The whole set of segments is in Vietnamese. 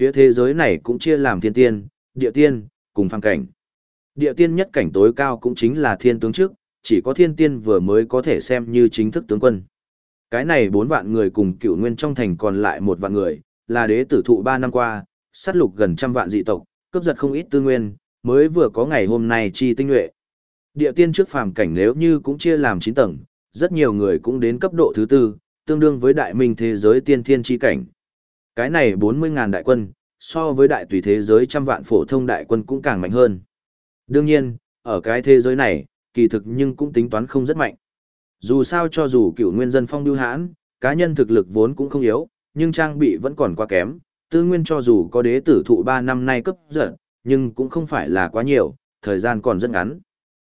phía thế giới này cũng chia làm thiên tiên, địa tiên, cùng phàm cảnh. Địa tiên nhất cảnh tối cao cũng chính là thiên tướng trước, chỉ có thiên tiên vừa mới có thể xem như chính thức tướng quân. Cái này bốn vạn người cùng cựu nguyên trong thành còn lại một vạn người, là đế tử thụ ba năm qua, sát lục gần trăm vạn dị tộc, cướp giật không ít tư nguyên, mới vừa có ngày hôm nay chi tinh nhuệ. Địa tiên trước phàm cảnh nếu như cũng chia làm 9 tầng, rất nhiều người cũng đến cấp độ thứ tư, tương đương với đại minh thế giới tiên thiên chi cảnh. Cái này 40.000 đại quân, so với đại tùy thế giới trăm vạn phổ thông đại quân cũng càng mạnh hơn. Đương nhiên, ở cái thế giới này, kỳ thực nhưng cũng tính toán không rất mạnh. Dù sao cho dù cựu nguyên dân phong điêu hãn, cá nhân thực lực vốn cũng không yếu, nhưng trang bị vẫn còn quá kém, tư nguyên cho dù có đế tử thụ 3 năm nay cấp giật, nhưng cũng không phải là quá nhiều, thời gian còn rất ngắn.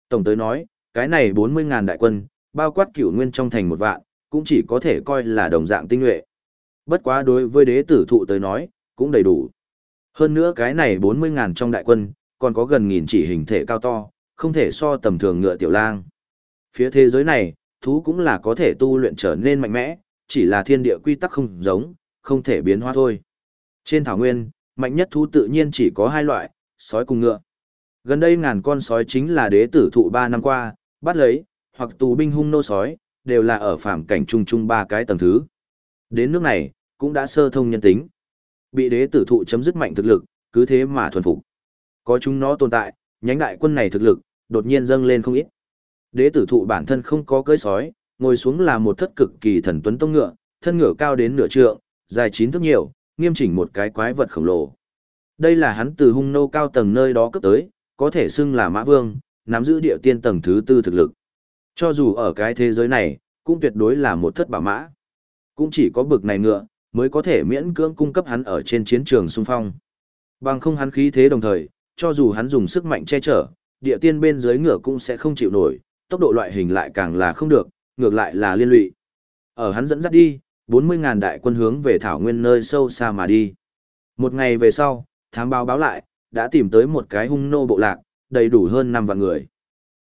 Tổng tới nói, cái này 40.000 đại quân, bao quát cửu nguyên trong thành một vạn, cũng chỉ có thể coi là đồng dạng tinh nhuệ. Bất quá đối với đế tử thụ tới nói, cũng đầy đủ. Hơn nữa cái này 40.000 trong đại quân, còn có gần nghìn chỉ hình thể cao to, không thể so tầm thường ngựa tiểu lang. Phía thế giới này, thú cũng là có thể tu luyện trở nên mạnh mẽ, chỉ là thiên địa quy tắc không giống, không thể biến hóa thôi. Trên thảo nguyên, mạnh nhất thú tự nhiên chỉ có hai loại, sói cùng ngựa. Gần đây ngàn con sói chính là đế tử thụ ba năm qua, bắt lấy, hoặc tù binh hung nô sói, đều là ở phạm cảnh trung trung ba cái tầng thứ. Đến nước này, cũng đã sơ thông nhân tính. Bị đế tử thụ chấm dứt mạnh thực lực, cứ thế mà thuần phục. Có chúng nó tồn tại, nhánh đại quân này thực lực, đột nhiên dâng lên không ít. Đế tử thụ bản thân không có cưỡi sói, ngồi xuống là một thất cực kỳ thần tuấn tông ngựa, thân ngựa cao đến nửa trượng, dài chín thước nhiều, nghiêm chỉnh một cái quái vật khổng lồ. Đây là hắn từ hung nô cao tầng nơi đó cấp tới, có thể xưng là mã vương, nắm giữ địa tiên tầng thứ tư thực lực. Cho dù ở cái thế giới này, cũng tuyệt đối là một thất bảo mã. Cũng chỉ có bực này ngựa, mới có thể miễn cưỡng cung cấp hắn ở trên chiến trường xung phong. Bằng không hắn khí thế đồng thời, cho dù hắn dùng sức mạnh che chở, địa tiên bên dưới ngựa cũng sẽ không chịu nổi, tốc độ loại hình lại càng là không được, ngược lại là liên lụy. Ở hắn dẫn dắt đi, 40.000 đại quân hướng về thảo nguyên nơi sâu xa mà đi. Một ngày về sau, thám báo báo lại, đã tìm tới một cái hung nô bộ lạc, đầy đủ hơn 5 vạn người.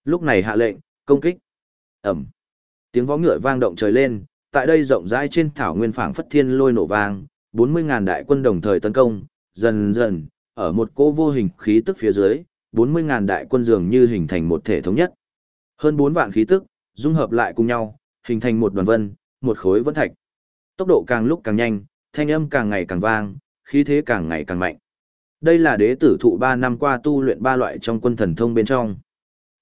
Lúc này hạ lệnh, công kích. Ẩm. Tiếng vó ngựa vang động trời lên, tại đây rộng rãi trên thảo nguyên phảng phất thiên lôi nổ vang, 40.000 đại quân đồng thời tấn công, dần dần, ở một cỗ vô hình khí tức phía dưới, 40.000 đại quân dường như hình thành một thể thống nhất. Hơn 4 vạn khí tức, dung hợp lại cùng nhau, hình thành một đoàn vân, một khối vân thạch. Tốc độ càng lúc càng nhanh, thanh âm càng ngày càng vang, khí thế càng ngày càng mạnh. Đây là đế tử thụ 3 năm qua tu luyện ba loại trong quân thần thông bên trong.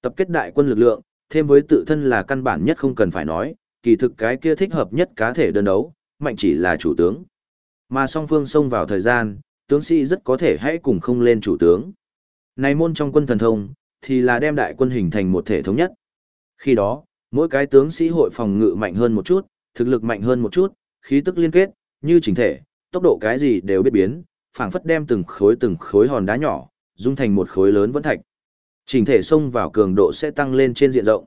Tập kết đại quân lực lượng, thêm với tự thân là căn bản nhất không cần phải nói, kỳ thực cái kia thích hợp nhất cá thể đơn đấu, mạnh chỉ là chủ tướng. Mà song phương xông vào thời gian, tướng sĩ rất có thể hãy cùng không lên chủ tướng. Này môn trong quân thần thông, thì là đem đại quân hình thành một thể thống nhất. Khi đó, mỗi cái tướng sĩ hội phòng ngự mạnh hơn một chút, thực lực mạnh hơn một chút, khí tức liên kết, như chỉnh thể, tốc độ cái gì đều biết biến, phảng phất đem từng khối từng khối hòn đá nhỏ, dung thành một khối lớn vẫn thạch. Chỉnh thể xông vào cường độ sẽ tăng lên trên diện rộng.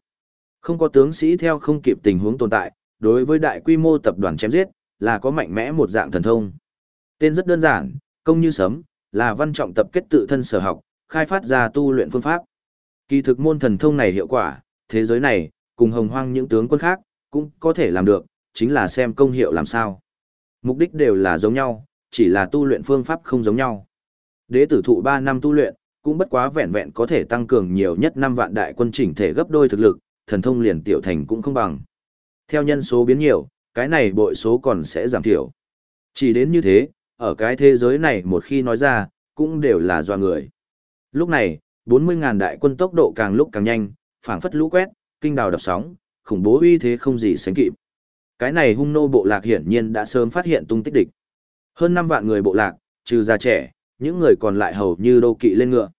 Không có tướng sĩ theo không kịp tình huống tồn tại, đối với đại quy mô tập đoàn chém giết, là có mạnh mẽ một dạng thần thông. Tên rất đơn giản, công như sấm, là văn trọng tập kết tự thân sở học, khai phát ra tu luyện phương pháp. Kỳ thực môn thần thông này hiệu quả, thế giới này, cùng hồng hoang những tướng quân khác, cũng có thể làm được, chính là xem công hiệu làm sao. Mục đích đều là giống nhau, chỉ là tu luyện phương pháp không giống nhau. Đế tử thụ 3 năm tu luyện, cũng bất quá vẹn vẹn có thể tăng cường nhiều nhất 5 vạn đại quân chỉnh thể gấp đôi thực lực, thần thông liền tiểu thành cũng không bằng. Theo nhân số biến nhiều, cái này bội số còn sẽ giảm thiểu. Chỉ đến như thế, ở cái thế giới này một khi nói ra, cũng đều là do người. Lúc này, 40.000 đại quân tốc độ càng lúc càng nhanh, phảng phất lũ quét, kinh đào đập sóng, khủng bố uy thế không gì sánh kịp. Cái này hung nô bộ lạc hiển nhiên đã sớm phát hiện tung tích địch. Hơn 5 vạn người bộ lạc, trừ già trẻ, những người còn lại hầu như đô kỵ lên ngựa.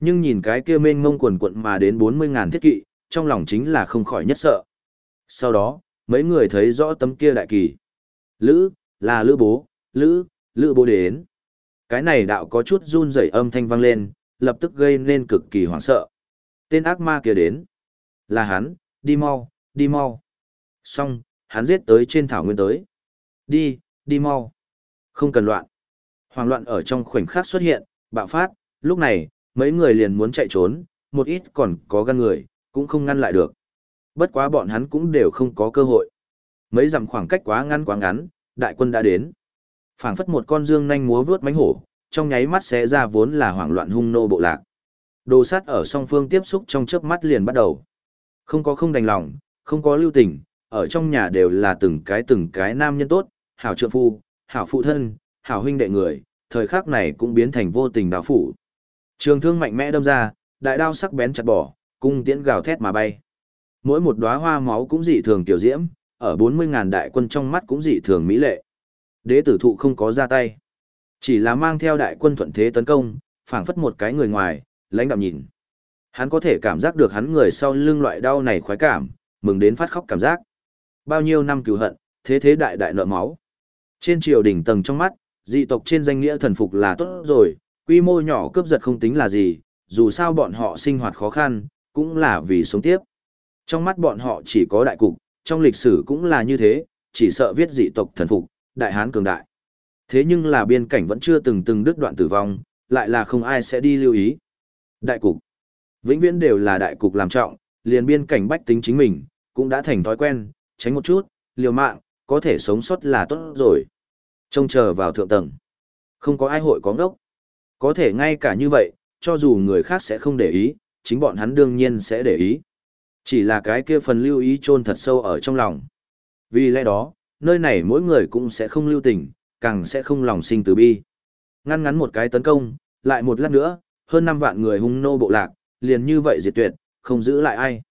Nhưng nhìn cái kia mênh mông quần quận mà đến 40.000 thiết kỵ, trong lòng chính là không khỏi nhất sợ. Sau đó, mấy người thấy rõ tấm kia đại kỳ. Lữ, là Lữ bố, Lữ, Lữ bố đến. Cái này đạo có chút run rẩy âm thanh vang lên, lập tức gây nên cực kỳ hoảng sợ. Tên ác ma kia đến. Là hắn, đi mau, đi mau. Xong, hắn giết tới trên thảo nguyên tới. Đi, đi mau. Không cần loạn. Hoàng loạn ở trong khoảnh khắc xuất hiện, bạo phát, lúc này, mấy người liền muốn chạy trốn, một ít còn có gan người, cũng không ngăn lại được. Bất quá bọn hắn cũng đều không có cơ hội. Mấy dặm khoảng cách quá ngắn quá ngắn, đại quân đã đến. phảng phất một con dương nhanh múa vướt mánh hổ, trong nháy mắt sẽ ra vốn là hoảng loạn hung nô bộ lạc. Đồ sát ở song phương tiếp xúc trong chớp mắt liền bắt đầu. Không có không đành lòng, không có lưu tình, ở trong nhà đều là từng cái từng cái nam nhân tốt, hảo trượng phu, hảo phụ thân, hảo huynh đệ người, thời khắc này cũng biến thành vô tình đạo phủ. Trường thương mạnh mẽ đâm ra, đại đao sắc bén chặt bỏ, cung tiễn gào thét mà bay. Mỗi một đóa hoa máu cũng dị thường tiểu diễm, ở 40.000 đại quân trong mắt cũng dị thường mỹ lệ. Đế tử thụ không có ra tay. Chỉ là mang theo đại quân thuận thế tấn công, phảng phất một cái người ngoài, lãnh đạm nhìn. Hắn có thể cảm giác được hắn người sau lưng loại đau này khoái cảm, mừng đến phát khóc cảm giác. Bao nhiêu năm cứu hận, thế thế đại đại nợ máu. Trên triều đỉnh tầng trong mắt, dị tộc trên danh nghĩa thần phục là tốt rồi, quy mô nhỏ cướp giật không tính là gì, dù sao bọn họ sinh hoạt khó khăn, cũng là vì sống tiếp. Trong mắt bọn họ chỉ có đại cục, trong lịch sử cũng là như thế, chỉ sợ viết dị tộc thần phục, đại hán cường đại. Thế nhưng là biên cảnh vẫn chưa từng từng đứt đoạn tử vong, lại là không ai sẽ đi lưu ý. Đại cục. Vĩnh viễn đều là đại cục làm trọng, liền biên cảnh bách tính chính mình, cũng đã thành thói quen, tránh một chút, liều mạng, có thể sống sót là tốt rồi. Trông chờ vào thượng tầng. Không có ai hội có ngốc. Có thể ngay cả như vậy, cho dù người khác sẽ không để ý, chính bọn hắn đương nhiên sẽ để ý. Chỉ là cái kia phần lưu ý chôn thật sâu ở trong lòng. Vì lẽ đó, nơi này mỗi người cũng sẽ không lưu tình, càng sẽ không lòng sinh từ bi. Ngăn ngắn một cái tấn công, lại một lát nữa, hơn 5 vạn người hung nô bộ lạc, liền như vậy diệt tuyệt, không giữ lại ai.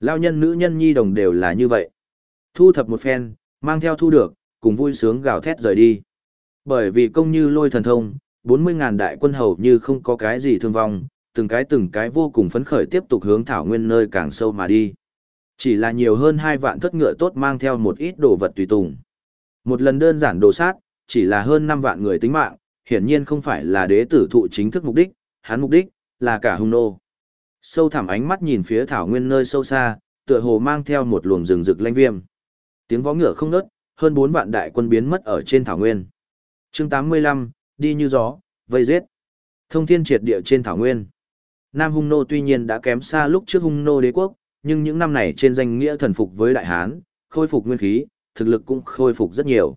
Lao nhân nữ nhân nhi đồng đều là như vậy. Thu thập một phen, mang theo thu được, cùng vui sướng gào thét rời đi. Bởi vì công như lôi thần thông, 40.000 đại quân hầu như không có cái gì thương vong, từng cái từng cái vô cùng phấn khởi tiếp tục hướng thảo nguyên nơi càng sâu mà đi. Chỉ là nhiều hơn hai vạn thất ngựa tốt mang theo một ít đồ vật tùy tùng. Một lần đơn giản đồ sát, chỉ là hơn 5 vạn người tính mạng, hiển nhiên không phải là đế tử thụ chính thức mục đích, hắn mục đích là cả hung nô. Sâu thẳm ánh mắt nhìn phía thảo nguyên nơi sâu xa, tựa hồ mang theo một luồng rừng rực lanh viêm. Tiếng vó ngựa không ngớt, hơn 4 vạn đại quân biến mất ở trên thảo nguyên. Chương 85, đi như gió, vây giết. Thông thiên triệt địa trên thảo nguyên. Nam Hung Nô tuy nhiên đã kém xa lúc trước Hung Nô đế quốc, nhưng những năm này trên danh nghĩa thần phục với Đại Hán, khôi phục nguyên khí, thực lực cũng khôi phục rất nhiều.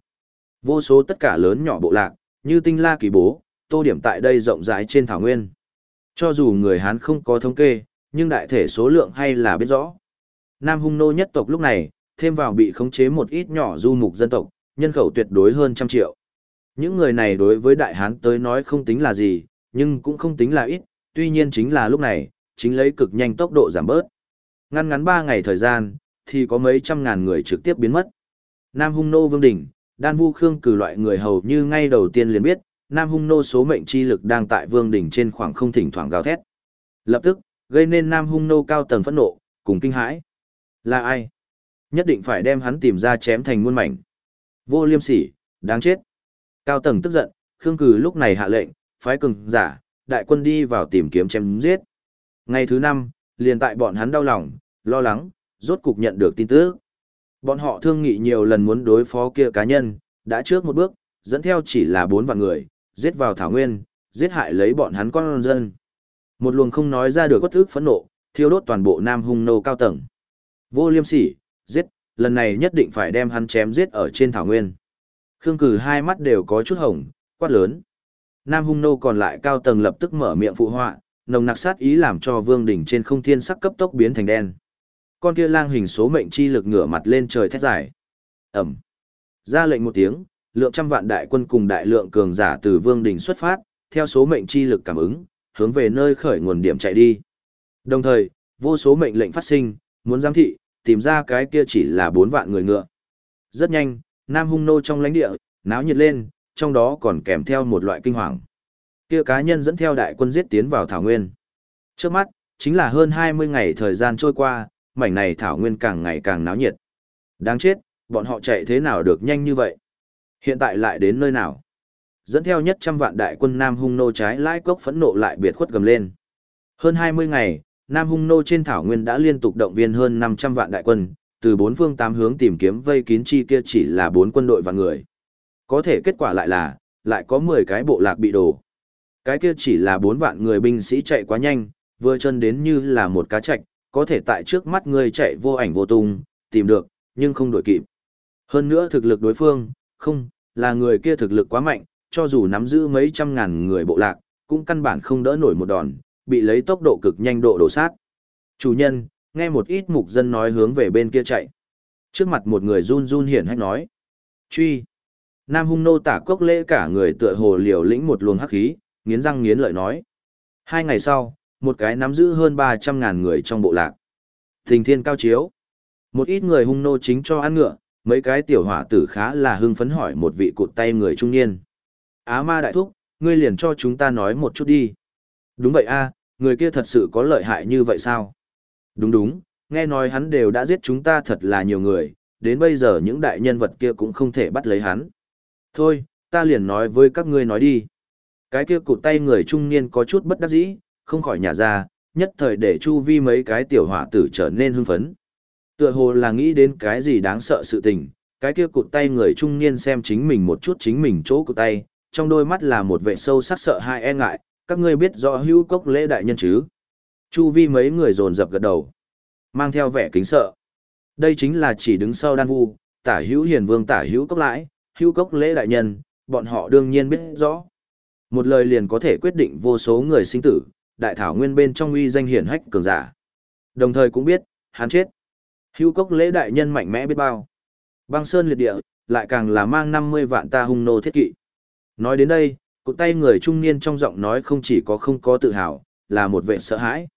Vô số tất cả lớn nhỏ bộ lạc, như Tinh La Kỳ Bố, tô điểm tại đây rộng rãi trên thảo nguyên. Cho dù người Hán không có thống kê, nhưng đại thể số lượng hay là biết rõ. Nam Hung Nô nhất tộc lúc này, thêm vào bị khống chế một ít nhỏ du mục dân tộc, nhân khẩu tuyệt đối hơn trăm triệu. Những người này đối với Đại Hán tới nói không tính là gì, nhưng cũng không tính là ít, tuy nhiên chính là lúc này, chính lấy cực nhanh tốc độ giảm bớt. Ngăn ngắn 3 ngày thời gian, thì có mấy trăm ngàn người trực tiếp biến mất. Nam Hung Nô Vương Đỉnh, Đan Vu Khương cử loại người hầu như ngay đầu tiên liền biết, Nam Hung Nô số mệnh chi lực đang tại Vương Đỉnh trên khoảng không thỉnh thoảng gào thét. Lập tức, gây nên Nam Hung Nô cao tầng phẫn nộ, cùng kinh hãi. Là ai? Nhất định phải đem hắn tìm ra chém thành muôn mảnh. Vô liêm sỉ, đáng chết. Cao tầng tức giận, Khương Cử lúc này hạ lệnh, phái cường giả, đại quân đi vào tìm kiếm chém giết. Ngày thứ năm, liền tại bọn hắn đau lòng, lo lắng, rốt cục nhận được tin tức. Bọn họ thương nghị nhiều lần muốn đối phó kia cá nhân, đã trước một bước, dẫn theo chỉ là bốn vạn người, giết vào Thảo Nguyên, giết hại lấy bọn hắn con dân. Một luồng không nói ra được bất ức phẫn nộ, thiêu đốt toàn bộ Nam Hung Nô cao tầng. Vô liêm sỉ, giết, lần này nhất định phải đem hắn chém giết ở trên Thảo Nguyên. Khương Cử hai mắt đều có chút hồng, quát lớn. Nam Hung Nô còn lại cao tầng lập tức mở miệng phụ họa, nồng nặc sát ý làm cho vương đỉnh trên không thiên sắc cấp tốc biến thành đen. Con kia lang hình số mệnh chi lực ngửa mặt lên trời thét dài. Ẩm. Ra lệnh một tiếng, lượng trăm vạn đại quân cùng đại lượng cường giả từ vương đỉnh xuất phát, theo số mệnh chi lực cảm ứng, hướng về nơi khởi nguồn điểm chạy đi. Đồng thời, vô số mệnh lệnh phát sinh, muốn giám thị, tìm ra cái kia chỉ là bốn vạn người ngựa. Rất nhanh, Nam Hung Nô trong lãnh địa, náo nhiệt lên, trong đó còn kèm theo một loại kinh hoàng. Kia cá nhân dẫn theo đại quân giết tiến vào Thảo Nguyên. Trước mắt, chính là hơn 20 ngày thời gian trôi qua, mảnh này Thảo Nguyên càng ngày càng náo nhiệt. Đáng chết, bọn họ chạy thế nào được nhanh như vậy? Hiện tại lại đến nơi nào? Dẫn theo nhất trăm vạn đại quân Nam Hung Nô trái lãi cốc phẫn nộ lại biệt khuất gầm lên. Hơn 20 ngày, Nam Hung Nô trên Thảo Nguyên đã liên tục động viên hơn 500 vạn đại quân, từ bốn phương tám hướng tìm kiếm vây kín chi kia chỉ là bốn quân đội và người. Có thể kết quả lại là, lại có 10 cái bộ lạc bị đổ. Cái kia chỉ là 4 vạn người binh sĩ chạy quá nhanh, vừa chân đến như là một cá chạch, có thể tại trước mắt người chạy vô ảnh vô tung, tìm được, nhưng không đổi kịp. Hơn nữa thực lực đối phương, không, là người kia thực lực quá mạnh, cho dù nắm giữ mấy trăm ngàn người bộ lạc, cũng căn bản không đỡ nổi một đòn, bị lấy tốc độ cực nhanh độ đổ sát. Chủ nhân, nghe một ít mục dân nói hướng về bên kia chạy. Trước mặt một người run run hiển hách nói. Truy. Nam hung nô tả cốc lễ cả người tựa hồ liều lĩnh một luồng hắc khí, nghiến răng nghiến lợi nói. Hai ngày sau, một cái nắm giữ hơn 300 ngàn người trong bộ lạc. Thình thiên cao chiếu. Một ít người hung nô chính cho ăn ngựa, mấy cái tiểu hỏa tử khá là hưng phấn hỏi một vị cụt tay người trung niên. Á ma đại thúc, ngươi liền cho chúng ta nói một chút đi. Đúng vậy a, người kia thật sự có lợi hại như vậy sao? Đúng đúng, nghe nói hắn đều đã giết chúng ta thật là nhiều người, đến bây giờ những đại nhân vật kia cũng không thể bắt lấy hắn. Thôi, ta liền nói với các ngươi nói đi. Cái kia cụt tay người trung niên có chút bất đắc dĩ, không khỏi nhà ra, nhất thời để chu vi mấy cái tiểu hỏa tử trở nên hưng phấn. Tựa hồ là nghĩ đến cái gì đáng sợ sự tình, cái kia cụt tay người trung niên xem chính mình một chút chính mình chỗ cụt tay, trong đôi mắt là một vệ sâu sắc sợ hai e ngại, các ngươi biết rõ hữu cốc lễ đại nhân chứ. Chu vi mấy người dồn dập gật đầu, mang theo vẻ kính sợ. Đây chính là chỉ đứng sau đan vu, tả hữu hiền vương tả hữu cốc lãi, hữu cốc lễ đại nhân, bọn họ đương nhiên biết rõ. Một lời liền có thể quyết định vô số người sinh tử, đại thảo nguyên bên trong uy danh hiển hách cường giả. Đồng thời cũng biết, hắn chết. Hưu cốc lễ đại nhân mạnh mẽ biết bao. Băng sơn liệt địa, lại càng là mang 50 vạn ta hung nô thiết kỵ. Nói đến đây, cụ tay người trung niên trong giọng nói không chỉ có không có tự hào, là một vệ sợ hãi.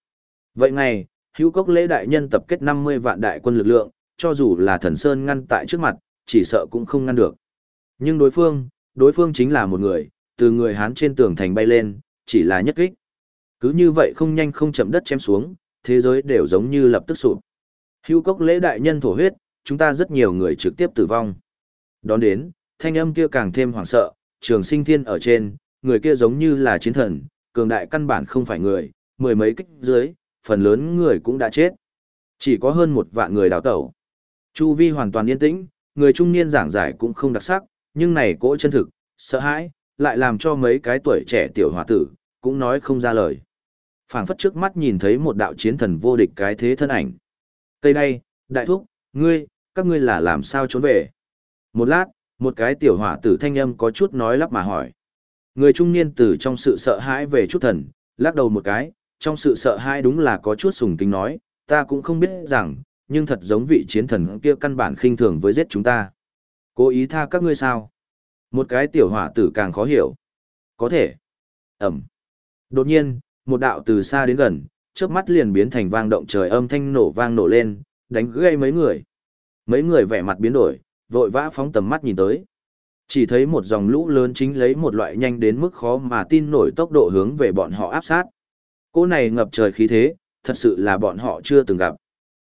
Vậy ngày, hữu cốc lễ đại nhân tập kết 50 vạn đại quân lực lượng, cho dù là thần sơn ngăn tại trước mặt, chỉ sợ cũng không ngăn được. Nhưng đối phương, đối phương chính là một người, từ người Hán trên tường thành bay lên, chỉ là nhất kích. Cứ như vậy không nhanh không chậm đất chém xuống, thế giới đều giống như lập tức sụp. Hưu cốc lễ đại nhân thổ huyết, chúng ta rất nhiều người trực tiếp tử vong. Đón đến, thanh âm kia càng thêm hoảng sợ, trường sinh thiên ở trên, người kia giống như là chiến thần, cường đại căn bản không phải người, mười mấy kích dưới, phần lớn người cũng đã chết. Chỉ có hơn một vạn người đào tẩu. Chu vi hoàn toàn yên tĩnh, người trung niên giảng giải cũng không đặc sắc, nhưng này cỗ chân thực, sợ hãi, lại làm cho mấy cái tuổi trẻ tiểu hòa tử, cũng nói không ra lời. phảng phất trước mắt nhìn thấy một đạo chiến thần vô địch cái thế thân ảnh. Cây đây, đại thúc, ngươi, các ngươi là làm sao trốn về? Một lát, một cái tiểu hỏa tử thanh âm có chút nói lắp mà hỏi. Người trung niên tử trong sự sợ hãi về chút thần, lắc đầu một cái, trong sự sợ hãi đúng là có chút sùng kính nói, ta cũng không biết rằng, nhưng thật giống vị chiến thần kia căn bản khinh thường với giết chúng ta. Cố ý tha các ngươi sao? Một cái tiểu hỏa tử càng khó hiểu. Có thể. Ẩm. Đột nhiên, một đạo từ xa đến gần, chớp mắt liền biến thành vang động trời âm thanh nổ vang nổ lên, đánh gây mấy người. Mấy người vẻ mặt biến đổi, vội vã phóng tầm mắt nhìn tới. Chỉ thấy một dòng lũ lớn chính lấy một loại nhanh đến mức khó mà tin nổi tốc độ hướng về bọn họ áp sát. Cô này ngập trời khí thế, thật sự là bọn họ chưa từng gặp.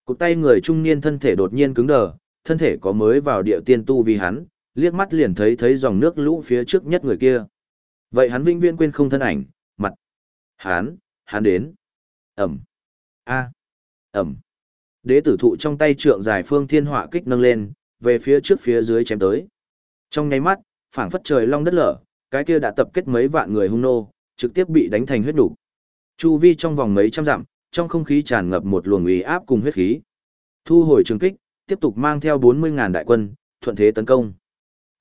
Cụt tay người trung niên thân thể đột nhiên cứng đờ, thân thể có mới vào địa tiên tu vì hắn, liếc mắt liền thấy thấy dòng nước lũ phía trước nhất người kia. Vậy hắn vinh viên quên không thân ảnh, mặt. Hắn, hắn đến. Ẩm. A. Ẩm. Đế tử thụ trong tay trượng dài phương thiên họa kích nâng lên, về phía trước phía dưới chém tới. Trong nháy mắt, phảng phất trời long đất lở, cái kia đã tập kết mấy vạn người hung nô, trực tiếp bị đánh thành huyết đủ. Chu vi trong vòng mấy trăm dặm, trong không khí tràn ngập một luồng uy áp cùng huyết khí. Thu hồi trường kích, tiếp tục mang theo 40.000 đại quân, thuận thế tấn công.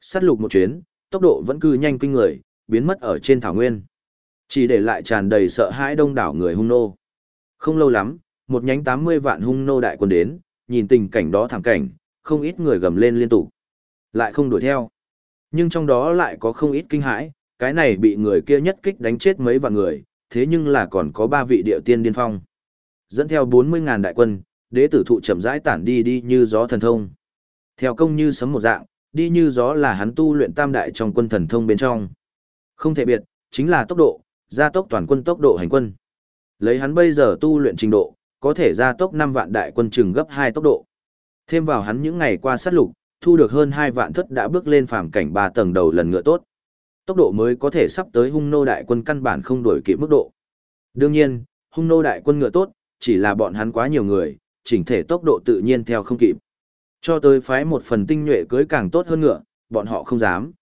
Sát lục một chuyến, tốc độ vẫn cứ nhanh kinh người, biến mất ở trên thảo nguyên. Chỉ để lại tràn đầy sợ hãi đông đảo người hung nô. Không lâu lắm, một nhánh 80 vạn hung nô đại quân đến, nhìn tình cảnh đó thảm cảnh, không ít người gầm lên liên tục. Lại không đuổi theo. Nhưng trong đó lại có không ít kinh hãi, cái này bị người kia nhất kích đánh chết mấy vạn người, thế nhưng là còn có ba vị địa tiên điên phong. Dẫn theo 40.000 đại quân, đế tử thụ chậm rãi tản đi đi như gió thần thông. Theo công như sấm một dạng, đi như gió là hắn tu luyện tam đại trong quân thần thông bên trong. Không thể biệt, chính là tốc độ, gia tốc toàn quân tốc độ hành quân. Lấy hắn bây giờ tu luyện trình độ, có thể gia tốc 5 vạn đại quân chừng gấp 2 tốc độ. Thêm vào hắn những ngày qua sát lục, thu được hơn 2 vạn thất đã bước lên phàm cảnh 3 tầng đầu lần ngựa tốt. Tốc độ mới có thể sắp tới hung nô đại quân căn bản không đổi kịp mức độ. Đương nhiên, hung nô đại quân ngựa tốt, chỉ là bọn hắn quá nhiều người, chỉnh thể tốc độ tự nhiên theo không kịp. Cho tới phái một phần tinh nhuệ cưới càng tốt hơn ngựa, bọn họ không dám.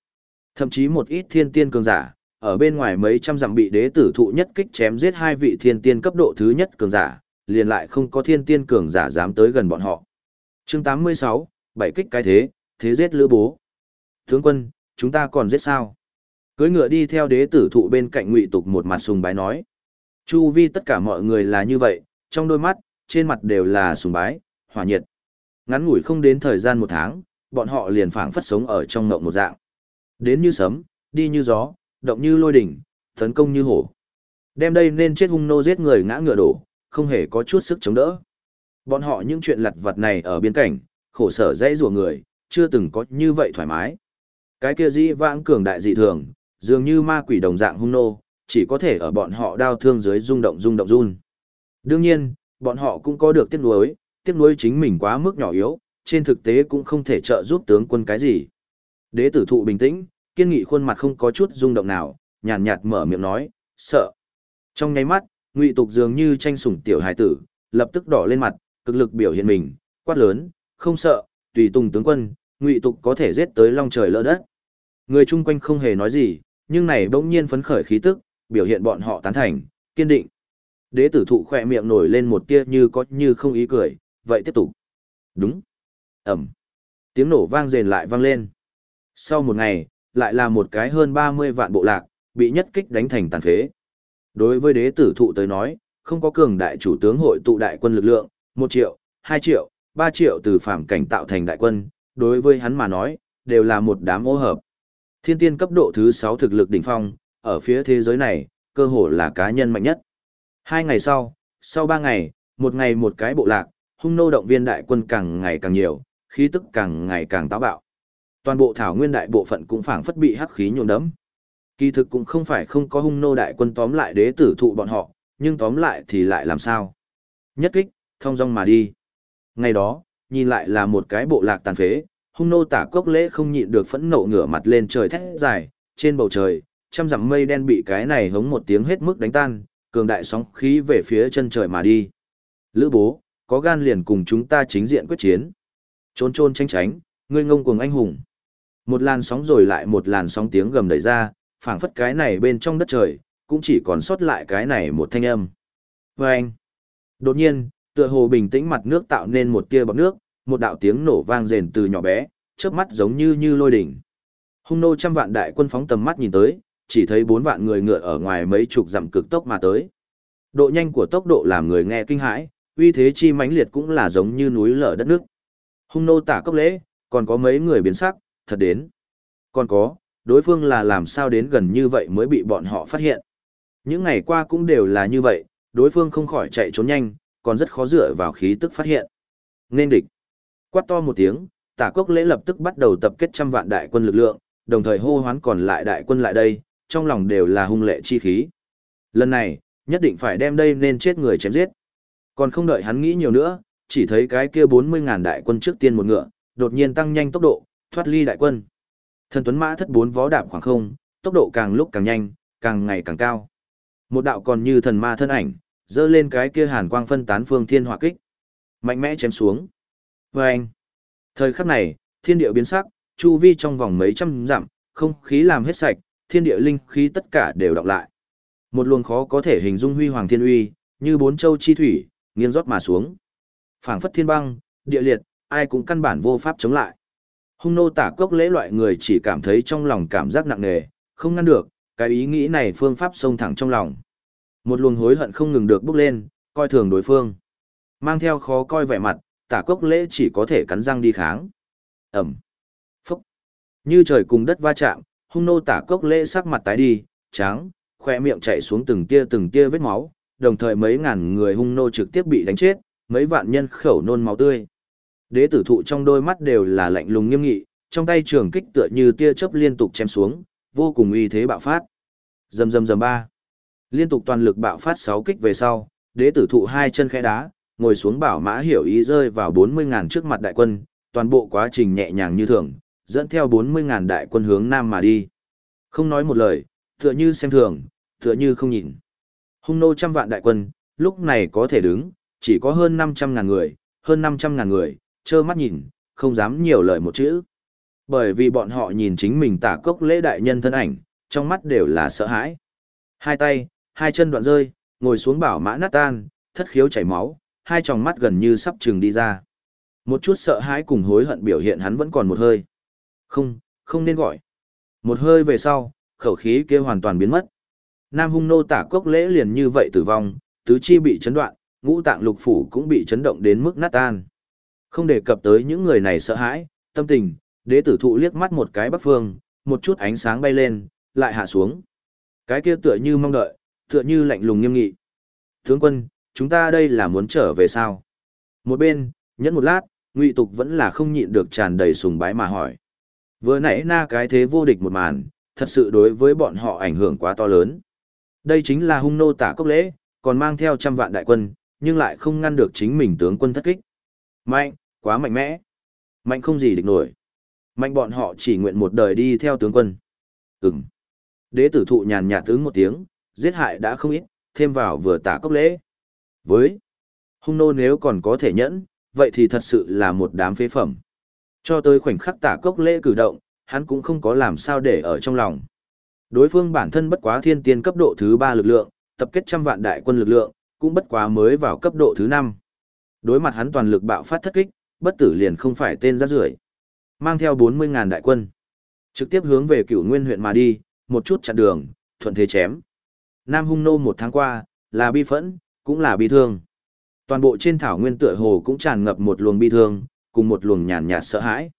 Thậm chí một ít thiên tiên cường giả, ở bên ngoài mấy trăm dặm bị đế tử thụ nhất kích chém giết hai vị thiên tiên cấp độ thứ nhất cường giả, liền lại không có thiên tiên cường giả dám tới gần bọn họ. Chương 86, bảy kích cái thế, thế giết lữ bố. Tướng quân, chúng ta còn giết sao? Cưới ngựa đi theo đế tử thụ bên cạnh ngụy tục một mặt sùng bái nói. Chu vi tất cả mọi người là như vậy, trong đôi mắt, trên mặt đều là sùng bái, hỏa nhiệt. Ngắn ngủi không đến thời gian một tháng, bọn họ liền phảng phất sống ở trong ngộng một dạng. Đến như sấm, đi như gió, động như lôi đỉnh, tấn công như hổ. Đem đây nên chết hung nô giết người ngã ngựa đổ, không hề có chút sức chống đỡ. Bọn họ những chuyện lặt vặt này ở biên cảnh, khổ sở dãy rùa người, chưa từng có như vậy thoải mái. Cái kia dĩ vãng cường đại dị thường, dường như ma quỷ đồng dạng hung nô, chỉ có thể ở bọn họ đau thương dưới rung động rung động run. Đương nhiên, bọn họ cũng có được tiếc nuối, tiếc nuối chính mình quá mức nhỏ yếu, trên thực tế cũng không thể trợ giúp tướng quân cái gì. Đế tử thụ bình tĩnh, kiên nghị khuôn mặt không có chút rung động nào, nhàn nhạt mở miệng nói, sợ. Trong nháy mắt, Ngụy Tục dường như tranh sủng tiểu hài tử, lập tức đỏ lên mặt, cực lực biểu hiện mình, quát lớn, không sợ, tùy tùng tướng quân, Ngụy Tục có thể giết tới long trời lỡ đất. Người chung quanh không hề nói gì, nhưng này bỗng nhiên phấn khởi khí tức, biểu hiện bọn họ tán thành, kiên định. Đế tử thụ khỏe miệng nổi lên một tia như có như không ý cười, vậy tiếp tục. Đúng. Ẩm. Tiếng nổ vang rền lại vang lên. Sau một ngày, lại là một cái hơn 30 vạn bộ lạc, bị nhất kích đánh thành tàn phế. Đối với đế tử thụ tới nói, không có cường đại chủ tướng hội tụ đại quân lực lượng, 1 triệu, 2 triệu, 3 triệu từ phạm cảnh tạo thành đại quân, đối với hắn mà nói, đều là một đám ô hợp. Thiên tiên cấp độ thứ 6 thực lực đỉnh phong, ở phía thế giới này, cơ hồ là cá nhân mạnh nhất. Hai ngày sau, sau ba ngày, một ngày một cái bộ lạc, hung nô động viên đại quân càng ngày càng nhiều, khí tức càng ngày càng táo bạo. Toàn bộ thảo nguyên đại bộ phận cũng phảng phất bị hắc khí nhuộm đẫm. Kỳ thực cũng không phải không có hung nô đại quân tóm lại đế tử thụ bọn họ, nhưng tóm lại thì lại làm sao? Nhất kích, thông dong mà đi. Ngày đó, nhìn lại là một cái bộ lạc tàn phế, hung nô tả cốc lễ không nhịn được phẫn nộ ngửa mặt lên trời thét dài, trên bầu trời, trăm dặm mây đen bị cái này hống một tiếng hết mức đánh tan, cường đại sóng khí về phía chân trời mà đi. Lữ bố, có gan liền cùng chúng ta chính diện quyết chiến. Trốn trôn tranh tránh, ngươi ngông cuồng anh hùng. Một làn sóng rồi lại một làn sóng tiếng gầm đẩy ra, phảng phất cái này bên trong đất trời, cũng chỉ còn sót lại cái này một thanh âm. Và anh, đột nhiên, tựa hồ bình tĩnh mặt nước tạo nên một tia bọt nước, một đạo tiếng nổ vang rền từ nhỏ bé, chớp mắt giống như như lôi đỉnh. Hung nô trăm vạn đại quân phóng tầm mắt nhìn tới, chỉ thấy bốn vạn người ngựa ở ngoài mấy chục dặm cực tốc mà tới. Độ nhanh của tốc độ làm người nghe kinh hãi, uy thế chi mãnh liệt cũng là giống như núi lở đất nước. Hung nô tả cốc lễ, còn có mấy người biến sắc, thật đến. Còn có, đối phương là làm sao đến gần như vậy mới bị bọn họ phát hiện. Những ngày qua cũng đều là như vậy, đối phương không khỏi chạy trốn nhanh, còn rất khó dựa vào khí tức phát hiện. Nên địch. Quát to một tiếng, tả cốc lễ lập tức bắt đầu tập kết trăm vạn đại quân lực lượng, đồng thời hô hoán còn lại đại quân lại đây, trong lòng đều là hung lệ chi khí. Lần này, nhất định phải đem đây nên chết người chém giết. Còn không đợi hắn nghĩ nhiều nữa, chỉ thấy cái kia 40.000 đại quân trước tiên một ngựa, đột nhiên tăng nhanh tốc độ, thoát ly đại quân. Thần tuấn mã thất bốn vó đạp khoảng không, tốc độ càng lúc càng nhanh, càng ngày càng cao. Một đạo còn như thần ma thân ảnh, dơ lên cái kia hàn quang phân tán phương thiên hỏa kích. Mạnh mẽ chém xuống. Vâng! Thời khắc này, thiên địa biến sắc, chu vi trong vòng mấy trăm dặm, không khí làm hết sạch, thiên địa linh khí tất cả đều đọc lại. Một luồng khó có thể hình dung huy hoàng thiên uy, như bốn châu chi thủy, nghiêng rót mà xuống. Phảng phất thiên băng, địa liệt, ai cũng căn bản vô pháp chống lại. Hung nô tả cốc lễ loại người chỉ cảm thấy trong lòng cảm giác nặng nề, không ngăn được, cái ý nghĩ này phương pháp xông thẳng trong lòng. Một luồng hối hận không ngừng được bốc lên, coi thường đối phương. Mang theo khó coi vẻ mặt, tả cốc lễ chỉ có thể cắn răng đi kháng. Ẩm. Phúc. Như trời cùng đất va chạm, hung nô tả cốc lễ sắc mặt tái đi, trắng, khoe miệng chạy xuống từng tia từng tia vết máu, đồng thời mấy ngàn người hung nô trực tiếp bị đánh chết, mấy vạn nhân khẩu nôn máu tươi. Đế tử thụ trong đôi mắt đều là lạnh lùng nghiêm nghị, trong tay trường kích tựa như tia chớp liên tục chém xuống, vô cùng uy thế bạo phát. Rầm rầm rầm ba. Liên tục toàn lực bạo phát 6 kích về sau, đế tử thụ hai chân khẽ đá, ngồi xuống bảo mã hiểu ý rơi vào 40 ngàn trước mặt đại quân, toàn bộ quá trình nhẹ nhàng như thường, dẫn theo 40 ngàn đại quân hướng nam mà đi. Không nói một lời, tựa như xem thường, tựa như không nhìn. Hung nô trăm vạn đại quân, lúc này có thể đứng, chỉ có hơn 500 ngàn người, hơn 500 ngàn người, trơ mắt nhìn, không dám nhiều lời một chữ. Bởi vì bọn họ nhìn chính mình tả cốc lễ đại nhân thân ảnh, trong mắt đều là sợ hãi. Hai tay, hai chân đoạn rơi, ngồi xuống bảo mã nát tan, thất khiếu chảy máu, hai tròng mắt gần như sắp trừng đi ra. Một chút sợ hãi cùng hối hận biểu hiện hắn vẫn còn một hơi. Không, không nên gọi. Một hơi về sau, khẩu khí kia hoàn toàn biến mất. Nam hung nô tả cốc lễ liền như vậy tử vong, tứ chi bị chấn đoạn, ngũ tạng lục phủ cũng bị chấn động đến mức nát tan. Không đề cập tới những người này sợ hãi, tâm tình, đế tử thụ liếc mắt một cái bắc phương, một chút ánh sáng bay lên, lại hạ xuống. Cái kia tựa như mong đợi, tựa như lạnh lùng nghiêm nghị. Tướng quân, chúng ta đây là muốn trở về sao? Một bên, nhẫn một lát, ngụy tục vẫn là không nhịn được tràn đầy sùng bái mà hỏi. Vừa nãy na cái thế vô địch một màn, thật sự đối với bọn họ ảnh hưởng quá to lớn. Đây chính là hung nô tả cốc lễ, còn mang theo trăm vạn đại quân, nhưng lại không ngăn được chính mình tướng quân thất kích. Mạnh, quá mạnh mẽ. Mạnh không gì địch nổi. Mạnh bọn họ chỉ nguyện một đời đi theo tướng quân. Ừm. Đế tử thụ nhàn nhạt tướng một tiếng, giết hại đã không ít, thêm vào vừa tả cốc lễ. Với hung nô nếu còn có thể nhẫn, vậy thì thật sự là một đám phế phẩm. Cho tới khoảnh khắc tả cốc lễ cử động, hắn cũng không có làm sao để ở trong lòng. Đối phương bản thân bất quá thiên tiên cấp độ thứ 3 lực lượng, tập kết trăm vạn đại quân lực lượng, cũng bất quá mới vào cấp độ thứ 5. Đối mặt hắn toàn lực bạo phát thất kích, bất tử liền không phải tên rác rưởi. Mang theo 40.000 đại quân, trực tiếp hướng về cửu nguyên huyện mà đi, một chút chặn đường, thuận thế chém. Nam hung nô một tháng qua, là bi phẫn, cũng là bi thương. Toàn bộ trên thảo nguyên tựa hồ cũng tràn ngập một luồng bi thương, cùng một luồng nhàn nhạt sợ hãi.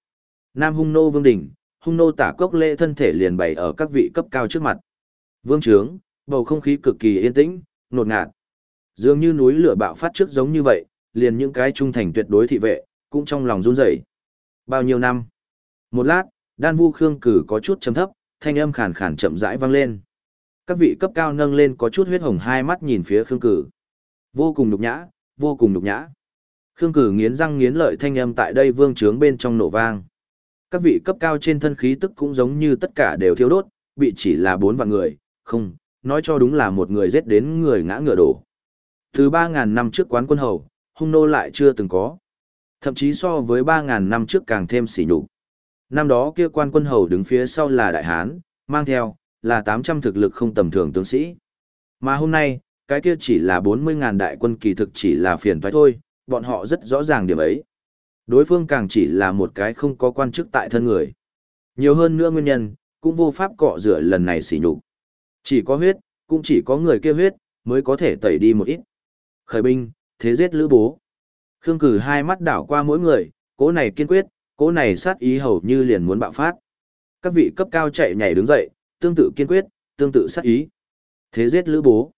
Nam hung nô vương đỉnh, hung nô tả cốc lễ thân thể liền bày ở các vị cấp cao trước mặt. Vương trướng, bầu không khí cực kỳ yên tĩnh, nột ngạt. Dường như núi lửa bạo phát trước giống như vậy, liền những cái trung thành tuyệt đối thị vệ, cũng trong lòng run rẩy. Bao nhiêu năm? Một lát, đan vu khương cử có chút chấm thấp, thanh âm khàn khàn chậm rãi vang lên. Các vị cấp cao nâng lên có chút huyết hồng hai mắt nhìn phía khương cử. Vô cùng nhục nhã, vô cùng nhục nhã. Khương cử nghiến răng nghiến lợi thanh âm tại đây vương trướng bên trong nổ vang. Các vị cấp cao trên thân khí tức cũng giống như tất cả đều thiêu đốt, bị chỉ là bốn vạn người, không, nói cho đúng là một người giết đến người ngã ngựa đổ. Từ 3.000 năm trước quán quân hầu, hung nô lại chưa từng có. Thậm chí so với 3.000 năm trước càng thêm sỉ nhục. Năm đó kia quan quân hầu đứng phía sau là Đại Hán, mang theo, là 800 thực lực không tầm thường tướng sĩ. Mà hôm nay, cái kia chỉ là 40.000 đại quân kỳ thực chỉ là phiền toái thôi, bọn họ rất rõ ràng điểm ấy. Đối phương càng chỉ là một cái không có quan chức tại thân người. Nhiều hơn nữa nguyên nhân, cũng vô pháp cọ rửa lần này xỉ nhục. Chỉ có huyết, cũng chỉ có người kia huyết, mới có thể tẩy đi một ít. Khởi binh, thế giết lữ bố. Khương cử hai mắt đảo qua mỗi người, cố này kiên quyết, cố này sát ý hầu như liền muốn bạo phát. Các vị cấp cao chạy nhảy đứng dậy, tương tự kiên quyết, tương tự sát ý. Thế giết lữ bố.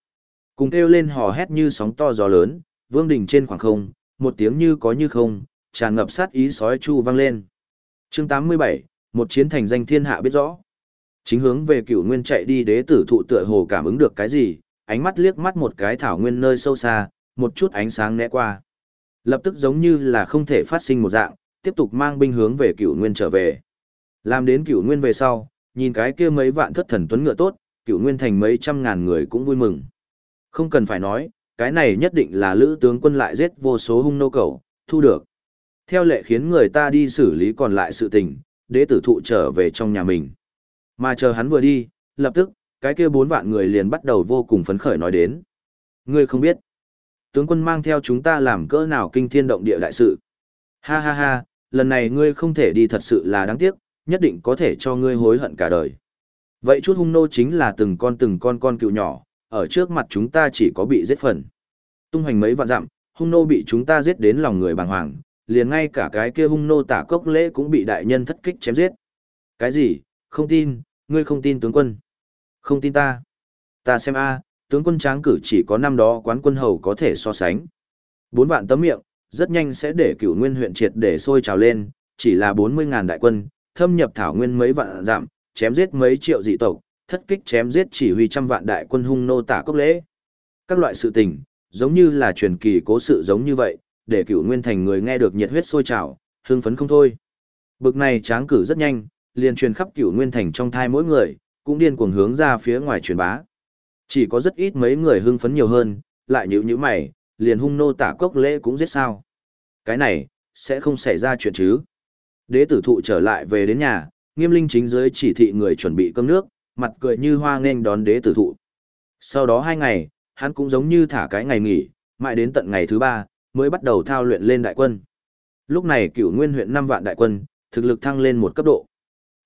Cùng kêu lên hò hét như sóng to gió lớn, vương đỉnh trên khoảng không, một tiếng như có như không, tràn ngập sát ý sói chu vang lên. Chương 87, một chiến thành danh thiên hạ biết rõ. Chính hướng về cựu nguyên chạy đi đế tử thụ tựa hồ cảm ứng được cái gì, ánh mắt liếc mắt một cái thảo nguyên nơi sâu xa, một chút ánh sáng né qua. Lập tức giống như là không thể phát sinh một dạng, tiếp tục mang binh hướng về cựu nguyên trở về. Làm đến cựu nguyên về sau, nhìn cái kia mấy vạn thất thần tuấn ngựa tốt, cựu nguyên thành mấy trăm ngàn người cũng vui mừng. Không cần phải nói, cái này nhất định là lữ tướng quân lại giết vô số hung nô cầu, thu được. Theo lệ khiến người ta đi xử lý còn lại sự tình, đế tử thụ trở về trong nhà mình. Mà chờ hắn vừa đi, lập tức, cái kia bốn vạn người liền bắt đầu vô cùng phấn khởi nói đến. Ngươi không biết, tướng quân mang theo chúng ta làm cỡ nào kinh thiên động địa đại sự. Ha ha ha, lần này ngươi không thể đi thật sự là đáng tiếc, nhất định có thể cho ngươi hối hận cả đời. Vậy chút hung nô chính là từng con từng con con cựu nhỏ, ở trước mặt chúng ta chỉ có bị giết phần. Tung hoành mấy vạn dặm, hung nô bị chúng ta giết đến lòng người bàng hoàng, liền ngay cả cái kia hung nô tả cốc lễ cũng bị đại nhân thất kích chém giết. Cái gì? Không tin, ngươi không tin tướng quân. Không tin ta. Ta xem a, tướng quân tráng cử chỉ có năm đó quán quân hầu có thể so sánh. Bốn vạn tấm miệng, rất nhanh sẽ để cửu nguyên huyện triệt để sôi trào lên, chỉ là 40.000 đại quân, thâm nhập thảo nguyên mấy vạn giảm, chém giết mấy triệu dị tộc, thất kích chém giết chỉ huy trăm vạn đại quân hung nô tả cốc lễ. Các loại sự tình, giống như là truyền kỳ cố sự giống như vậy, để cửu nguyên thành người nghe được nhiệt huyết sôi trào, hưng phấn không thôi. Bực này tráng cử rất nhanh, liền truyền khắp cửu nguyên thành trong thai mỗi người, cũng điên cuồng hướng ra phía ngoài truyền bá. Chỉ có rất ít mấy người hưng phấn nhiều hơn, lại nhữ nhữ mày, liền hung nô tả cốc lễ cũng giết sao. Cái này, sẽ không xảy ra chuyện chứ. Đế tử thụ trở lại về đến nhà, nghiêm linh chính giới chỉ thị người chuẩn bị cơm nước, mặt cười như hoa nghênh đón đế tử thụ. Sau đó hai ngày, hắn cũng giống như thả cái ngày nghỉ, mãi đến tận ngày thứ ba, mới bắt đầu thao luyện lên đại quân. Lúc này cửu nguyên huyện năm vạn đại quân, thực lực thăng lên một cấp độ.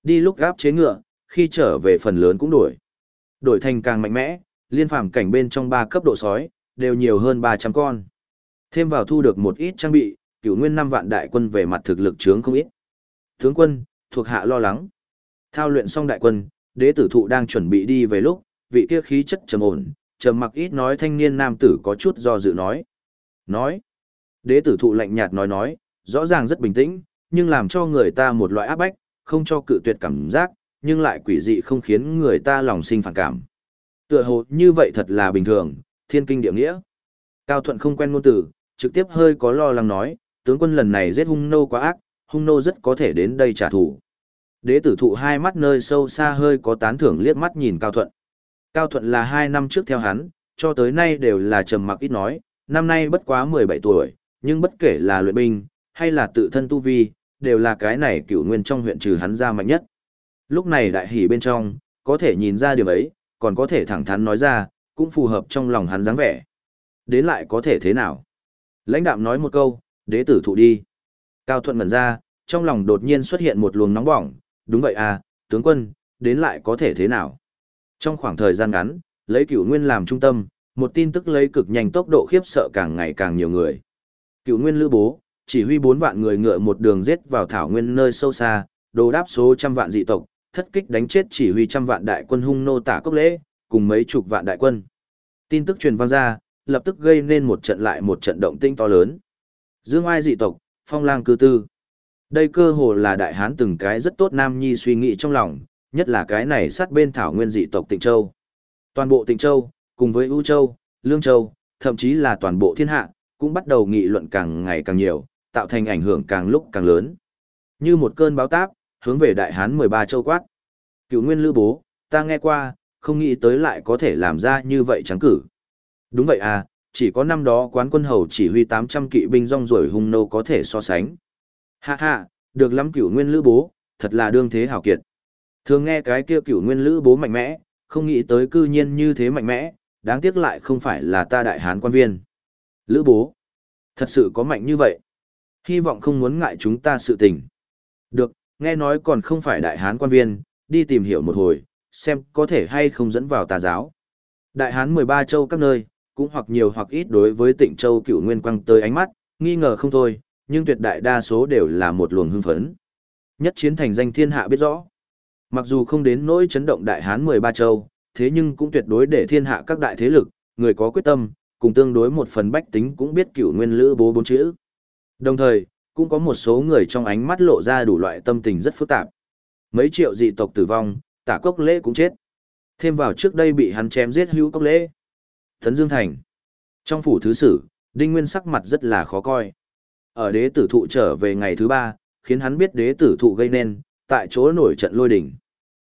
Đi lúc gáp chế ngựa, khi trở về phần lớn cũng đổi. Đổi thành càng mạnh mẽ, liên phàm cảnh bên trong ba cấp độ sói, đều nhiều hơn 300 con. Thêm vào thu được một ít trang bị, cửu nguyên năm vạn đại quân về mặt thực lực trướng không ít. Tướng quân, thuộc hạ lo lắng. Thao luyện xong đại quân, đế tử thụ đang chuẩn bị đi về lúc, vị kia khí chất trầm ổn, trầm mặc ít nói thanh niên nam tử có chút do dự nói. Nói. Đế tử thụ lạnh nhạt nói nói, rõ ràng rất bình tĩnh, nhưng làm cho người ta một loại áp bách, không cho cự tuyệt cảm giác, nhưng lại quỷ dị không khiến người ta lòng sinh phản cảm. Tựa hồ như vậy thật là bình thường, thiên kinh địa nghĩa. Cao Thuận không quen ngôn tử trực tiếp hơi có lo lắng nói, tướng quân lần này giết hung nô quá ác, hung nô rất có thể đến đây trả thù. Đế tử thụ hai mắt nơi sâu xa hơi có tán thưởng liếc mắt nhìn Cao Thuận. Cao Thuận là hai năm trước theo hắn, cho tới nay đều là trầm mặc ít nói, năm nay bất quá 17 tuổi, nhưng bất kể là luyện binh, hay là tự thân tu vi, đều là cái này cựu nguyên trong huyện trừ hắn ra mạnh nhất. Lúc này đại hỉ bên trong, có thể nhìn ra điểm ấy, còn có thể thẳng thắn nói ra, cũng phù hợp trong lòng hắn dáng vẻ. Đến lại có thể thế nào? Lãnh đạm nói một câu, đế tử thụ đi. Cao Thuận ngẩn ra, trong lòng đột nhiên xuất hiện một luồng nóng bỏng, đúng vậy à, tướng quân, đến lại có thể thế nào? Trong khoảng thời gian ngắn, lấy cửu nguyên làm trung tâm, một tin tức lấy cực nhanh tốc độ khiếp sợ càng ngày càng nhiều người. Cửu nguyên lữ bố, chỉ huy bốn vạn người ngựa một đường giết vào thảo nguyên nơi sâu xa, đồ đáp số trăm vạn dị tộc, thất kích đánh chết chỉ huy trăm vạn đại quân hung nô tả cốc lễ, cùng mấy chục vạn đại quân. Tin tức truyền vang ra, lập tức gây nên một trận lại một trận động tinh to lớn. Dương ai dị tộc, phong lang cư tư. Đây cơ hồ là đại hán từng cái rất tốt nam nhi suy nghĩ trong lòng, nhất là cái này sát bên thảo nguyên dị tộc Tịnh Châu. Toàn bộ Tịnh Châu, cùng với U Châu, Lương Châu, thậm chí là toàn bộ thiên hạ, cũng bắt đầu nghị luận càng ngày càng nhiều, tạo thành ảnh hưởng càng lúc càng lớn. Như một cơn báo táp, hướng về đại hán 13 châu quát. Cựu nguyên lữ bố, ta nghe qua, không nghĩ tới lại có thể làm ra như vậy trắng cử. Đúng vậy à, chỉ có năm đó quán quân hầu chỉ huy 800 kỵ binh rong ruổi hung nô có thể so sánh. Ha ha, được lắm cửu nguyên lữ bố, thật là đương thế hảo kiệt. Thường nghe cái kia cửu nguyên lữ bố mạnh mẽ, không nghĩ tới cư nhiên như thế mạnh mẽ, đáng tiếc lại không phải là ta đại hán quan viên. Lữ bố, thật sự có mạnh như vậy. Hy vọng không muốn ngại chúng ta sự tình. Được, nghe nói còn không phải đại hán quan viên, đi tìm hiểu một hồi, xem có thể hay không dẫn vào tà giáo. Đại hán 13 châu các nơi, cũng hoặc nhiều hoặc ít đối với tịnh châu cựu nguyên quăng tới ánh mắt, nghi ngờ không thôi, nhưng tuyệt đại đa số đều là một luồng hưng phấn. Nhất chiến thành danh thiên hạ biết rõ. Mặc dù không đến nỗi chấn động đại hán 13 châu, thế nhưng cũng tuyệt đối để thiên hạ các đại thế lực, người có quyết tâm, cùng tương đối một phần bách tính cũng biết cựu nguyên lữ bố bốn chữ. Đồng thời, cũng có một số người trong ánh mắt lộ ra đủ loại tâm tình rất phức tạp. Mấy triệu dị tộc tử vong, tả cốc lễ cũng chết. Thêm vào trước đây bị hắn chém giết hữu cốc lễ. Thấn Dương Thành. Trong phủ thứ sử, Đinh Nguyên sắc mặt rất là khó coi. Ở đế tử thụ trở về ngày thứ ba, khiến hắn biết đế tử thụ gây nên, tại chỗ nổi trận lôi đỉnh.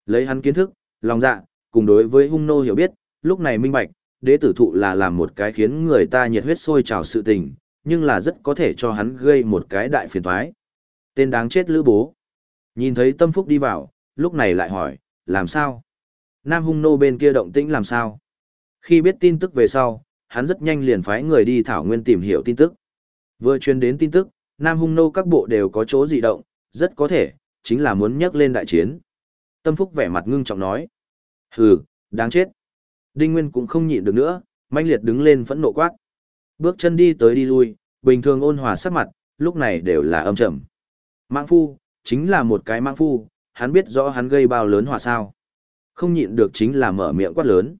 Lấy hắn kiến thức, lòng dạ, cùng đối với hung nô hiểu biết, lúc này minh bạch, đế tử thụ là làm một cái khiến người ta nhiệt huyết sôi trào sự tình, nhưng là rất có thể cho hắn gây một cái đại phiền toái. Tên đáng chết lữ bố. Nhìn thấy tâm phúc đi vào, lúc này lại hỏi, làm sao? Nam hung nô bên kia động tĩnh làm sao? Khi biết tin tức về sau, hắn rất nhanh liền phái người đi thảo nguyên tìm hiểu tin tức. Vừa truyền đến tin tức, Nam hung nô các bộ đều có chỗ dị động, rất có thể, chính là muốn nhắc lên đại chiến. Tâm Phúc vẻ mặt ngưng trọng nói. Hừ, đáng chết. Đinh Nguyên cũng không nhịn được nữa, manh liệt đứng lên phẫn nộ quát. Bước chân đi tới đi lui, bình thường ôn hòa sắc mặt, lúc này đều là âm trầm. Mạng phu, chính là một cái mạng phu, hắn biết rõ hắn gây bao lớn hòa sao. Không nhịn được chính là mở miệng quát lớn.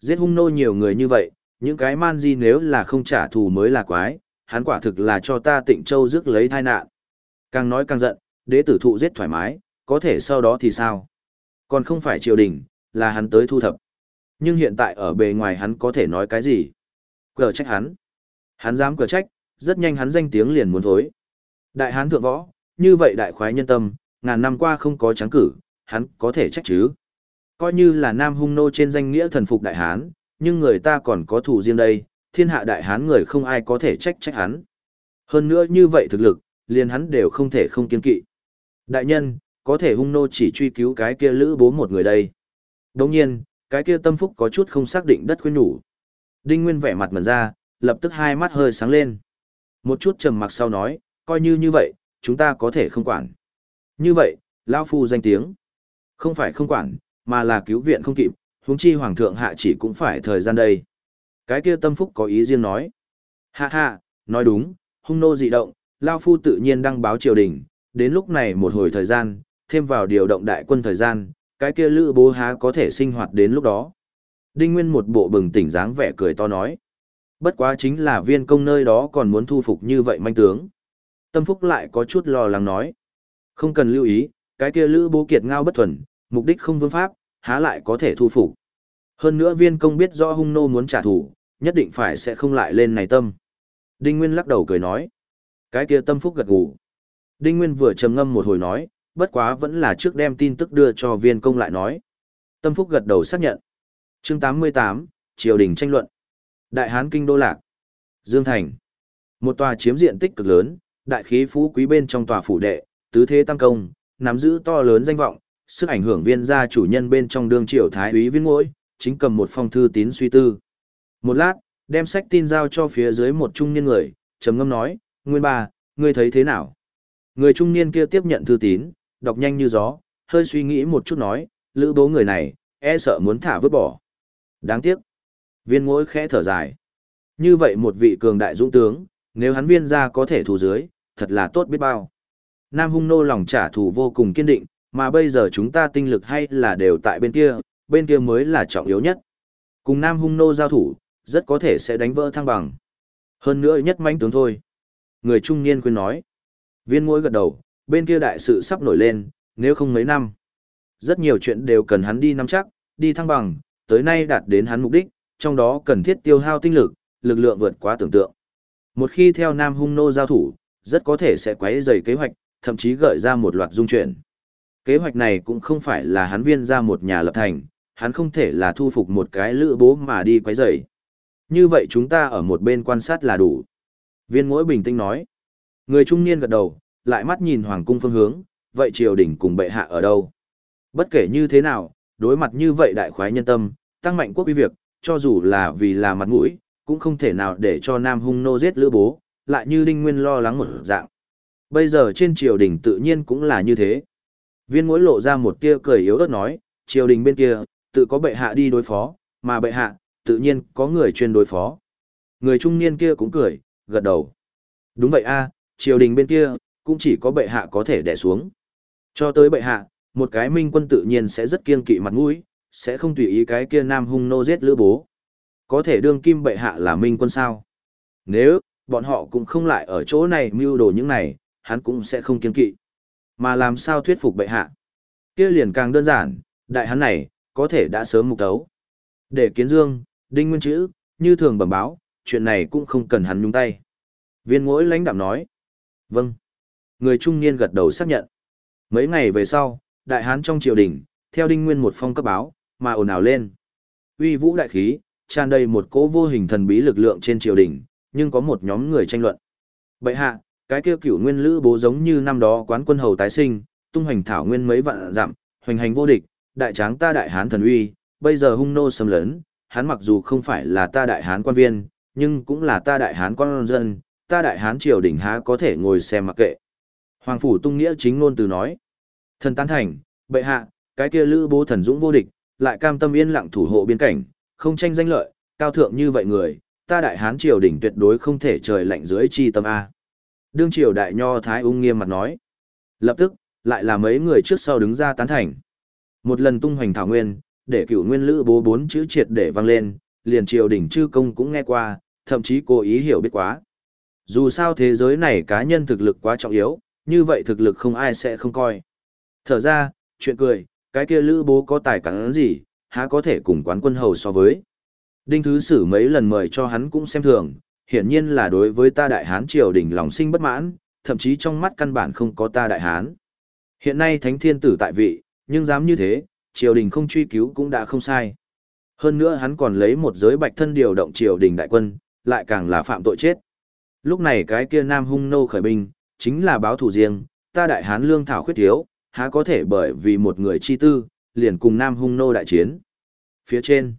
Giết hung nô nhiều người như vậy, những cái man di nếu là không trả thù mới là quái, hắn quả thực là cho ta tịnh châu rước lấy thai nạn. Càng nói càng giận, đế tử thụ giết thoải mái, có thể sau đó thì sao? Còn không phải triều đình, là hắn tới thu thập. Nhưng hiện tại ở bề ngoài hắn có thể nói cái gì? Cờ trách hắn. Hắn dám cờ trách, rất nhanh hắn danh tiếng liền muốn thối. Đại hán thượng võ, như vậy đại khoái nhân tâm, ngàn năm qua không có trắng cử, hắn có thể trách chứ. Coi như là nam hung nô trên danh nghĩa thần phục đại hán, nhưng người ta còn có thủ riêng đây, thiên hạ đại hán người không ai có thể trách trách hắn. Hơn nữa như vậy thực lực, liền hắn đều không thể không kiên kỵ. Đại nhân, có thể hung nô chỉ truy cứu cái kia lữ bố một người đây. Đồng nhiên, cái kia tâm phúc có chút không xác định đất khuyên nhủ. Đinh Nguyên vẻ mặt mẩn ra, lập tức hai mắt hơi sáng lên. Một chút trầm mặc sau nói, coi như như vậy, chúng ta có thể không quản. Như vậy, lão Phu danh tiếng. Không phải không quản, mà là cứu viện không kịp, huống chi hoàng thượng hạ chỉ cũng phải thời gian đây. Cái kia tâm phúc có ý riêng nói. Ha ha, nói đúng, hung nô dị động, Lao Phu tự nhiên đăng báo triều đình, đến lúc này một hồi thời gian, thêm vào điều động đại quân thời gian, cái kia lữ bố há có thể sinh hoạt đến lúc đó. Đinh Nguyên một bộ bừng tỉnh dáng vẻ cười to nói. Bất quá chính là viên công nơi đó còn muốn thu phục như vậy manh tướng. Tâm Phúc lại có chút lo lắng nói. Không cần lưu ý, cái kia lữ bố kiệt ngao bất thuần, mục đích không vương pháp, há lại có thể thu phục. Hơn nữa viên công biết rõ hung nô muốn trả thù, nhất định phải sẽ không lại lên này tâm. Đinh Nguyên lắc đầu cười nói. Cái kia tâm phúc gật gù. Đinh Nguyên vừa trầm ngâm một hồi nói, bất quá vẫn là trước đem tin tức đưa cho viên công lại nói. Tâm phúc gật đầu xác nhận. chương 88, triều đình tranh luận. Đại Hán Kinh Đô Lạc. Dương Thành. Một tòa chiếm diện tích cực lớn, đại khí phú quý bên trong tòa phủ đệ, tứ thế tăng công, nắm giữ to lớn danh vọng, sức ảnh hưởng viên gia chủ nhân bên trong đương triều thái úy viên ngỗi, chính cầm một phong thư tín suy tư. Một lát, đem sách tin giao cho phía dưới một trung niên người, trầm ngâm nói, Nguyên ba, ngươi thấy thế nào? Người trung niên kia tiếp nhận thư tín, đọc nhanh như gió, hơi suy nghĩ một chút nói, lữ bố người này, e sợ muốn thả vứt bỏ. Đáng tiếc. Viên ngỗi khẽ thở dài. Như vậy một vị cường đại dũng tướng, nếu hắn viên ra có thể thủ dưới, thật là tốt biết bao. Nam hung nô lòng trả thù vô cùng kiên định, mà bây giờ chúng ta tinh lực hay là đều tại bên kia, bên kia mới là trọng yếu nhất. Cùng Nam hung nô giao thủ, rất có thể sẽ đánh vỡ thăng bằng. Hơn nữa nhất mãnh tướng thôi. Người trung niên khuyên nói. Viên mũi gật đầu, bên kia đại sự sắp nổi lên, nếu không mấy năm. Rất nhiều chuyện đều cần hắn đi nắm chắc, đi thăng bằng, tới nay đạt đến hắn mục đích, trong đó cần thiết tiêu hao tinh lực, lực lượng vượt quá tưởng tượng. Một khi theo Nam Hung Nô giao thủ, rất có thể sẽ quấy rầy kế hoạch, thậm chí gợi ra một loạt dung chuyển. Kế hoạch này cũng không phải là hắn viên ra một nhà lập thành, hắn không thể là thu phục một cái lữ bố mà đi quấy rầy. Như vậy chúng ta ở một bên quan sát là đủ. Viên mỗi bình tĩnh nói. Người trung niên gật đầu, lại mắt nhìn hoàng cung phương hướng, vậy triều đình cùng bệ hạ ở đâu? Bất kể như thế nào, đối mặt như vậy đại khoái nhân tâm, tăng mạnh quốc uy việc, cho dù là vì là mặt mũi, cũng không thể nào để cho Nam Hung nô giết lữ bố, lại như Đinh Nguyên lo lắng một dạng. Bây giờ trên triều đình tự nhiên cũng là như thế. Viên mỗi lộ ra một tia cười yếu ớt nói, triều đình bên kia, tự có bệ hạ đi đối phó, mà bệ hạ, tự nhiên có người chuyên đối phó. Người trung niên kia cũng cười, gật đầu. Đúng vậy a, triều đình bên kia, cũng chỉ có bệ hạ có thể đè xuống. Cho tới bệ hạ, một cái minh quân tự nhiên sẽ rất kiên kỵ mặt mũi, sẽ không tùy ý cái kia nam hung nô giết lữ bố. Có thể đương kim bệ hạ là minh quân sao? Nếu, bọn họ cũng không lại ở chỗ này mưu đồ những này, hắn cũng sẽ không kiên kỵ. Mà làm sao thuyết phục bệ hạ? Kia liền càng đơn giản, đại hắn này, có thể đã sớm mục tấu. Để kiến dương, đinh nguyên chữ, như thường bẩm báo, chuyện này cũng không cần hắn nhúng tay. Viên ngỗi lãnh đạm nói. Vâng. Người trung niên gật đầu xác nhận. Mấy ngày về sau, đại hán trong triều đình, theo đinh nguyên một phong cấp báo, mà ồn ào lên. Uy vũ đại khí, tràn đầy một cỗ vô hình thần bí lực lượng trên triều đình, nhưng có một nhóm người tranh luận. Bệ hạ, cái kia cửu nguyên lữ bố giống như năm đó quán quân hầu tái sinh, tung hoành thảo nguyên mấy vạn dặm, hoành hành vô địch, đại tráng ta đại hán thần uy, bây giờ hung nô xâm lấn, hắn mặc dù không phải là ta đại hán quan viên, nhưng cũng là ta đại hán con dân, ta đại hán triều đình há có thể ngồi xem mặc kệ. Hoàng phủ tung nghĩa chính ngôn từ nói. Thần tán thành, bệ hạ, cái kia lữ bố thần dũng vô địch, lại cam tâm yên lặng thủ hộ biên cảnh, không tranh danh lợi, cao thượng như vậy người, ta đại hán triều đình tuyệt đối không thể trời lạnh dưới chi tâm A. Đương triều đại nho thái ung nghiêm mặt nói. Lập tức, lại là mấy người trước sau đứng ra tán thành. Một lần tung hoành thảo nguyên, để cửu nguyên lữ bố bốn chữ triệt để vang lên, liền triều đình chư công cũng nghe qua, thậm chí cố ý hiểu biết quá. Dù sao thế giới này cá nhân thực lực quá trọng yếu, như vậy thực lực không ai sẽ không coi. Thở ra, chuyện cười, cái kia lữ bố có tài cắn gì, há có thể cùng quán quân hầu so với. Đinh Thứ Sử mấy lần mời cho hắn cũng xem thường, hiển nhiên là đối với ta đại hán triều đình lòng sinh bất mãn, thậm chí trong mắt căn bản không có ta đại hán. Hiện nay thánh thiên tử tại vị, nhưng dám như thế, triều đình không truy cứu cũng đã không sai. Hơn nữa hắn còn lấy một giới bạch thân điều động triều đình đại quân, lại càng là phạm tội chết. Lúc này cái kia nam hung nô khởi binh, chính là báo thủ riêng, ta đại hán lương thảo khuyết thiếu, há có thể bởi vì một người chi tư, liền cùng nam hung nô đại chiến. Phía trên,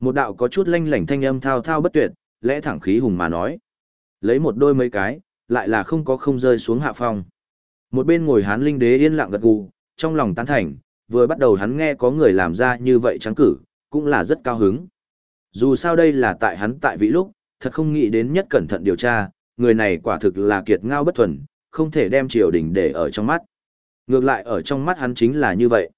một đạo có chút lanh lảnh thanh âm thao thao bất tuyệt, lẽ thẳng khí hùng mà nói. Lấy một đôi mấy cái, lại là không có không rơi xuống hạ phong. Một bên ngồi hán linh đế yên lặng gật gù, trong lòng tán thành, vừa bắt đầu hắn nghe có người làm ra như vậy trắng cử, cũng là rất cao hứng. Dù sao đây là tại hắn tại vị lúc, thật không nghĩ đến nhất cẩn thận điều tra, người này quả thực là kiệt ngao bất thuần, không thể đem triều đình để ở trong mắt. Ngược lại ở trong mắt hắn chính là như vậy.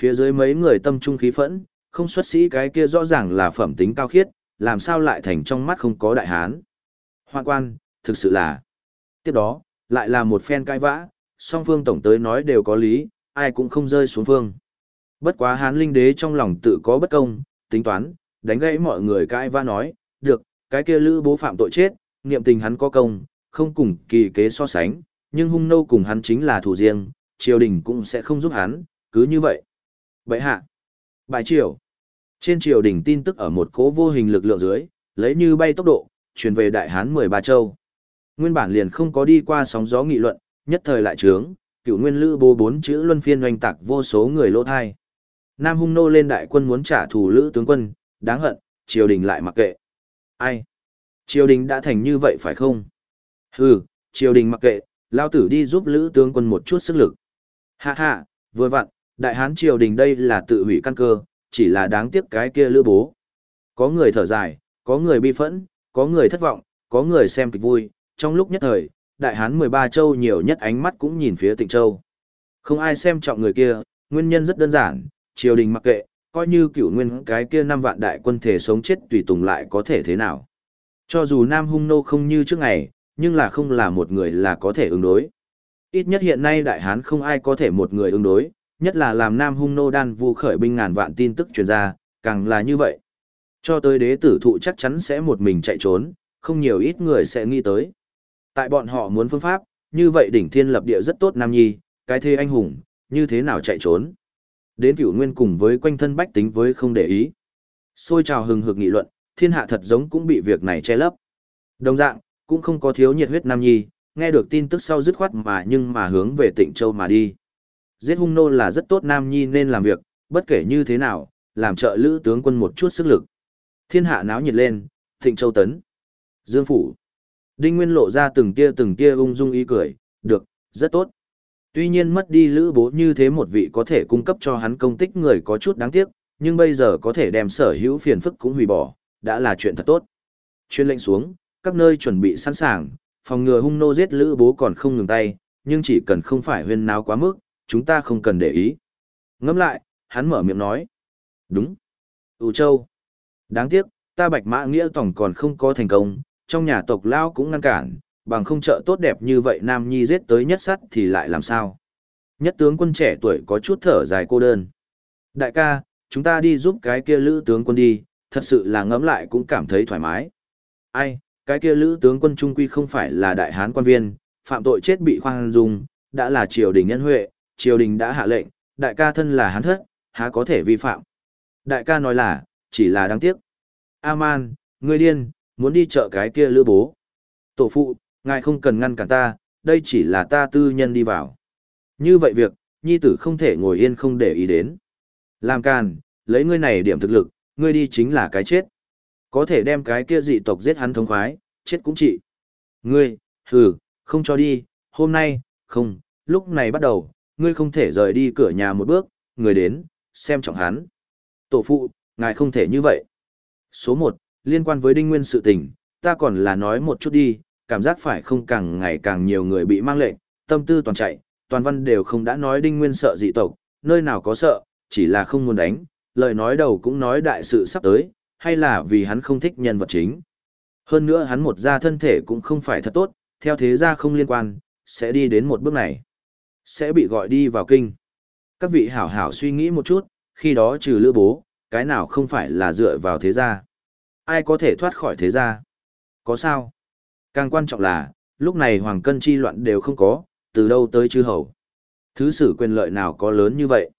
Phía dưới mấy người tâm trung khí phẫn, không xuất sĩ cái kia rõ ràng là phẩm tính cao khiết, làm sao lại thành trong mắt không có đại hán. Hoạn quan, thực sự là. Tiếp đó, lại là một phen cai vã, song phương tổng tới nói đều có lý, ai cũng không rơi xuống phương. Bất quá hán linh đế trong lòng tự có bất công, tính toán, đánh gãy mọi người cãi va nói, được, cái kia lữ bố phạm tội chết, niệm tình hắn có công, không cùng kỳ kế so sánh, nhưng hung nô cùng hắn chính là thủ riêng, triều đình cũng sẽ không giúp hắn, cứ như vậy. Vậy hạ, bài triều, trên triều đình tin tức ở một cố vô hình lực lượng dưới, lấy như bay tốc độ, truyền về đại hán 13 châu. Nguyên bản liền không có đi qua sóng gió nghị luận, nhất thời lại trướng, cựu nguyên lữ bố bốn chữ luân phiên oanh tạc vô số người lỗ thai. Nam hung nô lên đại quân muốn trả thù lữ tướng quân, đáng hận, triều đình lại mặc kệ. Ai? Triều đình đã thành như vậy phải không? Hừ, triều đình mặc kệ, lao tử đi giúp lữ tướng quân một chút sức lực. Hạ hạ, vừa vặn, đại hán triều đình đây là tự hủy căn cơ, chỉ là đáng tiếc cái kia lữ bố. Có người thở dài, có người bi phẫn, có người thất vọng, có người xem kịch vui, trong lúc nhất thời, đại hán 13 châu nhiều nhất ánh mắt cũng nhìn phía tịnh châu. Không ai xem trọng người kia, nguyên nhân rất đơn giản, triều đình mặc kệ, coi như cửu nguyên cái kia năm vạn đại quân thể sống chết tùy tùng lại có thể thế nào. Cho dù Nam Hung Nô không như trước ngày, nhưng là không là một người là có thể ứng đối. Ít nhất hiện nay đại hán không ai có thể một người ứng đối, nhất là làm Nam Hung Nô đan vu khởi binh ngàn vạn tin tức truyền ra, càng là như vậy. Cho tới đế tử thụ chắc chắn sẽ một mình chạy trốn, không nhiều ít người sẽ nghĩ tới. Tại bọn họ muốn phương pháp, như vậy đỉnh thiên lập địa rất tốt Nam Nhi, cái thế anh hùng, như thế nào chạy trốn. Đến cửu nguyên cùng với quanh thân bách tính với không để ý. Xôi trào hừng hực nghị luận, thiên hạ thật giống cũng bị việc này che lấp. Đồng dạng, cũng không có thiếu nhiệt huyết Nam Nhi, nghe được tin tức sau dứt khoát mà nhưng mà hướng về Tịnh Châu mà đi. Giết hung nô là rất tốt Nam Nhi nên làm việc, bất kể như thế nào, làm trợ lữ tướng quân một chút sức lực. Thiên hạ náo nhiệt lên, Tịnh Châu tấn. Dương Phủ. Đinh Nguyên lộ ra từng tia từng tia ung dung ý cười, được, rất tốt. Tuy nhiên mất đi lữ bố như thế một vị có thể cung cấp cho hắn công tích người có chút đáng tiếc, nhưng bây giờ có thể đem sở hữu phiền phức cũng hủy bỏ, đã là chuyện thật tốt. Chuyên lệnh xuống, các nơi chuẩn bị sẵn sàng, phòng ngừa hung nô giết lữ bố còn không ngừng tay, nhưng chỉ cần không phải huyên náo quá mức, chúng ta không cần để ý. Ngẫm lại, hắn mở miệng nói. Đúng. Ú châu. Đáng tiếc, ta bạch mã nghĩa tổng còn không có thành công, trong nhà tộc lao cũng ngăn cản, bằng không trợ tốt đẹp như vậy nam nhi giết tới nhất sắt thì lại làm sao. Nhất tướng quân trẻ tuổi có chút thở dài cô đơn. Đại ca, chúng ta đi giúp cái kia lữ tướng quân đi, thật sự là ngẫm lại cũng cảm thấy thoải mái. Ai, cái kia lữ tướng quân trung quy không phải là đại hán quan viên, phạm tội chết bị khoan dung, đã là triều đình nhân huệ, triều đình đã hạ lệnh, đại ca thân là hán thất, há có thể vi phạm. Đại ca nói là, chỉ là đáng tiếc. A-man, ngươi điên, muốn đi chợ cái kia lữ bố. Tổ phụ, ngài không cần ngăn cản ta, đây chỉ là ta tư nhân đi vào. Như vậy việc, nhi tử không thể ngồi yên không để ý đến. Làm càn, lấy ngươi này điểm thực lực, ngươi đi chính là cái chết. Có thể đem cái kia dị tộc giết hắn thống khoái, chết cũng trị. Ngươi, hừ, không cho đi, hôm nay, không, lúc này bắt đầu, ngươi không thể rời đi cửa nhà một bước, người đến, xem trọng hắn. Tổ phụ, ngài không thể như vậy. Số 1, liên quan với đinh nguyên sự tình, ta còn là nói một chút đi, cảm giác phải không càng ngày càng nhiều người bị mang lệnh, tâm tư toàn chạy, toàn văn đều không đã nói đinh nguyên sợ dị tộc, nơi nào có sợ, chỉ là không muốn đánh, lời nói đầu cũng nói đại sự sắp tới, hay là vì hắn không thích nhân vật chính. Hơn nữa hắn một gia thân thể cũng không phải thật tốt, theo thế gia không liên quan, sẽ đi đến một bước này. Sẽ bị gọi đi vào kinh. Các vị hảo hảo suy nghĩ một chút, khi đó trừ lữ bố, cái nào không phải là dựa vào thế gia. Ai có thể thoát khỏi thế gia? Có sao? Càng quan trọng là, lúc này hoàng cân chi loạn đều không có, từ đâu tới chư hầu. Thứ sử quyền lợi nào có lớn như vậy?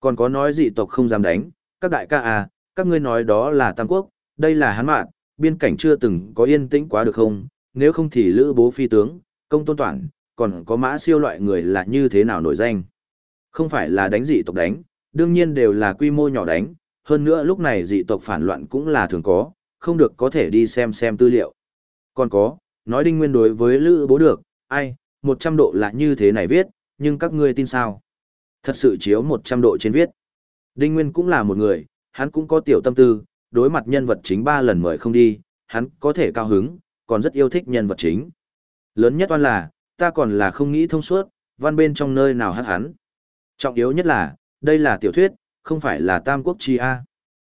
Còn có nói dị tộc không dám đánh, các đại ca à, các ngươi nói đó là Tam Quốc, đây là Hán Mạn, biên cảnh chưa từng có yên tĩnh quá được không, nếu không thì lữ bố phi tướng, công tôn toản, còn có mã siêu loại người là như thế nào nổi danh. Không phải là đánh dị tộc đánh, đương nhiên đều là quy mô nhỏ đánh, hơn nữa lúc này dị tộc phản loạn cũng là thường có, không được có thể đi xem xem tư liệu. Còn có, nói đinh nguyên đối với lữ bố được, ai, 100 độ là như thế này viết, nhưng các ngươi tin sao? Thật sự chiếu 100 độ trên viết. Đinh Nguyên cũng là một người, hắn cũng có tiểu tâm tư, đối mặt nhân vật chính ba lần mời không đi, hắn có thể cao hứng, còn rất yêu thích nhân vật chính. Lớn nhất oan là, ta còn là không nghĩ thông suốt, văn bên trong nơi nào hát hắn. Trọng yếu nhất là, đây là tiểu thuyết, không phải là tam quốc chi A.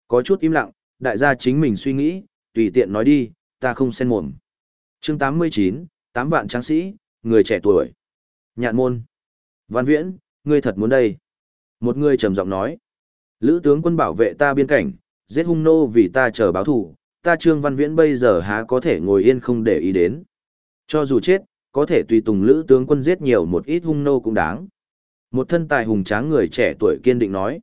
Có chút im lặng, đại gia chính mình suy nghĩ, tùy tiện nói đi, ta không xen mồm. chương 89, 8 vạn tráng sĩ, người trẻ tuổi. Nhạn môn. Văn viễn, ngươi thật muốn đây. Một người trầm giọng nói. Lữ tướng quân bảo vệ ta biên cảnh, giết hung nô vì ta chờ báo thủ, ta trương văn viễn bây giờ há có thể ngồi yên không để ý đến. Cho dù chết, có thể tùy tùng lữ tướng quân giết nhiều một ít hung nô cũng đáng. Một thân tài hùng tráng người trẻ tuổi kiên định nói.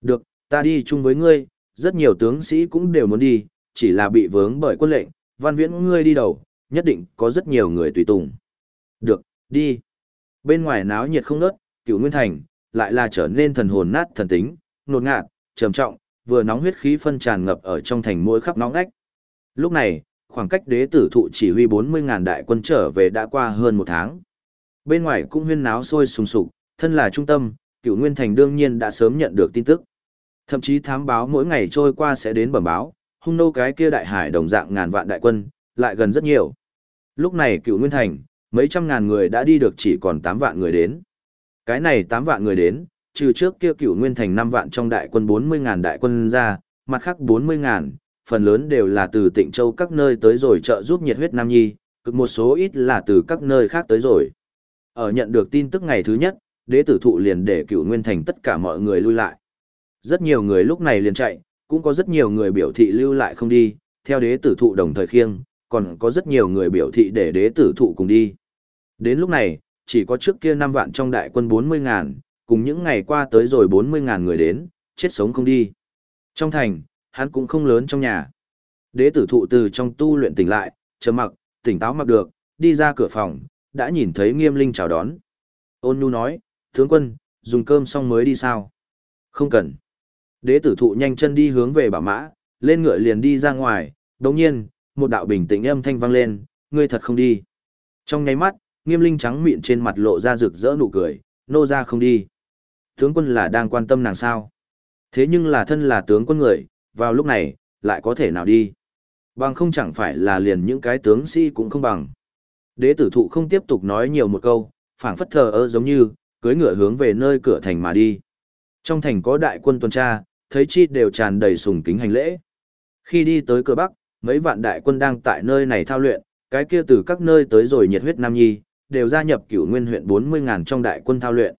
Được, ta đi chung với ngươi, rất nhiều tướng sĩ cũng đều muốn đi, chỉ là bị vướng bởi quân lệnh, văn viễn ngươi đi đầu, nhất định có rất nhiều người tùy tùng. Được, đi. Bên ngoài náo nhiệt không nớt, cựu nguyên thành, lại là trở nên thần hồn nát thần tính, nột ngạt, trầm trọng, vừa nóng huyết khí phân tràn ngập ở trong thành mỗi khắp nóng ngách. Lúc này, khoảng cách đế tử thụ chỉ huy 40.000 đại quân trở về đã qua hơn một tháng. Bên ngoài cũng huyên náo sôi sùng sục, thân là trung tâm, cựu nguyên thành đương nhiên đã sớm nhận được tin tức. Thậm chí thám báo mỗi ngày trôi qua sẽ đến bẩm báo, hung nô cái kia đại hải đồng dạng ngàn vạn đại quân, lại gần rất nhiều. Lúc này cựu nguyên thành, mấy trăm ngàn người đã đi được chỉ còn 8 vạn người đến. Cái này 8 vạn người đến, trừ trước kia cựu nguyên thành 5 vạn trong đại quân 40 ngàn đại quân ra, mặt khác 40 ngàn, phần lớn đều là từ tịnh châu các nơi tới rồi trợ giúp nhiệt huyết Nam Nhi, cực một số ít là từ các nơi khác tới rồi. Ở nhận được tin tức ngày thứ nhất, đế tử thụ liền để cựu nguyên thành tất cả mọi người lui lại. Rất nhiều người lúc này liền chạy, cũng có rất nhiều người biểu thị lưu lại không đi, theo đế tử thụ đồng thời khiêng, còn có rất nhiều người biểu thị để đế tử thụ cùng đi. Đến lúc này, chỉ có trước kia 5 vạn trong đại quân 40 ngàn, cùng những ngày qua tới rồi 40 ngàn người đến, chết sống không đi. Trong thành, hắn cũng không lớn trong nhà. Đế tử thụ từ trong tu luyện tỉnh lại, chấm mặc, tỉnh táo mặc được, đi ra cửa phòng, đã nhìn thấy nghiêm linh chào đón. Ôn nhu nói, tướng quân, dùng cơm xong mới đi sao? Không cần. Đế tử thụ nhanh chân đi hướng về bảo mã, lên ngựa liền đi ra ngoài, đồng nhiên, một đạo bình tĩnh âm thanh vang lên, ngươi thật không đi. Trong nháy mắt, nghiêm linh trắng miệng trên mặt lộ ra rực rỡ nụ cười, nô ra không đi. Tướng quân là đang quan tâm nàng sao? Thế nhưng là thân là tướng quân người, vào lúc này, lại có thể nào đi? Bằng không chẳng phải là liền những cái tướng sĩ cũng không bằng. Đế tử thụ không tiếp tục nói nhiều một câu, phảng phất thờ ơ giống như, cưới ngựa hướng về nơi cửa thành mà đi. Trong thành có đại quân tuần tra, thấy chi đều tràn đầy sùng kính hành lễ. Khi đi tới cửa Bắc, mấy vạn đại quân đang tại nơi này thao luyện, cái kia từ các nơi tới rồi nhiệt huyết Nam Nhi, đều gia nhập cửu nguyên huyện 40.000 trong đại quân thao luyện.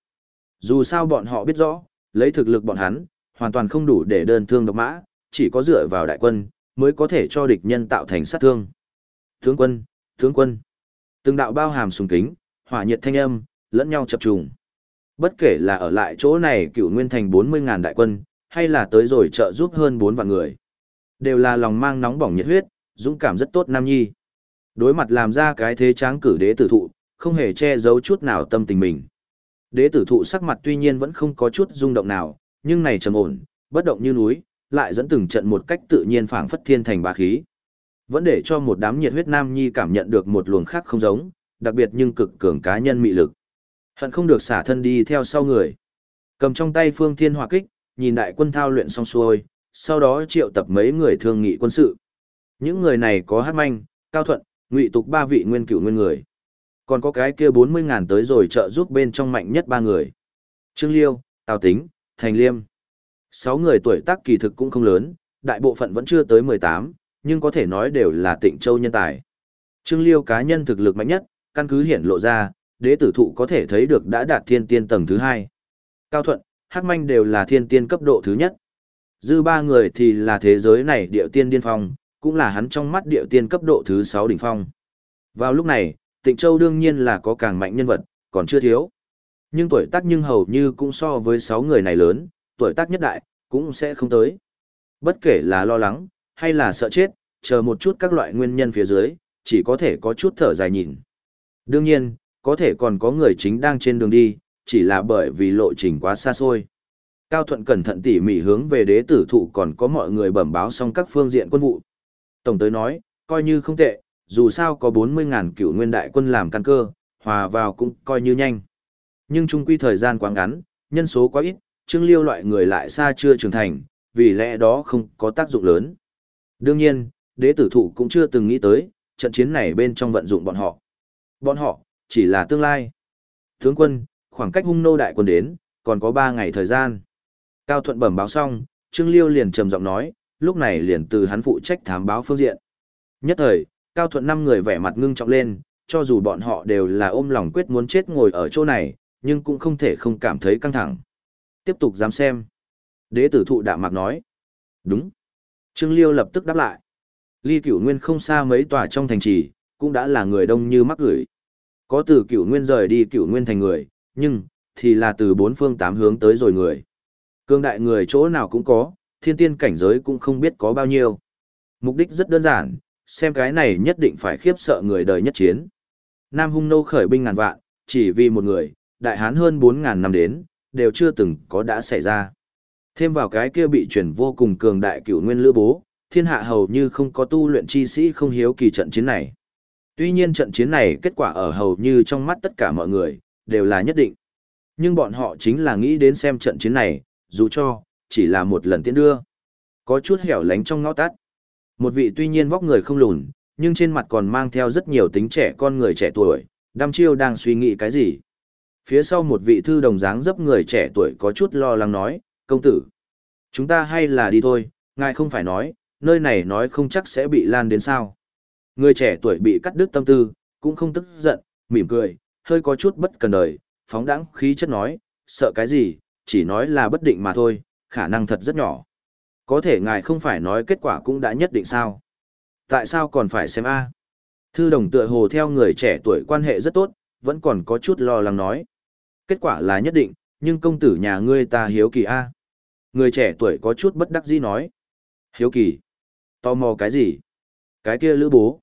Dù sao bọn họ biết rõ, lấy thực lực bọn hắn, hoàn toàn không đủ để đơn thương độc mã, chỉ có dựa vào đại quân, mới có thể cho địch nhân tạo thành sát thương. Tướng quân, tướng quân. Từng đạo bao hàm sùng kính, hỏa nhiệt thanh âm, lẫn nhau chập trùng. Bất kể là ở lại chỗ này cửu nguyên thành 40.000 đại quân, hay là tới rồi trợ giúp hơn 4 vạn người. Đều là lòng mang nóng bỏng nhiệt huyết, dũng cảm rất tốt nam nhi. Đối mặt làm ra cái thế tráng cử đế tử thụ, không hề che giấu chút nào tâm tình mình. Đế tử thụ sắc mặt tuy nhiên vẫn không có chút rung động nào, nhưng này trầm ổn, bất động như núi, lại dẫn từng trận một cách tự nhiên phảng phất thiên thành bá khí. Vẫn để cho một đám nhiệt huyết nam nhi cảm nhận được một luồng khác không giống, đặc biệt nhưng cực cường cá nhân mị lực. Hận không được xả thân đi theo sau người. Cầm trong tay phương thiên hỏa kích, nhìn đại quân thao luyện xong xuôi, sau đó triệu tập mấy người thương nghị quân sự. Những người này có hát manh, cao thuận, ngụy tục ba vị nguyên cửu nguyên người. Còn có cái kia 40 ngàn tới rồi trợ giúp bên trong mạnh nhất ba người. Trương Liêu, Tào Tính, Thành Liêm. Sáu người tuổi tác kỳ thực cũng không lớn, đại bộ phận vẫn chưa tới 18, nhưng có thể nói đều là tịnh châu nhân tài. Trương Liêu cá nhân thực lực mạnh nhất, căn cứ hiển lộ ra, đế tử thụ có thể thấy được đã đạt thiên tiên tầng thứ hai. Cao Thuận, Hắc Manh đều là thiên tiên cấp độ thứ nhất. Dư ba người thì là thế giới này điệu tiên điên phong, cũng là hắn trong mắt điệu tiên cấp độ thứ sáu đỉnh phong. Vào lúc này, Tịnh Châu đương nhiên là có càng mạnh nhân vật, còn chưa thiếu. Nhưng tuổi tác nhưng hầu như cũng so với sáu người này lớn, tuổi tác nhất đại, cũng sẽ không tới. Bất kể là lo lắng, hay là sợ chết, chờ một chút các loại nguyên nhân phía dưới, chỉ có thể có chút thở dài nhìn. Đương nhiên, có thể còn có người chính đang trên đường đi, chỉ là bởi vì lộ trình quá xa xôi. Cao Thuận cẩn thận tỉ mỉ hướng về đế tử thụ còn có mọi người bẩm báo xong các phương diện quân vụ. Tổng tới nói, coi như không tệ, dù sao có 40.000 cựu nguyên đại quân làm căn cơ, hòa vào cũng coi như nhanh. Nhưng chung quy thời gian quá ngắn, nhân số quá ít, Trương Liêu loại người lại xa chưa trưởng thành, vì lẽ đó không có tác dụng lớn. Đương nhiên, đế tử thụ cũng chưa từng nghĩ tới, trận chiến này bên trong vận dụng bọn họ. Bọn họ, chỉ là tương lai. Tướng quân, khoảng cách hung nô đại quân đến, còn có 3 ngày thời gian. Cao Thuận bẩm báo xong, Trương Liêu liền trầm giọng nói, lúc này liền từ hắn phụ trách thám báo phương diện. Nhất thời, Cao Thuận năm người vẻ mặt ngưng trọng lên, cho dù bọn họ đều là ôm lòng quyết muốn chết ngồi ở chỗ này, nhưng cũng không thể không cảm thấy căng thẳng. Tiếp tục dám xem. Đế tử thụ đạm mạc nói. Đúng. Trương Liêu lập tức đáp lại. Ly cửu nguyên không xa mấy tòa trong thành trì, cũng đã là người đông như mắc gửi. Có từ cửu nguyên rời đi cửu nguyên thành người, nhưng, thì là từ bốn phương tám hướng tới rồi người. Cương đại người chỗ nào cũng có, thiên tiên cảnh giới cũng không biết có bao nhiêu. Mục đích rất đơn giản, xem cái này nhất định phải khiếp sợ người đời nhất chiến. Nam hung nô khởi binh ngàn vạn, chỉ vì một người, đại hán hơn 4.000 năm đến, đều chưa từng có đã xảy ra. Thêm vào cái kia bị truyền vô cùng cường đại cửu nguyên lữ bố, thiên hạ hầu như không có tu luyện chi sĩ không hiếu kỳ trận chiến này. Tuy nhiên trận chiến này kết quả ở hầu như trong mắt tất cả mọi người, đều là nhất định. Nhưng bọn họ chính là nghĩ đến xem trận chiến này, dù cho, chỉ là một lần tiến đưa. Có chút hẻo lánh trong ngõ tắt. Một vị tuy nhiên vóc người không lùn, nhưng trên mặt còn mang theo rất nhiều tính trẻ con người trẻ tuổi, đăm chiêu đang suy nghĩ cái gì. Phía sau một vị thư đồng dáng dấp người trẻ tuổi có chút lo lắng nói, công tử. Chúng ta hay là đi thôi, ngài không phải nói, nơi này nói không chắc sẽ bị lan đến sao. Người trẻ tuổi bị cắt đứt tâm tư, cũng không tức giận, mỉm cười, hơi có chút bất cần đời, phóng đãng khí chất nói, sợ cái gì, chỉ nói là bất định mà thôi, khả năng thật rất nhỏ. Có thể ngài không phải nói kết quả cũng đã nhất định sao. Tại sao còn phải xem A? Thư đồng tựa hồ theo người trẻ tuổi quan hệ rất tốt, vẫn còn có chút lo lắng nói. Kết quả là nhất định, nhưng công tử nhà ngươi ta hiếu kỳ A. Người trẻ tuổi có chút bất đắc dĩ nói. Hiếu kỳ? Tò mò cái gì? Cái kia lữ bố.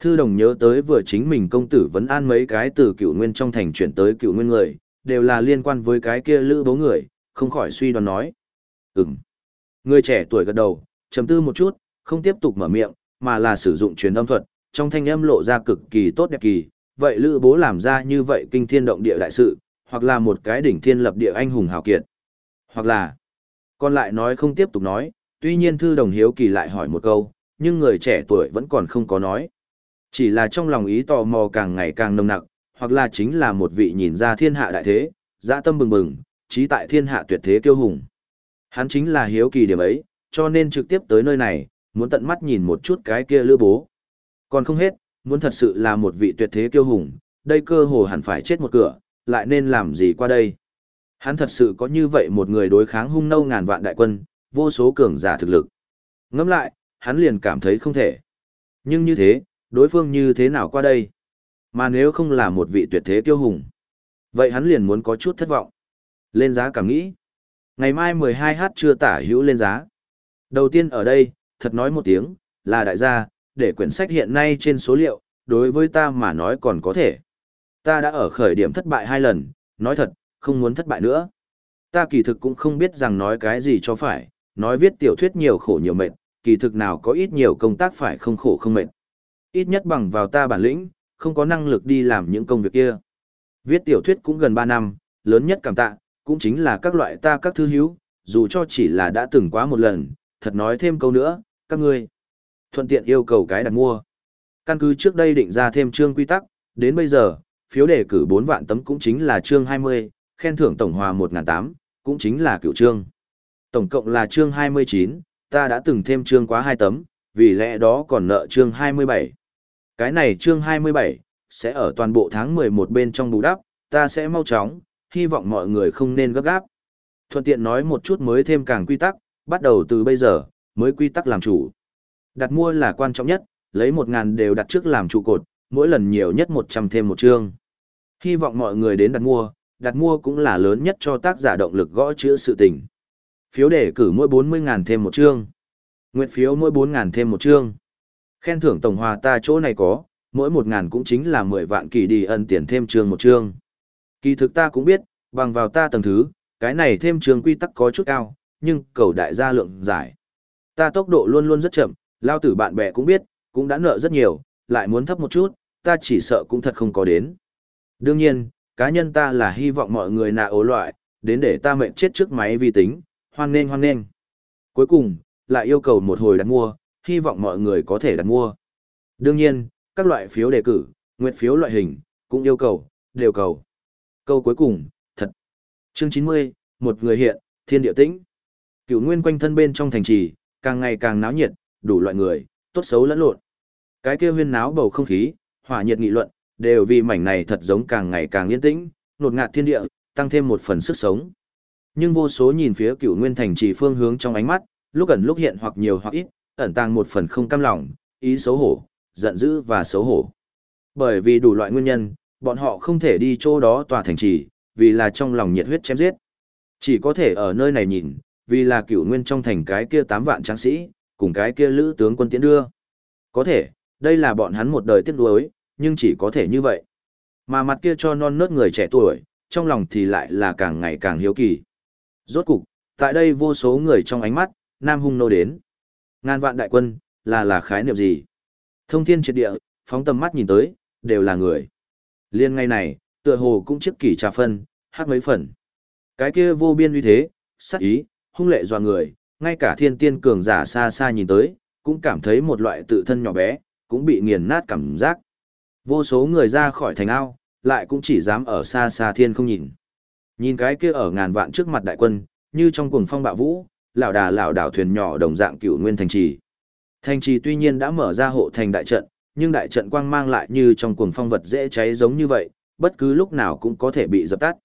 Thư đồng nhớ tới vừa chính mình công tử vẫn an mấy cái từ cựu nguyên trong thành chuyển tới cựu nguyên người, đều là liên quan với cái kia lữ bố người, không khỏi suy đoán nói. Ừm. Người trẻ tuổi gật đầu, trầm tư một chút, không tiếp tục mở miệng, mà là sử dụng truyền âm thuật, trong thanh âm lộ ra cực kỳ tốt đẹp kỳ. Vậy lữ bố làm ra như vậy kinh thiên động địa đại sự, hoặc là một cái đỉnh thiên lập địa anh hùng hào kiệt. Hoặc là, còn lại nói không tiếp tục nói, tuy nhiên thư đồng hiếu kỳ lại hỏi một câu, nhưng người trẻ tuổi vẫn còn không có nói. Chỉ là trong lòng ý tò mò càng ngày càng nồng nặc, hoặc là chính là một vị nhìn ra thiên hạ đại thế, dã tâm bừng bừng, trí tại thiên hạ tuyệt thế kiêu hùng. Hắn chính là hiếu kỳ điểm ấy, cho nên trực tiếp tới nơi này, muốn tận mắt nhìn một chút cái kia lữ bố. Còn không hết, muốn thật sự là một vị tuyệt thế kiêu hùng, đây cơ hồ hẳn phải chết một cửa, lại nên làm gì qua đây. Hắn thật sự có như vậy một người đối kháng hung nâu ngàn vạn đại quân, vô số cường giả thực lực. Ngẫm lại, hắn liền cảm thấy không thể. Nhưng như thế, đối phương như thế nào qua đây? Mà nếu không là một vị tuyệt thế kiêu hùng, vậy hắn liền muốn có chút thất vọng. Lên giá cảm nghĩ. Ngày mai 12h chưa tả hữu lên giá. Đầu tiên ở đây, thật nói một tiếng, là đại gia, để quyển sách hiện nay trên số liệu, đối với ta mà nói còn có thể. Ta đã ở khởi điểm thất bại hai lần, nói thật, không muốn thất bại nữa. Ta kỳ thực cũng không biết rằng nói cái gì cho phải, nói viết tiểu thuyết nhiều khổ nhiều mệt, kỳ thực nào có ít nhiều công tác phải không khổ không mệt. Ít nhất bằng vào ta bản lĩnh, không có năng lực đi làm những công việc kia. Viết tiểu thuyết cũng gần 3 năm, lớn nhất cảm tạ, cũng chính là các loại ta các thư hữu, dù cho chỉ là đã từng quá một lần, thật nói thêm câu nữa, các ngươi. Thuận tiện yêu cầu cái đặt mua. Căn cứ trước đây định ra thêm chương quy tắc, đến bây giờ, phiếu đề cử 4 vạn tấm cũng chính là chương 20, khen thưởng tổng hòa 1.800, cũng chính là cựu chương. Tổng cộng là chương 29, ta đã từng thêm chương quá 2 tấm, vì lẽ đó còn nợ chương 27. Cái này chương 27, sẽ ở toàn bộ tháng 11 bên trong bù đắp, ta sẽ mau chóng, hy vọng mọi người không nên gấp gáp. Thuận tiện nói một chút mới thêm càng quy tắc, bắt đầu từ bây giờ, mới quy tắc làm chủ. Đặt mua là quan trọng nhất, lấy 1.000 đều đặt trước làm trụ cột, mỗi lần nhiều nhất 100 thêm một chương. Hy vọng mọi người đến đặt mua, đặt mua cũng là lớn nhất cho tác giả động lực gõ chữa sự tình. Phiếu đề cử mỗi 40.000 thêm một chương. Nguyện phiếu mỗi 4.000 thêm một chương. Khen thưởng tổng hòa ta chỗ này có, mỗi một ngàn cũng chính là 10 vạn kỳ đi ân tiền thêm trường một chương. Kỳ thực ta cũng biết, bằng vào ta tầng thứ, cái này thêm trường quy tắc có chút cao, nhưng cầu đại gia lượng giải. Ta tốc độ luôn luôn rất chậm, lao tử bạn bè cũng biết, cũng đã nợ rất nhiều, lại muốn thấp một chút, ta chỉ sợ cũng thật không có đến. Đương nhiên, cá nhân ta là hy vọng mọi người nạ ố loại, đến để ta mệnh chết trước máy vi tính, hoan nghênh hoan nghênh. Cuối cùng, lại yêu cầu một hồi đặt mua, hy vọng mọi người có thể đặt mua. Đương nhiên, các loại phiếu đề cử, nguyện phiếu loại hình, cũng yêu cầu, đều cầu. Câu cuối cùng, thật. Chương 90, một người hiện, thiên địa tĩnh. Cửu nguyên quanh thân bên trong thành trì, càng ngày càng náo nhiệt, đủ loại người, tốt xấu lẫn lộn. Cái kia huyên náo bầu không khí, hỏa nhiệt nghị luận, đều vì mảnh này thật giống càng ngày càng yên tĩnh, nột ngạt thiên địa, tăng thêm một phần sức sống. Nhưng vô số nhìn phía cửu nguyên thành trì phương hướng trong ánh mắt, lúc ẩn lúc hiện hoặc nhiều hoặc ít, ẩn tàng một phần không cam lòng, ý xấu hổ, giận dữ và xấu hổ. Bởi vì đủ loại nguyên nhân, bọn họ không thể đi chỗ đó tòa thành trì, vì là trong lòng nhiệt huyết chém giết. Chỉ có thể ở nơi này nhìn, vì là cửu nguyên trong thành cái kia 8 vạn tráng sĩ, cùng cái kia lữ tướng quân tiến đưa. Có thể, đây là bọn hắn một đời tiếc nuối, nhưng chỉ có thể như vậy. Mà mặt kia cho non nớt người trẻ tuổi, trong lòng thì lại là càng ngày càng hiếu kỳ. Rốt cục, tại đây vô số người trong ánh mắt, Nam Hung nô đến. Ngàn vạn đại quân, là là khái niệm gì? Thông thiên triệt địa, phóng tầm mắt nhìn tới, đều là người. Liên ngay này, tựa hồ cũng chiếc kỷ trà phân, hát mấy phần. Cái kia vô biên uy thế, sắc ý, hung lệ doa người, ngay cả thiên tiên cường giả xa xa nhìn tới, cũng cảm thấy một loại tự thân nhỏ bé, cũng bị nghiền nát cảm giác. Vô số người ra khỏi thành ao, lại cũng chỉ dám ở xa xa thiên không nhìn. Nhìn cái kia ở ngàn vạn trước mặt đại quân, như trong cuồng phong bạo vũ, lão đà lão đảo thuyền nhỏ đồng dạng cựu nguyên thành trì. Thành trì tuy nhiên đã mở ra hộ thành đại trận, nhưng đại trận quang mang lại như trong cuồng phong vật dễ cháy giống như vậy, bất cứ lúc nào cũng có thể bị dập tắt.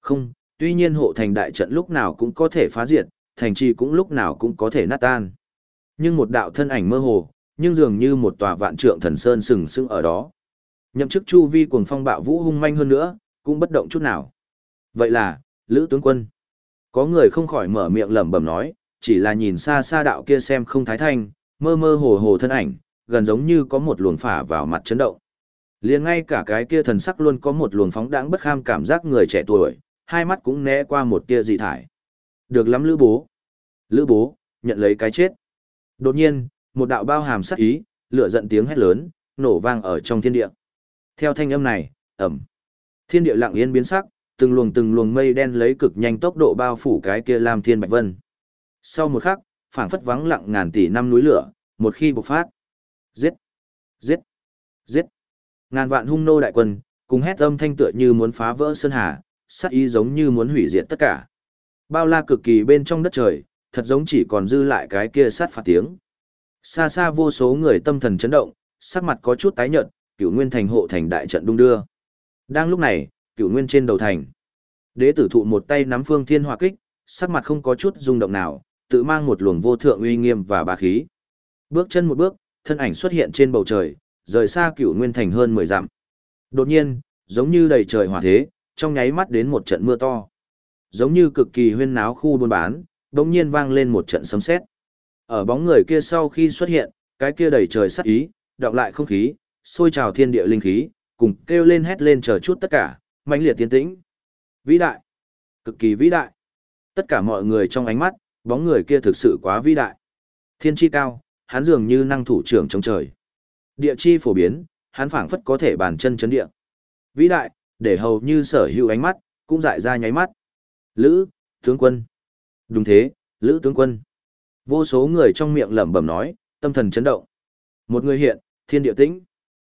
Không, tuy nhiên hộ thành đại trận lúc nào cũng có thể phá diệt, thành trì cũng lúc nào cũng có thể nát tan. Nhưng một đạo thân ảnh mơ hồ, nhưng dường như một tòa vạn trượng thần sơn sừng sững ở đó. Nhậm chức chu vi cuồng phong bạo vũ hung manh hơn nữa, cũng bất động chút nào. Vậy là, Lữ tướng quân. Có người không khỏi mở miệng lẩm bẩm nói, chỉ là nhìn xa xa đạo kia xem không thái thanh, mơ mơ hồ hồ thân ảnh, gần giống như có một luồng phả vào mặt chấn động. Liền ngay cả cái kia thần sắc luôn có một luồng phóng đãng bất kham cảm giác người trẻ tuổi, hai mắt cũng né qua một tia dị thải. Được lắm lữ bố. Lữ bố, nhận lấy cái chết. Đột nhiên, một đạo bao hàm sắc ý, lửa giận tiếng hét lớn, nổ vang ở trong thiên địa. Theo thanh âm này, ầm Thiên địa lặng yên biến sắc, từng luồng từng luồng mây đen lấy cực nhanh tốc độ bao phủ cái kia Lam Thiên Bạch Vân. Sau một khắc, phảng phất vắng lặng ngàn tỷ năm núi lửa, một khi bộc phát. Giết! Giết! Giết! Ngàn vạn hung nô đại quân, cùng hét âm thanh tựa như muốn phá vỡ sơn hà, sát ý giống như muốn hủy diệt tất cả. Bao la cực kỳ bên trong đất trời, thật giống chỉ còn dư lại cái kia sát phạt tiếng. Xa xa vô số người tâm thần chấn động, sắc mặt có chút tái nhợt, cửu nguyên thành hộ thành đại trận đung đưa. Đang lúc này, cửu nguyên trên đầu thành. Đế tử thụ một tay nắm phương thiên hỏa kích, sắc mặt không có chút rung động nào, tự mang một luồng vô thượng uy nghiêm và bá khí. Bước chân một bước, thân ảnh xuất hiện trên bầu trời, rời xa cửu nguyên thành hơn 10 dặm. Đột nhiên, giống như đầy trời hỏa thế, trong nháy mắt đến một trận mưa to. Giống như cực kỳ huyên náo khu buôn bán, đống nhiên vang lên một trận sấm sét. Ở bóng người kia sau khi xuất hiện, cái kia đầy trời sát ý, đọng lại không khí, sôi trào thiên địa linh khí, cùng kêu lên hét lên chờ chút tất cả, mãnh liệt tiến tĩnh. Vĩ đại, cực kỳ vĩ đại. Tất cả mọi người trong ánh mắt, bóng người kia thực sự quá vĩ đại. Thiên chi cao, hắn dường như năng thủ trưởng trong trời. Địa chi phổ biến, hắn phảng phất có thể bàn chân chấn địa. Vĩ đại, để hầu như sở hữu ánh mắt, cũng dại ra nháy mắt. Lữ, tướng quân. Đúng thế, Lữ tướng quân. Vô số người trong miệng lẩm bẩm nói, tâm thần chấn động. Một người hiện, thiên địa tĩnh.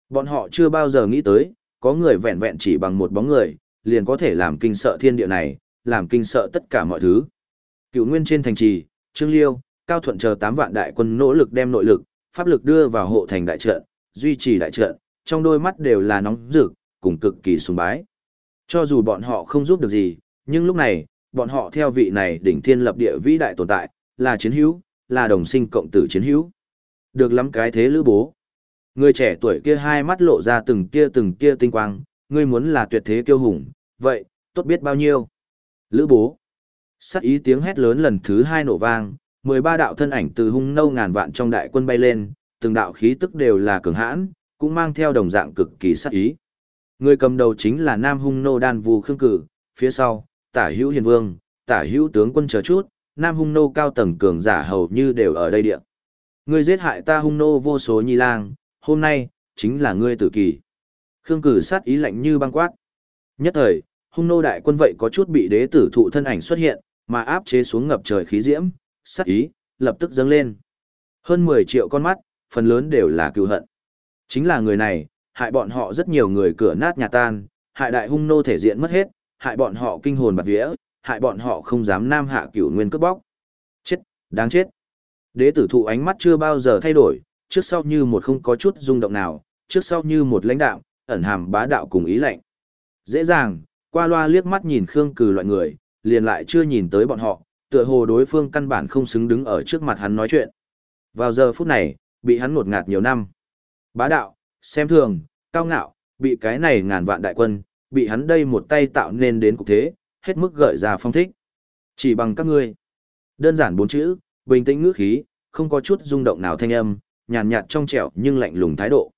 Bọn họ chưa bao giờ nghĩ tới, có người vẹn vẹn chỉ bằng một bóng người, liền có thể làm kinh sợ thiên địa này, làm kinh sợ tất cả mọi thứ. Cựu nguyên trên thành trì, Trương Liêu, Cao Thuận chờ 8 vạn đại quân nỗ lực đem nội lực, pháp lực đưa vào hộ thành đại trận, duy trì đại trận, trong đôi mắt đều là nóng rực, cùng cực kỳ sùng bái. Cho dù bọn họ không giúp được gì, nhưng lúc này, bọn họ theo vị này đỉnh thiên lập địa vĩ đại tồn tại, là chiến hữu, là đồng sinh cộng tử chiến hữu. Được lắm cái thế lữ bố. Người trẻ tuổi kia hai mắt lộ ra từng tia từng tia tinh quang, ngươi muốn là tuyệt thế kiêu hùng, vậy, tốt biết bao nhiêu. Lữ bố. Sắc ý tiếng hét lớn lần thứ hai nổ vang, mười ba đạo thân ảnh từ hung nâu ngàn vạn trong đại quân bay lên, từng đạo khí tức đều là cường hãn, cũng mang theo đồng dạng cực kỳ sắc ý. Người cầm đầu chính là Nam Hung Nô Đan Vù Khương Cử, phía sau, Tả Hữu Hiền Vương, Tả Hữu tướng quân chờ chút, Nam Hung Nô cao tầng cường giả hầu như đều ở đây địa. Ngươi giết hại ta Hung Nô vô số nhi lang, hôm nay, chính là ngươi tử kỳ. Khương cử sát ý lạnh như băng quát. Nhất thời, hung nô đại quân vậy có chút bị đế tử thụ thân ảnh xuất hiện, mà áp chế xuống ngập trời khí diễm, sát ý, lập tức dâng lên. Hơn 10 triệu con mắt, phần lớn đều là cựu hận. Chính là người này, hại bọn họ rất nhiều người cửa nát nhà tan, hại đại hung nô thể diện mất hết, hại bọn họ kinh hồn bạt vía, hại bọn họ không dám nam hạ cửu nguyên cướp bóc. Chết, đáng chết. Đế tử thụ ánh mắt chưa bao giờ thay đổi, trước sau như một không có chút rung động nào, trước sau như một lãnh đạo, ẩn hàm bá đạo cùng ý lệnh. Dễ dàng, qua loa liếc mắt nhìn Khương Cừ loại người, liền lại chưa nhìn tới bọn họ, tựa hồ đối phương căn bản không xứng đứng ở trước mặt hắn nói chuyện. Vào giờ phút này, bị hắn ngột ngạt nhiều năm. Bá đạo, xem thường, cao ngạo, bị cái này ngàn vạn đại quân, bị hắn đây một tay tạo nên đến cục thế, hết mức gợi ra phong thích. Chỉ bằng các ngươi. Đơn giản bốn chữ, bình tĩnh ngữ khí, không có chút rung động nào thanh âm, nhàn nhạt trong trẻo nhưng lạnh lùng thái độ.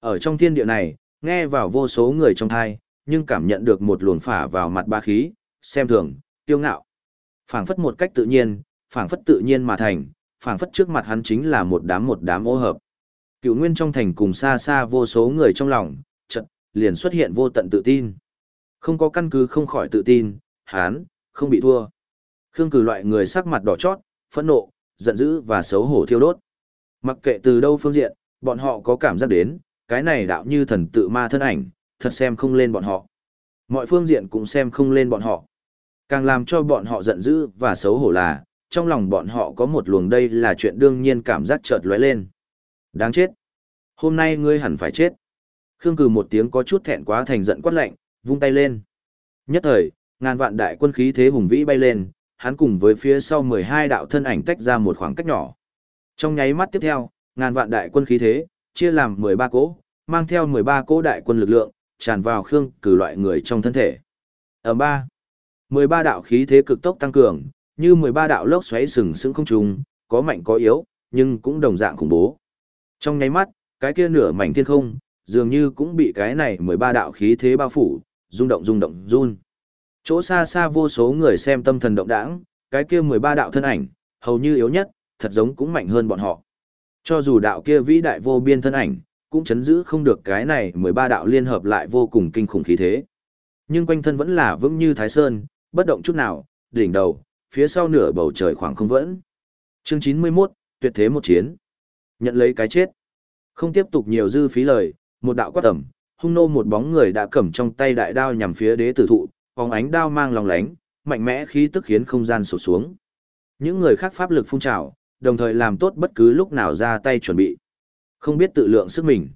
Ở trong thiên địa này, nghe vào vô số người trong thai, nhưng cảm nhận được một luồng phả vào mặt ba khí, xem thường, tiêu ngạo. phảng phất một cách tự nhiên, phảng phất tự nhiên mà thành, phảng phất trước mặt hắn chính là một đám một đám ô hợp. Cựu nguyên trong thành cùng xa xa vô số người trong lòng, chợt liền xuất hiện vô tận tự tin. Không có căn cứ không khỏi tự tin, hán, không bị thua. Khương cử loại người sắc mặt đỏ chót, phẫn nộ, giận dữ và xấu hổ thiêu đốt. Mặc kệ từ đâu phương diện, bọn họ có cảm giác đến, cái này đạo như thần tự ma thân ảnh, thật xem không lên bọn họ. Mọi phương diện cũng xem không lên bọn họ. Càng làm cho bọn họ giận dữ và xấu hổ là, trong lòng bọn họ có một luồng đây là chuyện đương nhiên cảm giác chợt lóe lên. Đáng chết. Hôm nay ngươi hẳn phải chết. Khương cừ một tiếng có chút thẹn quá thành giận quát lạnh, vung tay lên. Nhất thời, ngàn vạn đại quân khí thế hùng vĩ bay lên, hắn cùng với phía sau 12 đạo thân ảnh tách ra một khoảng cách nhỏ. Trong nháy mắt tiếp theo, ngàn vạn đại quân khí thế, chia làm 13 cỗ, mang theo 13 cỗ đại quân lực lượng, tràn vào Khương cử loại người trong thân thể. Ở ba, 13 đạo khí thế cực tốc tăng cường, như 13 đạo lốc xoáy sừng sững không trùng, có mạnh có yếu, nhưng cũng đồng dạng khủng bố. Trong nháy mắt, cái kia nửa mảnh thiên không, dường như cũng bị cái này 13 đạo khí thế bao phủ, rung động rung động run. Chỗ xa xa vô số người xem tâm thần động đãng, cái kia 13 đạo thân ảnh, hầu như yếu nhất, thật giống cũng mạnh hơn bọn họ. Cho dù đạo kia vĩ đại vô biên thân ảnh, cũng chấn giữ không được cái này 13 đạo liên hợp lại vô cùng kinh khủng khí thế. Nhưng quanh thân vẫn là vững như Thái Sơn, bất động chút nào, đỉnh đầu, phía sau nửa bầu trời khoảng không vẫn. Chương 91, tuyệt thế một chiến. Nhận lấy cái chết. Không tiếp tục nhiều dư phí lời, một đạo quát tẩm, hung nô một bóng người đã cầm trong tay đại đao nhằm phía đế tử thụ, phóng ánh đao mang lòng lánh, mạnh mẽ khí tức khiến không gian sụt xuống. Những người khác pháp lực phun trào, đồng thời làm tốt bất cứ lúc nào ra tay chuẩn bị. Không biết tự lượng sức mình.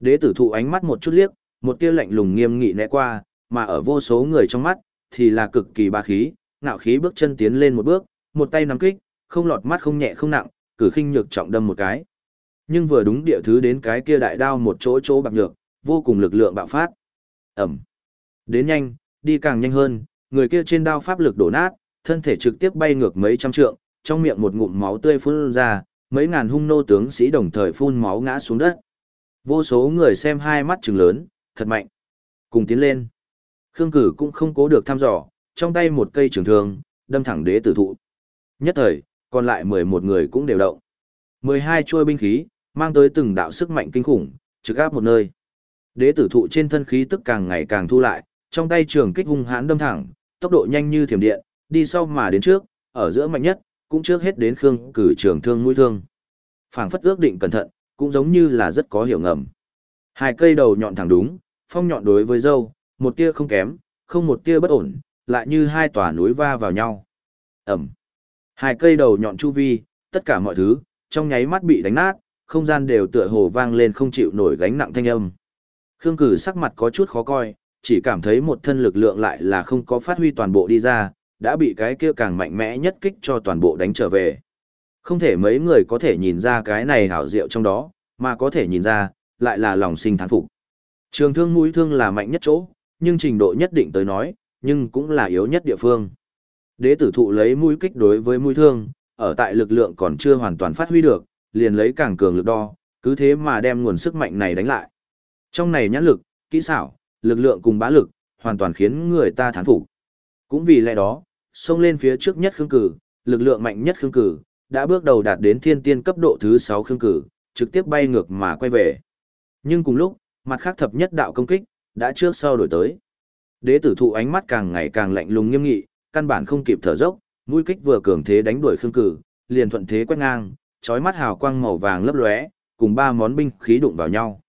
Đế tử thụ ánh mắt một chút liếc, một tia lạnh lùng nghiêm nghị né qua, mà ở vô số người trong mắt, thì là cực kỳ ba khí, ngạo khí bước chân tiến lên một bước, một tay nắm kích, không lọt mắt không nhẹ không nặng, cử khinh nhược trọng đâm một cái. Nhưng vừa đúng địa thứ đến cái kia đại đao một chỗ chỗ bạc nhược, vô cùng lực lượng bạo phát. Ẩm. Đến nhanh, đi càng nhanh hơn, người kia trên đao pháp lực đổ nát, thân thể trực tiếp bay ngược mấy trăm trượng, trong miệng một ngụm máu tươi phun ra, mấy ngàn hung nô tướng sĩ đồng thời phun máu ngã xuống đất. Vô số người xem hai mắt trừng lớn, thật mạnh. Cùng tiến lên. Khương Cử cũng không cố được thăm dò, trong tay một cây trường thương, đâm thẳng đế tử thụ. Nhất thời, còn lại 11 người cũng đều động. 12 chuôi binh khí, mang tới từng đạo sức mạnh kinh khủng, trực áp một nơi. Đế tử thụ trên thân khí tức càng ngày càng thu lại, trong tay trường kích hung hãn đâm thẳng, tốc độ nhanh như thiểm điện, đi sau mà đến trước, ở giữa mạnh nhất, cũng trước hết đến Khương cử trường thương mũi thương. Phảng phất ước định cẩn thận, cũng giống như là rất có hiểu ngầm. Hai cây đầu nhọn thẳng đúng, phong nhọn đối với dâu, một tia không kém, không một tia bất ổn, lại như hai tòa núi va vào nhau. Ẩm. Hai cây đầu nhọn chu vi, tất cả mọi thứ, trong nháy mắt bị đánh nát, không gian đều tựa hồ vang lên không chịu nổi gánh nặng thanh âm. Khương Cử sắc mặt có chút khó coi, chỉ cảm thấy một thân lực lượng lại là không có phát huy toàn bộ đi ra, đã bị cái kia càng mạnh mẽ nhất kích cho toàn bộ đánh trở về. Không thể mấy người có thể nhìn ra cái này hảo diệu trong đó, mà có thể nhìn ra, lại là lòng sinh thán phục. Trường thương mũi thương là mạnh nhất chỗ, nhưng trình độ nhất định tới nói, nhưng cũng là yếu nhất địa phương. Đế tử thụ lấy mũi kích đối với mũi thương, ở tại lực lượng còn chưa hoàn toàn phát huy được, liền lấy càng cường lực đo, cứ thế mà đem nguồn sức mạnh này đánh lại. Trong này nhãn lực, kỹ xảo, lực lượng cùng bá lực, hoàn toàn khiến người ta thán phục. Cũng vì lẽ đó, xông lên phía trước nhất khương cử, lực lượng mạnh nhất khương cử, đã bước đầu đạt đến thiên tiên cấp độ thứ 6 khương cử, trực tiếp bay ngược mà quay về. Nhưng cùng lúc, mặt khác thập nhất đạo công kích, đã trước sau đổi tới. Đế tử thụ ánh mắt càng ngày càng lạnh lùng nghiêm nghị, căn bản không kịp thở dốc, mũi kích vừa cường thế đánh đuổi Khương Cử, liền thuận thế quét ngang, chói mắt hào quang màu vàng lấp lóe, cùng ba món binh khí đụng vào nhau.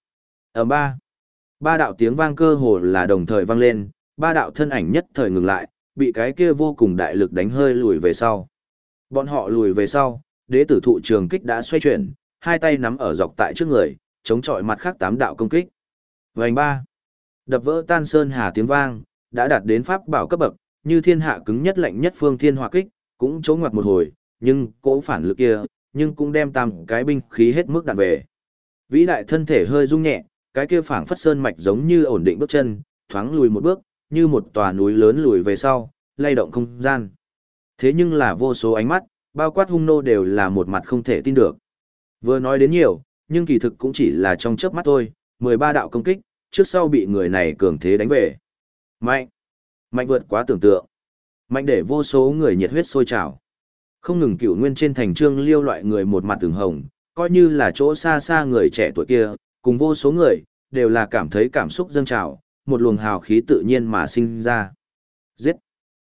Ở ba, ba đạo tiếng vang cơ hồ là đồng thời vang lên, ba đạo thân ảnh nhất thời ngừng lại, bị cái kia vô cùng đại lực đánh hơi lùi về sau. Bọn họ lùi về sau, đế tử thụ trường kích đã xoay chuyển, hai tay nắm ở dọc tại trước người, chống chọi mặt khác tám đạo công kích. Vành ba, đập vỡ tan sơn hà tiếng vang, đã đạt đến pháp bảo cấp bậc, như thiên hạ cứng nhất lạnh nhất phương thiên hỏa kích, cũng chống ngoặt một hồi, nhưng cỗ phản lực kia, nhưng cũng đem tam cái binh khí hết mức đạn về. Vĩ đại thân thể hơi rung nhẹ, cái kia phảng phất sơn mạch giống như ổn định bước chân, thoáng lùi một bước, như một tòa núi lớn lùi về sau, lay động không gian. Thế nhưng là vô số ánh mắt, bao quát hung nô đều là một mặt không thể tin được. Vừa nói đến nhiều, nhưng kỳ thực cũng chỉ là trong chớp mắt thôi, 13 đạo công kích, trước sau bị người này cường thế đánh về. Mạnh! Mạnh vượt quá tưởng tượng. Mạnh để vô số người nhiệt huyết sôi trào. Không ngừng cựu nguyên trên thành trương liêu loại người một mặt từng hồng, coi như là chỗ xa xa người trẻ tuổi kia, cùng vô số người, đều là cảm thấy cảm xúc dâng trào, một luồng hào khí tự nhiên mà sinh ra. Giết!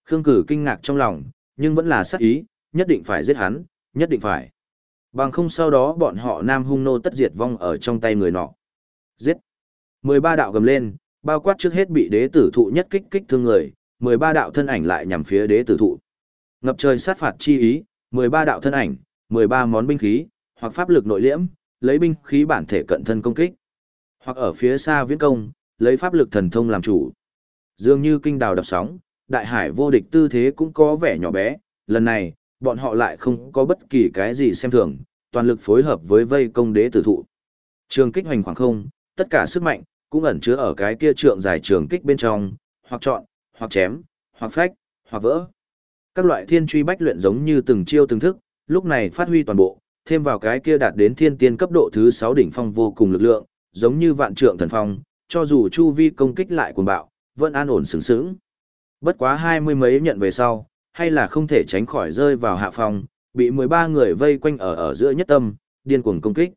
Khương cử kinh ngạc trong lòng, nhưng vẫn là sắc ý, nhất định phải giết hắn, nhất định phải. Bằng không sau đó bọn họ nam hung nô tất diệt vong ở trong tay người nọ. Giết! 13 đạo gầm lên, bao quát trước hết bị đế tử thụ nhất kích kích thương người, 13 đạo thân ảnh lại nhằm phía đế tử thụ. Ngập trời sát phạt chi ý, 13 đạo thân ảnh, 13 món binh khí, hoặc pháp lực nội liễm, lấy binh khí bản thể cận thân công kích. Hoặc ở phía xa viễn công, lấy pháp lực thần thông làm chủ. Dường như kinh đào đập sóng, đại hải vô địch tư thế cũng có vẻ nhỏ bé, lần này, bọn họ lại không có bất kỳ cái gì xem thường, toàn lực phối hợp với vây công đế tử thụ. Trường kích hoành khoảng không, tất cả sức mạnh, cũng ẩn chứa ở cái kia trượng dài trường kích bên trong, hoặc chọn, hoặc chém, hoặc phách, hoặc vỡ. Các loại thiên truy bách luyện giống như từng chiêu từng thức, lúc này phát huy toàn bộ, thêm vào cái kia đạt đến thiên tiên cấp độ thứ 6 đỉnh phong vô cùng lực lượng, giống như vạn trượng thần phong, cho dù chu vi công kích lại cuồng bạo, vẫn an ổn sướng sướng. Bất quá hai mươi mấy nhận về sau, hay là không thể tránh khỏi rơi vào hạ phòng, bị 13 người vây quanh ở ở giữa nhất tâm, điên cuồng công kích.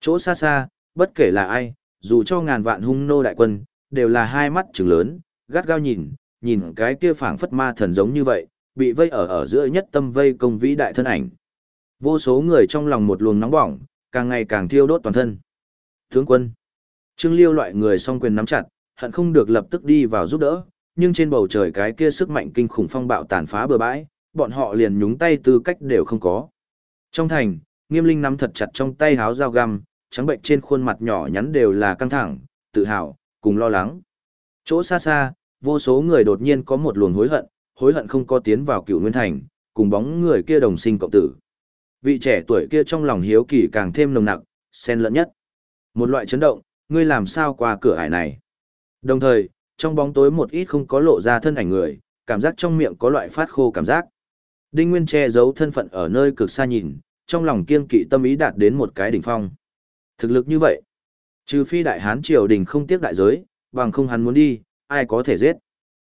Chỗ xa xa, bất kể là ai, dù cho ngàn vạn hung nô đại quân, đều là hai mắt trừng lớn, gắt gao nhìn, nhìn cái kia phảng phất ma thần giống như vậy, bị vây ở ở giữa nhất tâm vây công vĩ đại thân ảnh. Vô số người trong lòng một luồng nóng bỏng, càng ngày càng thiêu đốt toàn thân. Tướng quân, Trương Liêu loại người song quyền nắm chặt, hận không được lập tức đi vào giúp đỡ, nhưng trên bầu trời cái kia sức mạnh kinh khủng phong bạo tàn phá bừa bãi, bọn họ liền nhúng tay tư cách đều không có. Trong thành, Nghiêm Linh nắm thật chặt trong tay háo dao găm, trắng bệnh trên khuôn mặt nhỏ nhắn đều là căng thẳng, tự hào, cùng lo lắng. Chỗ xa xa, vô số người đột nhiên có một luồng hối hận, hối hận không có tiến vào cựu nguyên thành, cùng bóng người kia đồng sinh cộng tử. Vị trẻ tuổi kia trong lòng hiếu kỳ càng thêm nồng nặc, xen lẫn nhất. Một loại chấn động, ngươi làm sao qua cửa ải này. Đồng thời, trong bóng tối một ít không có lộ ra thân ảnh người, cảm giác trong miệng có loại phát khô cảm giác. Đinh Nguyên che giấu thân phận ở nơi cực xa nhìn, trong lòng kiên kỵ tâm ý đạt đến một cái đỉnh phong. Thực lực như vậy, trừ phi đại hán triều đình không tiếc đại giới, bằng không hắn muốn đi, ai có thể giết.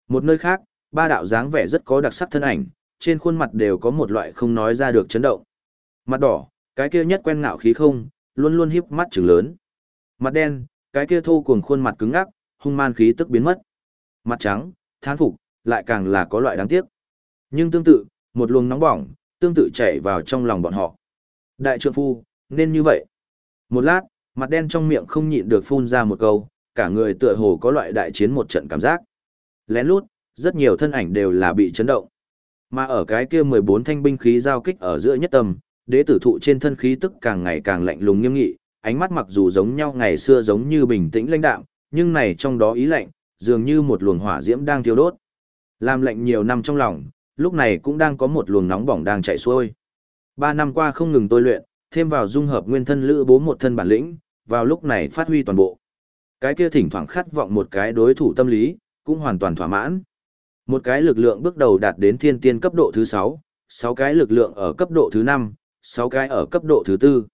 Một nơi khác, ba đạo dáng vẻ rất có đặc sắc thân ảnh, trên khuôn mặt đều có một loại không nói ra được chấn động. Mặt đỏ, cái kia nhất quen ngạo khí không, luôn luôn hiếp mắt trừng lớn. Mặt đen, cái kia thô cuồng khuôn mặt cứng ngắc, hung man khí tức biến mất. Mặt trắng, thán phục, lại càng là có loại đáng tiếc. Nhưng tương tự, một luồng nóng bỏng, tương tự chảy vào trong lòng bọn họ. Đại trượng phu, nên như vậy. Một lát, mặt đen trong miệng không nhịn được phun ra một câu, cả người tựa hồ có loại đại chiến một trận cảm giác. Lén lút, rất nhiều thân ảnh đều là bị chấn động. Mà ở cái kia 14 thanh binh khí giao kích ở giữa nhất tâm, đế tử thụ trên thân khí tức càng ngày càng lạnh lùng nghiêm nghị, ánh mắt mặc dù giống nhau ngày xưa giống như bình tĩnh lãnh đạm, nhưng này trong đó ý lạnh, dường như một luồng hỏa diễm đang thiêu đốt. Làm lạnh nhiều năm trong lòng, lúc này cũng đang có một luồng nóng bỏng đang chạy xuôi. Ba năm qua không ngừng tôi luyện, thêm vào dung hợp nguyên thân lữ bố một thân bản lĩnh, vào lúc này phát huy toàn bộ. Cái kia thỉnh thoảng khát vọng một cái đối thủ tâm lý, cũng hoàn toàn thỏa mãn. Một cái lực lượng bước đầu đạt đến thiên tiên cấp độ thứ 6, 6 cái lực lượng ở cấp độ thứ 5, 6 cái ở cấp độ thứ 4.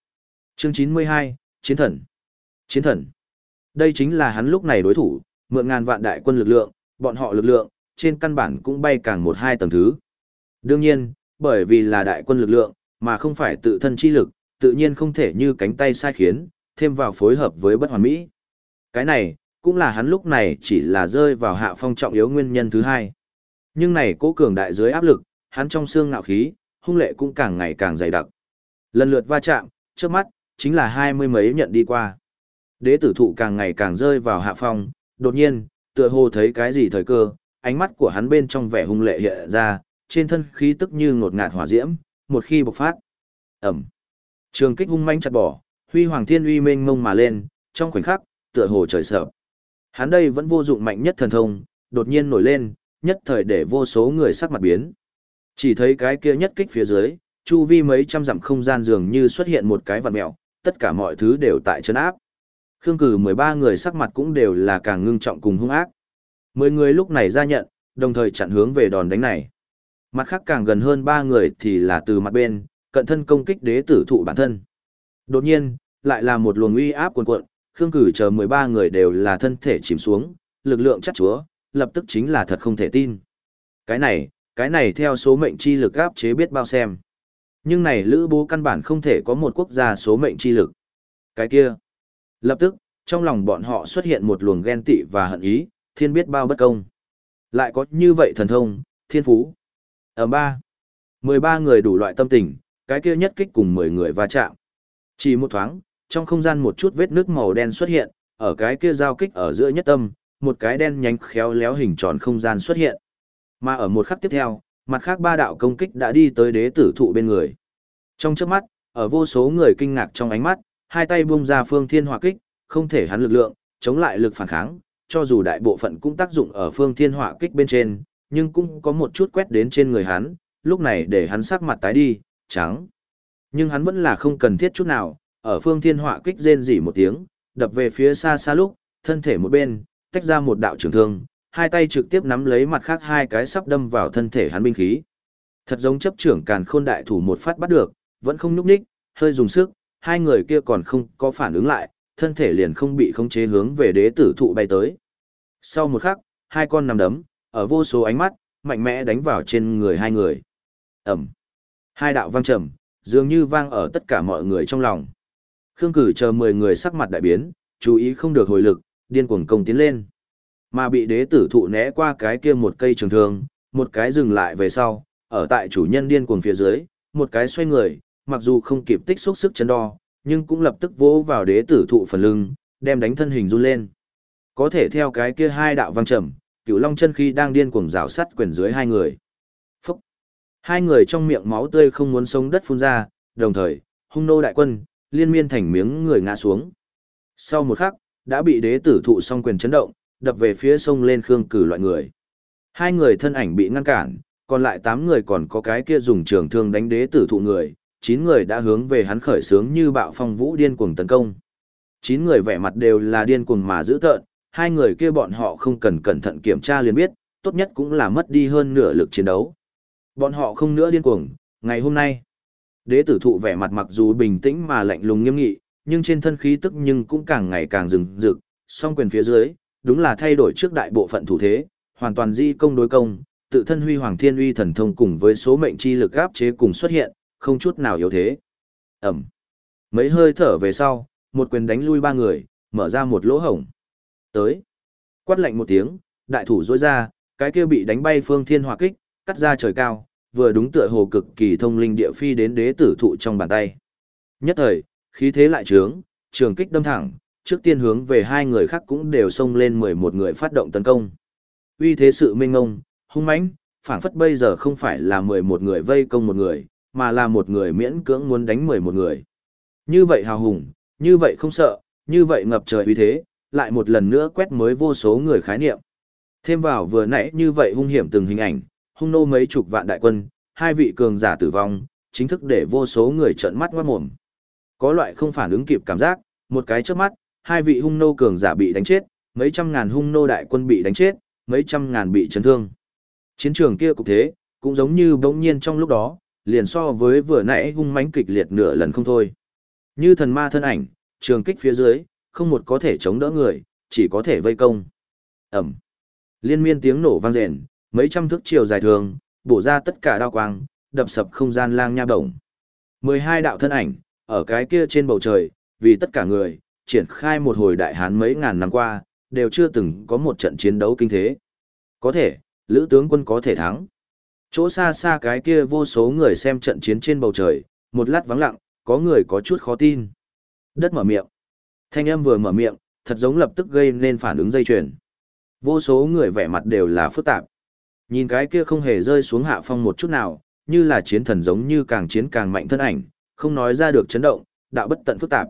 Chương 92, Chiến thần. Chiến thần. Đây chính là hắn lúc này đối thủ, mượn ngàn vạn đại quân lực lượng, bọn họ lực lượng, trên căn bản cũng bay càng một hai tầng thứ. Đương nhiên, bởi vì là đại quân lực lượng, mà không phải tự thân chi lực, tự nhiên không thể như cánh tay sai khiến, thêm vào phối hợp với bất hoàn mỹ. Cái này, cũng là hắn lúc này chỉ là rơi vào hạ phong trọng yếu nguyên nhân thứ hai. Nhưng này cố cường đại dưới áp lực, hắn trong xương ngạo khí, hung lệ cũng càng ngày càng dày đặc. Lần lượt va chạm, trước mắt, chính là hai mươi mấy nhận đi qua. Đế tử thụ càng ngày càng rơi vào hạ phong, đột nhiên, tựa hồ thấy cái gì thời cơ, ánh mắt của hắn bên trong vẻ hung lệ hiện ra, trên thân khí tức như ngột ngạt hỏa diễm, một khi bộc phát. Ẩm. Trường kích hung manh chặt bỏ, huy hoàng thiên uy mênh mông mà lên, trong khoảnh khắc, tựa hồ trời sợ. Hắn đây vẫn vô dụng mạnh nhất thần thông, đột nhiên nổi lên, nhất thời để vô số người sắc mặt biến. Chỉ thấy cái kia nhất kích phía dưới, chu vi mấy trăm dặm không gian dường như xuất hiện một cái vật mèo tất cả mọi thứ đều tại chân áp. Khương cử 13 người sắc mặt cũng đều là càng ngưng trọng cùng hung ác. 10 người lúc này ra nhận, đồng thời chặn hướng về đòn đánh này. Mặt khác càng gần hơn 3 người thì là từ mặt bên, cận thân công kích đế tử thụ bản thân. Đột nhiên, lại là một luồng uy áp cuồn cuộn, Khương cử chờ 13 người đều là thân thể chìm xuống, lực lượng chắc chúa, lập tức chính là thật không thể tin. Cái này, cái này theo số mệnh chi lực áp chế biết bao xem. Nhưng này lữ bố căn bản không thể có một quốc gia số mệnh chi lực. Cái kia. Lập tức, trong lòng bọn họ xuất hiện một luồng ghen tị và hận ý, thiên biết bao bất công. Lại có như vậy thần thông, thiên phú. Ở ba, mười ba người đủ loại tâm tình, cái kia nhất kích cùng mười người va chạm. Chỉ một thoáng, trong không gian một chút vết nước màu đen xuất hiện, ở cái kia giao kích ở giữa nhất tâm, một cái đen nhánh khéo léo hình tròn không gian xuất hiện. Mà ở một khắc tiếp theo, mặt khác ba đạo công kích đã đi tới đế tử thụ bên người. Trong trước mắt, ở vô số người kinh ngạc trong ánh mắt, hai tay buông ra phương thiên hỏa kích, không thể hắn lực lượng, chống lại lực phản kháng, cho dù đại bộ phận cũng tác dụng ở phương thiên hỏa kích bên trên, nhưng cũng có một chút quét đến trên người hắn, lúc này để hắn sắc mặt tái đi, trắng. Nhưng hắn vẫn là không cần thiết chút nào, ở phương thiên hỏa kích rên rỉ một tiếng, đập về phía xa xa lúc, thân thể một bên, tách ra một đạo trường thương, hai tay trực tiếp nắm lấy mặt khác hai cái sắp đâm vào thân thể hắn binh khí. Thật giống chấp trưởng càn khôn đại thủ một phát bắt được, vẫn không núp ních, hơi dùng sức, hai người kia còn không có phản ứng lại, thân thể liền không bị khống chế hướng về đế tử thụ bay tới. Sau một khắc, hai con nằm đấm, ở vô số ánh mắt, mạnh mẽ đánh vào trên người hai người. Ẩm. Hai đạo vang trầm, dường như vang ở tất cả mọi người trong lòng. Khương cử chờ 10 người sắc mặt đại biến, chú ý không được hồi lực, điên cuồng công tiến lên. Mà bị đế tử thụ né qua cái kia một cây trường thương, một cái dừng lại về sau, ở tại chủ nhân điên cuồng phía dưới, một cái xoay người, mặc dù không kịp tích xúc sức chấn đo, nhưng cũng lập tức vỗ vào đế tử thụ phần lưng, đem đánh thân hình run lên. Có thể theo cái kia hai đạo vang trầm, cửu long chân khi đang điên cuồng rào sắt quyền dưới hai người. Phúc! Hai người trong miệng máu tươi không muốn sống đất phun ra, đồng thời, hung nô đại quân, liên miên thành miếng người ngã xuống. Sau một khắc, đã bị đế tử thụ song quyền chấn động, đập về phía sông lên khương cử loại người. Hai người thân ảnh bị ngăn cản, còn lại tám người còn có cái kia dùng trường thương đánh đế tử thụ người, chín người đã hướng về hắn khởi sướng như bạo phong vũ điên cuồng tấn công. Chín người vẻ mặt đều là điên cuồng mà dữ tợn, hai người kia bọn họ không cần cẩn thận kiểm tra liền biết, tốt nhất cũng là mất đi hơn nửa lực chiến đấu. Bọn họ không nữa điên cuồng, ngày hôm nay. Đế tử thụ vẻ mặt mặc dù bình tĩnh mà lạnh lùng nghiêm nghị, nhưng trên thân khí tức nhưng cũng càng ngày càng rừng rực, song quyền phía dưới, đúng là thay đổi trước đại bộ phận thủ thế, hoàn toàn di công đối công, tự thân huy hoàng thiên uy thần thông cùng với số mệnh chi lực áp chế cùng xuất hiện, không chút nào yếu thế. Ẩm. Mấy hơi thở về sau, một quyền đánh lui ba người, mở ra một lỗ hổng. Tới. Quát lạnh một tiếng, đại thủ rối ra, cái kia bị đánh bay phương thiên hỏa kích, cắt ra trời cao, vừa đúng tựa hồ cực kỳ thông linh địa phi đến đế tử thụ trong bàn tay. Nhất thời, khí thế lại trướng, trường kích đâm thẳng, trước tiên hướng về hai người khác cũng đều xông lên 11 người phát động tấn công. Uy thế sự minh ngông, hung mãnh, phảng phất bây giờ không phải là 11 người vây công một người, mà là một người miễn cưỡng muốn đánh 11 người. Như vậy hào hùng, như vậy không sợ, như vậy ngập trời uy thế, lại một lần nữa quét mới vô số người khái niệm. Thêm vào vừa nãy như vậy hung hiểm từng hình ảnh, hung nô mấy chục vạn đại quân, hai vị cường giả tử vong, chính thức để vô số người trợn mắt ngoát mồm. Có loại không phản ứng kịp cảm giác, một cái trước mắt, hai vị hung nô cường giả bị đánh chết, mấy trăm ngàn hung nô đại quân bị đánh chết, mấy trăm ngàn bị chấn thương. Chiến trường kia cũng thế, cũng giống như bỗng nhiên trong lúc đó, liền so với vừa nãy hung mãnh kịch liệt nửa lần không thôi. Như thần ma thân ảnh, trường kích phía dưới, không một có thể chống đỡ người, chỉ có thể vây công. Ẩm. Liên miên tiếng nổ vang rền, mấy trăm thước chiều dài thường, bổ ra tất cả đao quang, đập sập không gian lang nha động. 12 đạo thân ảnh, ở cái kia trên bầu trời, vì tất cả người, triển khai một hồi đại hán mấy ngàn năm qua, đều chưa từng có một trận chiến đấu kinh thế. Có thể, Lữ tướng quân có thể thắng. Chỗ xa xa cái kia vô số người xem trận chiến trên bầu trời, một lát vắng lặng, có người có chút khó tin. Đất mở miệng. Thanh âm vừa mở miệng, thật giống lập tức gây nên phản ứng dây chuyền. Vô số người vẻ mặt đều là phức tạp. Nhìn cái kia không hề rơi xuống hạ phong một chút nào, như là chiến thần giống như càng chiến càng mạnh thân ảnh, không nói ra được chấn động, đạo bất tận phức tạp.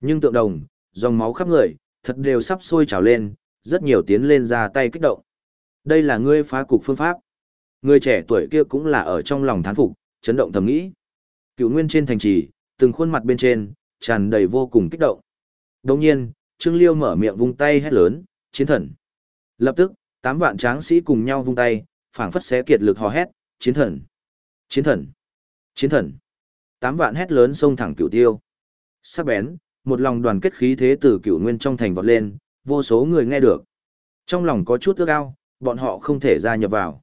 Nhưng tượng đồng, dòng máu khắp người, thật đều sắp sôi trào lên, rất nhiều tiến lên ra tay kích động. Đây là ngươi phá cục phương pháp. Người trẻ tuổi kia cũng là ở trong lòng thán phục, chấn động thầm nghĩ. Cựu nguyên trên thành trì, từng khuôn mặt bên trên, tràn đầy vô cùng kích động. Đồng nhiên, Trương Liêu mở miệng vung tay hét lớn, chiến thần. Lập tức, tám vạn tráng sĩ cùng nhau vung tay, phảng phất xé kiệt lực hò hét, chiến thần, chiến thần, chiến thần. Tám vạn hét lớn xông thẳng cửu tiêu. Sắc bén, một lòng đoàn kết khí thế từ cửu nguyên trong thành vọt lên, vô số người nghe được. Trong lòng có chút ước ao, bọn họ không thể gia nhập vào.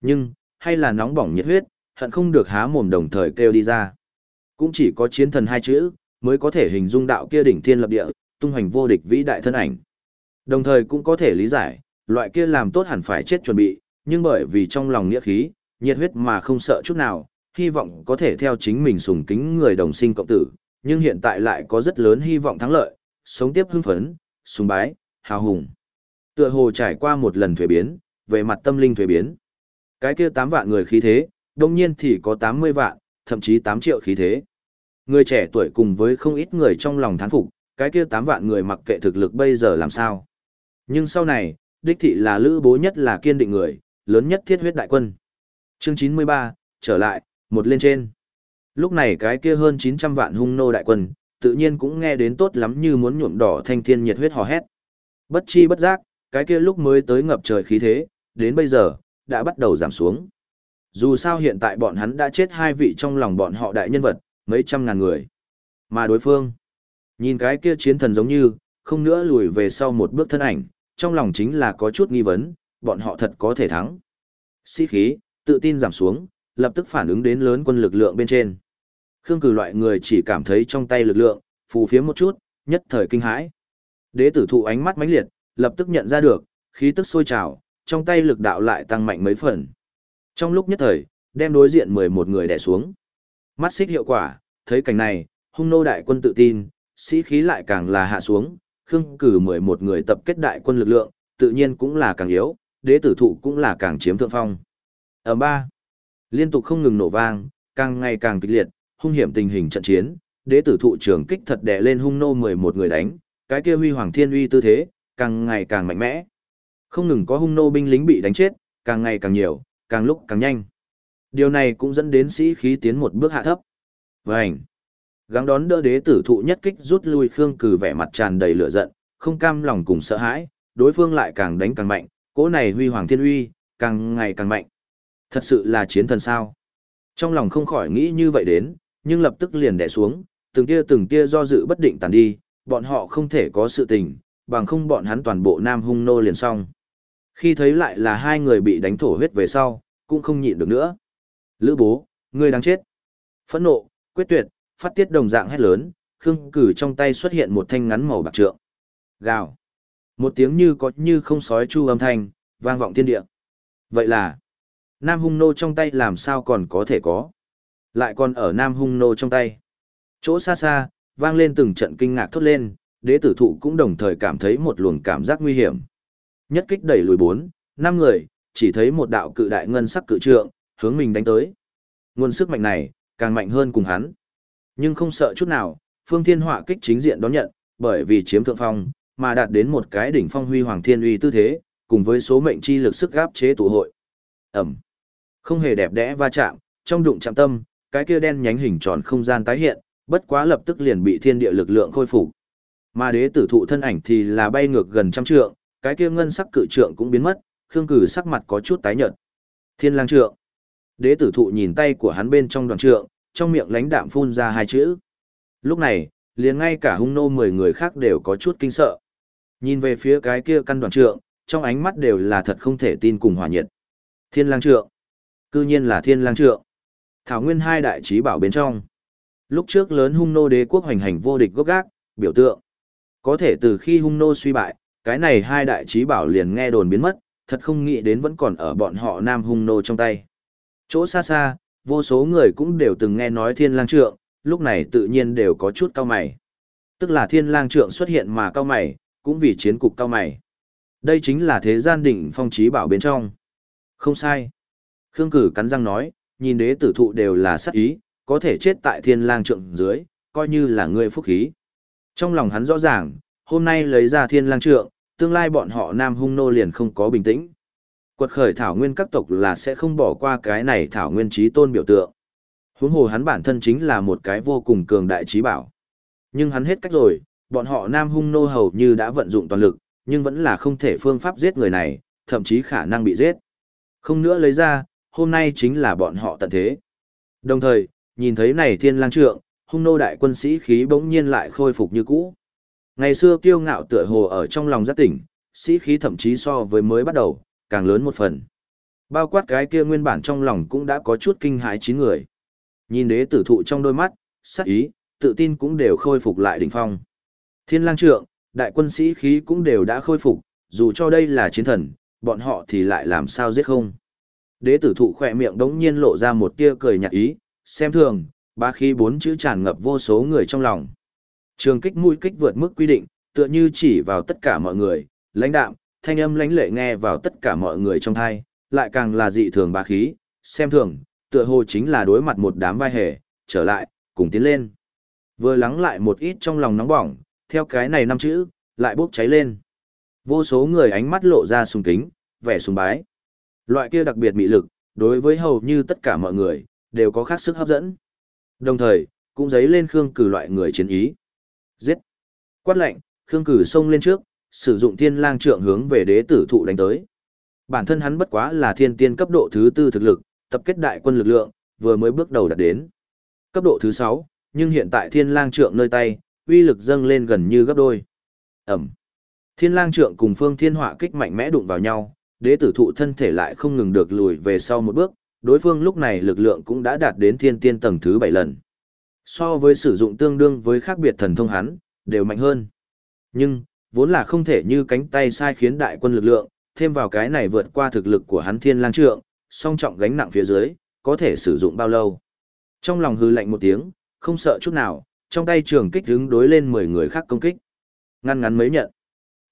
Nhưng, hay là nóng bỏng nhiệt huyết, hận không được há mồm đồng thời kêu đi ra. Cũng chỉ có chiến thần hai chữ, mới có thể hình dung đạo kia đỉnh thiên lập địa, tung hoành vô địch vĩ đại thân ảnh. Đồng thời cũng có thể lý giải, loại kia làm tốt hẳn phải chết chuẩn bị, nhưng bởi vì trong lòng nghĩa khí, nhiệt huyết mà không sợ chút nào, hy vọng có thể theo chính mình sùng kính người đồng sinh cộng tử, nhưng hiện tại lại có rất lớn hy vọng thắng lợi, sống tiếp hưng phấn, sùng bái, hào hùng. Tựa hồ trải qua một lần thuế biến, về mặt tâm linh thuế biến. Cái kia 8 vạn người khí thế, đồng nhiên thì có 80 vạn, thậm chí 8 triệu khí thế. Người trẻ tuổi cùng với không ít người trong lòng thán phục, cái kia 8 vạn người mặc kệ thực lực bây giờ làm sao. Nhưng sau này, đích thị là lữ bố nhất là kiên định người, lớn nhất thiết huyết đại quân. Chương 93, trở lại, một lên trên. Lúc này cái kia hơn 900 vạn hung nô đại quân, tự nhiên cũng nghe đến tốt lắm như muốn nhuộm đỏ thanh thiên nhiệt huyết hò hét. Bất chi bất giác, cái kia lúc mới tới ngập trời khí thế, đến bây giờ, đã bắt đầu giảm xuống. Dù sao hiện tại bọn hắn đã chết hai vị trong lòng bọn họ đại nhân vật, mấy trăm ngàn người. Mà đối phương, nhìn cái kia chiến thần giống như, không nữa lùi về sau một bước thân ảnh, trong lòng chính là có chút nghi vấn, bọn họ thật có thể thắng. Sĩ khí, tự tin giảm xuống, lập tức phản ứng đến lớn quân lực lượng bên trên. Khương cử loại người chỉ cảm thấy trong tay lực lượng, phù phiếm một chút, nhất thời kinh hãi. Đế tử thụ ánh mắt mãnh liệt, lập tức nhận ra được, khí tức sôi trào, trong tay lực đạo lại tăng mạnh mấy phần. Trong lúc nhất thời, đem đối diện 11 người đè xuống. Mắt xích hiệu quả, thấy cảnh này, hung nô đại quân tự tin, sĩ khí lại càng là hạ xuống, khương cử 11 người tập kết đại quân lực lượng, tự nhiên cũng là càng yếu, đế tử thụ cũng là càng chiếm thượng phong. Ở ba, liên tục không ngừng nổ vang, càng ngày càng kịch liệt, hung hiểm tình hình trận chiến, đế tử thụ trưởng kích thật đè lên hung nô 11 người đánh, cái kia huy hoàng thiên uy tư thế, càng ngày càng mạnh mẽ. Không ngừng có hung nô binh lính bị đánh chết, càng ngày càng nhiều, càng lúc càng nhanh. Điều này cũng dẫn đến sĩ khí tiến một bước hạ thấp. Vành. Gắng đón đỡ đế tử thụ nhất kích rút lui Khương Cử vẻ mặt tràn đầy lửa giận, không cam lòng cùng sợ hãi, đối phương lại càng đánh càng mạnh, cỗ này huy hoàng thiên uy, càng ngày càng mạnh. Thật sự là chiến thần sao? Trong lòng không khỏi nghĩ như vậy đến, nhưng lập tức liền đè xuống, từng tia từng tia do dự bất định tàn đi, bọn họ không thể có sự tình, bằng không bọn hắn toàn bộ nam hung nô liền xong. Khi thấy lại là hai người bị đánh thổ huyết về sau, cũng không nhịn được nữa. Lữ bố, ngươi đang chết. Phẫn nộ, quyết tuyệt, phát tiết đồng dạng hét lớn, khương cử trong tay xuất hiện một thanh ngắn màu bạc trượng. Gào. Một tiếng như có như không sói chu âm thanh, vang vọng thiên địa. Vậy là, Nam Hung Nô trong tay làm sao còn có thể có. Lại còn ở Nam Hung Nô trong tay. Chỗ xa xa, vang lên từng trận kinh ngạc thốt lên, đế tử thụ cũng đồng thời cảm thấy một luồng cảm giác nguy hiểm. Nhất kích đẩy lùi bốn, năm người, chỉ thấy một đạo cự đại ngân sắc cự trượng, hướng mình đánh tới. Nguồn sức mạnh này, càng mạnh hơn cùng hắn. Nhưng không sợ chút nào, phương thiên họa kích chính diện đón nhận, bởi vì chiếm thượng phong, mà đạt đến một cái đỉnh phong huy hoàng thiên uy tư thế, cùng với số mệnh chi lực sức gáp chế tụ hội. Ẩm. Không hề đẹp đẽ va chạm, trong đụng chạm tâm, cái kia đen nhánh hình tròn không gian tái hiện, bất quá lập tức liền bị thiên địa lực lượng khôi phục. Mà đế tử thụ thân ảnh thì là bay ngược gần trăm trượng, cái kia ngân sắc cự trượng cũng biến mất, Khương Cử sắc mặt có chút tái nhợt. Thiên lang trượng. Đế tử thụ nhìn tay của hắn bên trong đoàn trượng, trong miệng lãnh đạm phun ra hai chữ. Lúc này, liền ngay cả hung nô mười người khác đều có chút kinh sợ. Nhìn về phía cái kia căn đoàn trượng, trong ánh mắt đều là thật không thể tin cùng hòa nhiệt. Thiên lang trượng. Cư nhiên là thiên lang trượng. Thảo nguyên hai đại trí bảo bên trong. Lúc trước lớn hung nô đế quốc hoành hành vô địch gốc gác, biểu tượng. Có thể từ khi hung nô suy bại, cái này hai đại trí bảo liền nghe đồn biến mất, thật không nghĩ đến vẫn còn ở bọn họ Nam Hung Nô trong tay. Chỗ xa xa, vô số người cũng đều từng nghe nói thiên lang trượng, lúc này tự nhiên đều có chút cao mày. Tức là thiên lang trượng xuất hiện mà cao mày, cũng vì chiến cục cao mày. Đây chính là thế gian đỉnh phong trí bảo bên trong. Không sai. Khương Cử cắn răng nói, nhìn đế tử thụ đều là sát ý, có thể chết tại thiên lang trượng dưới, coi như là người phúc khí. Trong lòng hắn rõ ràng, hôm nay lấy ra thiên lang trượng, tương lai bọn họ Nam Hung Nô liền không có bình tĩnh. Quật khởi thảo nguyên các tộc là sẽ không bỏ qua cái này thảo nguyên trí tôn biểu tượng. Huống hồ hắn bản thân chính là một cái vô cùng cường đại trí bảo. Nhưng hắn hết cách rồi, bọn họ Nam Hung Nô hầu như đã vận dụng toàn lực, nhưng vẫn là không thể phương pháp giết người này, thậm chí khả năng bị giết. Không nữa lấy ra, hôm nay chính là bọn họ tận thế. Đồng thời, nhìn thấy này thiên lang trượng, hung nô đại quân sĩ khí bỗng nhiên lại khôi phục như cũ. Ngày xưa kiêu ngạo tựa hồ ở trong lòng giác tỉnh, sĩ khí thậm chí so với mới bắt đầu, càng lớn một phần. Bao quát cái kia nguyên bản trong lòng cũng đã có chút kinh hãi chín người. Nhìn đế tử thụ trong đôi mắt, sắc ý, tự tin cũng đều khôi phục lại đỉnh phong. Thiên lang trượng, đại quân sĩ khí cũng đều đã khôi phục, dù cho đây là chiến thần, bọn họ thì lại làm sao giết không. Đế tử thụ khỏe miệng đống nhiên lộ ra một tia cười nhạt ý, xem thường, ba khi bốn chữ tràn ngập vô số người trong lòng. Trường kích mũi kích vượt mức quy định, tựa như chỉ vào tất cả mọi người, lãnh đạm, thanh âm lãnh lệ nghe vào tất cả mọi người trong thai, lại càng là dị thường bá khí, xem thường, tựa hồ chính là đối mặt một đám vai hề, trở lại, cùng tiến lên. Vừa lắng lại một ít trong lòng nóng bỏng, theo cái này năm chữ, lại bốc cháy lên. Vô số người ánh mắt lộ ra sùng kính, vẻ sùng bái. Loại kia đặc biệt mị lực, đối với hầu như tất cả mọi người, đều có khác sức hấp dẫn. Đồng thời, cũng dấy lên Khương Cử loại người chiến ý. Giết! Quát lệnh, Khương Cử xông lên trước, sử dụng thiên lang trượng hướng về đế tử thụ đánh tới. Bản thân hắn bất quá là thiên tiên cấp độ thứ tư thực lực, tập kết đại quân lực lượng, vừa mới bước đầu đạt đến. Cấp độ thứ sáu, nhưng hiện tại thiên lang trượng nơi tay, uy lực dâng lên gần như gấp đôi. Ẩm. Thiên lang trượng cùng phương thiên họa kích mạnh mẽ đụng vào nhau, đế tử thụ thân thể lại không ngừng được lùi về sau một bước, đối phương lúc này lực lượng cũng đã đạt đến thiên tiên tầng thứ 7 lần. So với sử dụng tương đương với khác biệt thần thông hắn, đều mạnh hơn. Nhưng, vốn là không thể như cánh tay sai khiến đại quân lực lượng, thêm vào cái này vượt qua thực lực của hắn thiên lang trượng, song trọng gánh nặng phía dưới, có thể sử dụng bao lâu. Trong lòng hư lạnh một tiếng, không sợ chút nào, trong tay trường kích hứng đối lên 10 người khác công kích. Ngăn ngắn mấy nhận.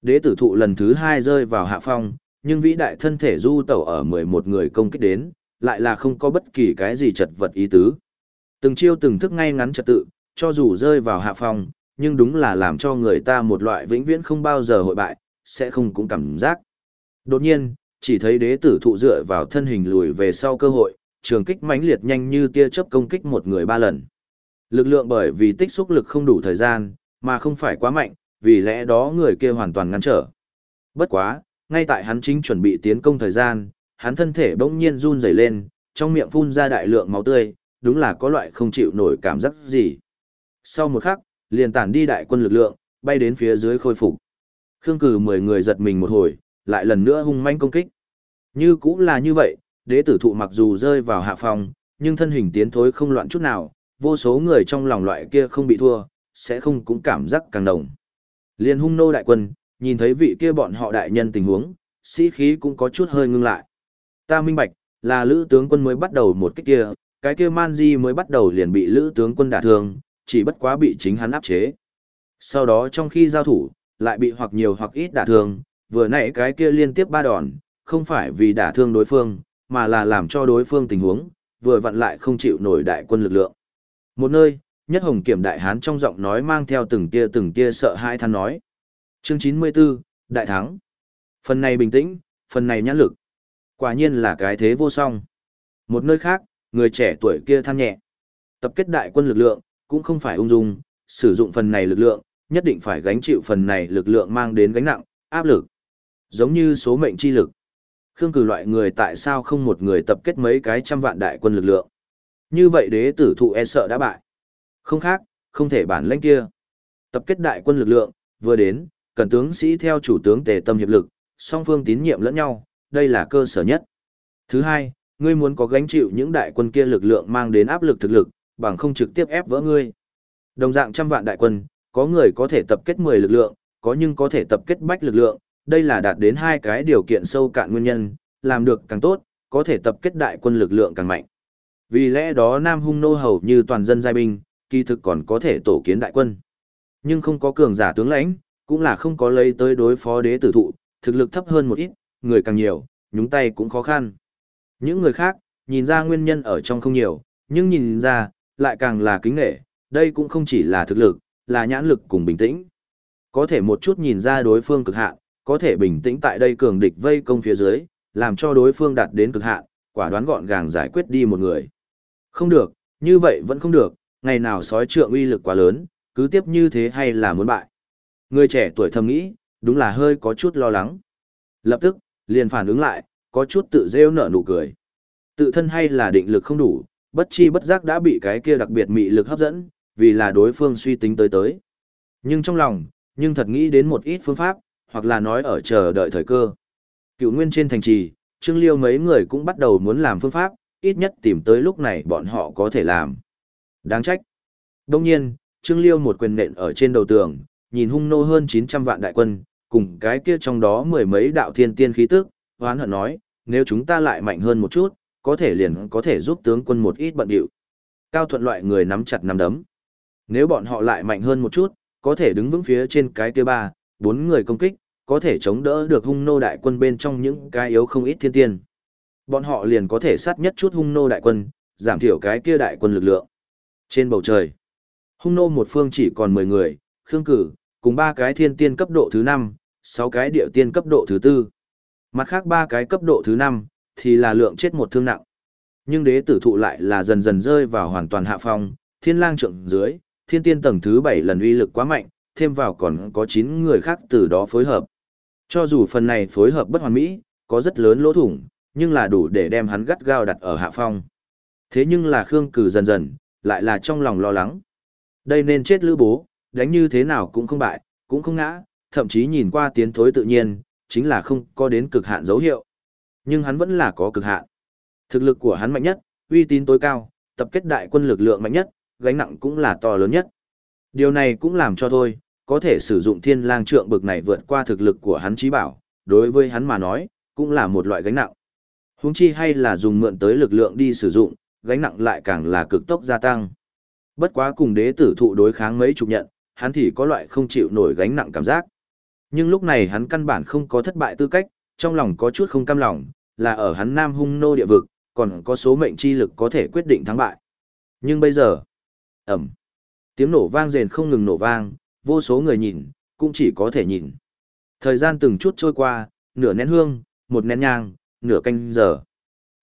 Đế tử thụ lần thứ hai rơi vào hạ phong, nhưng vĩ đại thân thể du tẩu ở 11 người công kích đến, lại là không có bất kỳ cái gì chật vật ý tứ. Từng chiêu từng thức ngay ngắn trật tự, cho dù rơi vào hạ phong, nhưng đúng là làm cho người ta một loại vĩnh viễn không bao giờ hội bại, sẽ không cũng cảm giác. Đột nhiên, chỉ thấy đế tử thụ dựa vào thân hình lùi về sau cơ hội, trường kích mãnh liệt nhanh như tia chớp công kích một người ba lần. Lực lượng bởi vì tích xúc lực không đủ thời gian, mà không phải quá mạnh, vì lẽ đó người kia hoàn toàn ngăn trở. Bất quá, ngay tại hắn chính chuẩn bị tiến công thời gian, hắn thân thể bỗng nhiên run rẩy lên, trong miệng phun ra đại lượng máu tươi, đúng là có loại không chịu nổi cảm giác gì. Sau một khắc, liền tản đi đại quân lực lượng, bay đến phía dưới khôi phục. Khương Cử mười người giật mình một hồi, lại lần nữa hung manh công kích. Như cũng là như vậy, đế tử thụ mặc dù rơi vào hạ phòng, nhưng thân hình tiến thối không loạn chút nào, vô số người trong lòng loại kia không bị thua, sẽ không cũng cảm giác càng đồng. Liên hung nô đại quân, nhìn thấy vị kia bọn họ đại nhân tình huống, sĩ khí cũng có chút hơi ngưng lại. Ta minh bạch, là lữ tướng quân mới bắt đầu một cái kia, cái kia man di mới bắt đầu liền bị lữ tướng quân đả thương, chỉ bất quá bị chính hắn áp chế. Sau đó trong khi giao thủ, lại bị hoặc nhiều hoặc ít đả thương, vừa nãy cái kia liên tiếp ba đòn, không phải vì đả thương đối phương, mà là làm cho đối phương tình huống, vừa vặn lại không chịu nổi đại quân lực lượng. Một nơi, nhất hồng kiểm đại hán trong giọng nói mang theo từng tia từng tia sợ hãi than nói. Chương 94, Đại thắng. Phần này bình tĩnh, phần này nhãn lực. Quả nhiên là cái thế vô song. Một nơi khác, người trẻ tuổi kia than nhẹ. Tập kết đại quân lực lượng, cũng không phải ung dung, sử dụng phần này lực lượng, nhất định phải gánh chịu phần này lực lượng mang đến gánh nặng, áp lực. Giống như số mệnh chi lực. Khương cử loại người tại sao không một người tập kết mấy cái trăm vạn đại quân lực lượng. Như vậy đế tử thụ e sợ đã bại. Không khác, không thể bản lãnh kia. Tập kết đại quân lực lượng, vừa đến, cần tướng sĩ theo chủ tướng tề tâm hiệp lực, song phương tín nhiệm lẫn nhau, đây là cơ sở nhất. Thứ hai, ngươi muốn có gánh chịu những đại quân kia lực lượng mang đến áp lực thực lực, bằng không trực tiếp ép vỡ ngươi. Đồng dạng trăm vạn đại quân, có người có thể tập kết 10 lực lượng, có nhưng có thể tập kết bách lực lượng, đây là đạt đến hai cái điều kiện sâu cạn nguyên nhân, làm được càng tốt, có thể tập kết đại quân lực lượng càng mạnh. Vì lẽ đó Nam Hung Nô hầu như toàn dân giai binh, kỳ thực còn có thể tổ kiến đại quân. Nhưng không có cường giả tướng lãnh, cũng là không có lấy tới đối phó đế tử thụ, thực lực thấp hơn một ít, người càng nhiều, nhúng tay cũng khó khăn. Những người khác, nhìn ra nguyên nhân ở trong không nhiều, nhưng nhìn ra, lại càng là kính nghệ, đây cũng không chỉ là thực lực, là nhãn lực cùng bình tĩnh. Có thể một chút nhìn ra đối phương cực hạn, có thể bình tĩnh tại đây cường địch vây công phía dưới, làm cho đối phương đạt đến cực hạn, quả đoán gọn gàng giải quyết đi một người. Không được, như vậy vẫn không được, ngày nào sói trượng uy lực quá lớn, cứ tiếp như thế hay là muốn bại. Người trẻ tuổi thầm nghĩ, đúng là hơi có chút lo lắng. Lập tức, liền phản ứng lại, có chút tự rêu nở nụ cười. Tự thân hay là định lực không đủ, bất chi bất giác đã bị cái kia đặc biệt mị lực hấp dẫn, vì là đối phương suy tính tới tới. Nhưng trong lòng, nhưng thật nghĩ đến một ít phương pháp, hoặc là nói ở chờ đợi thời cơ. Cựu nguyên trên thành trì, Trương Liêu mấy người cũng bắt đầu muốn làm phương pháp, ít nhất tìm tới lúc này bọn họ có thể làm. Đáng trách. Đông nhiên, Trương Liêu một quyền nện ở trên đầu tường, nhìn hung nô hơn 900 vạn đại quân, cùng cái kia trong đó mười mấy đạo thiên tiên khí tức, hoán hận nói, nếu chúng ta lại mạnh hơn một chút, có thể liền có thể giúp tướng quân một ít bận điệu. Cao thuận loại người nắm chặt nắm đấm. Nếu bọn họ lại mạnh hơn một chút, có thể đứng vững phía trên cái kia ba, bốn người công kích, có thể chống đỡ được hung nô đại quân bên trong những cái yếu không ít thiên tiên. Bọn họ liền có thể sát nhất chút hung nô đại quân, giảm thiểu cái kia đại quân lực lượng. Trên bầu trời, hung nô một phương chỉ còn 10 người, khương cử, cùng ba cái thiên tiên cấp độ thứ 5, 6 cái địa tiên cấp độ thứ 4. Mặt khác ba cái cấp độ thứ 5, thì là lượng chết một thương nặng. Nhưng đế tử thụ lại là dần dần rơi vào hoàn toàn hạ phong, thiên lang trượng dưới, thiên tiên tầng thứ 7 lần uy lực quá mạnh, thêm vào còn có 9 người khác từ đó phối hợp. Cho dù phần này phối hợp bất hoàn mỹ, có rất lớn lỗ thủng, nhưng là đủ để đem hắn gắt gao đặt ở hạ phong. Thế nhưng là Khương Cử dần dần, lại là trong lòng lo lắng. Đây nên chết lữ bố, đánh như thế nào cũng không bại, cũng không ngã, thậm chí nhìn qua tiến thối tự nhiên, chính là không có đến cực hạn dấu hiệu. Nhưng hắn vẫn là có cực hạn. Thực lực của hắn mạnh nhất, uy tín tối cao, tập kết đại quân lực lượng mạnh nhất, gánh nặng cũng là to lớn nhất. Điều này cũng làm cho thôi, có thể sử dụng thiên lang trượng bực này vượt qua thực lực của hắn trí bảo, đối với hắn mà nói, cũng là một loại gánh nặng. Huống chi hay là dùng mượn tới lực lượng đi sử dụng, gánh nặng lại càng là cực tốc gia tăng. Bất quá cùng đế tử thụ đối kháng mấy chục nhận, hắn thì có loại không chịu nổi gánh nặng cảm giác. Nhưng lúc này hắn căn bản không có thất bại tư cách, trong lòng có chút không cam lòng, là ở hắn nam hung nô địa vực, còn có số mệnh chi lực có thể quyết định thắng bại. Nhưng bây giờ, ầm, tiếng nổ vang rền không ngừng nổ vang, vô số người nhìn, cũng chỉ có thể nhìn. Thời gian từng chút trôi qua, nửa nén hương, một nén nhang, nửa canh giờ.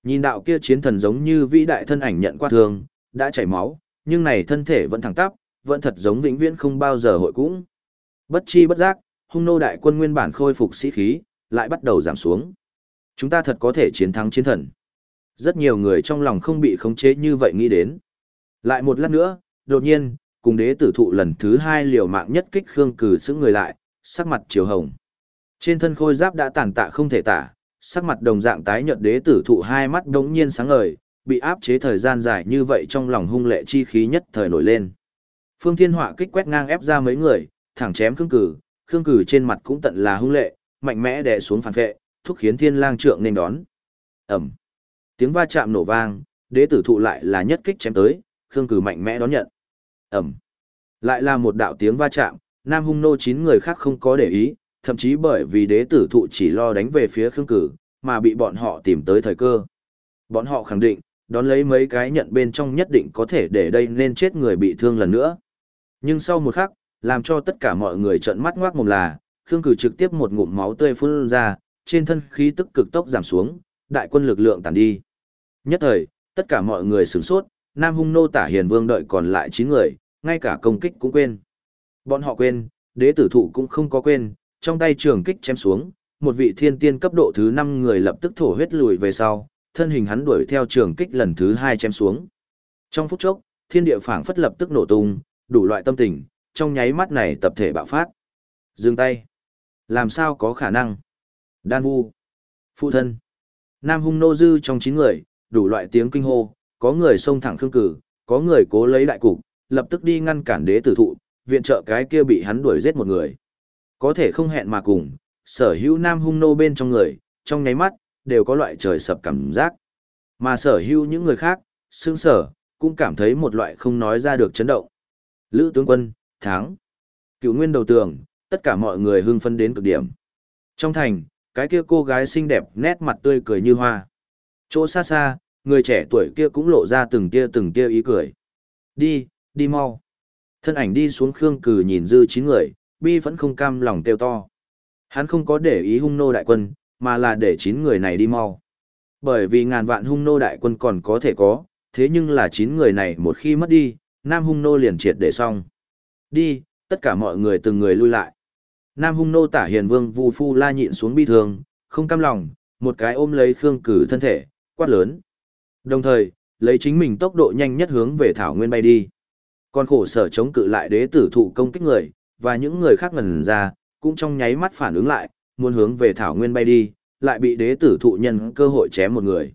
Nhìn đạo kia chiến thần giống như vĩ đại thân ảnh nhận qua thương, đã chảy máu, nhưng này thân thể vẫn thẳng tắp, vẫn thật giống vĩnh viễn không bao giờ hội cũng. Bất chi bất giác, hung nô đại quân nguyên bản khôi phục sĩ khí, lại bắt đầu giảm xuống. Chúng ta thật có thể chiến thắng chiến thần. Rất nhiều người trong lòng không bị khống chế như vậy nghĩ đến. Lại một lát nữa, đột nhiên, cùng đế tử thụ lần thứ hai liều mạng nhất kích khương cử xứng người lại, sắc mặt chiều hồng. Trên thân khôi giáp đã tàn tạ không thể tả, sắc mặt đồng dạng tái nhợt đế tử thụ hai mắt đống nhiên sáng ngời, bị áp chế thời gian dài như vậy trong lòng hung lệ chi khí nhất thời nổi lên. Phương Thiên Họa kích quét ngang ép ra mấy người, thẳng chém Khương Cử, Khương Cử trên mặt cũng tận là hung lệ, mạnh mẽ đè xuống phản vệ, thúc khiến Thiên Lang trượng nên đón. Ầm. Tiếng va chạm nổ vang, đế tử thụ lại là nhất kích chém tới, Khương Cử mạnh mẽ đón nhận. Ầm. Lại là một đạo tiếng va chạm, Nam Hung nô chín người khác không có để ý, thậm chí bởi vì đế tử thụ chỉ lo đánh về phía Khương Cử, mà bị bọn họ tìm tới thời cơ. Bọn họ khẳng định, đón lấy mấy cái nhận bên trong nhất định có thể để đây nên chết người bị thương lần nữa. Nhưng sau một khắc, làm cho tất cả mọi người trợn mắt ngoác mồm là, Khương Cử trực tiếp một ngụm máu tươi phun ra, trên thân khí tức cực tốc giảm xuống, đại quân lực lượng tàn đi. Nhất thời, tất cả mọi người sửng sốt, Nam Hung nô tả hiền vương đợi còn lại 9 người, ngay cả công kích cũng quên. Bọn họ quên, đế tử thụ cũng không có quên, trong tay trường kích chém xuống, một vị thiên tiên cấp độ thứ 5 người lập tức thổ huyết lùi về sau, thân hình hắn đuổi theo trường kích lần thứ 2 chém xuống. Trong phút chốc, thiên địa phảng phất lập tức nổ tung, đủ loại tâm tình, trong nháy mắt này tập thể bạo phát. Dừng tay. Làm sao có khả năng? Đan vu. Phụ thân. Nam hung nô dư trong 9 người, đủ loại tiếng kinh hô, có người xông thẳng khương cử, có người cố lấy đại cục, lập tức đi ngăn cản đế tử thụ, viện trợ cái kia bị hắn đuổi giết một người. Có thể không hẹn mà cùng, sở hữu nam hung nô bên trong người, trong nháy mắt, đều có loại trời sập cảm giác. Mà sở hữu những người khác, sương sở, cũng cảm thấy một loại không nói ra được chấn động. Lữ tướng quân, thắng. Cựu nguyên đầu tường, tất cả mọi người hưng phân đến cực điểm. Trong thành, cái kia cô gái xinh đẹp nét mặt tươi cười như hoa. Chỗ xa xa, người trẻ tuổi kia cũng lộ ra từng tia từng tia ý cười. Đi, đi mau. Thân ảnh đi xuống khương cử nhìn dư chín người, bi vẫn không cam lòng kêu to. Hắn không có để ý hung nô đại quân, mà là để chín người này đi mau. Bởi vì ngàn vạn hung nô đại quân còn có thể có, thế nhưng là chín người này một khi mất đi, Nam hung nô liền triệt để xong. Đi, tất cả mọi người từng người lui lại. Nam hung nô tả hiền vương vu phu la nhịn xuống bi thương, không cam lòng, một cái ôm lấy khương cử thân thể, quát lớn. Đồng thời, lấy chính mình tốc độ nhanh nhất hướng về thảo nguyên bay đi. Còn khổ sở chống cự lại đế tử thụ công kích người, và những người khác ngần ra, cũng trong nháy mắt phản ứng lại, muốn hướng về thảo nguyên bay đi, lại bị đế tử thụ nhân cơ hội chém một người.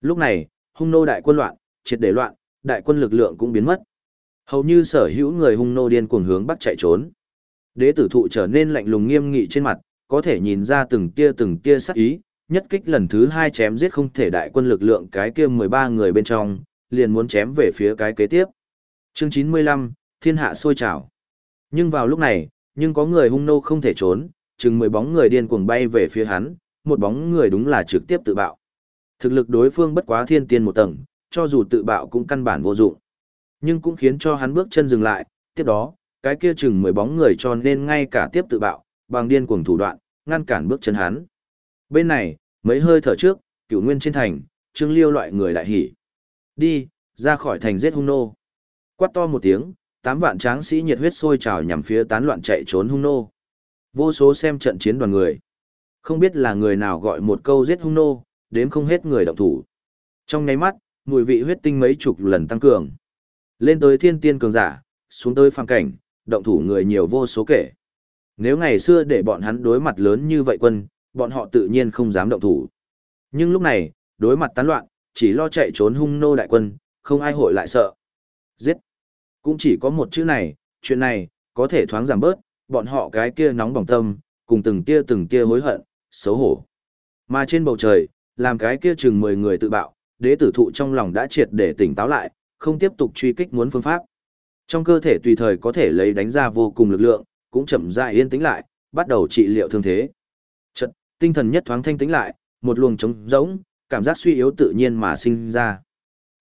Lúc này, hung nô đại quân loạn, triệt để loạn, đại quân lực lượng cũng biến mất. Hầu như sở hữu người hung nô điên cuồng hướng bắt chạy trốn. Đế tử thụ trở nên lạnh lùng nghiêm nghị trên mặt, có thể nhìn ra từng tia từng tia sắc ý, nhất kích lần thứ hai chém giết không thể đại quân lực lượng cái kia 13 người bên trong, liền muốn chém về phía cái kế tiếp. Chương 95, thiên hạ sôi trào. Nhưng vào lúc này, nhưng có người hung nô không thể trốn, chừng 10 bóng người điên cuồng bay về phía hắn, một bóng người đúng là trực tiếp tự bạo. Thực lực đối phương bất quá thiên tiên một tầng, cho dù tự bạo cũng căn bản vô dụng. Nhưng cũng khiến cho hắn bước chân dừng lại, tiếp đó, cái kia chừng 10 bóng người cho nên ngay cả tiếp tự bạo, bằng điên cuồng thủ đoạn, ngăn cản bước chân hắn. Bên này, mấy hơi thở trước, cửu nguyên trên thành, trương liêu loại người đại hỉ. Đi, ra khỏi thành giết hung nô. Quát to một tiếng, tám vạn tráng sĩ nhiệt huyết sôi trào nhằm phía tán loạn chạy trốn hung nô. Vô số xem trận chiến đoàn người. Không biết là người nào gọi một câu giết hung nô, đếm không hết người động thủ. Trong nháy mắt, mùi vị huyết tinh mấy chục lần tăng cường. Lên tới thiên tiên cường giả, xuống tới phàm cảnh, động thủ người nhiều vô số kể. Nếu ngày xưa để bọn hắn đối mặt lớn như vậy quân, bọn họ tự nhiên không dám động thủ. Nhưng lúc này, đối mặt tán loạn, chỉ lo chạy trốn hung nô đại quân, không ai hội lại sợ. Giết. Cũng chỉ có một chữ này, chuyện này, có thể thoáng giảm bớt, bọn họ cái kia nóng bỏng tâm, cùng từng kia từng kia hối hận, xấu hổ. Mà trên bầu trời, làm cái kia chừng 10 người tự bạo, đế tử thụ trong lòng đã triệt để tỉnh táo lại, không tiếp tục truy kích muốn phương pháp. Trong cơ thể tùy thời có thể lấy đánh ra vô cùng lực lượng, cũng chậm rãi yên tĩnh lại, bắt đầu trị liệu thương thế. Chợt, tinh thần nhất thoáng thanh tĩnh lại, một luồng trống rỗng, cảm giác suy yếu tự nhiên mà sinh ra.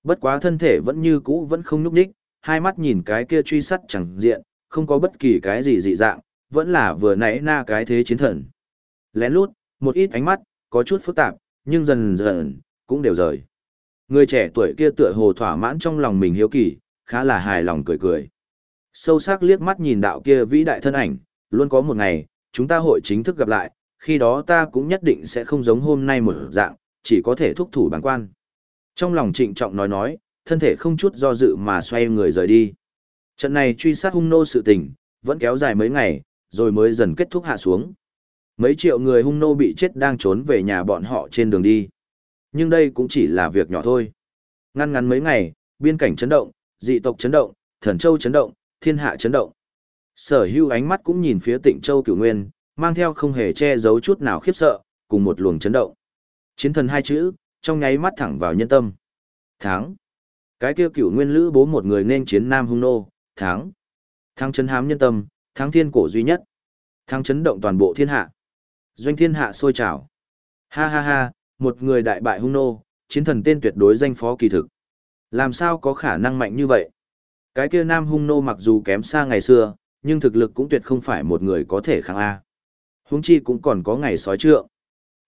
Bất quá thân thể vẫn như cũ vẫn không nhúc nhích, hai mắt nhìn cái kia truy sát chẳng diện, không có bất kỳ cái gì dị dạng, vẫn là vừa nãy na cái thế chiến thần. Lén lút, một ít ánh mắt, có chút phức tạp, nhưng dần dần, cũng đều rời. Người trẻ tuổi kia tựa hồ thỏa mãn trong lòng mình hiếu kỳ, khá là hài lòng cười cười. Sâu sắc liếc mắt nhìn đạo kia vĩ đại thân ảnh, luôn có một ngày, chúng ta hội chính thức gặp lại, khi đó ta cũng nhất định sẽ không giống hôm nay một dạng, chỉ có thể thúc thủ bản quan. Trong lòng trịnh trọng nói nói, thân thể không chút do dự mà xoay người rời đi. Trận này truy sát hung nô sự tình, vẫn kéo dài mấy ngày, rồi mới dần kết thúc hạ xuống. Mấy triệu người hung nô bị chết đang trốn về nhà bọn họ trên đường đi. Nhưng đây cũng chỉ là việc nhỏ thôi. Ngăn ngắn mấy ngày, biên cảnh chấn động, dị tộc chấn động, thần châu chấn động, thiên hạ chấn động. Sở hưu ánh mắt cũng nhìn phía tịnh châu cửu nguyên, mang theo không hề che giấu chút nào khiếp sợ, cùng một luồng chấn động. Chiến thần hai chữ, trong nháy mắt thẳng vào nhân tâm. Thắng. Cái kia cửu nguyên lữ bố một người nên chiến nam hung nô, thắng. Tháng chấn hám nhân tâm, thắng thiên cổ duy nhất. Tháng chấn động toàn bộ thiên hạ. Doanh thiên hạ sôi trào. Ha ha ha, một người đại bại hung nô, chiến thần tên tuyệt đối danh phó kỳ thực. Làm sao có khả năng mạnh như vậy? Cái kia nam hung nô mặc dù kém xa ngày xưa, nhưng thực lực cũng tuyệt không phải một người có thể kháng A. Hung chi cũng còn có ngày sói trượng.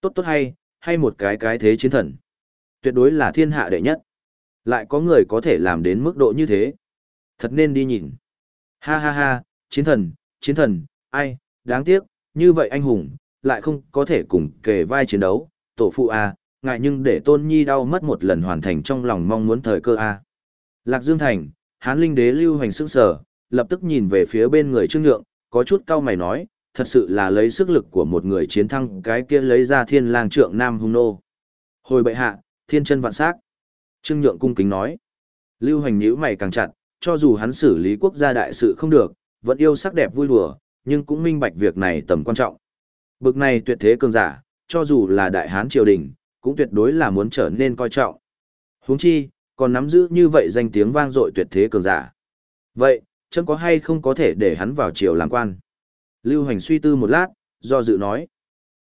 Tốt tốt hay, hay một cái cái thế chiến thần. Tuyệt đối là thiên hạ đệ nhất. Lại có người có thể làm đến mức độ như thế. Thật nên đi nhìn. Ha ha ha, chiến thần, chiến thần, ai, đáng tiếc, như vậy anh hùng, lại không có thể cùng kề vai chiến đấu, tổ phụ A, ngại nhưng để tôn nhi đau mất một lần hoàn thành trong lòng mong muốn thời cơ A. Lạc Dương Thành, hán linh đế lưu hành sức sở, lập tức nhìn về phía bên người trương nhượng, có chút cau mày nói, thật sự là lấy sức lực của một người chiến thắng cái kia lấy ra thiên lang trượng nam hung nô. Hồi bệ hạ, thiên chân vạn sắc. Trương nhượng cung kính nói, lưu hành nhíu mày càng chặt, cho dù hắn xử lý quốc gia đại sự không được, vẫn yêu sắc đẹp vui đùa, nhưng cũng minh bạch việc này tầm quan trọng. Bực này tuyệt thế cường giả, cho dù là đại hán triều đình, cũng tuyệt đối là muốn trở nên coi trọng. Huống chi, còn nắm giữ như vậy danh tiếng vang dội tuyệt thế cường giả. Vậy, chấm có hay không có thể để hắn vào triều làm quan? Lưu Hoành suy tư một lát, do dự nói.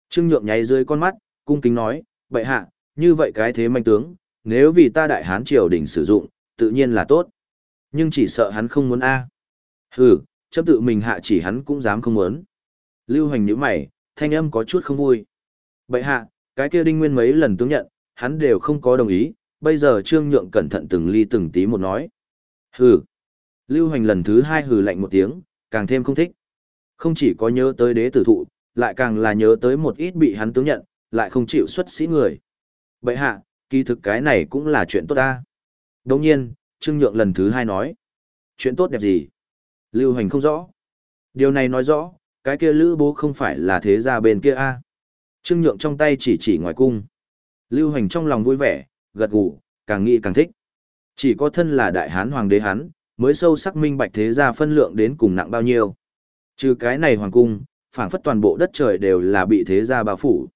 Trương Nhượng nháy dưới con mắt, cung kính nói, bệ hạ, như vậy cái thế manh tướng, nếu vì ta đại hán triều đình sử dụng, tự nhiên là tốt. Nhưng chỉ sợ hắn không muốn A. Hừ, chấp tự mình hạ chỉ hắn cũng dám không muốn. Lưu Hoành nhíu mày, thanh âm có chút không vui. Bệ hạ, cái kia đinh nguyên mấy lần tướng nhận, hắn đều không có đồng ý, bây giờ trương nhượng cẩn thận từng ly từng tí một nói. Hừ. Lưu Hành lần thứ hai hừ lạnh một tiếng, càng thêm không thích. Không chỉ có nhớ tới đế tử thụ, lại càng là nhớ tới một ít bị hắn tướng nhận, lại không chịu xuất sĩ người. Bệ hạ, kỳ thực cái này cũng là chuyện tốt ta. Đồng nhiên, Trương Nhượng lần thứ hai nói. Chuyện tốt đẹp gì? Lưu Hành không rõ. Điều này nói rõ, cái kia lữ bố không phải là thế gia bên kia a Trương Nhượng trong tay chỉ chỉ ngoài cung. Lưu Hành trong lòng vui vẻ, gật gù, càng nghĩ càng thích. Chỉ có thân là đại hán hoàng đế hắn, mới sâu sắc minh bạch thế gia phân lượng đến cùng nặng bao nhiêu. Trừ cái này hoàng cung, phảng phất toàn bộ đất trời đều là bị thế gia bao phủ.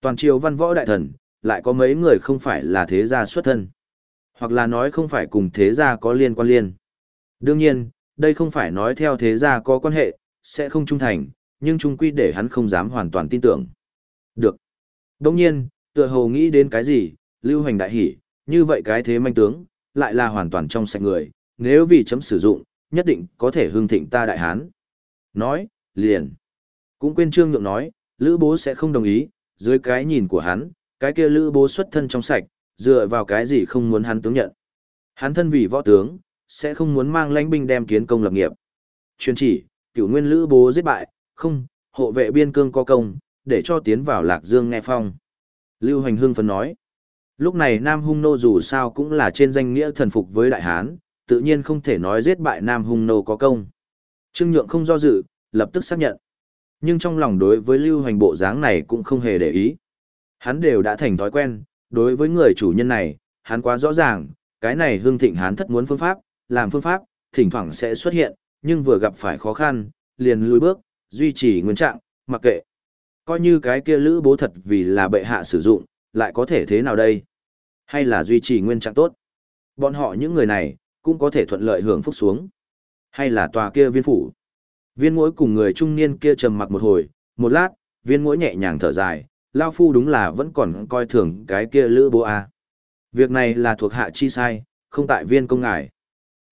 Toàn triều văn võ đại thần, lại có mấy người không phải là thế gia xuất thân. Hoặc là nói không phải cùng thế gia có liên quan liên. Đương nhiên, đây không phải nói theo thế gia có quan hệ, sẽ không trung thành, nhưng trung quy để hắn không dám hoàn toàn tin tưởng. Được. Đồng nhiên, tựa hồ nghĩ đến cái gì, lưu hành đại hỉ, như vậy cái thế manh tướng, lại là hoàn toàn trong sạch người, nếu vì chấm sử dụng, nhất định có thể hương thịnh ta đại hán. Nói, liền. Cũng quên trương nhượng nói, lữ bố sẽ không đồng ý, dưới cái nhìn của hắn, cái kia lữ bố xuất thân trong sạch, dựa vào cái gì không muốn hắn tướng nhận. Hắn thân vì võ tướng, sẽ không muốn mang lãnh binh đem kiến công lập nghiệp. Chuyên chỉ, cửu nguyên lữ bố giết bại, không, hộ vệ biên cương có công, để cho tiến vào lạc dương nghe phong. Lưu Hành Hưng phấn nói, lúc này Nam Hung Nô dù sao cũng là trên danh nghĩa thần phục với Đại Hán, tự nhiên không thể nói giết bại Nam Hung Nô có công. Trương Nhượng không do dự, lập tức xác nhận. Nhưng trong lòng đối với Lưu Hành bộ dáng này cũng không hề để ý. Hắn đều đã thành thói quen, đối với người chủ nhân này, hắn quá rõ ràng, cái này hương thịnh hắn thất muốn phương pháp, làm phương pháp, thỉnh thoảng sẽ xuất hiện, nhưng vừa gặp phải khó khăn, liền lùi bước, duy trì nguyên trạng, mặc kệ. Coi như cái kia lữ bố thật vì là bệ hạ sử dụng, lại có thể thế nào đây? Hay là duy trì nguyên trạng tốt? Bọn họ những người này, cũng có thể thuận lợi hưởng phúc xuống. Hay là tòa kia viên phủ? Viên mũi cùng người trung niên kia trầm mặc một hồi, một lát, viên mũi nhẹ nhàng thở dài, Lao Phu đúng là vẫn còn coi thường cái kia lữ bố à. Việc này là thuộc hạ chi sai, không tại viên công ngài.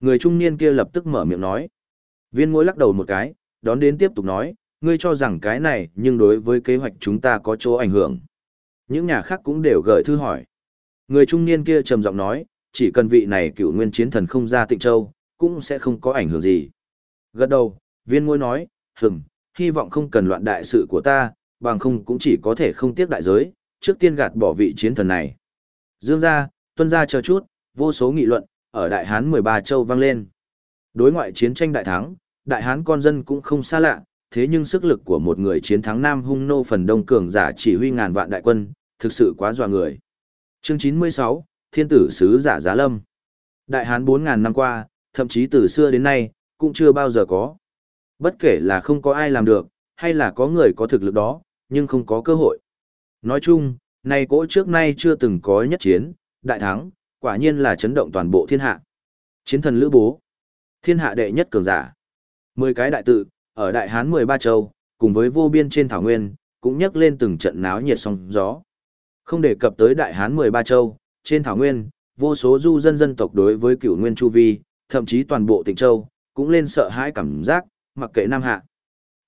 Người trung niên kia lập tức mở miệng nói. Viên mũi lắc đầu một cái, đón đến tiếp tục nói, ngươi cho rằng cái này nhưng đối với kế hoạch chúng ta có chỗ ảnh hưởng. Những nhà khác cũng đều gửi thư hỏi. Người trung niên kia trầm giọng nói, chỉ cần vị này cựu nguyên chiến thần không ra tịnh châu, cũng sẽ không có ảnh hưởng gì. Gật đầu, viên ngôi nói, hừng, hy vọng không cần loạn đại sự của ta, bằng không cũng chỉ có thể không tiếc đại giới, trước tiên gạt bỏ vị chiến thần này. Dương ra, tuân ra chờ chút, vô số nghị luận, ở Đại Hán 13 châu vang lên. Đối ngoại chiến tranh đại thắng, Đại Hán con dân cũng không xa lạ, thế nhưng sức lực của một người chiến thắng Nam Hung Nô phần đông cường giả chỉ huy ngàn vạn đại quân, thực sự quá dọa người. Chương 96, Thiên tử sứ giả Giá Lâm. Đại Hán 4000 năm qua, thậm chí từ xưa đến nay, cũng chưa bao giờ có. Bất kể là không có ai làm được, hay là có người có thực lực đó, nhưng không có cơ hội. Nói chung, này cỗ trước nay chưa từng có nhất chiến, đại thắng, quả nhiên là chấn động toàn bộ thiên hạ. Chiến thần Lữ Bố, thiên hạ đệ nhất cường giả. Mười cái đại tự, ở Đại Hán 13 châu, cùng với vô biên trên thảo nguyên, cũng nhấc lên từng trận náo nhiệt sóng gió. Không đề cập tới Đại Hán 13 châu, trên thảo nguyên, vô số du dân dân tộc đối với cửu nguyên chu vi, thậm chí toàn bộ tỉnh châu, cũng lên sợ hãi cảm giác, mặc kệ Nam Hạ.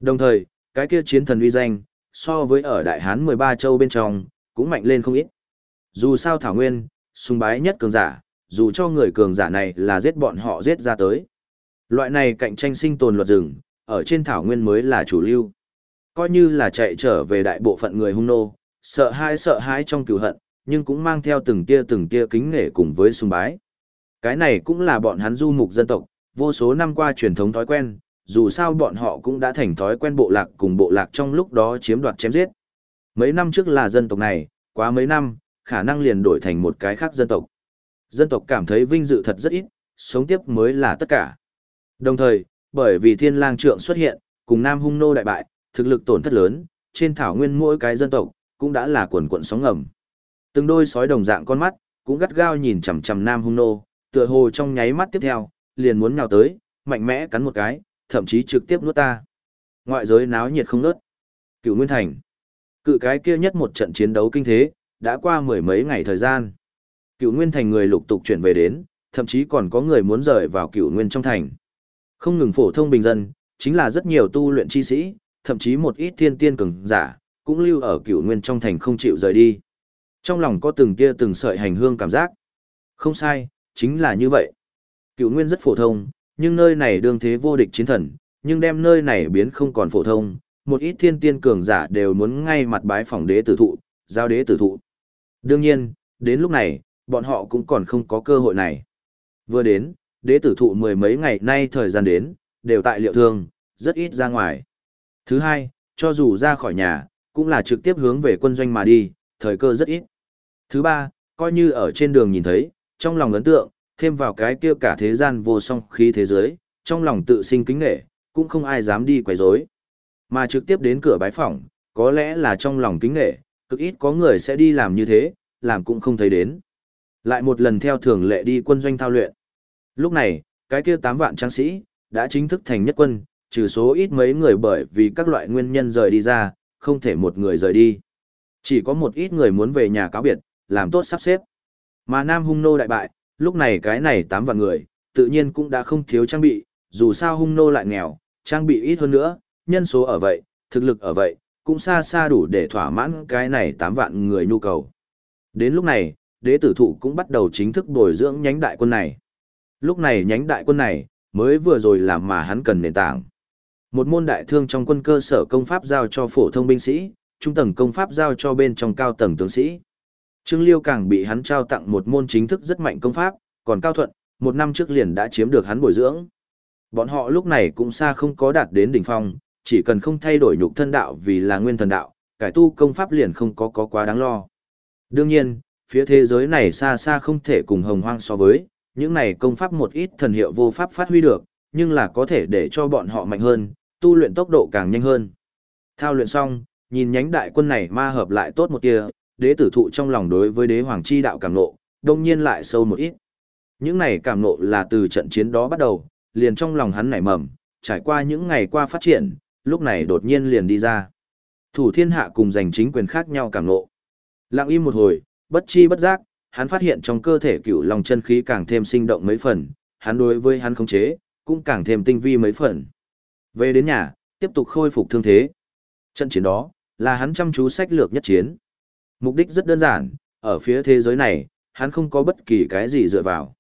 Đồng thời, cái kia chiến thần uy danh, so với ở Đại Hán 13 châu bên trong, cũng mạnh lên không ít. Dù sao Thảo Nguyên, sùng bái nhất cường giả, dù cho người cường giả này là giết bọn họ giết ra tới. Loại này cạnh tranh sinh tồn luật rừng, ở trên Thảo Nguyên mới là chủ lưu. Coi như là chạy trở về đại bộ phận người hung nô, sợ hãi sợ hãi trong cửu hận, nhưng cũng mang theo từng tia từng tia kính nể cùng với sùng bái. Cái này cũng là bọn hắn du mục dân tộc, vô số năm qua truyền thống thói quen, dù sao bọn họ cũng đã thành thói quen bộ lạc cùng bộ lạc trong lúc đó chiếm đoạt chém giết. Mấy năm trước là dân tộc này, quá mấy năm, khả năng liền đổi thành một cái khác dân tộc. Dân tộc cảm thấy vinh dự thật rất ít, sống tiếp mới là tất cả. Đồng thời, bởi vì thiên lang trượng xuất hiện, cùng Nam Hung nô đại bại, thực lực tổn thất lớn, trên thảo nguyên mỗi cái dân tộc cũng đã là quần cuộn sóng ngầm. Từng đôi sói đồng dạng con mắt, cũng gắt gao nhìn chằm chằm Nam Hung nô, tựa hồ trong nháy mắt tiếp theo, liền muốn nhào tới, mạnh mẽ cắn một cái, thậm chí trực tiếp nuốt ta. Ngoại giới náo nhiệt không nớt. Cựu Nguyên Thành. Cự cái kia nhất một trận chiến đấu kinh thế, đã qua mười mấy ngày thời gian. Cựu Nguyên Thành người lục tục chuyển về đến, thậm chí còn có người muốn rời vào Cựu Nguyên trong thành. Không ngừng phổ thông bình dân, chính là rất nhiều tu luyện chi sĩ, thậm chí một ít thiên tiên cường giả, cũng lưu ở Cựu Nguyên trong thành không chịu rời đi. Trong lòng có từng kia từng sợi hành hương cảm giác. Không sai, chính là như vậy. Cựu Nguyên rất phổ thông, nhưng nơi này đương thế vô địch chiến thần, nhưng đem nơi này biến không còn phổ thông, một ít thiên tiên cường giả đều muốn ngay mặt bái phỏng đế tử thụ, giao đế tử thụ. Đương nhiên, đến lúc này, bọn họ cũng còn không có cơ hội này. Vừa đến, đế tử thụ mười mấy ngày nay thời gian đến, đều tại liệu thương, rất ít ra ngoài. Thứ hai, cho dù ra khỏi nhà, cũng là trực tiếp hướng về quân doanh mà đi, thời cơ rất ít. Thứ ba, coi như ở trên đường nhìn thấy, trong lòng ấn tượng, thêm vào cái kia cả thế gian vô song khí thế giới, trong lòng tự sinh kính nghệ, cũng không ai dám đi quấy rối. Mà trực tiếp đến cửa bái phỏng, có lẽ là trong lòng kính nghệ, cực ít có người sẽ đi làm như thế, làm cũng không thấy đến. Lại một lần theo thường lệ đi quân doanh thao luyện. Lúc này, cái kia 8 vạn trang sĩ, đã chính thức thành nhất quân, trừ số ít mấy người bởi vì các loại nguyên nhân rời đi ra, không thể một người rời đi. Chỉ có một ít người muốn về nhà cáo biệt, làm tốt sắp xếp. Mà Nam Hung Nô đại bại, lúc này cái này 8 vạn người, tự nhiên cũng đã không thiếu trang bị, dù sao Hung Nô lại nghèo, trang bị ít hơn nữa, nhân số ở vậy, thực lực ở vậy, cũng xa xa đủ để thỏa mãn cái này 8 vạn người nhu cầu. Đến lúc này, đế tử thụ cũng bắt đầu chính thức bồi dưỡng nhánh đại quân này. Lúc này nhánh đại quân này, mới vừa rồi làm mà hắn cần nền tảng. Một môn đại thương trong quân cơ sở công pháp giao cho phổ thông binh sĩ, trung tầng công pháp giao cho bên trong cao tầng tướng sĩ. Trương Liêu càng bị hắn trao tặng một môn chính thức rất mạnh công pháp, còn Cao Thuận, một năm trước liền đã chiếm được hắn bồi dưỡng. Bọn họ lúc này cũng xa không có đạt đến đỉnh phong, chỉ cần không thay đổi nhục thân đạo vì là nguyên thần đạo, cải tu công pháp liền không có có quá đáng lo. Đương nhiên, phía thế giới này xa xa không thể cùng hồng hoang so với, những này công pháp một ít thần hiệu vô pháp phát huy được, nhưng là có thể để cho bọn họ mạnh hơn, tu luyện tốc độ càng nhanh hơn. Thao luyện xong, nhìn nhánh đại quân này ma hợp lại tốt một tia, đế tử thụ trong lòng đối với đế hoàng chi đạo cảm nộ, đông nhiên lại sâu một ít. Những này cảm nộ là từ trận chiến đó bắt đầu, liền trong lòng hắn nảy mầm, trải qua những ngày qua phát triển, lúc này đột nhiên liền đi ra. Thủ thiên hạ cùng giành chính quyền khác nhau cảm nộ. Lặng im một hồi, bất chi bất giác, hắn phát hiện trong cơ thể cựu Long chân khí càng thêm sinh động mấy phần, hắn đối với hắn khống chế, cũng càng thêm tinh vi mấy phần. Về đến nhà, tiếp tục khôi phục thương thế. Trận chiến đó, là hắn chăm chú sách lược nhất chiến. Mục đích rất đơn giản, ở phía thế giới này, hắn không có bất kỳ cái gì dựa vào.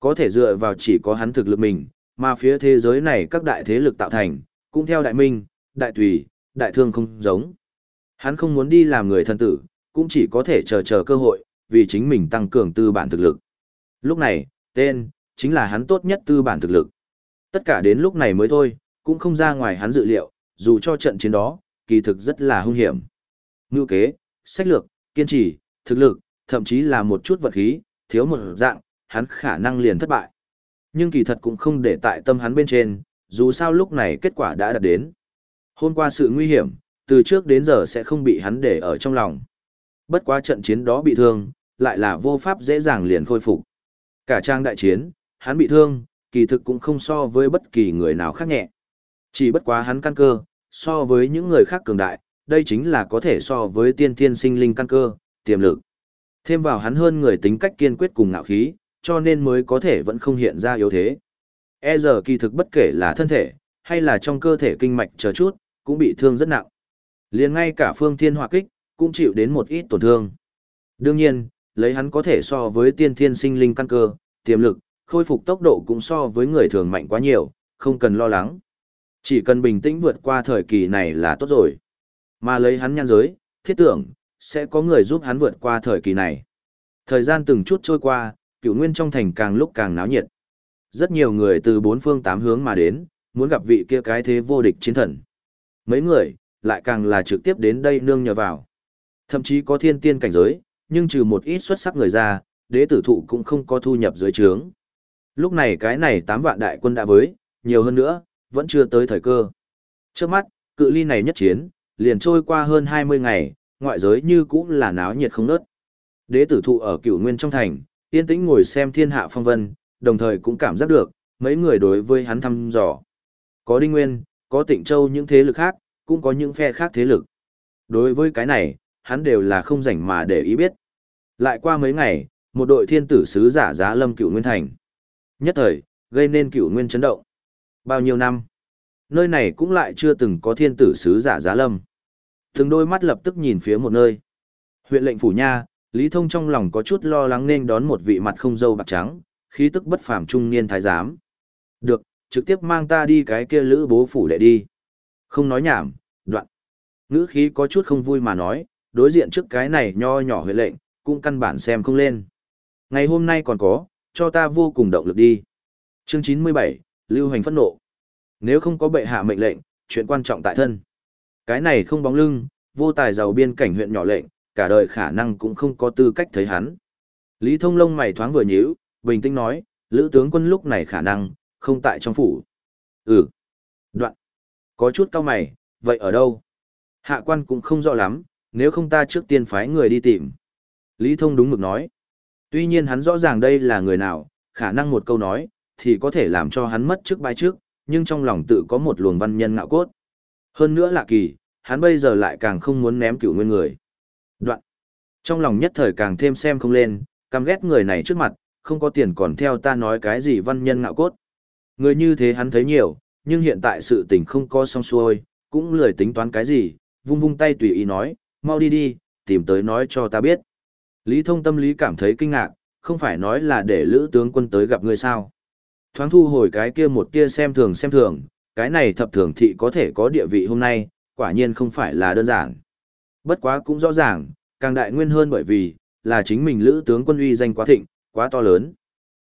Có thể dựa vào chỉ có hắn thực lực mình, mà phía thế giới này các đại thế lực tạo thành, cũng theo đại minh, đại tùy, đại thương không giống. Hắn không muốn đi làm người thân tử, cũng chỉ có thể chờ chờ cơ hội, vì chính mình tăng cường tư bản thực lực. Lúc này, tên, chính là hắn tốt nhất tư bản thực lực. Tất cả đến lúc này mới thôi, cũng không ra ngoài hắn dự liệu, dù cho trận chiến đó, kỳ thực rất là hung hiểm. Ngưu kế, sách lược, kiên trì, thực lực, thậm chí là một chút vật khí, thiếu một dạng, hắn khả năng liền thất bại. Nhưng kỳ thật cũng không để tại tâm hắn bên trên, dù sao lúc này kết quả đã đạt đến. Hôm qua sự nguy hiểm, từ trước đến giờ sẽ không bị hắn để ở trong lòng. Bất quá trận chiến đó bị thương, lại là vô pháp dễ dàng liền khôi phục. Cả trang đại chiến, hắn bị thương, kỳ thực cũng không so với bất kỳ người nào khác nhẹ. Chỉ bất quá hắn căn cơ, so với những người khác cường đại, đây chính là có thể so với tiên thiên sinh linh căn cơ, tiềm lực. Thêm vào hắn hơn người tính cách kiên quyết cùng ngạo khí, cho nên mới có thể vẫn không hiện ra yếu thế. E giờ kỳ thực bất kể là thân thể, hay là trong cơ thể kinh mạch chờ chút, cũng bị thương rất nặng. liền ngay cả phương thiên hỏa kích, cũng chịu đến một ít tổn thương. Đương nhiên, lấy hắn có thể so với tiên thiên sinh linh căn cơ, tiềm lực, khôi phục tốc độ cũng so với người thường mạnh quá nhiều, không cần lo lắng. Chỉ cần bình tĩnh vượt qua thời kỳ này là tốt rồi. Mà lấy hắn nhan giới, thiết tưởng, sẽ có người giúp hắn vượt qua thời kỳ này. Thời gian từng chút trôi qua, cựu nguyên trong thành càng lúc càng náo nhiệt. Rất nhiều người từ bốn phương tám hướng mà đến, muốn gặp vị kia cái thế vô địch chiến thần. Mấy người, lại càng là trực tiếp đến đây nương nhờ vào. Thậm chí có thiên tiên cảnh giới, nhưng trừ một ít xuất sắc người ra, đế tử thụ cũng không có thu nhập dưới trướng. Lúc này cái này tám vạn đại quân đã với, nhiều hơn nữa, vẫn chưa tới thời cơ. Trước mắt, cự ly này nhất chiến, liền trôi qua hơn 20 ngày, ngoại giới như cũng là náo nhiệt không nớt. Đế tử thụ ở cửu nguyên trong thành, yên tĩnh ngồi xem thiên hạ phong vân, đồng thời cũng cảm giác được, mấy người đối với hắn thăm dò. Có Đinh Nguyên, có Tịnh Châu những thế lực khác, cũng có những phe khác thế lực. Đối với cái này, hắn đều là không rảnh mà để ý biết. Lại qua mấy ngày, một đội thiên tử sứ giả giá lâm cửu nguyên thành. Nhất thời, gây nên cửu nguyên chấn động. Bao nhiêu năm? Nơi này cũng lại chưa từng có thiên tử sứ giả giá lâm. Từng đôi mắt lập tức nhìn phía một nơi. Huyện lệnh phủ nha, Lý Thông trong lòng có chút lo lắng nên đón một vị mặt không dâu bạc trắng, khí tức bất phàm trung niên thái giám. Được, trực tiếp mang ta đi cái kia lữ bố phủ đệ đi. Không nói nhảm, đoạn. Ngữ khí có chút không vui mà nói, đối diện trước cái này nho nhỏ huyện lệnh, cũng căn bản xem không lên. Ngày hôm nay còn có, cho ta vô cùng động lực đi. Chương 97, Lưu Hành phẫn nộ. Nếu không có bệ hạ mệnh lệnh, chuyện quan trọng tại thân. Cái này không bóng lưng, vô tài giàu biên cảnh huyện nhỏ lệnh, cả đời khả năng cũng không có tư cách thấy hắn. Lý Thông long mày thoáng vừa nhíu, bình tĩnh nói, Lữ tướng quân lúc này khả năng, không tại trong phủ. Ừ. Đoạn. Có chút cao mày, vậy ở đâu? Hạ quan cũng không rõ lắm, nếu không ta trước tiên phái người đi tìm. Lý Thông đúng mực nói. Tuy nhiên hắn rõ ràng đây là người nào, khả năng một câu nói, thì có thể làm cho hắn mất trước bài trước, nhưng trong lòng tự có một luồng văn nhân ngạo cốt. Hơn nữa lạ kỳ, hắn bây giờ lại càng không muốn ném cửu nguyên người. Đoạn. Trong lòng nhất thời càng thêm xem không lên, căm ghét người này trước mặt, không có tiền còn theo ta nói cái gì văn nhân ngạo cốt. Người như thế hắn thấy nhiều, nhưng hiện tại sự tình không có xong xuôi, cũng lười tính toán cái gì, vung vung tay tùy ý nói, mau đi đi, tìm tới nói cho ta biết. Lý thông tâm lý cảm thấy kinh ngạc, không phải nói là để lữ tướng quân tới gặp ngươi sao. Thoáng thu hồi cái kia một kia xem thường xem thường, cái này thập thường thị có thể có địa vị hôm nay, quả nhiên không phải là đơn giản. Bất quá cũng rõ ràng, càng đại nguyên hơn bởi vì, là chính mình lữ tướng quân uy danh quá thịnh, quá to lớn.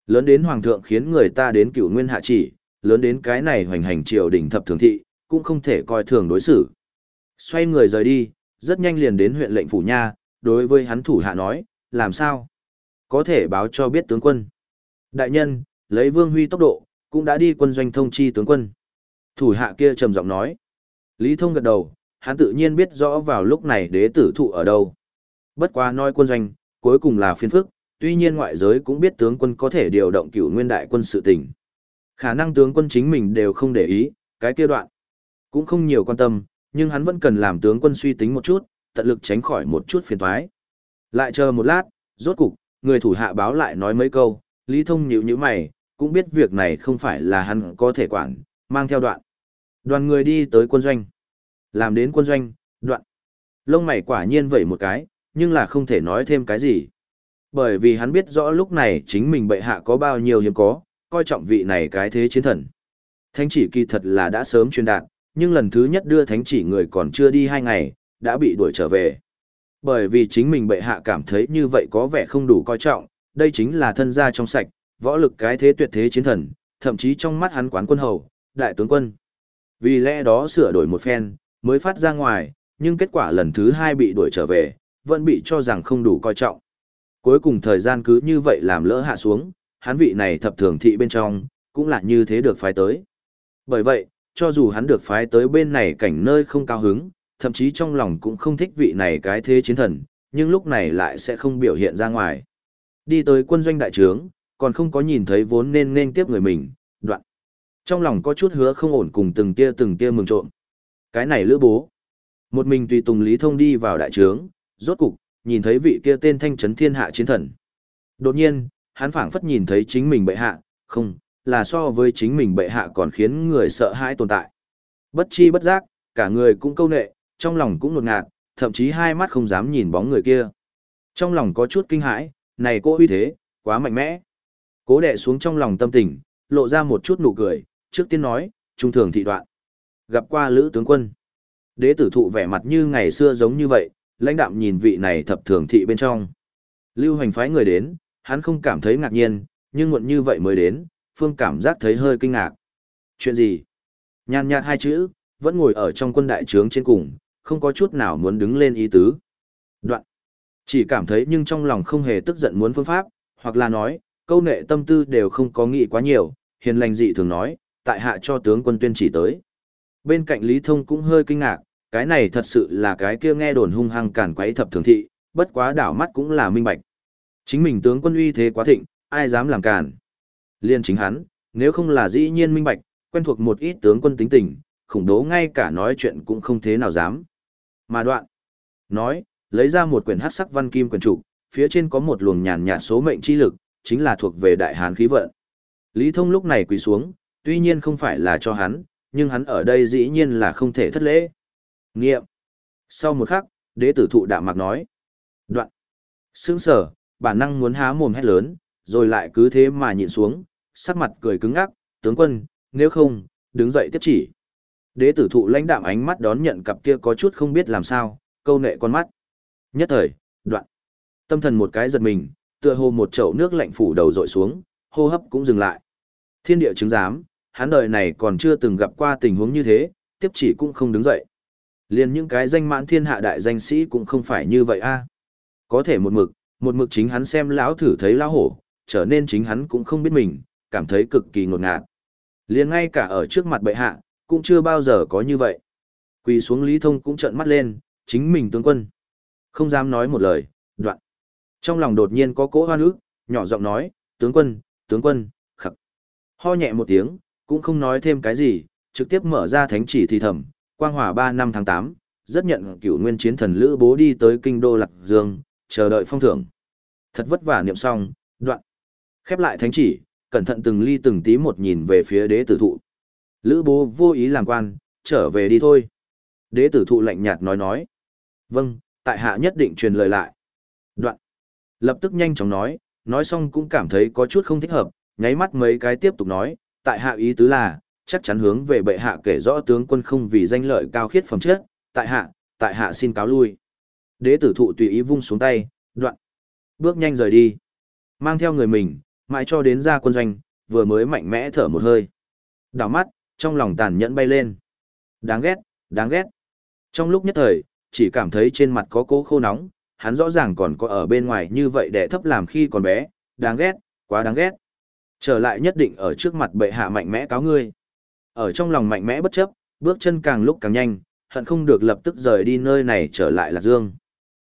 Lớn đến hoàng thượng khiến người ta đến cửu nguyên hạ chỉ, lớn đến cái này hoành hành triều đình thập thường thị, cũng không thể coi thường đối xử. Xoay người rời đi, rất nhanh liền đến huyện lệnh phủ nha, đối với hắn thủ hạ nói, làm sao? Có thể báo cho biết tướng quân. Đại nhân, lấy vương huy tốc độ, cũng đã đi quân doanh thông chi tướng quân. Thủ hạ kia trầm giọng nói. Lý thông gật đầu, hắn tự nhiên biết rõ vào lúc này đế tử thụ ở đâu. Bất quá nói quân doanh, cuối cùng là phiên phức, tuy nhiên ngoại giới cũng biết tướng quân có thể điều động cửu nguyên đại quân sự tỉnh Khả năng tướng quân chính mình đều không để ý, cái kia đoạn. Cũng không nhiều quan tâm, nhưng hắn vẫn cần làm tướng quân suy tính một chút, tận lực tránh khỏi một chút phiền toái. Lại chờ một lát, rốt cục, người thủ hạ báo lại nói mấy câu, Lý Thông nhíu nhíu mày, cũng biết việc này không phải là hắn có thể quản, mang theo đoạn. Đoàn người đi tới quân doanh. Làm đến quân doanh, đoạn. Lông mày quả nhiên vậy một cái, nhưng là không thể nói thêm cái gì. Bởi vì hắn biết rõ lúc này chính mình bệ hạ có bao nhiêu hiếm có, coi trọng vị này cái thế chiến thần. Thánh chỉ kỳ thật là đã sớm truyền đạt, nhưng lần thứ nhất đưa thánh chỉ người còn chưa đi hai ngày, đã bị đuổi trở về. Bởi vì chính mình bệ hạ cảm thấy như vậy có vẻ không đủ coi trọng, đây chính là thân gia trong sạch, võ lực cái thế tuyệt thế chiến thần, thậm chí trong mắt hắn quán quân hầu, đại tướng quân. Vì lẽ đó sửa đổi một phen, mới phát ra ngoài, nhưng kết quả lần thứ hai bị đuổi trở về, vẫn bị cho rằng không đủ coi trọng. Cuối cùng thời gian cứ như vậy làm lỡ hạ xuống, hắn vị này thập thường thị bên trong, cũng là như thế được phái tới. Bởi vậy, cho dù hắn được phái tới bên này cảnh nơi không cao hứng, thậm chí trong lòng cũng không thích vị này cái thế chiến thần, nhưng lúc này lại sẽ không biểu hiện ra ngoài. Đi tới quân doanh đại trướng, còn không có nhìn thấy vốn nên nên tiếp người mình, đoạn. Trong lòng có chút hứa không ổn cùng từng tia từng tia mừng trộm. Cái này lữ bố. Một mình tùy tùng Lý Thông đi vào đại trướng, rốt cục, nhìn thấy vị kia tên thanh trấn thiên hạ chiến thần. Đột nhiên, hắn phảng phất nhìn thấy chính mình bệ hạ, không, là so với chính mình bệ hạ còn khiến người sợ hãi tồn tại. Bất chi bất giác, cả người cũng câu nệ, trong lòng cũng nột ngạt, thậm chí hai mắt không dám nhìn bóng người kia. Trong lòng có chút kinh hãi, này cô uy thế, quá mạnh mẽ. Cố đệ xuống trong lòng tâm tình, lộ ra một chút nụ cười, trước tiên nói, trung thường thị đoạn. Gặp qua lữ tướng quân. Đế tử thụ vẻ mặt như ngày xưa giống như vậy, lãnh đạm nhìn vị này thập thường thị bên trong. Lưu hành phái người đến, hắn không cảm thấy ngạc nhiên, nhưng muộn như vậy mới đến, phương cảm giác thấy hơi kinh ngạc. Chuyện gì? Nhàn nhạt hai chữ, vẫn ngồi ở trong quân đại trướng trên cùng, không có chút nào muốn đứng lên ý tứ. Đoạn. Chỉ cảm thấy nhưng trong lòng không hề tức giận muốn phương pháp, hoặc là nói, câu nệ tâm tư đều không có nghĩ quá nhiều, hiền lành dị thường nói, tại hạ cho tướng quân tuyên chỉ tới. Bên cạnh Lý Thông cũng hơi kinh ngạc, cái này thật sự là cái kia nghe đồn hung hăng cản quấy thập thường thị, bất quá đảo mắt cũng là minh bạch. Chính mình tướng quân uy thế quá thịnh, ai dám làm cản. Liên chính hắn, nếu không là dĩ nhiên minh bạch, quen thuộc một ít tướng quân tính tình, khủng đố ngay cả nói chuyện cũng không thế nào dám. Mà đoạn, nói, lấy ra một quyển hát sắc văn kim quyển trục, phía trên có một luồng nhàn nhạt số mệnh chi lực, chính là thuộc về đại hán khí vận. Lý Thông lúc này quỳ xuống, tuy nhiên không phải là cho hắn, nhưng hắn ở đây dĩ nhiên là không thể thất lễ. Nghiệm. Sau một khắc, đế tử thụ đạm mạc nói. Đoạn. Sướng sở, bản năng muốn há mồm hét lớn, rồi lại cứ thế mà nhịn xuống, sắc mặt cười cứng ngắc, tướng quân, nếu không, đứng dậy tiếp chỉ. Đế tử thụ lãnh đạm ánh mắt đón nhận cặp kia có chút không biết làm sao, câu nệ con mắt. Nhất thời, đoạn. Tâm thần một cái giật mình, tựa hồ một chậu nước lạnh phủ đầu dội xuống, hô hấp cũng dừng lại. Thiên địa chứng giám, hắn đời này còn chưa từng gặp qua tình huống như thế, tiếp chỉ cũng không đứng dậy. Liền những cái danh mãn thiên hạ đại danh sĩ cũng không phải như vậy a. Có thể một mực, một mực chính hắn xem lão thử thấy lão hổ, trở nên chính hắn cũng không biết mình, cảm thấy cực kỳ ngột ngạt. Liền ngay cả ở trước mặt bệ hạ, cũng chưa bao giờ có như vậy. Quỳ xuống Lý Thông cũng trợn mắt lên, chính mình tướng quân. Không dám nói một lời, đoạn. Trong lòng đột nhiên có cỗ hoa nước, nhỏ giọng nói, tướng quân, tướng quân, khắc. Ho nhẹ một tiếng, cũng không nói thêm cái gì, trực tiếp mở ra thánh chỉ thì thầm, quang hỏa 3 năm tháng 8, rất nhận cửu nguyên chiến thần lữ bố đi tới kinh đô Lạc Dương, chờ đợi phong thưởng. Thật vất vả niệm xong, đoạn. Khép lại thánh chỉ, cẩn thận từng ly từng tí một nhìn về phía đế tử thụ. Lữ bố vô ý làm quan, trở về đi thôi. Đế tử thụ lạnh nhạt nói nói. Vâng, tại hạ nhất định truyền lời lại. Đoạn. Lập tức nhanh chóng nói, nói xong cũng cảm thấy có chút không thích hợp, nháy mắt mấy cái tiếp tục nói, tại hạ ý tứ là, chắc chắn hướng về bệ hạ kể rõ tướng quân không vì danh lợi cao khiết phẩm chất, tại hạ, tại hạ xin cáo lui. Đế tử thụ tùy ý vung xuống tay, đoạn. Bước nhanh rời đi. Mang theo người mình, mãi cho đến ra quân doanh, vừa mới mạnh mẽ thở một hơi. Đảo mắt, trong lòng tàn nhẫn bay lên. Đáng ghét, đáng ghét. Trong lúc nhất thời, chỉ cảm thấy trên mặt có cố khô nóng, hắn rõ ràng còn có ở bên ngoài như vậy để thấp làm khi còn bé, đáng ghét, quá đáng ghét. Trở lại nhất định ở trước mặt bệ hạ mạnh mẽ cáo ngươi. Ở trong lòng mạnh mẽ bất chấp, bước chân càng lúc càng nhanh, hận không được lập tức rời đi nơi này trở lại Lạc Dương.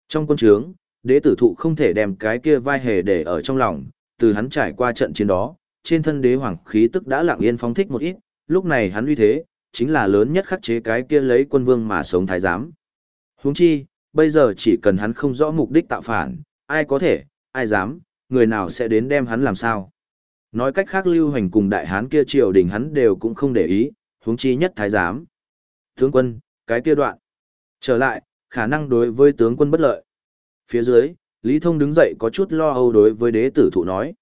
Trong quân trướng, đế tử thụ không thể đem cái kia vai hề để ở trong lòng, từ hắn trải qua trận chiến đó, trên thân đế hoàng khí tức đã lặng yên phóng thích một ít, lúc này hắn uy thế, chính là lớn nhất khắc chế cái kia lấy quân vương mà sống thái giám. Huống chi, bây giờ chỉ cần hắn không rõ mục đích tạo phản, ai có thể, ai dám, người nào sẽ đến đem hắn làm sao. Nói cách khác lưu hành cùng đại hán kia triều đình hắn đều cũng không để ý, huống chi nhất thái giám. Tướng quân, cái kia đoạn. Trở lại, khả năng đối với tướng quân bất lợi. Phía dưới, Lý Thông đứng dậy có chút lo âu đối với đế tử thụ nói.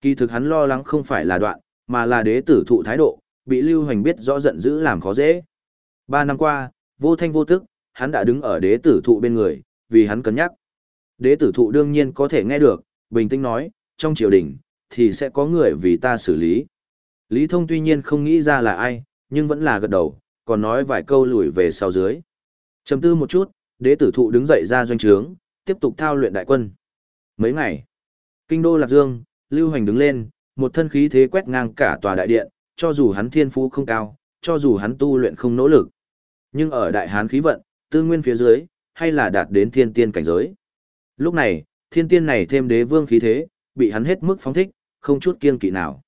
Kỳ thực hắn lo lắng không phải là đoạn, mà là đế tử thụ thái độ, bị lưu Hoành biết rõ giận dữ làm khó dễ. Ba năm qua, vô thanh vô tức, hắn đã đứng ở đế tử thụ bên người, vì hắn cân nhắc. Đế tử thụ đương nhiên có thể nghe được, bình tĩnh nói, trong triều đình, thì sẽ có người vì ta xử lý. Lý Thông tuy nhiên không nghĩ ra là ai, nhưng vẫn là gật đầu, còn nói vài câu lùi về sau dưới. Chầm tư một chút, đế tử thụ đứng dậy ra doanh trướng, tiếp tục thao luyện đại quân. Mấy ngày, kinh đô Lạc Dương, Lưu hoành đứng lên, một thân khí thế quét ngang cả tòa đại điện, cho dù hắn thiên phú không cao, cho dù hắn tu luyện không nỗ lực. Nhưng ở đại hán khí vận, tư nguyên phía dưới, hay là đạt đến thiên tiên cảnh giới. Lúc này, thiên tiên này thêm đế vương khí thế, bị hắn hết mức phóng thích, không chút kiêng kỵ nào.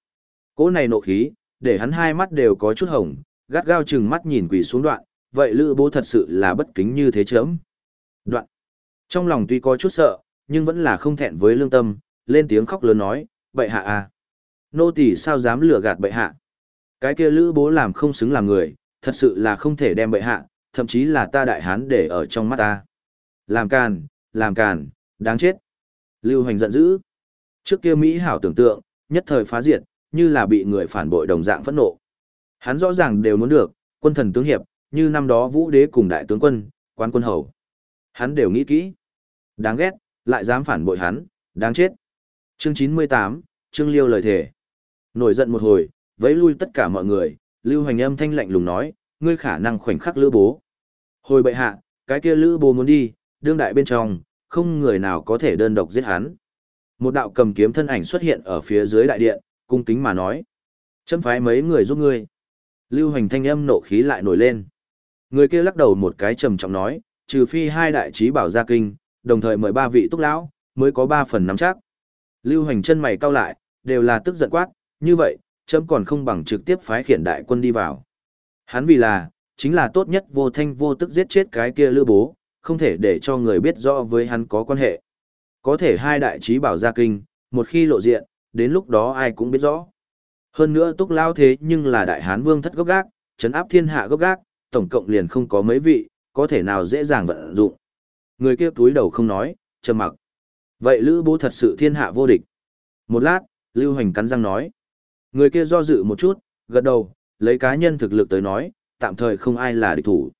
Cỗ này nộ khí, để hắn hai mắt đều có chút hồng, gắt gao chừng mắt nhìn quỷ xuống đoạn, vậy lữ bố thật sự là bất kính như thế chớm. Đoạn. Trong lòng tuy có chút sợ, nhưng vẫn là không thẹn với lương tâm, lên tiếng khóc lớn nói, bệ hạ à. Nô tỳ sao dám lừa gạt bệ hạ. Cái kia lữ bố làm không xứng làm người, thật sự là không thể đem bệ hạ, thậm chí là ta đại hán để ở trong mắt ta. Làm càn, làm càn, đáng chết. Lưu Hành giận dữ. Trước kia Mỹ hảo tưởng tượng, nhất thời phá diệt, như là bị người phản bội đồng dạng phẫn nộ. Hắn rõ ràng đều muốn được, quân thần tướng hiệp, như năm đó vũ đế cùng đại tướng quân, quan quân hầu. Hắn đều nghĩ kỹ. Đáng ghét, lại dám phản bội hắn, đáng chết. Chương 98, Trương Liêu lời thề. Nổi giận một hồi, vẫy lui tất cả mọi người, Lưu Hoành âm thanh lạnh lùng nói, ngươi khả năng khoảnh khắc lữ bố. Hồi bệ hạ, cái kia lữ bố muốn đi, đương đại bên trong, không người nào có thể đơn độc giết hắn. Một đạo cầm kiếm thân ảnh xuất hiện ở phía dưới đại điện, cung kính mà nói. Chấm phái mấy người giúp ngươi. Lưu Hoành thanh âm nộ khí lại nổi lên. Người kia lắc đầu một cái trầm trọng nói, trừ phi hai đại trí bảo gia kinh, đồng thời mời ba vị túc lão, mới có ba phần nắm chắc. Lưu Hoành chân mày cau lại, đều là tức giận quát, như vậy, chấm còn không bằng trực tiếp phái khiển đại quân đi vào. Hắn vì là, chính là tốt nhất vô thanh vô tức giết chết cái kia lữ bố, không thể để cho người biết rõ với hắn có quan hệ. Có thể hai đại trí bảo gia kinh, một khi lộ diện, đến lúc đó ai cũng biết rõ. Hơn nữa túc lao thế nhưng là đại hán vương thất gốc gác, chấn áp thiên hạ gốc gác, tổng cộng liền không có mấy vị, có thể nào dễ dàng vận dụng. Người kia túi đầu không nói, trầm mặc. Vậy Lữ Bố thật sự thiên hạ vô địch. Một lát, Lưu Hoành cắn răng nói. Người kia do dự một chút, gật đầu, lấy cá nhân thực lực tới nói, tạm thời không ai là địch thủ.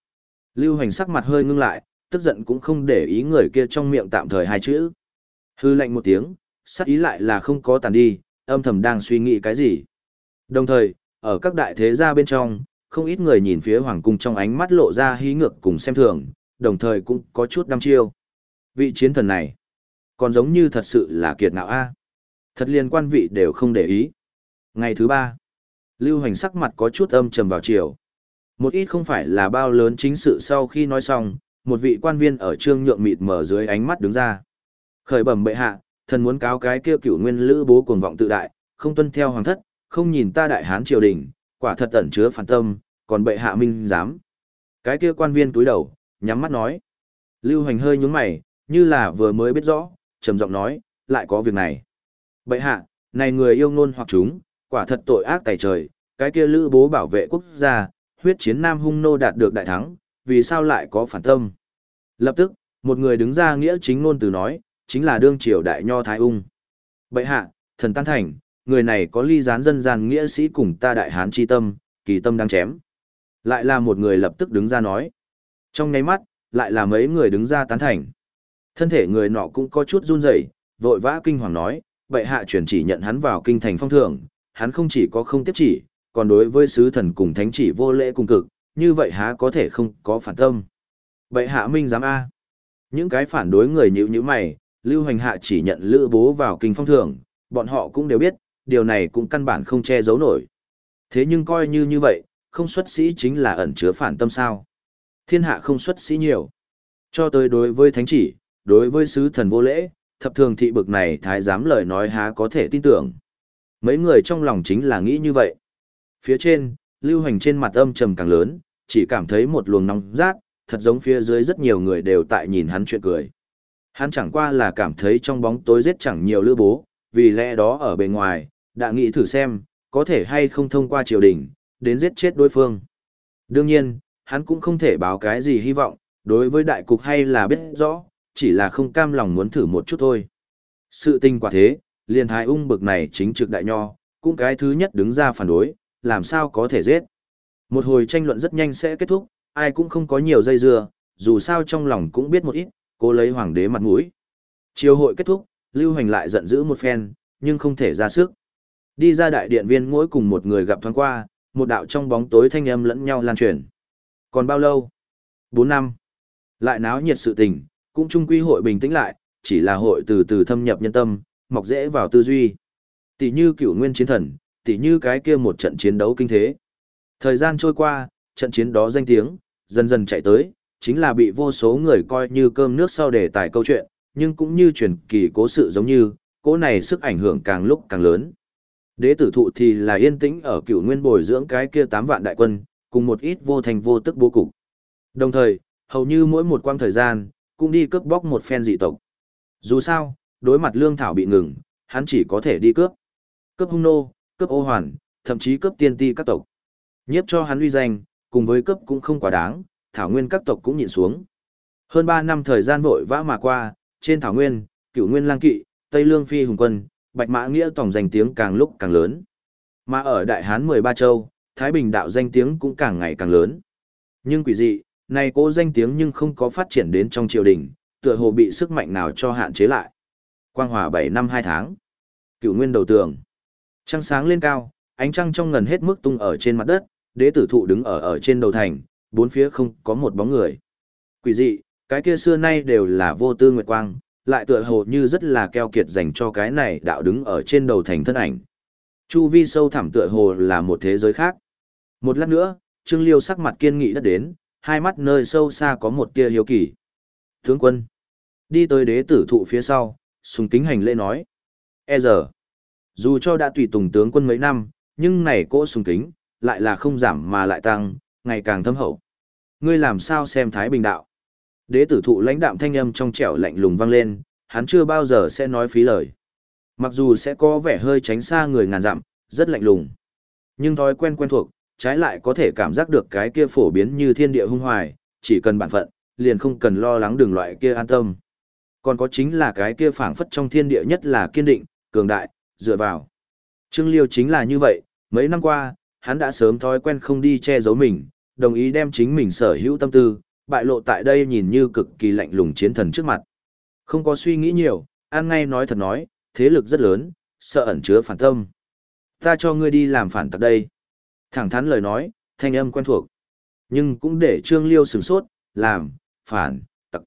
Lưu Hoành sắc mặt hơi ngưng lại, tức giận cũng không để ý người kia trong miệng tạm thời hai chữ. Hư lạnh một tiếng, sắc ý lại là không có tàn đi, âm thầm đang suy nghĩ cái gì. Đồng thời, ở các đại thế gia bên trong, không ít người nhìn phía hoàng cung trong ánh mắt lộ ra hí ngược cùng xem thường, đồng thời cũng có chút đăm chiêu. Vị chiến thần này, còn giống như thật sự là kiệt ngạo a. Thật liên quan vị đều không để ý. Ngày thứ ba, Lưu Hành sắc mặt có chút âm trầm vào chiều. Một ít không phải là bao lớn chính sự sau khi nói xong, một vị quan viên ở trương nhượng mịt mở dưới ánh mắt đứng ra. Khởi bẩm bệ hạ, thần muốn cáo cái kia cửu nguyên lữ bố cuồng vọng tự đại, không tuân theo hoàng thất, không nhìn ta đại hán triều đình, quả thật tẩn chứa phản tâm, còn bệ hạ minh dám. Cái kia quan viên túi đầu, nhắm mắt nói. Lưu Hành hơi nhướng mày, như là vừa mới biết rõ, trầm giọng nói, lại có việc này. Bệ hạ, này người yêu ngôn hoặc chúng, quả thật tội ác tài trời, cái kia lữ bố bảo vệ quốc gia, huyết chiến Nam Hung Nô đạt được đại thắng, vì sao lại có phản tâm? Lập tức, một người đứng ra nghĩa chính ngôn từ nói, chính là đương triều đại nho thái ung. Bệ hạ, thần tan thành, người này có ly gián dân gian nghĩa sĩ cùng ta đại hán chi tâm, kỳ tâm đang chém. Lại là một người lập tức đứng ra nói. Trong nháy mắt, lại là mấy người đứng ra tán thành. Thân thể người nọ cũng có chút run rẩy, vội vã kinh hoàng nói, bệ hạ chuyển chỉ nhận hắn vào kinh thành phong thường, hắn không chỉ có không tiếp chỉ, còn đối với sứ thần cùng thánh chỉ vô lễ cùng cực, như vậy há có thể không có phản tâm. Bệ hạ minh dám A. Những cái phản đối người nhữ như mày, Lưu Hoành Hạ chỉ nhận lữ bố vào kinh phong thường, bọn họ cũng đều biết, điều này cũng căn bản không che giấu nổi. Thế nhưng coi như như vậy, không xuất sĩ chính là ẩn chứa phản tâm sao. Thiên hạ không xuất sĩ nhiều. Cho tới đối với thánh chỉ, đối với sứ thần vô lễ, thập thường thị bực này thái giám lời nói há có thể tin tưởng. Mấy người trong lòng chính là nghĩ như vậy. Phía trên, lưu hành trên mặt âm trầm càng lớn, chỉ cảm thấy một luồng nóng rát, thật giống phía dưới rất nhiều người đều tại nhìn hắn chuyện cười. Hắn chẳng qua là cảm thấy trong bóng tối giết chẳng nhiều lữ bố, vì lẽ đó ở bề ngoài, đã nghĩ thử xem, có thể hay không thông qua triều đình, đến giết chết đối phương. Đương nhiên, hắn cũng không thể báo cái gì hy vọng, đối với đại cục hay là biết rõ, chỉ là không cam lòng muốn thử một chút thôi. Sự tình quả thế, liền thái ung bực này chính trực đại nho, cũng cái thứ nhất đứng ra phản đối, làm sao có thể giết. Một hồi tranh luận rất nhanh sẽ kết thúc, ai cũng không có nhiều dây dưa, dù sao trong lòng cũng biết một ít, cố lấy hoàng đế mặt mũi. Chiều hội kết thúc, Lưu Hành lại giận dữ một phen, nhưng không thể ra sức. Đi ra đại điện viên mỗi cùng một người gặp thoáng qua, một đạo trong bóng tối thanh âm lẫn nhau lan truyền. Còn bao lâu? Bốn năm. Lại náo nhiệt sự tình, cũng trung quy hội bình tĩnh lại, chỉ là hội từ từ thâm nhập nhân tâm, mọc dễ vào tư duy. Tỷ như cửu nguyên chiến thần, tỷ như cái kia một trận chiến đấu kinh thế. Thời gian trôi qua, trận chiến đó danh tiếng, dần dần chạy tới, chính là bị vô số người coi như cơm nước sau để tải câu chuyện, nhưng cũng như truyền kỳ cố sự giống như, cố này sức ảnh hưởng càng lúc càng lớn. Đế tử thụ thì là yên tĩnh ở cửu nguyên bồi dưỡng cái kia 8 vạn đại quân, cùng một ít vô thành vô tức bố cục. Đồng thời, hầu như mỗi một quang thời gian, cũng đi cướp bóc một phen dị tộc. Dù sao, đối mặt lương thảo bị ngừng, hắn chỉ có thể đi cướp. Cướp hung nô, cướp ô hoàn, thậm chí cướp tiên ti các tộc. Nhiếp cho hắn uy danh, cùng với cướp cũng không quá đáng, thảo nguyên các tộc cũng nhịn xuống. Hơn 3 năm thời gian vội vã mà qua, trên thảo nguyên, cửu nguyên lang kỵ, Tây Lương Phi hùng quân, Bạch Mã Nghĩa tổng danh tiếng càng lúc càng lớn. Mà ở Đại Hán 13 châu, Thái Bình đạo danh tiếng cũng càng ngày càng lớn. Nhưng quỷ dị, này cố danh tiếng nhưng không có phát triển đến trong triều đình, tựa hồ bị sức mạnh nào cho hạn chế lại. Quang Hòa 7 năm 2 tháng. Cửu nguyên đầu tường. Trăng sáng lên cao, ánh trăng trong ngần hết mức tung ở trên mặt đất, đế tử thụ đứng ở ở trên đầu thành, bốn phía không có một bóng người. Quỷ dị, cái kia xưa nay đều là vô tư nguyệt quang, lại tựa hồ như rất là keo kiệt dành cho cái này đạo đứng ở trên đầu thành thân ảnh. Chu vi sâu thẳm tựa hồ là một thế giới khác. Một lát nữa, Trương Liêu sắc mặt kiên nghị đã đến, hai mắt nơi sâu xa có một tia hiếu kỳ. Tướng quân, đi tới đế tử thụ phía sau, sùng kính hành lễ nói. E giờ, dù cho đã tùy tùng tướng quân mấy năm, nhưng này cỗ sùng kính, lại là không giảm mà lại tăng, ngày càng thâm hậu. Ngươi làm sao xem Thái Bình đạo? Đế tử thụ lãnh đạm thanh âm trong trẻo lạnh lùng vang lên, hắn chưa bao giờ sẽ nói phí lời. Mặc dù sẽ có vẻ hơi tránh xa người ngàn dặm, rất lạnh lùng. Nhưng thói quen quen thuộc, trái lại có thể cảm giác được cái kia phổ biến như thiên địa hung hoài, chỉ cần bản phận, liền không cần lo lắng đường loại kia an tâm. Còn có chính là cái kia phảng phất trong thiên địa nhất là kiên định, cường đại, dựa vào. Trương Liêu chính là như vậy, mấy năm qua, hắn đã sớm thói quen không đi che giấu mình, đồng ý đem chính mình sở hữu tâm tư, bại lộ tại đây nhìn như cực kỳ lạnh lùng chiến thần trước mặt. Không có suy nghĩ nhiều, an ngay nói thật nói, thế lực rất lớn, sợ ẩn chứa phản tâm. Ta cho ngươi đi làm phản tặc đây. Thẳng thắn lời nói, thanh âm quen thuộc. Nhưng cũng để Trương Liêu sửng sốt, làm, phản, tặc.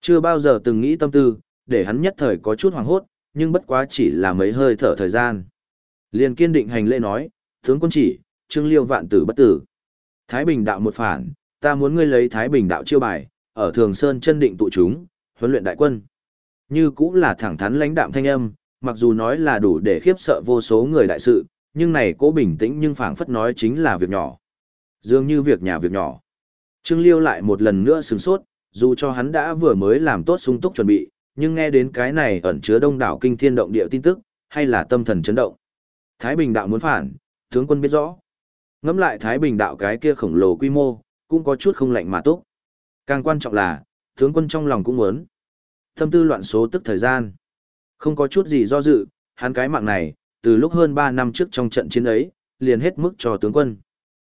Chưa bao giờ từng nghĩ tâm tư, để hắn nhất thời có chút hoàng hốt, nhưng bất quá chỉ là mấy hơi thở thời gian. Liền kiên định hành lễ nói, tướng quân chỉ, Trương Liêu vạn tử bất tử. Thái Bình đạo một phản, ta muốn ngươi lấy Thái Bình đạo chiêu bài, ở Thường Sơn chân định tụ chúng, huấn luyện đại quân. Như cũng là thẳng thắn lãnh đạm thanh âm, mặc dù nói là đủ để khiếp sợ vô số người đại sự, nhưng này cố bình tĩnh nhưng phảng phất nói chính là việc nhỏ. Dường như việc nhà việc nhỏ. Trương Liêu lại một lần nữa sửng sốt, dù cho hắn đã vừa mới làm tốt sung túc chuẩn bị, nhưng nghe đến cái này ẩn chứa đông đảo kinh thiên động địa tin tức, hay là tâm thần chấn động. Thái Bình đạo muốn phản, tướng quân biết rõ. ngẫm lại Thái Bình đạo cái kia khổng lồ quy mô, cũng có chút không lạnh mà tốt. Càng quan trọng là, tướng quân trong lòng cũng muốn. Tâm tư loạn số tức thời gian. Không có chút gì do dự, hắn cái mạng này, từ lúc hơn 3 năm trước trong trận chiến ấy, liền hết mức cho tướng quân.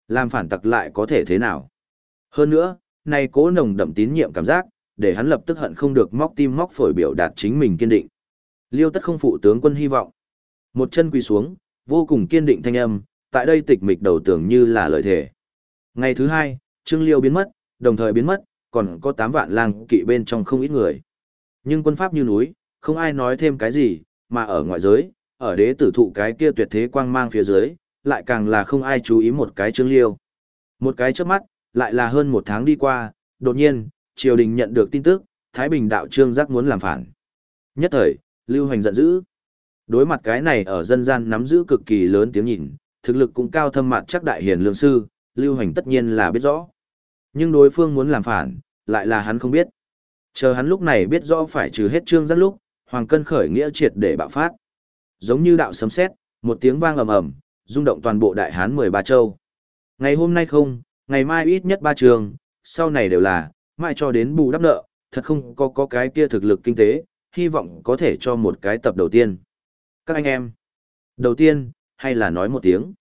Làm phản tặc lại có thể thế nào? Hơn nữa, này cố nồng đậm tín nhiệm cảm giác, để hắn lập tức hận không được móc tim móc phổi biểu đạt chính mình kiên định. Liêu tất không phụ tướng quân hy vọng. Một chân quỳ xuống, vô cùng kiên định thanh âm, tại đây tịch mịch đầu tưởng như là lời thề. Ngày thứ hai, Trương Liêu biến mất, đồng thời biến mất, còn có 8 vạn lang kỵ bên trong không ít người. Nhưng quân pháp như núi, không ai nói thêm cái gì, mà ở ngoại giới, ở đế tử thụ cái kia tuyệt thế quang mang phía dưới, lại càng là không ai chú ý một cái Trương Liêu. Một cái chớp mắt, lại là hơn một tháng đi qua, đột nhiên, triều đình nhận được tin tức, Thái Bình đạo Trương giác muốn làm phản. Nhất thời, Lưu Hoành giận dữ. Đối mặt cái này ở dân gian nắm giữ cực kỳ lớn tiếng nhìn, thực lực cũng cao thâm mạn chắc đại hiền lương sư, Lưu Hoành tất nhiên là biết rõ. Nhưng đối phương muốn làm phản, lại là hắn không biết. Chờ hắn lúc này biết rõ phải trừ hết trương giác lúc, Hoàng Cân khởi nghĩa triệt để bạo phát. Giống như đạo sấm sét, một tiếng vang ầm ầm, rung động toàn bộ đại hán 13 châu. Ngày hôm nay không, ngày mai ít nhất ba trường, sau này đều là, mai cho đến bù đắp nợ, thật không có có cái kia thực lực kinh tế, hy vọng có thể cho một cái tập đầu tiên. Các anh em, đầu tiên, hay là nói một tiếng.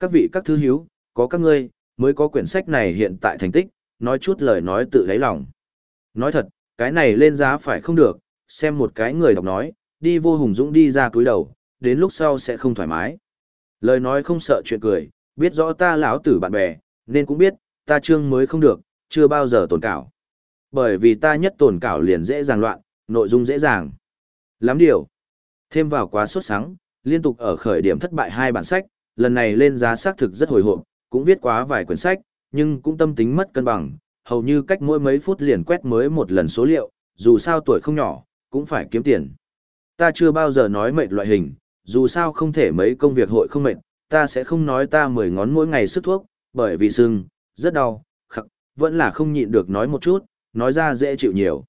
Các vị các thư hiếu, có các ngươi, mới có quyển sách này hiện tại thành tích, nói chút lời nói tự đáy lòng. Nói thật, cái này lên giá phải không được, xem một cái người đọc nói, đi vô hùng dũng đi ra túi đầu, đến lúc sau sẽ không thoải mái. Lời nói không sợ chuyện cười, biết rõ ta lão tử bạn bè, nên cũng biết, ta trương mới không được, chưa bao giờ tồn cảo. Bởi vì ta nhất tồn cảo liền dễ dàng loạn, nội dung dễ dàng. Lắm điều. Thêm vào quá sốt sắng, liên tục ở khởi điểm thất bại hai bản sách, lần này lên giá xác thực rất hồi hộp, cũng viết quá vài quyển sách, nhưng cũng tâm tính mất cân bằng, hầu như cách mỗi mấy phút liền quét mới một lần số liệu, dù sao tuổi không nhỏ, cũng phải kiếm tiền. Ta chưa bao giờ nói mệt loại hình, dù sao không thể mấy công việc hội không mệt, ta sẽ không nói ta mười ngón mỗi ngày sức thuốc, bởi vì sưng, rất đau, khắc, vẫn là không nhịn được nói một chút, nói ra dễ chịu nhiều.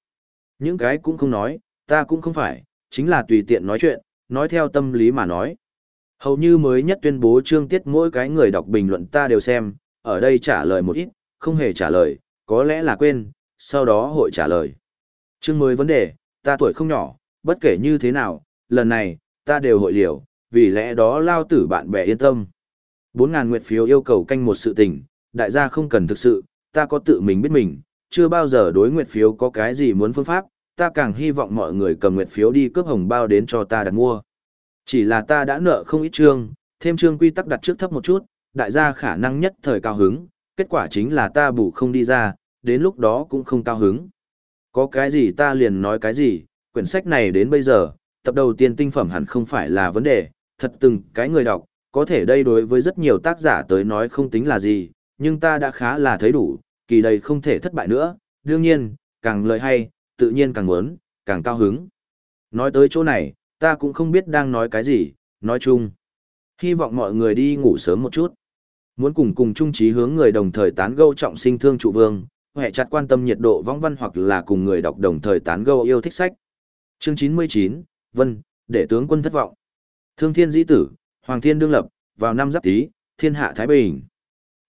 Những cái cũng không nói, ta cũng không phải, chính là tùy tiện nói chuyện, nói theo tâm lý mà nói. Hầu như mới nhất tuyên bố chương tiết mỗi cái người đọc bình luận ta đều xem, ở đây trả lời một ít, không hề trả lời, có lẽ là quên, sau đó hội trả lời. Chương mới vấn đề, ta tuổi không nhỏ, bất kể như thế nào, lần này, ta đều hội liều, vì lẽ đó lao tử bạn bè yên tâm. 4.000 nguyệt phiếu yêu cầu canh một sự tình, đại gia không cần thực sự, ta có tự mình biết mình, chưa bao giờ đối nguyệt phiếu có cái gì muốn phương pháp, ta càng hy vọng mọi người cầm nguyệt phiếu đi cướp hồng bao đến cho ta đặt mua. Chỉ là ta đã nợ không ít chương, thêm chương quy tắc đặt trước thấp một chút, đại gia khả năng nhất thời cao hứng, kết quả chính là ta bù không đi ra, đến lúc đó cũng không cao hứng. Có cái gì ta liền nói cái gì, quyển sách này đến bây giờ, tập đầu tiên tinh phẩm hẳn không phải là vấn đề, thật từng cái người đọc, có thể đây đối với rất nhiều tác giả tới nói không tính là gì, nhưng ta đã khá là thấy đủ, kỳ đây không thể thất bại nữa, đương nhiên, càng lời hay, tự nhiên càng muốn, càng cao hứng. Nói tới chỗ này, ta cũng không biết đang nói cái gì, nói chung. Hy vọng mọi người đi ngủ sớm một chút. Muốn cùng cùng chung trí hướng người đồng thời tán gẫu trọng sinh thương trụ vương, hệ chặt quan tâm nhiệt độ vong văn hoặc là cùng người đọc đồng thời tán gẫu yêu thích sách. Chương 99, Vân, để tướng quân thất vọng. Thương thiên dĩ tử, Hoàng thiên đương lập, vào năm giáp tý, thiên hạ Thái Bình.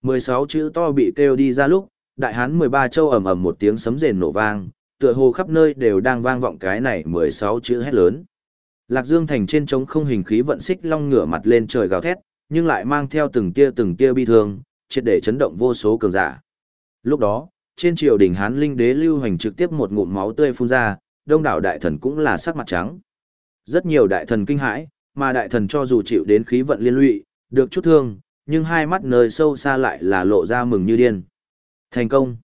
16 chữ to bị kêu đi ra lúc, đại hán 13 châu ầm ầm một tiếng sấm rền nổ vang, tựa hồ khắp nơi đều đang vang vọng cái này 16 chữ hét lớn. Lạc Dương thành trên trống không hình khí vận xích long ngửa mặt lên trời gào thét, nhưng lại mang theo từng tia từng tia bi thương, triệt để chấn động vô số cường giả. Lúc đó, trên triều đình Hán Linh đế lưu hành trực tiếp một ngụm máu tươi phun ra, đông đảo đại thần cũng là sắc mặt trắng. Rất nhiều đại thần kinh hãi, mà đại thần cho dù chịu đến khí vận liên lụy, được chút thương, nhưng hai mắt nơi sâu xa lại là lộ ra mừng như điên. Thành công.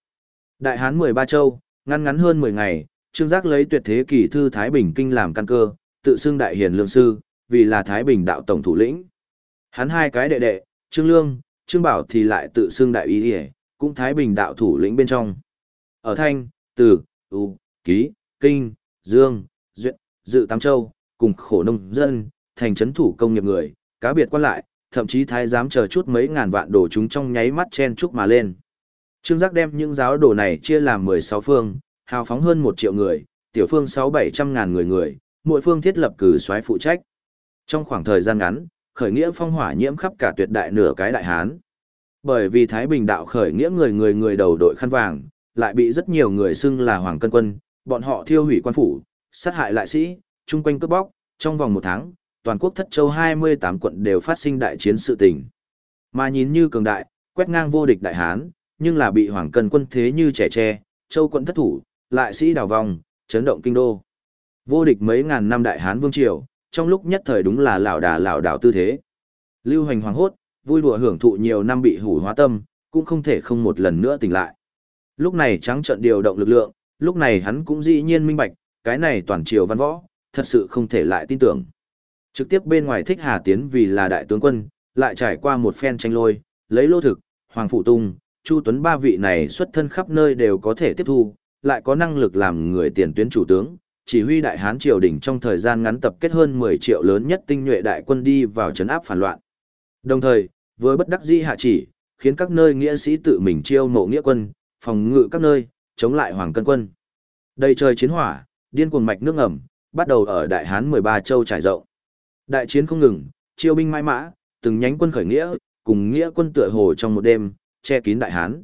Đại Hán 13 châu, ngăn ngắn hơn 10 ngày, Trương Giác lấy tuyệt thế kỳ thư Thái Bình Kinh làm căn cơ, tự xưng đại hiền lương sư, vì là Thái Bình đạo tổng thủ lĩnh. Hắn hai cái đệ đệ, Trương Lương, Trương Bảo thì lại tự xưng đại ý hề, cũng Thái Bình đạo thủ lĩnh bên trong. Ở Thanh, Từ, U, Ký, Kinh, Dương, Duyện, Dự Tam Châu, cùng khổ nông dân, thành trấn thủ công nghiệp người, cá biệt quan lại, thậm chí thái giám chờ chút mấy ngàn vạn đồ chúng trong nháy mắt chen chúc mà lên. Trương Giác đem những giáo đồ này chia làm 16 phương, hào phóng hơn 1 triệu người, tiểu phương 6-700 ngàn người người, mỗi phương thiết lập cử soái phụ trách. Trong khoảng thời gian ngắn, khởi nghĩa phong hỏa nhiễm khắp cả tuyệt đại nửa cái đại hán. Bởi vì Thái Bình đạo khởi nghĩa người người người đầu đội khăn vàng, lại bị rất nhiều người xưng là Hoàng Cân Quân, bọn họ thiêu hủy quan phủ, sát hại lại sĩ, chung quanh cướp bóc, trong vòng một tháng, toàn quốc thất châu 28 quận đều phát sinh đại chiến sự tình. Mà nhìn như cường đại, quét ngang vô địch đại hán, nhưng là bị Hoàng Cân Quân thế như trẻ tre, châu quận thất thủ, lại sĩ đào vòng, chấn động kinh đô. Vô địch mấy ngàn năm đại hán vương triều, trong lúc nhất thời đúng là lão đà lão đảo tư thế. Lưu hành hoàng hốt, vui đùa hưởng thụ nhiều năm bị hủ hóa tâm, cũng không thể không một lần nữa tỉnh lại. Lúc này trắng trận điều động lực lượng, lúc này hắn cũng dĩ nhiên minh bạch, cái này toàn triều văn võ, thật sự không thể lại tin tưởng. Trực tiếp bên ngoài thích Hà Tiến vì là đại tướng quân, lại trải qua một phen tranh lôi, lấy lô thực, Hoàng Phụ Tung, Chu Tuấn ba vị này xuất thân khắp nơi đều có thể tiếp thu, lại có năng lực làm người tiền tuyến chủ tướng, chỉ huy đại hán triều đình trong thời gian ngắn tập kết hơn 10 triệu lớn nhất tinh nhuệ đại quân đi vào trấn áp phản loạn. Đồng thời, với bất đắc dĩ hạ chỉ, khiến các nơi nghĩa sĩ tự mình chiêu mộ nghĩa quân, phòng ngự các nơi, chống lại hoàng cân quân. Đây trời chiến hỏa, điên cuồng mạch nước ngầm, bắt đầu ở đại hán 13 châu trải rộng. Đại chiến không ngừng, chiêu binh mãi mã, từng nhánh quân khởi nghĩa, cùng nghĩa quân tựa hồ trong một đêm, che kín đại hán.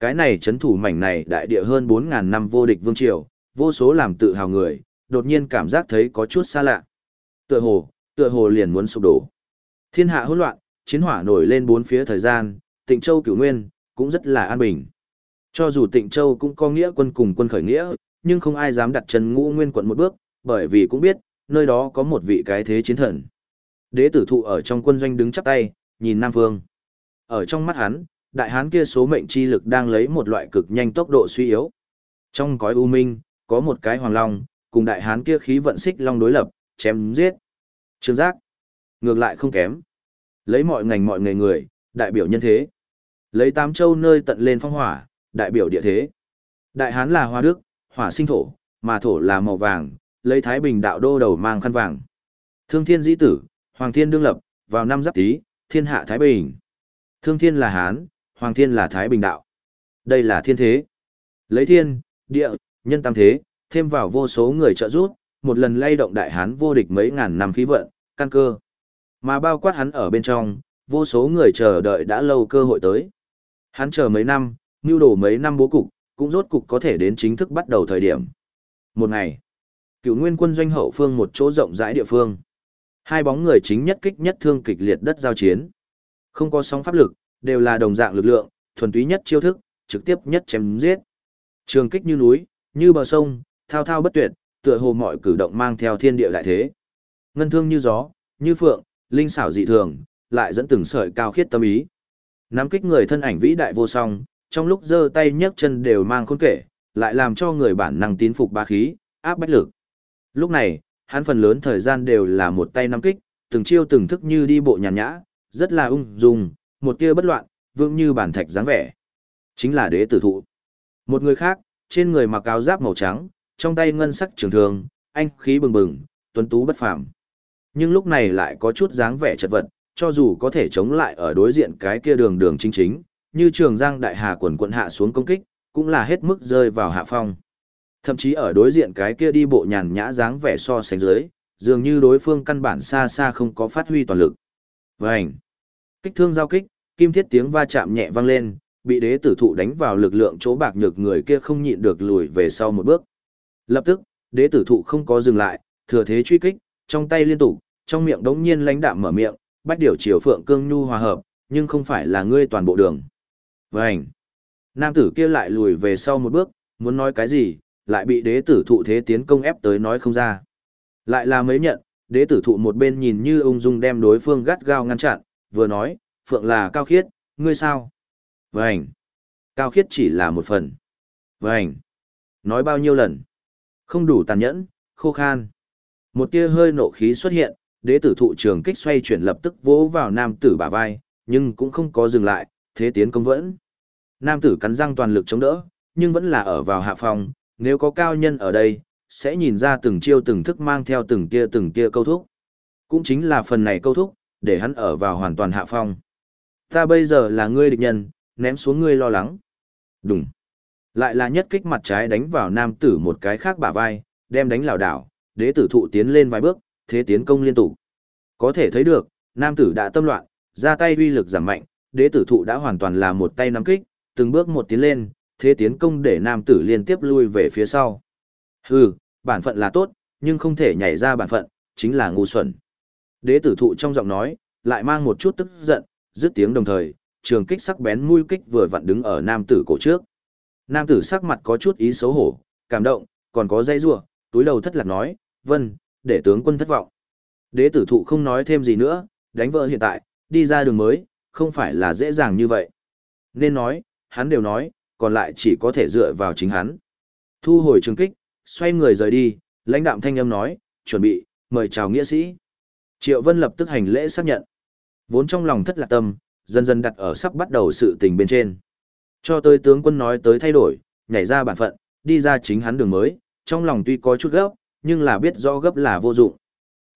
Cái này chấn thủ mảnh này đại địa hơn 4.000 năm vô địch vương triều, vô số làm tự hào người, đột nhiên cảm giác thấy có chút xa lạ. Tựa hồ, tựa hồ liền muốn sụp đổ. Thiên hạ hỗn loạn, chiến hỏa nổi lên bốn phía thời gian, Tịnh Châu Cửu Nguyên cũng rất là an bình. Cho dù Tịnh Châu cũng có nghĩa quân cùng quân khởi nghĩa, nhưng không ai dám đặt chân Ngũ Nguyên quận một bước, bởi vì cũng biết, nơi đó có một vị cái thế chiến thần. Đế tử thụ ở trong quân doanh đứng chắp tay, nhìn Nam vương Ở trong mắt hắn, đại hán kia số mệnh chi lực đang lấy một loại cực nhanh tốc độ suy yếu. Trong cõi u minh, có một cái hoàng long, cùng đại hán kia khí vận xích long đối lập, chém giết. Trương giác, ngược lại không kém. Lấy mọi ngành mọi nghề người, đại biểu nhân thế. Lấy tám châu nơi tận lên phong hỏa, đại biểu địa thế. Đại hán là hoa đức, hỏa sinh thổ, mà thổ là màu vàng, lấy thái bình đạo đô đầu mang khăn vàng. Thương thiên dĩ tử, hoàng thiên đương lập, vào năm giáp tý, thiên hạ thái bình. Thương thiên là hán, hoàng thiên là thái bình đạo. Đây là thiên thế. Lấy thiên, địa, nhân tam thế, thêm vào vô số người trợ giúp, một lần lay động đại hán vô địch mấy ngàn năm khí vận, căn cơ. Mà bao quát hắn ở bên trong, vô số người chờ đợi đã lâu cơ hội tới. Hắn chờ mấy năm, nưu đổ mấy năm bố cục, cũng rốt cục có thể đến chính thức bắt đầu thời điểm. Một ngày, cựu nguyên quân doanh hậu phương một chỗ rộng rãi địa phương. Hai bóng người chính nhất kích nhất thương kịch liệt đất giao chiến. Không có sóng pháp lực, đều là đồng dạng lực lượng, thuần túy nhất chiêu thức, trực tiếp nhất chém giết. Trường kích như núi, như bờ sông, thao thao bất tuyệt, tựa hồ mọi cử động mang theo thiên địa đại thế. Ngân thương như gió, như phượng, linh xảo dị thường, lại dẫn từng sợi cao khiết tâm ý. Nắm kích người thân ảnh vĩ đại vô song, trong lúc giơ tay nhấc chân đều mang khôn kể, lại làm cho người bản năng tín phục ba khí, áp bách lực. Lúc này, hắn phần lớn thời gian đều là một tay nắm kích, từng chiêu từng thức như đi bộ nhàn nhã, rất là ung dung, một tia bất loạn, vững như bản thạch dáng vẻ. Chính là đế tử thụ. Một người khác, trên người mặc áo giáp màu trắng, trong tay ngân sắc trường thường, anh khí bừng bừng, tuấn tú bất phàm. Nhưng lúc này lại có chút dáng vẻ chật vật, cho dù có thể chống lại ở đối diện cái kia đường đường chính chính, như trường giang đại hà quần quận hạ xuống công kích, cũng là hết mức rơi vào hạ phong. Thậm chí ở đối diện cái kia đi bộ nhàn nhã dáng vẻ so sánh dưới, dường như đối phương căn bản xa xa không có phát huy toàn lực. Vành! Kích thương giao kích, kim thiết tiếng va chạm nhẹ vang lên, bị đế tử thụ đánh vào lực lượng chỗ bạc nhược người kia không nhịn được lùi về sau một bước. Lập tức, đế tử thụ không có dừng lại, thừa thế truy kích, trong tay liên tục, trong miệng đống nhiên lãnh đạm mở miệng, bách điều chiều phượng cương nhu hòa hợp, nhưng không phải là ngươi toàn bộ đường. Vành! Nam tử kia lại lùi về sau một bước, muốn nói cái gì, lại bị đế tử thụ thế tiến công ép tới nói không ra. Lại là mấy nhận, đế tử thụ một bên nhìn như ung dung đem đối phương gắt gao ngăn chặn, vừa nói, phượng là cao khiết, ngươi sao? Vành! Cao khiết chỉ là một phần. Vành! Nói bao nhiêu lần? Không đủ tàn nhẫn, khô khan. Một tia hơi nộ khí xuất hiện, đế tử thụ trường kích xoay chuyển lập tức vỗ vào nam tử bả vai, nhưng cũng không có dừng lại, thế tiến công vẫn. Nam tử cắn răng toàn lực chống đỡ, nhưng vẫn là ở vào hạ phòng, nếu có cao nhân ở đây, sẽ nhìn ra từng chiêu từng thức mang theo từng tia từng tia câu thúc. Cũng chính là phần này câu thúc, để hắn ở vào hoàn toàn hạ phong. Ta bây giờ là ngươi địch nhân, ném xuống ngươi lo lắng. Đúng. Lại là nhất kích mặt trái đánh vào nam tử một cái khác bả vai, đem đánh lảo đảo, đế tử thụ tiến lên vài bước, thế tiến công liên tục. Có thể thấy được, nam tử đã tâm loạn, ra tay uy lực giảm mạnh, đế tử thụ đã hoàn toàn là một tay nắm kích, từng bước một tiến lên, thế tiến công để nam tử liên tiếp lui về phía sau. Hừ, bản phận là tốt, nhưng không thể nhảy ra bản phận, chính là ngu xuẩn. Đế tử thụ trong giọng nói, lại mang một chút tức giận, dứt tiếng đồng thời, trường kích sắc bén mũi kích vừa vặn đứng ở nam tử cổ trước. Nam tử sắc mặt có chút ý xấu hổ, cảm động, còn có dây rủa, túi đầu thất lạc nói, vân, để tướng quân thất vọng. Đế tử thụ không nói thêm gì nữa, đánh vợ hiện tại, đi ra đường mới, không phải là dễ dàng như vậy. Nên nói, hắn đều nói, còn lại chỉ có thể dựa vào chính hắn. Thu hồi trường kích, xoay người rời đi, lãnh đạm thanh âm nói, chuẩn bị, mời chào nghĩa sĩ. Triệu Vân lập tức hành lễ xác nhận. Vốn trong lòng thất lạc tâm, dần dần đặt ở sắp bắt đầu sự tình bên trên. Cho tới tướng quân nói tới thay đổi, nhảy ra bản phận, đi ra chính hắn đường mới, trong lòng tuy có chút gấp, nhưng là biết rõ gấp là vô dụng.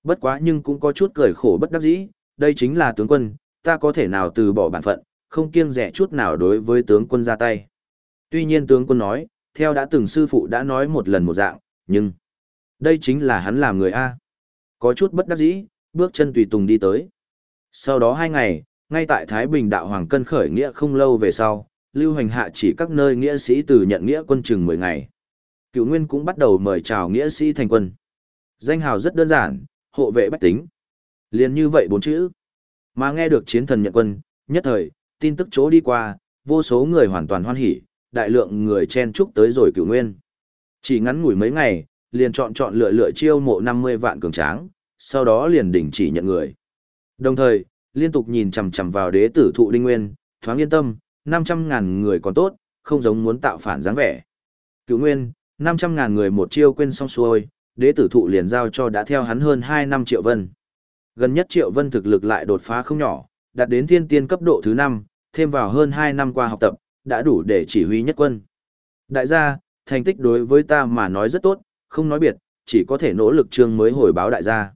Bất quá nhưng cũng có chút cười khổ bất đắc dĩ, đây chính là tướng quân, ta có thể nào từ bỏ bản phận, không kiêng rẻ chút nào đối với tướng quân ra tay. Tuy nhiên tướng quân nói, theo đã từng sư phụ đã nói một lần một dạng, nhưng đây chính là hắn làm người A. Có chút bất đắc dĩ, bước chân tùy tùng đi tới. Sau đó hai ngày, ngay tại Thái Bình đạo Hoàng Cân khởi nghĩa không lâu về sau, lưu hành hạ chỉ các nơi nghĩa sĩ từ nhận nghĩa quân chừng 10 ngày. Cựu Nguyên cũng bắt đầu mời chào nghĩa sĩ thành quân. Danh hào rất đơn giản, hộ vệ bách tính. liền như vậy bốn chữ. Mà nghe được chiến thần nhận quân, nhất thời, tin tức chỗ đi qua, vô số người hoàn toàn hoan hỉ, đại lượng người chen chúc tới rồi cửu nguyên. Chỉ ngắn ngủi mấy ngày, liền chọn chọn lựa lựa chiêu mộ 50 vạn cường tráng, sau đó liền đình chỉ nhận người. Đồng thời, liên tục nhìn chằm chằm vào đế tử thụ linh nguyên, thoáng yên tâm, 500 ngàn người còn tốt, không giống muốn tạo phản dáng vẻ. Cửu nguyên, 500 ngàn người một chiêu quên xong xuôi, đế tử thụ liền giao cho đã theo hắn hơn 2 năm triệu vân. Gần nhất triệu vân thực lực lại đột phá không nhỏ, đạt đến thiên tiên cấp độ thứ 5, thêm vào hơn 2 năm qua học tập, đã đủ để chỉ huy nhất quân. Đại gia, thành tích đối với ta mà nói rất tốt, không nói biệt, chỉ có thể nỗ lực chương mới hồi báo đại gia.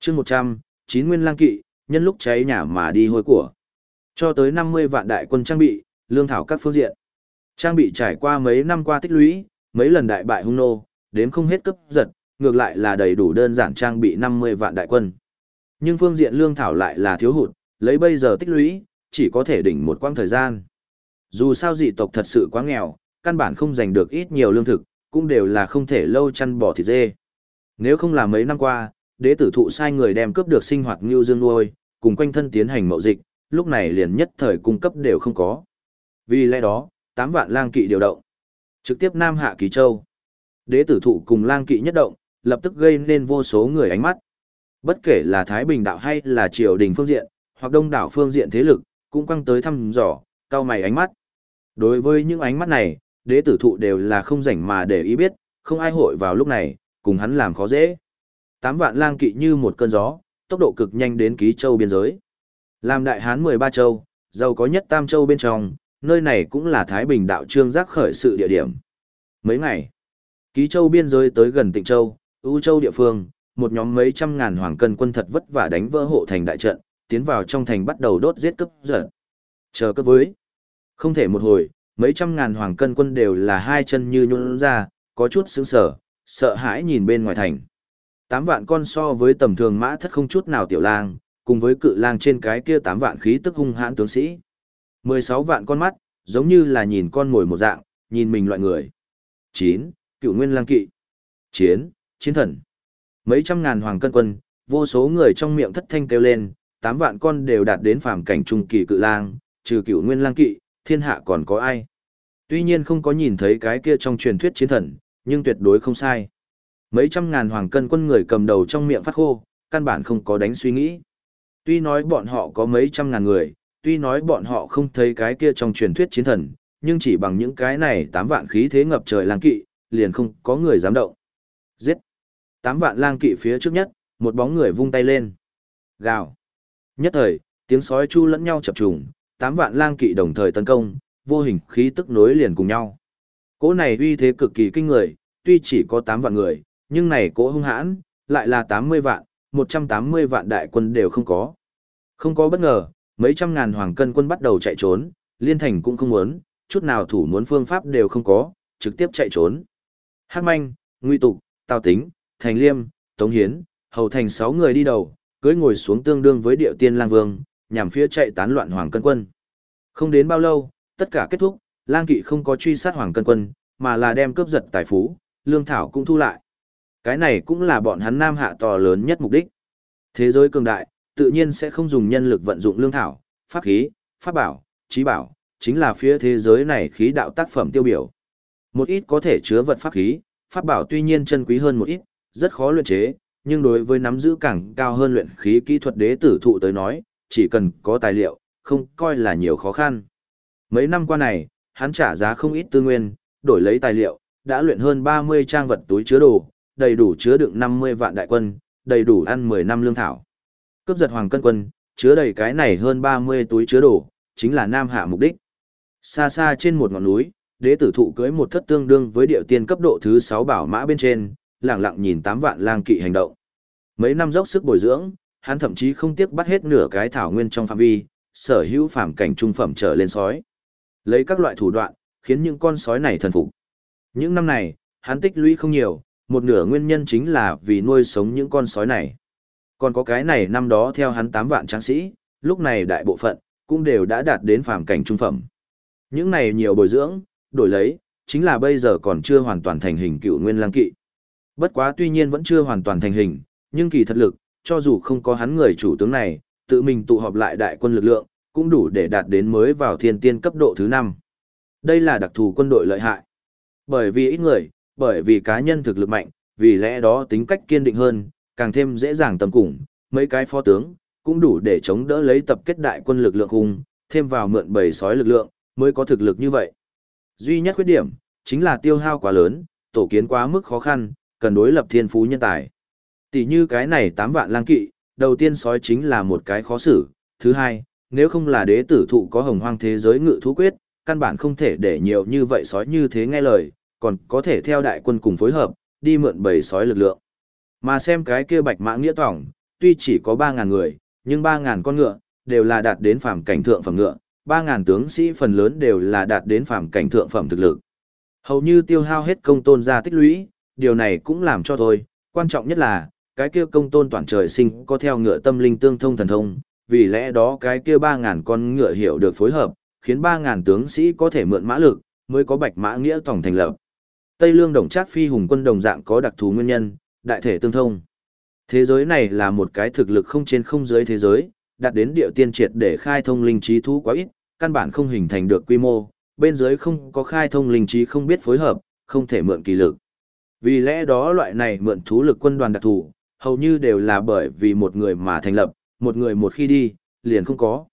Chương 100, chín nguyên lang kỵ, nhân lúc cháy nhà mà đi hôi của. Cho tới 50 vạn đại quân trang bị, lương thảo các phương diện. Trang bị trải qua mấy năm qua tích lũy, mấy lần đại bại hung nô, đến không hết cấp giật, ngược lại là đầy đủ đơn giản trang bị 50 vạn đại quân. Nhưng phương diện lương thảo lại là thiếu hụt, lấy bây giờ tích lũy, chỉ có thể đỉnh một quãng thời gian. Dù sao dị tộc thật sự quá nghèo, căn bản không giành được ít nhiều lương thực, cũng đều là không thể lâu chăn bỏ thịt dê. Nếu không là mấy năm qua, đế tử thụ sai người đem cướp được sinh hoạt ngưu dương nuôi, cùng quanh thân tiến hành mậu dịch, lúc này liền nhất thời cung cấp đều không có. Vì lẽ đó, 8 vạn lang kỵ điều động. Trực tiếp Nam Hạ Kỳ Châu. Đế tử thụ cùng lang kỵ nhất động, lập tức gây nên vô số người ánh mắt. Bất kể là Thái Bình đạo hay là triều đình phương diện, hoặc đông đảo phương diện thế lực, cũng quăng tới thăm dò, cao mày ánh mắt. Đối với những ánh mắt này, đế tử thụ đều là không rảnh mà để ý biết, không ai hội vào lúc này, cùng hắn làm khó dễ. Tám vạn lang kỵ như một cơn gió, tốc độ cực nhanh đến ký châu biên giới. Làm đại hán 13 châu, giàu có nhất Tam Châu bên trong, nơi này cũng là Thái Bình đạo trương giác khởi sự địa điểm. Mấy ngày, ký châu biên giới tới gần Tịnh Châu, ưu châu địa phương, một nhóm mấy trăm ngàn hoàng cân quân thật vất vả đánh vỡ hộ thành đại trận, tiến vào trong thành bắt đầu đốt giết cướp giật. Chờ cấp với. Không thể một hồi, mấy trăm ngàn hoàng cân quân đều là hai chân như nhũn ra, có chút sững sờ, sợ hãi nhìn bên ngoài thành. Tám vạn con so với tầm thường mã thất không chút nào tiểu lang, cùng với cự lang trên cái kia tám vạn khí tức hung hãn tướng sĩ. mười sáu vạn con mắt, giống như là nhìn con mồi một dạng, nhìn mình loại người. chín Cựu nguyên lang kỵ. Chiến, chiến thần. Mấy trăm ngàn hoàng cân quân, vô số người trong miệng thất thanh kêu lên, tám vạn con đều đạt đến phàm cảnh trung kỳ cự lang, trừ cựu nguyên lang kỵ, thiên hạ còn có ai. Tuy nhiên không có nhìn thấy cái kia trong truyền thuyết chiến thần, nhưng tuyệt đối không sai. Mấy trăm ngàn hoàng cân quân người cầm đầu trong miệng phát khô, căn bản không có đánh suy nghĩ. Tuy nói bọn họ có mấy trăm ngàn người, tuy nói bọn họ không thấy cái kia trong truyền thuyết chiến thần, nhưng chỉ bằng những cái này tám vạn khí thế ngập trời lang kỵ, liền không có người dám động. Giết! Tám vạn lang kỵ phía trước nhất, một bóng người vung tay lên. Gào! Nhất thời, tiếng sói chu lẫn nhau chập trùng, tám vạn lang kỵ đồng thời tấn công, vô hình khí tức nối liền cùng nhau. Cỗ này uy thế cực kỳ kinh người, tuy chỉ có tám vạn người, nhưng này cỗ hung hãn, lại là 80 vạn, 180 vạn đại quân đều không có. Không có bất ngờ, mấy trăm ngàn hoàng cân quân bắt đầu chạy trốn, liên thành cũng không muốn, chút nào thủ muốn phương pháp đều không có, trực tiếp chạy trốn. Hắc manh, nguy tục, tào tính, thành liêm, tống hiến, hầu thành 6 người đi đầu, cưới ngồi xuống tương đương với điệu tiên lang vương, nhằm phía chạy tán loạn hoàng cân quân. Không đến bao lâu, tất cả kết thúc, lang kỵ không có truy sát hoàng cân quân, mà là đem cướp giật tài phú, lương thảo cũng thu lại. Cái này cũng là bọn hắn nam hạ to lớn nhất mục đích. Thế giới cường đại, tự nhiên sẽ không dùng nhân lực vận dụng lương thảo, pháp khí, pháp bảo, trí bảo, chính là phía thế giới này khí đạo tác phẩm tiêu biểu. Một ít có thể chứa vật pháp khí, pháp bảo tuy nhiên chân quý hơn một ít, rất khó luyện chế, nhưng đối với nắm giữ càng cao hơn luyện khí kỹ thuật đế tử thụ tới nói, chỉ cần có tài liệu, không coi là nhiều khó khăn. Mấy năm qua này, hắn trả giá không ít tư nguyên, đổi lấy tài liệu, đã luyện hơn 30 trang vật túi chứa đồ, đầy đủ chứa đựng 50 vạn đại quân, đầy đủ ăn 10 năm lương thảo. Cấp giật hoàng cân quân, chứa đầy cái này hơn 30 túi chứa đồ, chính là nam hạ mục đích. Xa xa trên một ngọn núi, đế tử thụ cưới một thất tương đương với điệu tiên cấp độ thứ 6 bảo mã bên trên, lặng lặng nhìn 8 vạn lang kỵ hành động. Mấy năm dốc sức bồi dưỡng, hắn thậm chí không tiếc bắt hết nửa cái thảo nguyên trong phạm vi, sở hữu phàm cảnh trung phẩm trở lên sói. Lấy các loại thủ đoạn, khiến những con sói này thần phục. Những năm này, hắn tích lũy không nhiều, một nửa nguyên nhân chính là vì nuôi sống những con sói này. Còn có cái này năm đó theo hắn 8 vạn tráng sĩ, lúc này đại bộ phận, cũng đều đã đạt đến phàm cảnh trung phẩm. Những này nhiều bồi dưỡng, đổi lấy, chính là bây giờ còn chưa hoàn toàn thành hình cựu nguyên lang kỵ. Bất quá tuy nhiên vẫn chưa hoàn toàn thành hình, nhưng kỳ thật lực, cho dù không có hắn người chủ tướng này, tự mình tụ họp lại đại quân lực lượng, cũng đủ để đạt đến mới vào thiên tiên cấp độ thứ 5. Đây là đặc thù quân đội lợi hại. Bởi vì ít người, bởi vì cá nhân thực lực mạnh, vì lẽ đó tính cách kiên định hơn, càng thêm dễ dàng tầm cùng, mấy cái phó tướng, cũng đủ để chống đỡ lấy tập kết đại quân lực lượng hùng, thêm vào mượn bầy sói lực lượng, mới có thực lực như vậy. Duy nhất khuyết điểm, chính là tiêu hao quá lớn, tổ kiến quá mức khó khăn, cần đối lập thiên phú nhân tài. Tỷ như cái này 8 vạn lang kỵ, đầu tiên sói chính là một cái khó xử, thứ hai, nếu không là đế tử thụ có hồng hoang thế giới ngự thú quyết, căn bản không thể để nhiều như vậy sói như thế nghe lời, còn có thể theo đại quân cùng phối hợp, đi mượn bầy sói lực lượng. Mà xem cái kia bạch mã nghĩa tỏng, tuy chỉ có 3.000 người, nhưng 3.000 con ngựa, đều là đạt đến phàm cảnh thượng phẩm ngựa, 3.000 tướng sĩ phần lớn đều là đạt đến phàm cảnh thượng phẩm thực lực. Hầu như tiêu hao hết công tôn ra tích lũy, điều này cũng làm cho thôi, quan trọng nhất là, cái kia công tôn toàn trời sinh có theo ngựa tâm linh tương thông thần thông, vì lẽ đó cái kia 3.000 con ngựa hiểu được phối hợp, khiến 3.000 tướng sĩ có thể mượn mã lực, mới có bạch mã nghĩa tổng thành lập. Tây Lương Đồng Trác Phi hùng quân đồng dạng có đặc thù nguyên nhân, đại thể tương thông. Thế giới này là một cái thực lực không trên không dưới thế giới, đạt đến địa tiên triệt để khai thông linh trí thú quá ít, căn bản không hình thành được quy mô, bên dưới không có khai thông linh trí không biết phối hợp, không thể mượn kỳ lực. Vì lẽ đó loại này mượn thú lực quân đoàn đặc thù, hầu như đều là bởi vì một người mà thành lập, một người một khi đi, liền không có.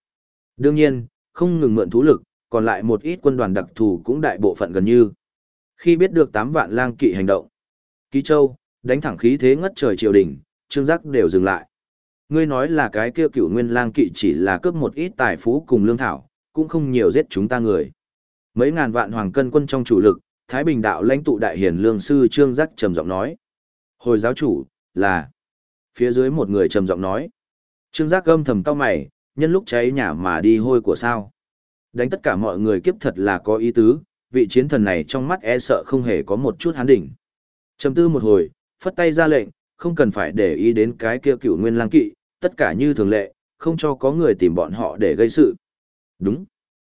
Đương nhiên, không ngừng mượn thú lực, còn lại một ít quân đoàn đặc thù cũng đại bộ phận gần như. Khi biết được tám vạn lang kỵ hành động, Ký Châu, đánh thẳng khí thế ngất trời triều đình, trương giác đều dừng lại. Ngươi nói là cái kia cựu nguyên lang kỵ chỉ là cướp một ít tài phú cùng lương thảo, cũng không nhiều giết chúng ta người. Mấy ngàn vạn hoàng cân quân trong chủ lực, Thái Bình đạo lãnh tụ đại hiển lương sư Trương Giác trầm giọng nói. Hồi giáo chủ, là... Phía dưới một người trầm giọng nói. Trương Giác gâm thầm cau mày, nhân lúc cháy nhà mà đi hôi của sao. Đánh tất cả mọi người kiếp thật là có ý tứ, vị chiến thần này trong mắt e sợ không hề có một chút hán đỉnh. Chầm tư một hồi, phất tay ra lệnh, không cần phải để ý đến cái kia cựu nguyên lang kỵ, tất cả như thường lệ, không cho có người tìm bọn họ để gây sự. Đúng.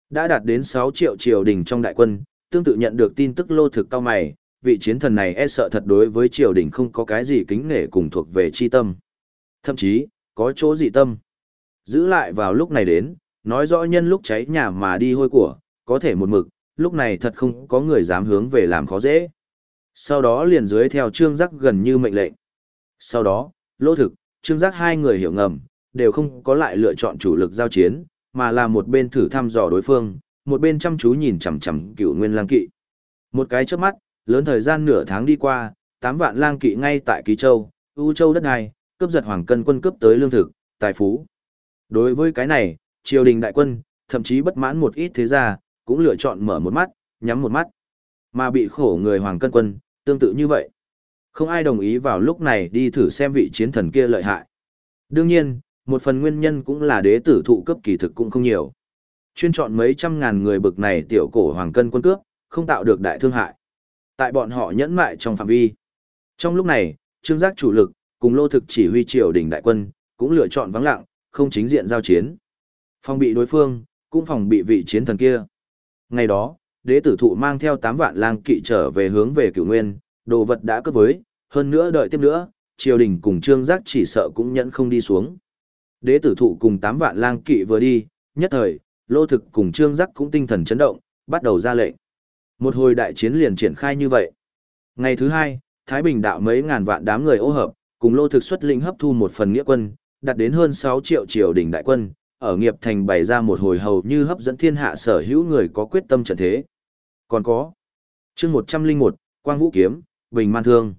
Đã đạt đến 6 triệu triều đình trong đại quân, tương tự nhận được tin tức lô thực cao mày, vị chiến thần này e sợ thật đối với triều đình không có cái gì kính nể cùng thuộc về chi tâm. Thậm chí, có chỗ dị tâm. Giữ lại vào lúc này đến, nói rõ nhân lúc cháy nhà mà đi hôi của, có thể một mực, lúc này thật không có người dám hướng về làm khó dễ. Sau đó liền dưới theo trương giác gần như mệnh lệnh. Sau đó, lỗ thực, trương giác hai người hiểu ngầm, đều không có lại lựa chọn chủ lực giao chiến, mà là một bên thử thăm dò đối phương, một bên chăm chú nhìn chằm chằm cựu nguyên lang kỵ. Một cái chớp mắt, lớn thời gian nửa tháng đi qua, tám vạn lang kỵ ngay tại Ký Châu, U Châu đất này, cướp giật hoàng cân quân cướp tới lương thực, tài phú. Đối với cái này, triều đình đại quân, thậm chí bất mãn một ít thế gia, cũng lựa chọn mở một mắt, nhắm một mắt. Mà bị khổ người hoàng cân quân, tương tự như vậy. Không ai đồng ý vào lúc này đi thử xem vị chiến thần kia lợi hại. Đương nhiên, một phần nguyên nhân cũng là đế tử thụ cấp kỳ thực cũng không nhiều. Chuyên chọn mấy trăm ngàn người bực này tiểu cổ hoàng cân quân cướp, không tạo được đại thương hại. Tại bọn họ nhẫn mại trong phạm vi. Trong lúc này, trương giác chủ lực, cùng lô thực chỉ huy triều đình đại quân, cũng lựa chọn vắng lặng, không chính diện giao chiến. Phòng bị đối phương, cũng phòng bị vị chiến thần kia. Ngày đó, đế tử thụ mang theo 8 vạn lang kỵ trở về hướng về cửu nguyên, đồ vật đã cướp với, hơn nữa đợi tiếp nữa, triều đình cùng trương giác chỉ sợ cũng nhẫn không đi xuống. Đế tử thụ cùng 8 vạn lang kỵ vừa đi, nhất thời, lô thực cùng trương giác cũng tinh thần chấn động, bắt đầu ra lệnh. Một hồi đại chiến liền triển khai như vậy. Ngày thứ hai, Thái Bình đạo mấy ngàn vạn đám người ô hợp, cùng lô thực xuất linh hấp thu một phần nghĩa quân, đạt đến hơn 6 triệu triều đình đại quân, ở nghiệp thành bày ra một hồi hầu như hấp dẫn thiên hạ sở hữu người có quyết tâm trận thế. Còn có, chương 101, Quang Vũ Kiếm, Bình Man Thương.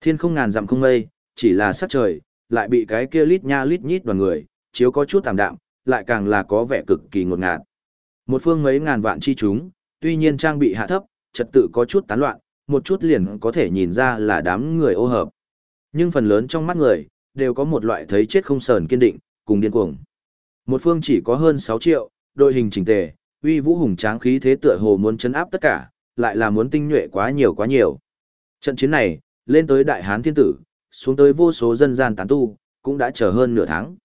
Thiên không ngàn dặm không mây, chỉ là sắc trời, lại bị cái kia lít nha lít nhít đoàn người, chiếu có chút tạm đạm, lại càng là có vẻ cực kỳ ngột ngạt. Một phương mấy ngàn vạn chi chúng, tuy nhiên trang bị hạ thấp, trật tự có chút tán loạn, một chút liền có thể nhìn ra là đám người ô hợp. Nhưng phần lớn trong mắt người, đều có một loại thấy chết không sờn kiên định, cùng điên cuồng. Một phương chỉ có hơn 6 triệu, đội hình chỉnh tề, uy vũ hùng tráng khí thế tựa hồ muốn chấn áp tất cả, lại là muốn tinh nhuệ quá nhiều quá nhiều. Trận chiến này, lên tới đại hán thiên tử, xuống tới vô số dân gian tán tu, cũng đã chờ hơn nửa tháng.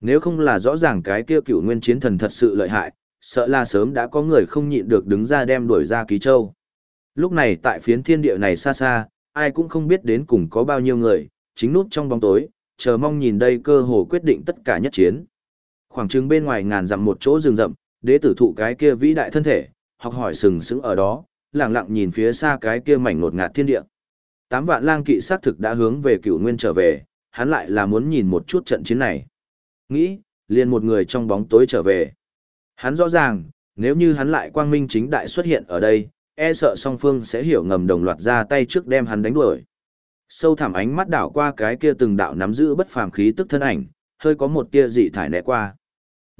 Nếu không là rõ ràng cái kia cựu nguyên chiến thần thật sự lợi hại, sợ là sớm đã có người không nhịn được đứng ra đem đuổi ra ký châu. Lúc này tại phiến thiên địa này xa xa, ai cũng không biết đến cùng có bao nhiêu người, chính nút trong bóng tối, chờ mong nhìn đây cơ hồ quyết định tất cả nhất chiến. Khoảng chừng bên ngoài ngàn dặm một chỗ rừng rậm, đế tử thụ cái kia vĩ đại thân thể, học hỏi sừng sững ở đó, lặng lặng nhìn phía xa cái kia mảnh ngột ngạt thiên địa. Tám vạn lang kỵ sát thực đã hướng về cửu nguyên trở về, hắn lại là muốn nhìn một chút trận chiến này. Nghĩ, liền một người trong bóng tối trở về. Hắn rõ ràng, nếu như hắn lại quang minh chính đại xuất hiện ở đây, e sợ song phương sẽ hiểu ngầm đồng loạt ra tay trước đem hắn đánh đuổi. Sâu thẳm ánh mắt đảo qua cái kia từng đạo nắm giữ bất phàm khí tức thân ảnh, hơi có một tia dị thải nẹ qua.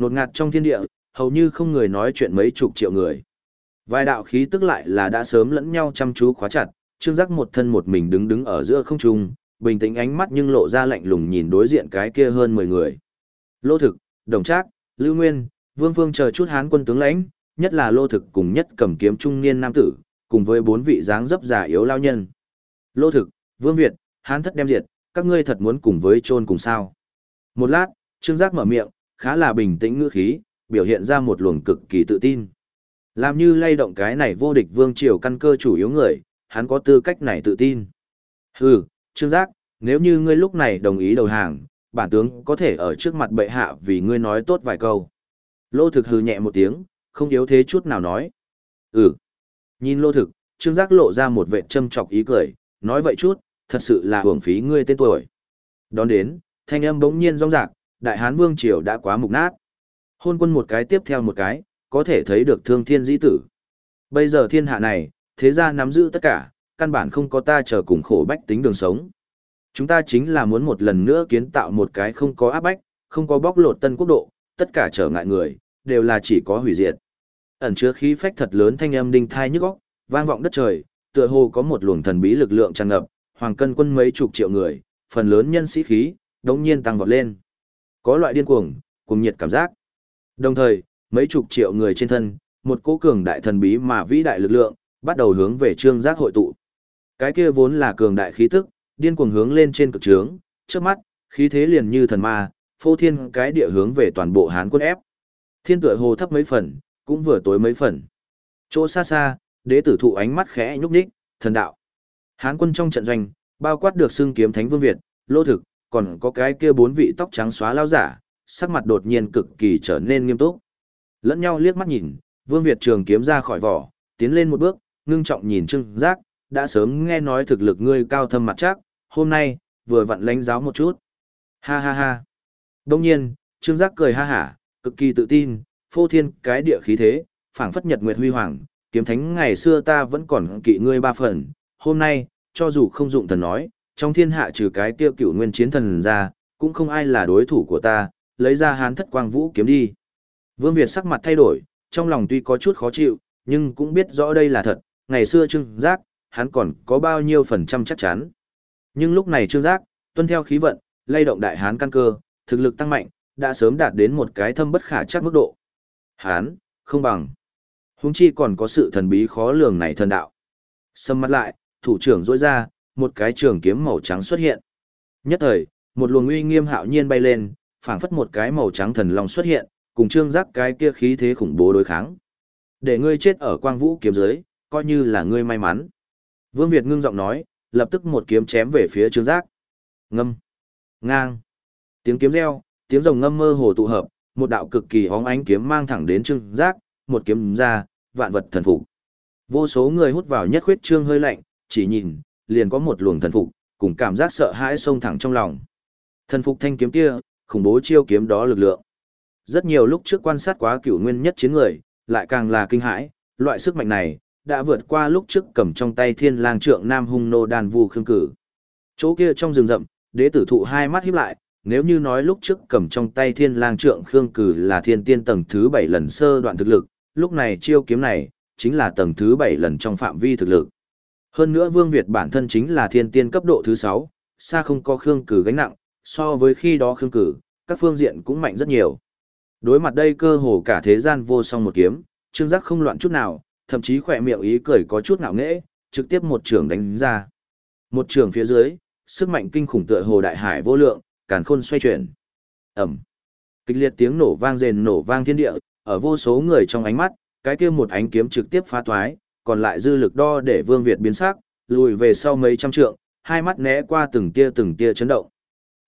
Nột ngạt trong thiên địa, hầu như không người nói chuyện mấy chục triệu người. Vài đạo khí tức lại là đã sớm lẫn nhau chăm chú khóa chặt, trương giác một thân một mình đứng đứng ở giữa không trung, bình tĩnh ánh mắt nhưng lộ ra lạnh lùng nhìn đối diện cái kia hơn 10 người. Lô thực, đồng trác, lưu nguyên, vương phương chờ chút hán quân tướng lãnh, nhất là lô thực cùng nhất cầm kiếm trung niên nam tử, cùng với bốn vị dáng dấp già yếu lao nhân. Lô thực, vương Việt, hán thất đem diệt, các ngươi thật muốn cùng với chôn cùng sao. Một lát, trương giác mở miệng, khá là bình tĩnh ngữ khí, biểu hiện ra một luồng cực kỳ tự tin. Làm như lay động cái này vô địch vương triều căn cơ chủ yếu người, hắn có tư cách này tự tin. Hừ, Trương Giác, nếu như ngươi lúc này đồng ý đầu hàng, bản tướng có thể ở trước mặt bệ hạ vì ngươi nói tốt vài câu. Lô thực hừ nhẹ một tiếng, không yếu thế chút nào nói. Ừ. Nhìn lô thực, Trương Giác lộ ra một vệ châm chọc ý cười, nói vậy chút, thật sự là hưởng phí ngươi tên tuổi. Đón đến, thanh âm bỗng nhiên rong rạc, đại hán vương triều đã quá mục nát. Hôn quân một cái tiếp theo một cái, có thể thấy được thương thiên dĩ tử. Bây giờ thiên hạ này, thế gia nắm giữ tất cả, căn bản không có ta chờ cùng khổ bách tính đường sống. Chúng ta chính là muốn một lần nữa kiến tạo một cái không có áp bách, không có bóc lột tân quốc độ, tất cả trở ngại người, đều là chỉ có hủy diệt. Ẩn chứa khí phách thật lớn thanh âm đinh thai nhức óc, vang vọng đất trời, tựa hồ có một luồng thần bí lực lượng tràn ngập, hoàng cân quân mấy chục triệu người, phần lớn nhân sĩ khí, đống nhiên tăng vọt lên. Có loại điên cuồng, cuồng nhiệt cảm giác. Đồng thời, mấy chục triệu người trên thân, một cỗ cường đại thần bí mà vĩ đại lực lượng, bắt đầu hướng về trương giác hội tụ. Cái kia vốn là cường đại khí tức, điên cuồng hướng lên trên cực trướng, trước mắt, khí thế liền như thần ma, phô thiên cái địa hướng về toàn bộ Hán quân ép. Thiên tựa hồ thấp mấy phần, cũng vừa tối mấy phần. Chỗ xa xa, đế tử thụ ánh mắt khẽ nhúc nhích, thần đạo. Hán quân trong trận doanh, bao quát được xương kiếm thánh vương Việt, lô thực, còn có cái kia bốn vị tóc trắng xóa lao giả, sắc mặt đột nhiên cực kỳ trở nên nghiêm túc. Lẫn nhau liếc mắt nhìn, vương Việt trường kiếm ra khỏi vỏ, tiến lên một bước, ngưng trọng nhìn Trương Giác, đã sớm nghe nói thực lực ngươi cao thâm mặt chắc, hôm nay, vừa vặn lánh giáo một chút. Ha ha ha. Đông nhiên, Trương Giác cười ha hả, cực kỳ tự tin, phô thiên cái địa khí thế, phảng phất nhật nguyệt huy hoàng, kiếm thánh ngày xưa ta vẫn còn kỵ ngươi ba phần, hôm nay, cho dù không dụng thần nói, trong thiên hạ trừ cái kia cựu nguyên chiến thần ra, cũng không ai là đối thủ của ta, lấy ra hán thất quang vũ kiếm đi. Vương Việt sắc mặt thay đổi, trong lòng tuy có chút khó chịu, nhưng cũng biết rõ đây là thật, ngày xưa Trương Giác, hắn còn có bao nhiêu phần trăm chắc chắn. Nhưng lúc này Trương Giác, tuân theo khí vận, lay động đại hán căn cơ, thực lực tăng mạnh, đã sớm đạt đến một cái thâm bất khả chắc mức độ. Hán, không bằng. Huống chi còn có sự thần bí khó lường này thần đạo. Sâm mắt lại, thủ trưởng rỗi ra, một cái trường kiếm màu trắng xuất hiện. Nhất thời, một luồng uy nghiêm hạo nhiên bay lên, phảng phất một cái màu trắng thần long xuất hiện, cùng trương giác cái kia khí thế khủng bố đối kháng. Để ngươi chết ở quang vũ kiếm dưới, coi như là ngươi may mắn. Vương Việt ngưng giọng nói, lập tức một kiếm chém về phía trương giác. Ngâm. Ngang. Tiếng kiếm reo, tiếng rồng ngâm mơ hồ tụ hợp, một đạo cực kỳ hóng ánh kiếm mang thẳng đến trương giác, một kiếm ra, vạn vật thần phục. Vô số người hút vào nhất khuyết trương hơi lạnh, chỉ nhìn, liền có một luồng thần phục, cùng cảm giác sợ hãi xông thẳng trong lòng. Thần phục thanh kiếm kia, khủng bố chiêu kiếm đó lực lượng. Rất nhiều lúc trước quan sát quá cửu nguyên nhất chiến người, lại càng là kinh hãi, loại sức mạnh này, đã vượt qua lúc trước cầm trong tay thiên lang trượng nam hung nô đàn vu khương cử. Chỗ kia trong rừng rậm, đế tử thụ hai mắt híp lại, nếu như nói lúc trước cầm trong tay thiên lang trượng khương cử là thiên tiên tầng thứ bảy lần sơ đoạn thực lực, lúc này chiêu kiếm này, chính là tầng thứ bảy lần trong phạm vi thực lực. Hơn nữa Vương Việt bản thân chính là thiên tiên cấp độ thứ sáu, xa không có khương cử gánh nặng, so với khi đó khương cử, các phương diện cũng mạnh rất nhiều. Đối mặt đây cơ hồ cả thế gian vô song một kiếm, Trương Giác không loạn chút nào, thậm chí khỏe miệng ý cười có chút ngạo nghễ, trực tiếp một trường đánh ra. Một trường phía dưới, sức mạnh kinh khủng tựa hồ đại hải vô lượng, càn khôn xoay chuyển. Ẩm. Kịch liệt tiếng nổ vang rền nổ vang thiên địa, ở vô số người trong ánh mắt, cái kia một ánh kiếm trực tiếp phá toái, còn lại dư lực đo để Vương Việt biến sắc, lùi về sau mấy trăm trượng, hai mắt né qua từng tia từng tia chấn động.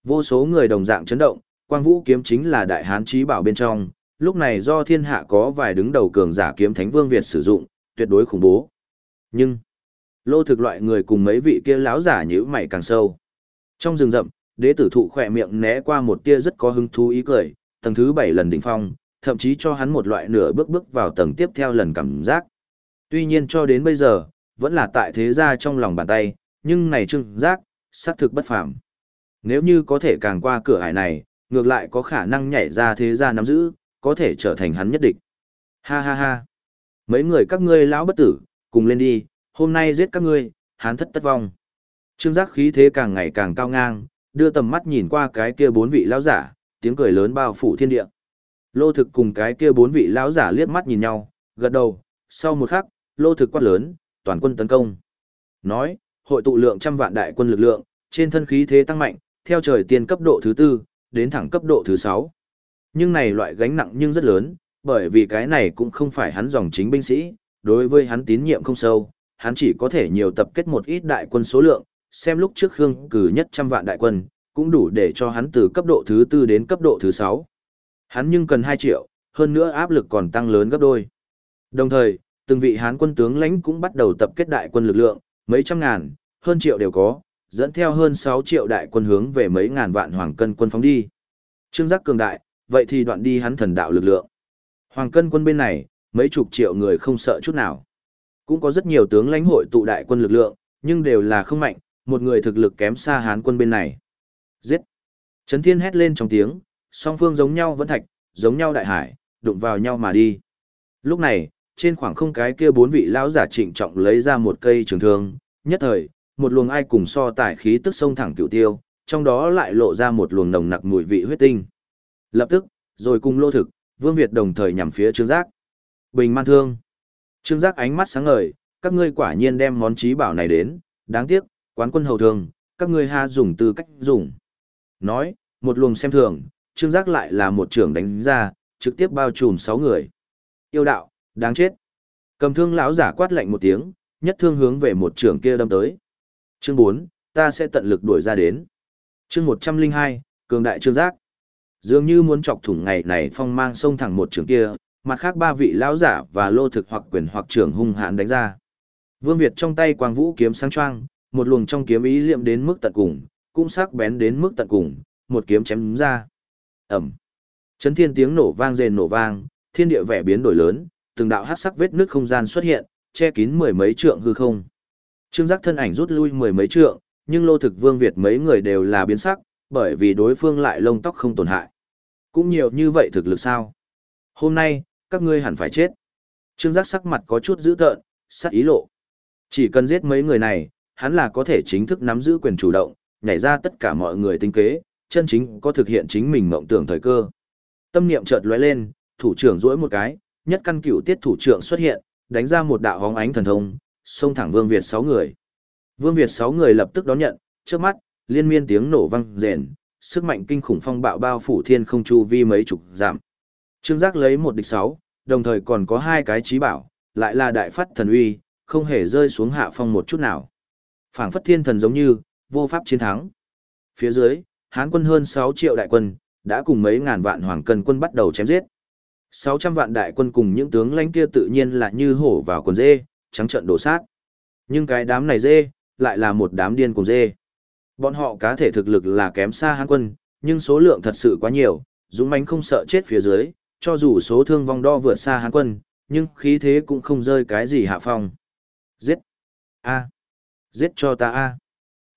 Vô số người đồng dạng chấn động, Quang Vũ kiếm chính là đại hán chí bảo bên trong, lúc này do thiên hạ có vài đứng đầu cường giả kiếm thánh Vương Việt sử dụng, tuyệt đối khủng bố. Nhưng, lô thực loại người cùng mấy vị kia lão giả nhíu mày càng sâu. Trong rừng rậm, đế tử thụ khỏe miệng né qua một tia rất có hứng thú ý cười, tầng thứ bảy lần đỉnh phong, thậm chí cho hắn một loại nửa bước bước vào tầng tiếp theo lần cảm giác. Tuy nhiên cho đến bây giờ, vẫn là tại thế gia trong lòng bàn tay, nhưng này trưng giác, xác thực bất phàm. Nếu như có thể càng qua cửa hải này, ngược lại có khả năng nhảy ra thế gia nắm giữ, có thể trở thành hắn nhất định. Ha ha ha. Mấy người các ngươi lão bất tử, cùng lên đi, hôm nay giết các ngươi, hắn thất tất vong. Trương giác khí thế càng ngày càng cao ngang, đưa tầm mắt nhìn qua cái kia bốn vị lão giả, tiếng cười lớn bao phủ thiên địa. Lô thực cùng cái kia bốn vị lão giả liếc mắt nhìn nhau, gật đầu, sau một khắc, lô thực quát lớn, toàn quân tấn công. Nói, hội tụ lượng trăm vạn đại quân lực lượng, trên thân khí thế tăng mạnh, theo trời tiên cấp độ thứ tư, đến thẳng cấp độ thứ sáu. Nhưng này loại gánh nặng nhưng rất lớn, bởi vì cái này cũng không phải hắn dòng chính binh sĩ, đối với hắn tín nhiệm không sâu, hắn chỉ có thể nhiều tập kết một ít đại quân số lượng, xem lúc trước Khương cử nhất trăm vạn đại quân, cũng đủ để cho hắn từ cấp độ thứ tư đến cấp độ thứ sáu. Hắn nhưng cần 2 triệu, hơn nữa áp lực còn tăng lớn gấp đôi. Đồng thời, từng vị Hán quân tướng lãnh cũng bắt đầu tập kết đại quân lực lượng, mấy trăm ngàn, hơn triệu đều có, dẫn theo hơn 6 triệu đại quân hướng về mấy ngàn vạn hoàng cân quân phóng đi. Trương giác cường đại, vậy thì đoạn đi hắn thần đạo lực lượng. Hoàng cân quân bên này, mấy chục triệu người không sợ chút nào. Cũng có rất nhiều tướng lãnh hội tụ đại quân lực lượng, nhưng đều là không mạnh, một người thực lực kém xa Hán quân bên này. Giết! Trấn Thiên hét lên trong tiếng, song phương giống nhau vẫn thạch, giống nhau đại hải, đụng vào nhau mà đi. Lúc này, trên khoảng không cái kia bốn vị lão giả trịnh trọng lấy ra một cây trường thương, nhất thời, một luồng ai cùng so tải khí tức sông thẳng cựu tiêu, trong đó lại lộ ra một luồng nồng nặc mùi vị huyết tinh. Lập tức, rồi cùng lô thực, Vương Việt đồng thời nhằm phía Trương Giác. Bình man thương. Trương Giác ánh mắt sáng ngời, các ngươi quả nhiên đem món trí bảo này đến, đáng tiếc, quán quân hầu thường, các ngươi ha dùng từ cách dùng. Nói, một luồng xem thường, Trương Giác lại là một trưởng đánh ra, trực tiếp bao trùm sáu người. Yêu đạo, đáng chết. Cầm thương lão giả quát lạnh một tiếng, nhất thương hướng về một trưởng kia đâm tới. Chương 4, ta sẽ tận lực đuổi ra đến. Chương 102, cường đại trương giác. Dường như muốn chọc thủng ngày này phong mang sông thẳng một trường kia, mặt khác ba vị lão giả và lô thực hoặc quyền hoặc trưởng hung hãn đánh ra. Vương Việt trong tay quang vũ kiếm sáng choang, một luồng trong kiếm ý liệm đến mức tận cùng, cũng sắc bén đến mức tận cùng, một kiếm chém ra. Ẩm. Chấn thiên tiếng nổ vang rền nổ vang, thiên địa vẻ biến đổi lớn, từng đạo hắc sắc vết nước không gian xuất hiện, che kín mười mấy trượng hư không. Trương Giác thân ảnh rút lui mười mấy trượng, nhưng Lô Thực Vương Việt mấy người đều là biến sắc, bởi vì đối phương lại lông tóc không tổn hại. Cũng nhiều như vậy thực lực sao? Hôm nay, các ngươi hẳn phải chết. Trương Giác sắc mặt có chút dữ tợn, sắc ý lộ. Chỉ cần giết mấy người này, hắn là có thể chính thức nắm giữ quyền chủ động, nhảy ra tất cả mọi người tinh kế, chân chính có thực hiện chính mình mộng tưởng thời cơ. Tâm niệm chợt lóe lên, thủ trưởng duỗi một cái, nhất căn cửu tiết thủ trưởng xuất hiện, đánh ra một đạo hóng ánh thần thông, xông thẳng Vương Việt sáu người. Vương Việt sáu người lập tức đón nhận, trước mắt, liên miên tiếng nổ vang rền, sức mạnh kinh khủng phong bạo bao phủ thiên không chu vi mấy chục giảm. Trương Giác lấy một địch sáu, đồng thời còn có hai cái trí bảo, lại là đại phát thần uy, không hề rơi xuống hạ phong một chút nào. Phảng phất thiên thần giống như, vô pháp chiến thắng. Phía dưới, Hán quân hơn 6 triệu đại quân, đã cùng mấy ngàn vạn hoàng cân quân bắt đầu chém giết. 600 vạn đại quân cùng những tướng lãnh kia tự nhiên là như hổ vào quần dê, trắng trận đổ sát. Nhưng cái đám này dê, lại là một đám điên cùng dê. Bọn họ cá thể thực lực là kém xa hán quân, nhưng số lượng thật sự quá nhiều, dũng mãnh không sợ chết phía dưới, cho dù số thương vong đo vượt xa hán quân, nhưng khí thế cũng không rơi cái gì hạ phong. Giết! A! Giết cho ta A!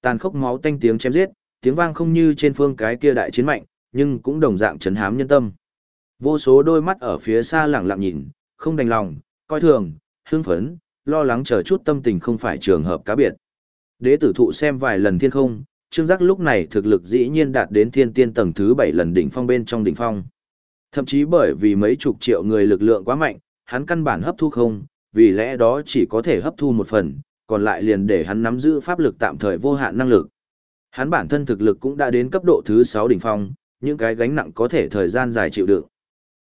Tàn khốc máu tanh tiếng chém giết, tiếng vang không như trên phương cái kia đại chiến mạnh, nhưng cũng đồng dạng chấn hám nhân tâm. Vô số đôi mắt ở phía xa lẳng lặng nhìn, không đành lòng, coi thường, hưng phấn, lo lắng chờ chút tâm tình không phải trường hợp cá biệt. Đế tử thụ xem vài lần thiên không, Trương Giác lúc này thực lực dĩ nhiên đạt đến thiên tiên tầng thứ 7 lần đỉnh phong bên trong đỉnh phong. Thậm chí bởi vì mấy chục triệu người lực lượng quá mạnh, hắn căn bản hấp thu không, vì lẽ đó chỉ có thể hấp thu một phần, còn lại liền để hắn nắm giữ pháp lực tạm thời vô hạn năng lực. Hắn bản thân thực lực cũng đã đến cấp độ thứ 6 đỉnh phong, những cái gánh nặng có thể thời gian dài chịu đựng.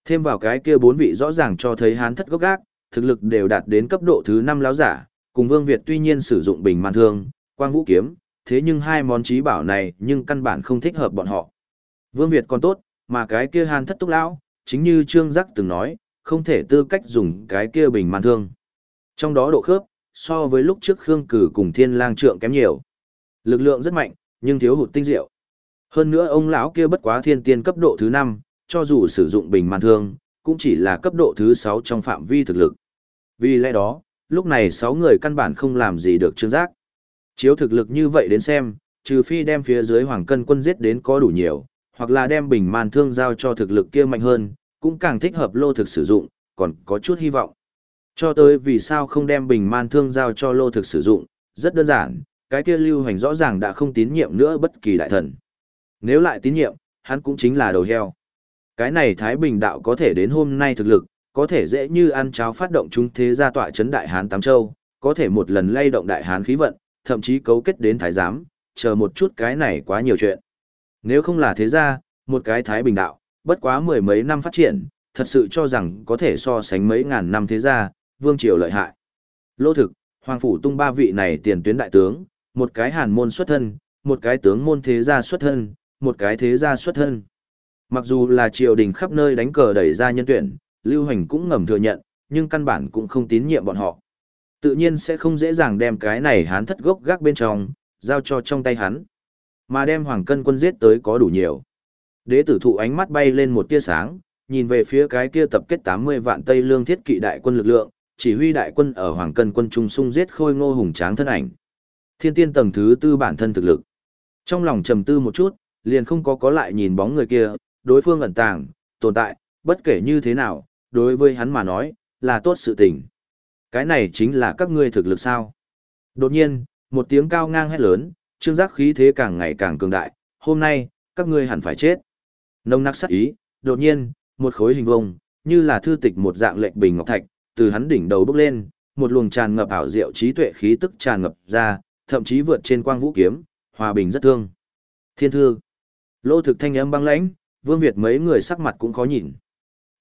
Thêm vào cái kia bốn vị rõ ràng cho thấy hắn thất gốc gác, thực lực đều đạt đến cấp độ thứ 5 láo giả, cùng Vương Việt tuy nhiên sử dụng bình man thương, quang vũ kiếm, thế nhưng hai món trí bảo này nhưng căn bản không thích hợp bọn họ. Vương Việt còn tốt, mà cái kia hán thất túc lão, chính như Trương Giác từng nói, không thể tư cách dùng cái kia bình man thương. Trong đó độ khớp, so với lúc trước Khương Cử cùng Thiên Lang Trượng kém nhiều. Lực lượng rất mạnh, nhưng thiếu hụt tinh diệu. Hơn nữa ông lão kia bất quá thiên tiên cấp độ thứ 5, cho dù sử dụng bình man thương, cũng chỉ là cấp độ thứ 6 trong phạm vi thực lực. Vì lẽ đó, lúc này 6 người căn bản không làm gì được Trương Giác. Chiếu thực lực như vậy đến xem, trừ phi đem phía dưới hoàng cân quân giết đến có đủ nhiều, hoặc là đem bình man thương giao cho thực lực kia mạnh hơn, cũng càng thích hợp lô thực sử dụng, còn có chút hy vọng. Cho tới vì sao không đem bình man thương giao cho lô thực sử dụng, rất đơn giản, cái kia lưu hành rõ ràng đã không tín nhiệm nữa bất kỳ đại thần. Nếu lại tín nhiệm, hắn cũng chính là đầu heo. Cái này Thái Bình đạo có thể đến hôm nay thực lực, có thể dễ như ăn cháo phát động chúng thế gia tọa chấn đại hán tám châu, có thể một lần lay động đại hán khí vận, thậm chí cấu kết đến thái giám, chờ một chút cái này quá nhiều chuyện. Nếu không là thế gia, một cái Thái Bình đạo, bất quá mười mấy năm phát triển, thật sự cho rằng có thể so sánh mấy ngàn năm thế gia, vương triều lợi hại. Lô thực, Hoàng Phủ tung ba vị này tiền tuyến đại tướng, một cái hàn môn xuất thân, một cái tướng môn thế gia xuất thân, một cái thế gia xuất thân. Mặc dù là triều đình khắp nơi đánh cờ đẩy ra nhân tuyển, Lưu Hành cũng ngầm thừa nhận, nhưng căn bản cũng không tín nhiệm bọn họ. Tự nhiên sẽ không dễ dàng đem cái này hán thất gốc gác bên trong, giao cho trong tay hắn. Mà đem hoàng cân quân giết tới có đủ nhiều. Đế tử thụ ánh mắt bay lên một tia sáng, nhìn về phía cái kia tập kết 80 vạn Tây lương thiết kỵ đại quân lực lượng, chỉ huy đại quân ở hoàng cân quân trung sung giết khôi ngô hùng tráng thân ảnh. Thiên tiên tầng thứ tư bản thân thực lực. Trong lòng trầm tư một chút, liền không có có lại nhìn bóng người kia, đối phương ẩn tàng, tồn tại, bất kể như thế nào, đối với hắn mà nói, là tốt sự tình. Cái này chính là các ngươi thực lực sao. Đột nhiên, một tiếng cao ngang hét lớn, trương giác khí thế càng ngày càng cường đại, hôm nay, các ngươi hẳn phải chết. Nông nặc sắc ý, đột nhiên, một khối hình vông, như là thư tịch một dạng lệnh bình ngọc thạch, từ hắn đỉnh đầu bốc lên, một luồng tràn ngập ảo diệu trí tuệ khí tức tràn ngập ra, thậm chí vượt trên quang vũ kiếm, hòa bình rất thương. Thiên thư. Lô thực thanh âm băng lãnh, Vương Việt mấy người sắc mặt cũng khó nhìn.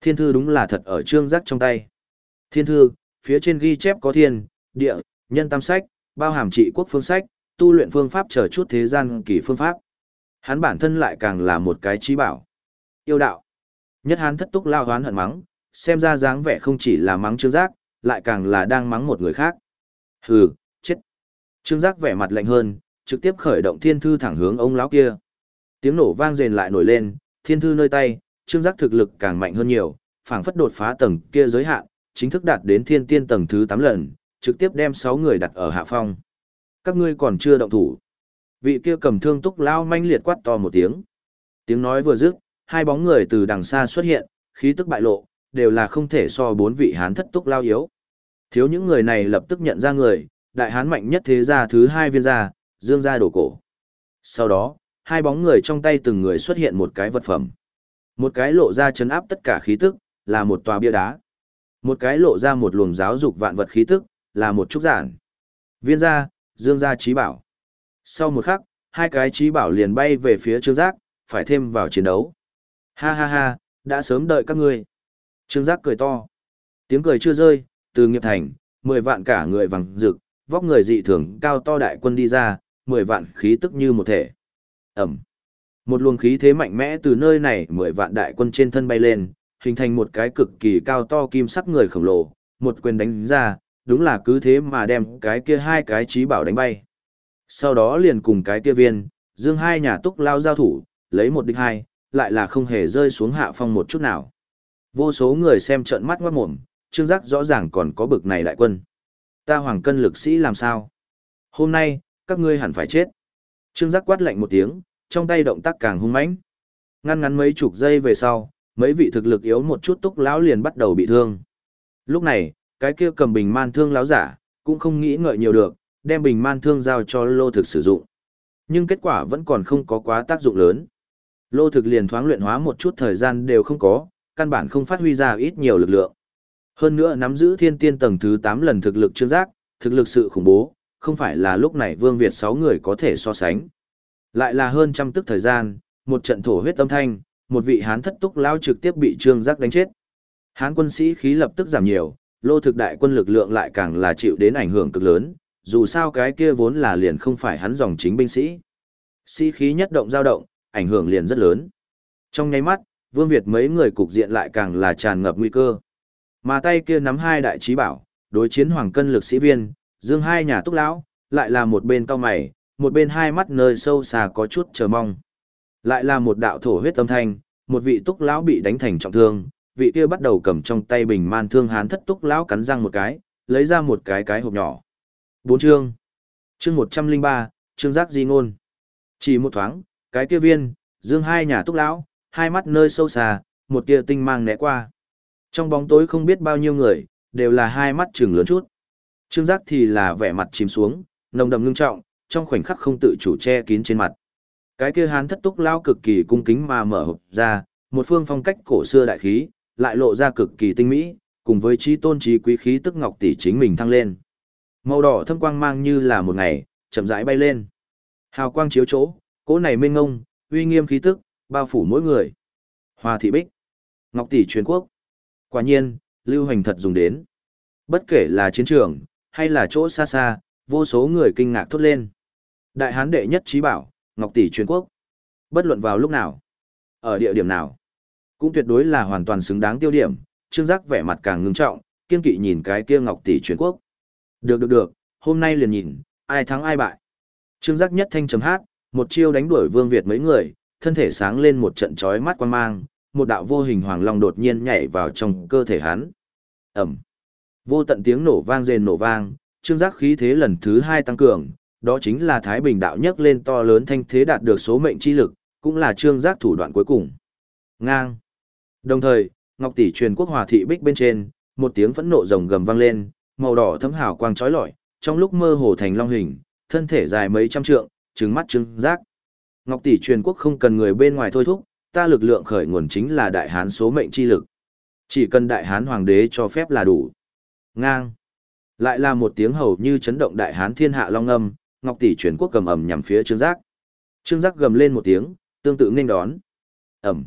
Thiên thư đúng là thật ở trương giác trong tay. Thiên thư, phía trên ghi chép có thiên, địa, nhân tam sách, bao hàm trị quốc phương sách, tu luyện phương pháp chờ chút thế gian kỳ phương pháp. Hắn bản thân lại càng là một cái trí bảo. Yêu đạo. Nhất hắn thất túc lao hoán hận mắng, xem ra dáng vẻ không chỉ là mắng trương giác, lại càng là đang mắng một người khác. Hừ, chết. Trương giác vẻ mặt lạnh hơn, trực tiếp khởi động thiên thư thẳng hướng ông lão kia. Tiếng nổ vang rền lại nổi lên, thiên thư nơi tay, trương giác thực lực càng mạnh hơn nhiều, phảng phất đột phá tầng kia giới hạn, chính thức đạt đến thiên tiên tầng thứ 8 lần, trực tiếp đem 6 người đặt ở hạ phong. Các ngươi còn chưa động thủ. Vị kia cầm thương túc lao manh liệt quát to một tiếng. Tiếng nói vừa dứt, hai bóng người từ đằng xa xuất hiện, khí tức bại lộ, đều là không thể so bốn vị hán thất túc lao yếu. Thiếu những người này lập tức nhận ra người, đại hán mạnh nhất thế gia thứ hai viên gia, dương gia đổ cổ. Sau đó, hai bóng người trong tay từng người xuất hiện một cái vật phẩm. Một cái lộ ra chấn áp tất cả khí tức, là một tòa bia đá. Một cái lộ ra một luồng giáo dục vạn vật khí tức, là một trúc giản. Viên gia, dương gia trí bảo. Sau một khắc, hai cái trí bảo liền bay về phía trương giác, phải thêm vào chiến đấu. Ha ha ha, đã sớm đợi các ngươi. Trương giác cười to. Tiếng cười chưa rơi, từ nghiệp thành, mười vạn cả người vàng rực, vóc người dị thường cao to đại quân đi ra, mười vạn khí tức như một thể. Ẩm. Một luồng khí thế mạnh mẽ từ nơi này mười vạn đại quân trên thân bay lên, hình thành một cái cực kỳ cao to kim sắc người khổng lồ, một quyền đánh ra, đúng là cứ thế mà đem cái kia hai cái trí bảo đánh bay. Sau đó liền cùng cái kia viên, dương hai nhà túc lao giao thủ, lấy một địch hai, lại là không hề rơi xuống hạ phong một chút nào. Vô số người xem trợn mắt ngoát mồm, trương giác rõ ràng còn có bực này đại quân. Ta hoàng cân lực sĩ làm sao? Hôm nay, các ngươi hẳn phải chết. Trương giác quát lạnh một tiếng, trong tay động tác càng hung mãnh. Ngăn ngắn mấy chục giây về sau, mấy vị thực lực yếu một chút túc lão liền bắt đầu bị thương. Lúc này, cái kia cầm bình man thương lão giả, cũng không nghĩ ngợi nhiều được, đem bình man thương giao cho lô thực sử dụng. Nhưng kết quả vẫn còn không có quá tác dụng lớn. Lô thực liền thoáng luyện hóa một chút thời gian đều không có, căn bản không phát huy ra ít nhiều lực lượng. Hơn nữa nắm giữ thiên tiên tầng thứ 8 lần thực lực trương giác, thực lực sự khủng bố, không phải là lúc này Vương Việt 6 người có thể so sánh. Lại là hơn trăm tức thời gian, một trận thổ huyết âm thanh, một vị hán thất túc lao trực tiếp bị trương giác đánh chết. Hán quân sĩ khí lập tức giảm nhiều, lô thực đại quân lực lượng lại càng là chịu đến ảnh hưởng cực lớn, dù sao cái kia vốn là liền không phải hắn dòng chính binh sĩ. Sĩ khí nhất động dao động, ảnh hưởng liền rất lớn. Trong nháy mắt, Vương Việt mấy người cục diện lại càng là tràn ngập nguy cơ. Mà tay kia nắm hai đại trí bảo, đối chiến hoàng cân lực sĩ viên, dương hai nhà túc lão, lại là một bên cao mày, một bên hai mắt nơi sâu xa có chút chờ mong. Lại là một đạo thổ huyết âm thanh, một vị túc lão bị đánh thành trọng thương, vị kia bắt đầu cầm trong tay bình man thương hán thất túc lão cắn răng một cái, lấy ra một cái cái hộp nhỏ. Bốn chương. Chương một trăm linh ba, chương giác di ngôn. Chỉ một thoáng, cái kia viên, dương hai nhà túc lão, hai mắt nơi sâu xa, một tia tinh mang né qua. Trong bóng tối không biết bao nhiêu người, đều là hai mắt trừng lớn chút. Trương giác thì là vẻ mặt chìm xuống, nồng đậm ngưng trọng, trong khoảnh khắc không tự chủ che kín trên mặt. Cái kia hán thất túc lao cực kỳ cung kính mà mở hộp ra, một phương phong cách cổ xưa đại khí, lại lộ ra cực kỳ tinh mỹ, cùng với trí tôn trí quý khí tức ngọc tỷ chính mình thăng lên. Màu đỏ thâm quang mang như là một ngày, chậm rãi bay lên. Hào quang chiếu chỗ, cỗ này mênh ngông, uy nghiêm khí tức, bao phủ mỗi người. Hoa thị bích, ngọc tỷ truyền quốc. Quả nhiên, lưu hành thật dùng đến. Bất kể là chiến trường, hay là chỗ xa xa, vô số người kinh ngạc thốt lên. Đại hán đệ nhất trí bảo, ngọc tỷ truyền quốc. Bất luận vào lúc nào, ở địa điểm nào, cũng tuyệt đối là hoàn toàn xứng đáng tiêu điểm. Trương Giác vẻ mặt càng ngưng trọng, kiên kỵ nhìn cái kia ngọc tỷ truyền quốc. Được được được, hôm nay liền nhìn, ai thắng ai bại. Trương Giác nhất thanh chấm hát, một chiêu đánh đuổi Vương Việt mấy người, thân thể sáng lên một trận chói mắt quan mang, một đạo vô hình hoàng long đột nhiên nhảy vào trong cơ thể hắn. Ẩm. Vô tận tiếng nổ vang rền nổ vang, trương giác khí thế lần thứ hai tăng cường, đó chính là Thái Bình đạo nhấc lên to lớn thanh thế đạt được số mệnh chi lực, cũng là trương giác thủ đoạn cuối cùng. Ngang. Đồng thời, Ngọc Tỷ truyền quốc hòa thị bích bên trên, một tiếng phẫn nộ rồng gầm vang lên, màu đỏ thấm hào quang chói lọi, trong lúc mơ hồ thành long hình, thân thể dài mấy trăm trượng, trứng mắt trứng giác. Ngọc Tỷ truyền quốc không cần người bên ngoài thôi thúc, ta lực lượng khởi nguồn chính là đại hán số mệnh chi lực. Chỉ cần đại hán hoàng đế cho phép là đủ. Ngang. Lại là một tiếng hầu như chấn động đại hán thiên hạ long âm, Ngọc Tỷ truyền quốc cầm ầm nhằm phía Trương Giác. Trương Giác gầm lên một tiếng, tương tự nên đón. Ầm.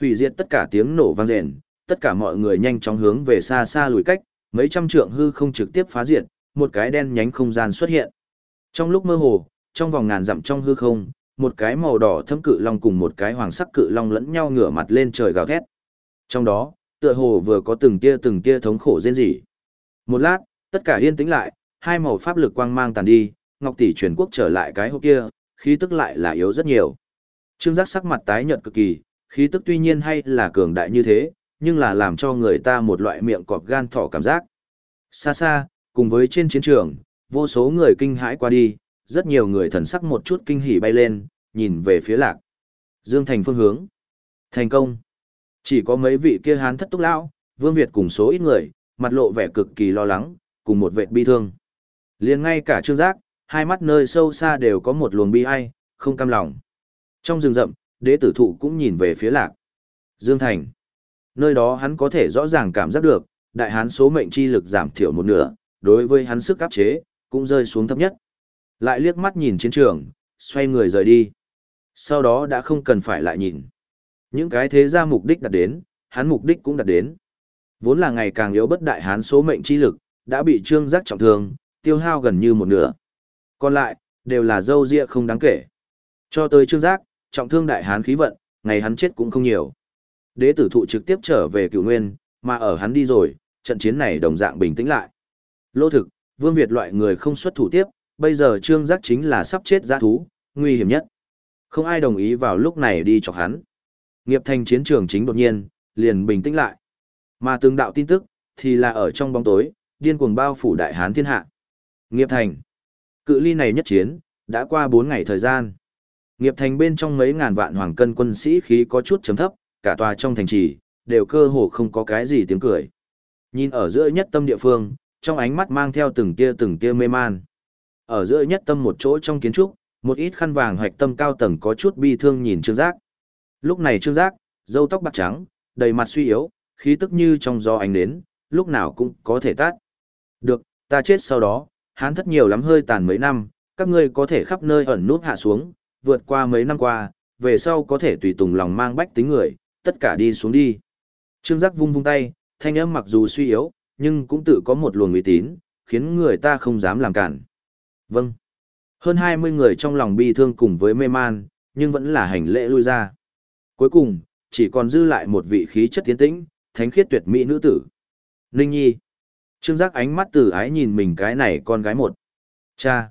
Hủy diệt tất cả tiếng nổ vang rền, tất cả mọi người nhanh chóng hướng về xa xa lùi cách, mấy trăm trượng hư không trực tiếp phá diệt, một cái đen nhánh không gian xuất hiện. Trong lúc mơ hồ, trong vòng ngàn dặm trong hư không, một cái màu đỏ thâm cự long cùng một cái hoàng sắc cự long lẫn nhau ngửa mặt lên trời gào thét. Trong đó, tựa hồ vừa có từng tia từng tia thống khổ rên rỉ. Một lát, tất cả yên tĩnh lại, hai màu pháp lực quang mang tàn đi, Ngọc tỷ truyền quốc trở lại cái hộp kia, khí tức lại là yếu rất nhiều. Trương Giác sắc mặt tái nhợt cực kỳ, khí tức tuy nhiên hay là cường đại như thế, nhưng là làm cho người ta một loại miệng cọp gan thỏ cảm giác. Xa xa, cùng với trên chiến trường, vô số người kinh hãi qua đi, rất nhiều người thần sắc một chút kinh hỉ bay lên, nhìn về phía lạc. Dương Thành phương hướng. Thành công. Chỉ có mấy vị kia hán thất túc lão, Vương Việt cùng số ít người, mặt lộ vẻ cực kỳ lo lắng, cùng một vệ bi thương. liền ngay cả Trương Giác, hai mắt nơi sâu xa đều có một luồng bi ai, không cam lòng. Trong rừng rậm, đế tử thụ cũng nhìn về phía lạc. Dương Thành. Nơi đó hắn có thể rõ ràng cảm giác được, đại hán số mệnh chi lực giảm thiểu một nửa, đối với hắn sức áp chế, cũng rơi xuống thấp nhất. Lại liếc mắt nhìn chiến trường, xoay người rời đi. Sau đó đã không cần phải lại nhìn. Những cái thế ra mục đích đặt đến, hắn mục đích cũng đặt đến. Vốn là ngày càng yếu bất đại hán số mệnh chi lực, đã bị trương giác trọng thương, tiêu hao gần như một nửa. Còn lại, đều là dâu ria không đáng kể. Cho tới trương giác, trọng thương đại hán khí vận, ngày hắn chết cũng không nhiều. Đế tử thụ trực tiếp trở về cựu nguyên, mà ở hắn đi rồi, trận chiến này đồng dạng bình tĩnh lại. Lô thực, Vương Việt loại người không xuất thủ tiếp, bây giờ trương giác chính là sắp chết giã thú, nguy hiểm nhất. Không ai đồng ý vào lúc này đi chọc hắn. Nghiệp thành chiến trường chính đột nhiên, liền bình tĩnh lại. Mà tương đạo tin tức, thì là ở trong bóng tối, điên cuồng bao phủ đại hán thiên hạ. Nghiệp thành. Cự ly này nhất chiến, đã qua 4 ngày thời gian. Nghiệp thành bên trong mấy ngàn vạn hoàng cân quân sĩ khí có chút chấm thấp, cả tòa trong thành trì, đều cơ hồ không có cái gì tiếng cười. Nhìn ở giữa nhất tâm địa phương, trong ánh mắt mang theo từng tia từng tia mê man. Ở giữa nhất tâm một chỗ trong kiến trúc, một ít khăn vàng hoạch tâm cao tầng có chút bi thương nhìn Trương Giác. Lúc này Trương Giác, râu tóc bạc trắng, đầy mặt suy yếu, khí tức như trong gió ánh nến, lúc nào cũng có thể tát. Được, ta chết sau đó, hán thất nhiều lắm hơi tàn mấy năm, các ngươi có thể khắp nơi ẩn nút hạ xuống, vượt qua mấy năm qua, về sau có thể tùy tùng lòng mang bách tính người, tất cả đi xuống đi. Trương Giác vung vung tay, thanh âm mặc dù suy yếu, nhưng cũng tự có một luồng uy tín, khiến người ta không dám làm cản. Vâng. Hơn 20 người trong lòng bi thương cùng với mê man, nhưng vẫn là hành lễ lui ra. Cuối cùng, chỉ còn dư lại một vị khí chất tiến tĩnh, thánh khiết tuyệt mỹ nữ tử. Ninh Nhi. Trương Giác ánh mắt từ ái nhìn mình cái này con gái một. Cha.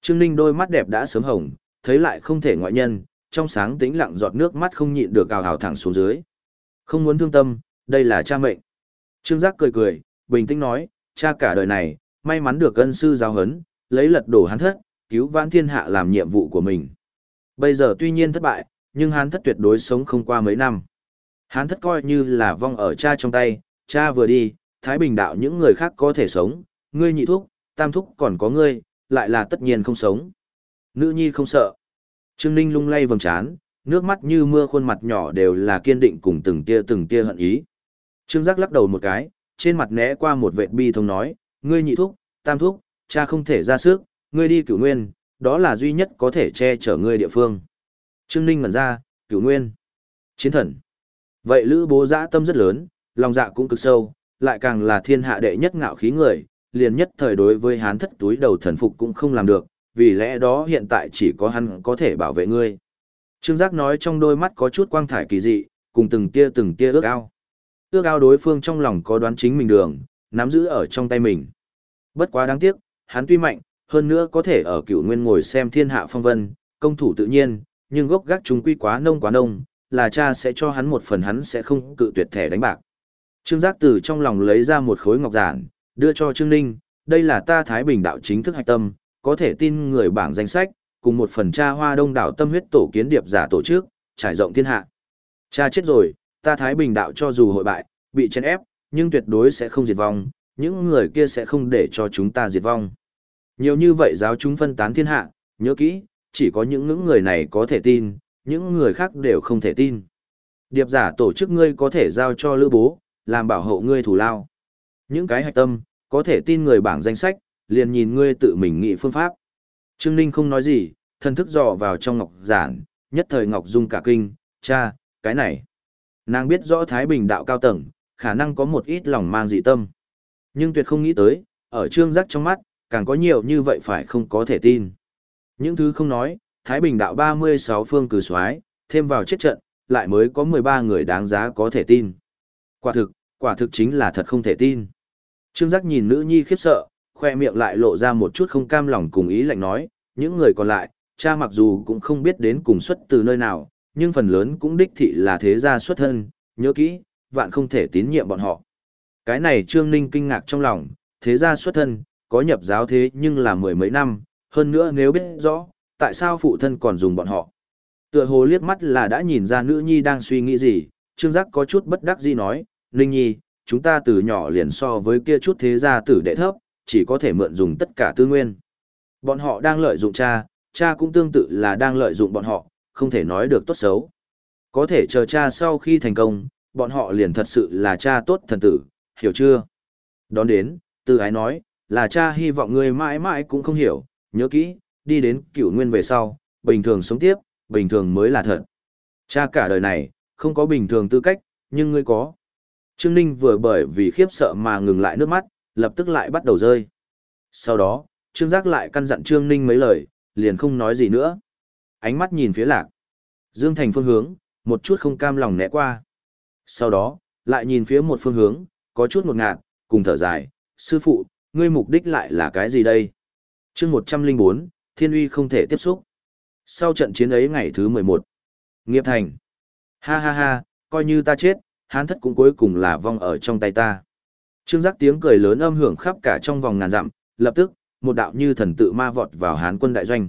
Trương Ninh đôi mắt đẹp đã sớm hồng, thấy lại không thể ngoại nhân, trong sáng tĩnh lặng giọt nước mắt không nhịn được ào ào thẳng xuống dưới. Không muốn thương tâm, đây là cha mệnh. Trương Giác cười cười, bình tĩnh nói, cha cả đời này, may mắn được ân sư giáo hấn, lấy lật đổ hắn thất, cứu vãn thiên hạ làm nhiệm vụ của mình. Bây giờ tuy nhiên thất bại, nhưng hắn thất tuyệt đối sống không qua mấy năm. Hắn thất coi như là vong ở cha trong tay, cha vừa đi, Thái Bình đạo những người khác có thể sống, ngươi nhị thúc, tam thúc còn có ngươi, lại là tất nhiên không sống. Nữ nhi không sợ. Trương Ninh lung lay vầng trán, nước mắt như mưa khuôn mặt nhỏ đều là kiên định cùng từng tia từng tia hận ý. Trương Giác lắc đầu một cái, trên mặt né qua một vệt bi thông nói, ngươi nhị thúc, tam thúc, cha không thể ra sức, ngươi đi cửu nguyên, đó là duy nhất có thể che chở ngươi địa phương. Trương Ninh ngẩn ra, cửu nguyên, chiến thần. Vậy lữ bố giã tâm rất lớn, lòng dạ cũng cực sâu, lại càng là thiên hạ đệ nhất ngạo khí người, liền nhất thời đối với hán thất túi đầu thần phục cũng không làm được, vì lẽ đó hiện tại chỉ có hắn có thể bảo vệ ngươi. Trương Giác nói trong đôi mắt có chút quang thải kỳ dị, cùng từng tia từng tia ước ao. Ước ao đối phương trong lòng có đoán chính mình đường, nắm giữ ở trong tay mình. Bất quá đáng tiếc, hắn tuy mạnh, hơn nữa có thể ở cựu nguyên ngồi xem thiên hạ phong vân, công thủ tự nhiên, nhưng gốc gác chúng quy quá nông quá nông, là cha sẽ cho hắn một phần hắn sẽ không cự tuyệt thẻ đánh bạc. Trương Giác từ trong lòng lấy ra một khối ngọc giản, đưa cho Trương Ninh, đây là ta Thái Bình đạo chính thức hạch tâm, có thể tin người bảng danh sách, cùng một phần tra hoa đông đảo tâm huyết tổ kiến điệp giả tổ chức, trải rộng thiên hạ. Cha chết rồi, ta Thái Bình đạo cho dù hội bại, bị chèn ép, nhưng tuyệt đối sẽ không diệt vong, những người kia sẽ không để cho chúng ta diệt vong. Nhiều như vậy giáo chúng phân tán thiên hạ, nhớ kỹ, chỉ có những ngưỡng người này có thể tin, những người khác đều không thể tin. Điệp giả tổ chức ngươi có thể giao cho lữ bố, làm bảo hộ ngươi thủ lao. Những cái hạch tâm, có thể tin người bảng danh sách, liền nhìn ngươi tự mình nghĩ phương pháp. Trương Ninh không nói gì, thân thức dò vào trong ngọc giản, nhất thời ngọc dung cả kinh, cha, cái này. Nàng biết rõ Thái Bình đạo cao tầng, khả năng có một ít lòng mang dị tâm. Nhưng tuyệt không nghĩ tới, ở trương giác trong mắt, càng có nhiều như vậy phải không có thể tin. Những thứ không nói, Thái Bình đạo 36 phương cử soái thêm vào chết trận, lại mới có 13 người đáng giá có thể tin. Quả thực, quả thực chính là thật không thể tin. Trương giác nhìn nữ nhi khiếp sợ, khoe miệng lại lộ ra một chút không cam lòng cùng ý lạnh nói, những người còn lại, cha mặc dù cũng không biết đến cùng xuất từ nơi nào, nhưng phần lớn cũng đích thị là thế gia xuất thân, nhớ kỹ, vạn không thể tín nhiệm bọn họ. Cái này Trương Ninh kinh ngạc trong lòng, thế gia xuất thân, có nhập giáo thế nhưng là mười mấy năm, hơn nữa nếu biết rõ, tại sao phụ thân còn dùng bọn họ. Tựa hồ liếc mắt là đã nhìn ra nữ nhi đang suy nghĩ gì, Trương Giác có chút bất đắc dĩ nói, Ninh nhi, chúng ta từ nhỏ liền so với kia chút thế gia tử đệ thấp, chỉ có thể mượn dùng tất cả tư nguyên. Bọn họ đang lợi dụng cha, cha cũng tương tự là đang lợi dụng bọn họ, không thể nói được tốt xấu. Có thể chờ cha sau khi thành công, bọn họ liền thật sự là cha tốt thần tử, hiểu chưa? Đón đến, từ ái nói, là cha hy vọng ngươi mãi mãi cũng không hiểu, nhớ kỹ, đi đến cửu nguyên về sau, bình thường sống tiếp, bình thường mới là thật. Cha cả đời này, không có bình thường tư cách, nhưng ngươi có. Trương Ninh vừa bởi vì khiếp sợ mà ngừng lại nước mắt, lập tức lại bắt đầu rơi. Sau đó, Trương Giác lại căn dặn Trương Ninh mấy lời, liền không nói gì nữa. Ánh mắt nhìn phía lạc. Dương Thành phương hướng, một chút không cam lòng né qua. Sau đó, lại nhìn phía một phương hướng, có chút một ngạt, cùng thở dài, sư phụ, ngươi mục đích lại là cái gì đây? chương 104, Thiên uy không thể tiếp xúc. Sau trận chiến ấy ngày thứ 11, Nghiệp thành. Ha ha ha, coi như ta chết, hán thất cũng cuối cùng là vong ở trong tay ta. Trương giác tiếng cười lớn âm hưởng khắp cả trong vòng ngàn dặm, lập tức, một đạo như thần tự ma vọt vào hán quân đại doanh.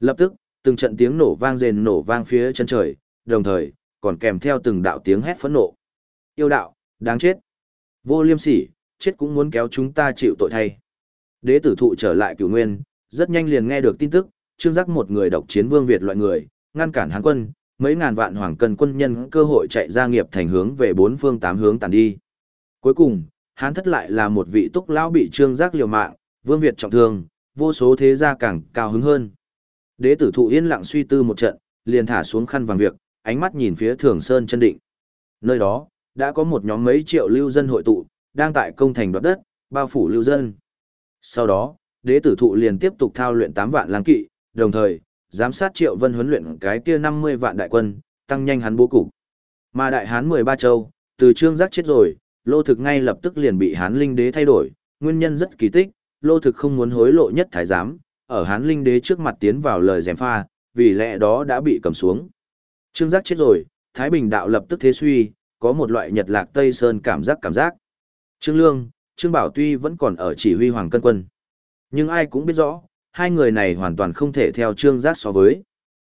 Lập tức, từng trận tiếng nổ vang rền nổ vang phía chân trời, đồng thời, còn kèm theo từng đạo tiếng hét phẫn nộ. Yêu đạo, đáng chết. Vô liêm sỉ, chết cũng muốn kéo chúng ta chịu tội thay. Đế tử thụ trở lại cửu nguyên, rất nhanh liền nghe được tin tức, trương giác một người độc chiến vương Việt loại người, ngăn cản hán quân, mấy ngàn vạn hoàng cân quân nhân cơ hội chạy ra nghiệp thành hướng về bốn phương tám hướng tàn đi. Cuối cùng, hán thất lại là một vị túc lão bị trương giác liều mạng, vương Việt trọng thương, vô số thế gia càng cao hứng hơn. Đế tử thụ yên lặng suy tư một trận, liền thả xuống khăn vàng việc, ánh mắt nhìn phía thường sơn chân định. Nơi đó, đã có một nhóm mấy triệu lưu dân hội tụ, đang tại công thành đoạt đất, bao phủ lưu dân. Sau đó, đế tử thụ liền tiếp tục thao luyện 8 vạn lang kỵ, đồng thời, giám sát triệu vân huấn luyện cái kia 50 vạn đại quân, tăng nhanh hắn bố cục. Mà đại hán 13 châu, từ trương giác chết rồi, lô thực ngay lập tức liền bị hán linh đế thay đổi, nguyên nhân rất kỳ tích, lô thực không muốn hối lộ nhất thái giám, ở hán linh đế trước mặt tiến vào lời dèm pha, vì lẽ đó đã bị cầm xuống. Trương giác chết rồi, Thái Bình đạo lập tức thế suy, có một loại nhật lạc Tây Sơn cảm giác cảm giác. Trương Lương, Trương Bảo tuy vẫn còn ở chỉ huy Hoàng Cân Quân. Nhưng ai cũng biết rõ, hai người này hoàn toàn không thể theo Trương Giác so với.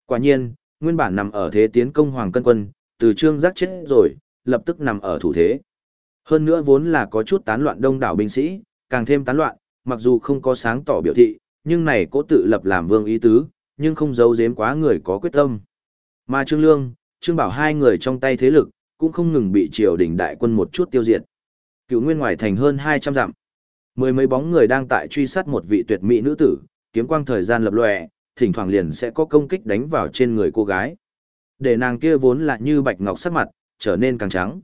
Quả nhiên, nguyên bản nằm ở thế tiến công Hoàng Cân Quân, từ Trương Giác chết rồi, lập tức nằm ở thủ thế. Hơn nữa vốn là có chút tán loạn đông đảo binh sĩ, càng thêm tán loạn, mặc dù không có sáng tỏ biểu thị, nhưng này cố tự lập làm vương ý tứ, nhưng không giấu giếm quá người có quyết tâm. Mà Trương Lương, Trương Bảo hai người trong tay thế lực, cũng không ngừng bị triều đình đại quân một chút tiêu diệt. cứu nguyên ngoài thành hơn 200 dặm. Mười mấy bóng người đang tại truy sát một vị tuyệt mỹ nữ tử, kiếm quang thời gian lập lòe, thỉnh thoảng liền sẽ có công kích đánh vào trên người cô gái. Để nàng kia vốn là như bạch ngọc sắc mặt, trở nên càng trắng.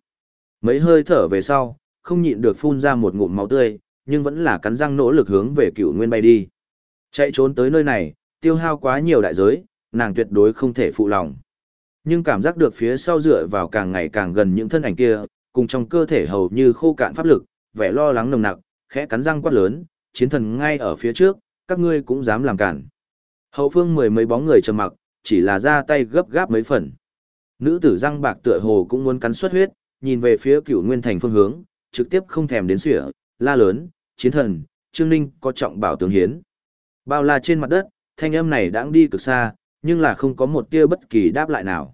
Mấy hơi thở về sau, không nhịn được phun ra một ngụm máu tươi, nhưng vẫn là cắn răng nỗ lực hướng về cựu nguyên bay đi. Chạy trốn tới nơi này, tiêu hao quá nhiều đại giới, nàng tuyệt đối không thể phụ lòng. Nhưng cảm giác được phía sau dựa vào càng ngày càng gần những thân ảnh kia, cùng trong cơ thể hầu như khô cạn pháp lực, vẻ lo lắng nồng nặc, khẽ cắn răng quát lớn, chiến thần ngay ở phía trước, các ngươi cũng dám làm cản. Hậu phương mười mấy bóng người trầm mặc, chỉ là ra tay gấp gáp mấy phần. Nữ tử răng bạc tựa hồ cũng muốn cắn xuất huyết, nhìn về phía cửu nguyên thành phương hướng, trực tiếp không thèm đến sỉa, la lớn, chiến thần, trương ninh có trọng bảo tướng hiến. Bao la trên mặt đất, thanh âm này đã đi cực xa, nhưng là không có một tia bất kỳ đáp lại nào.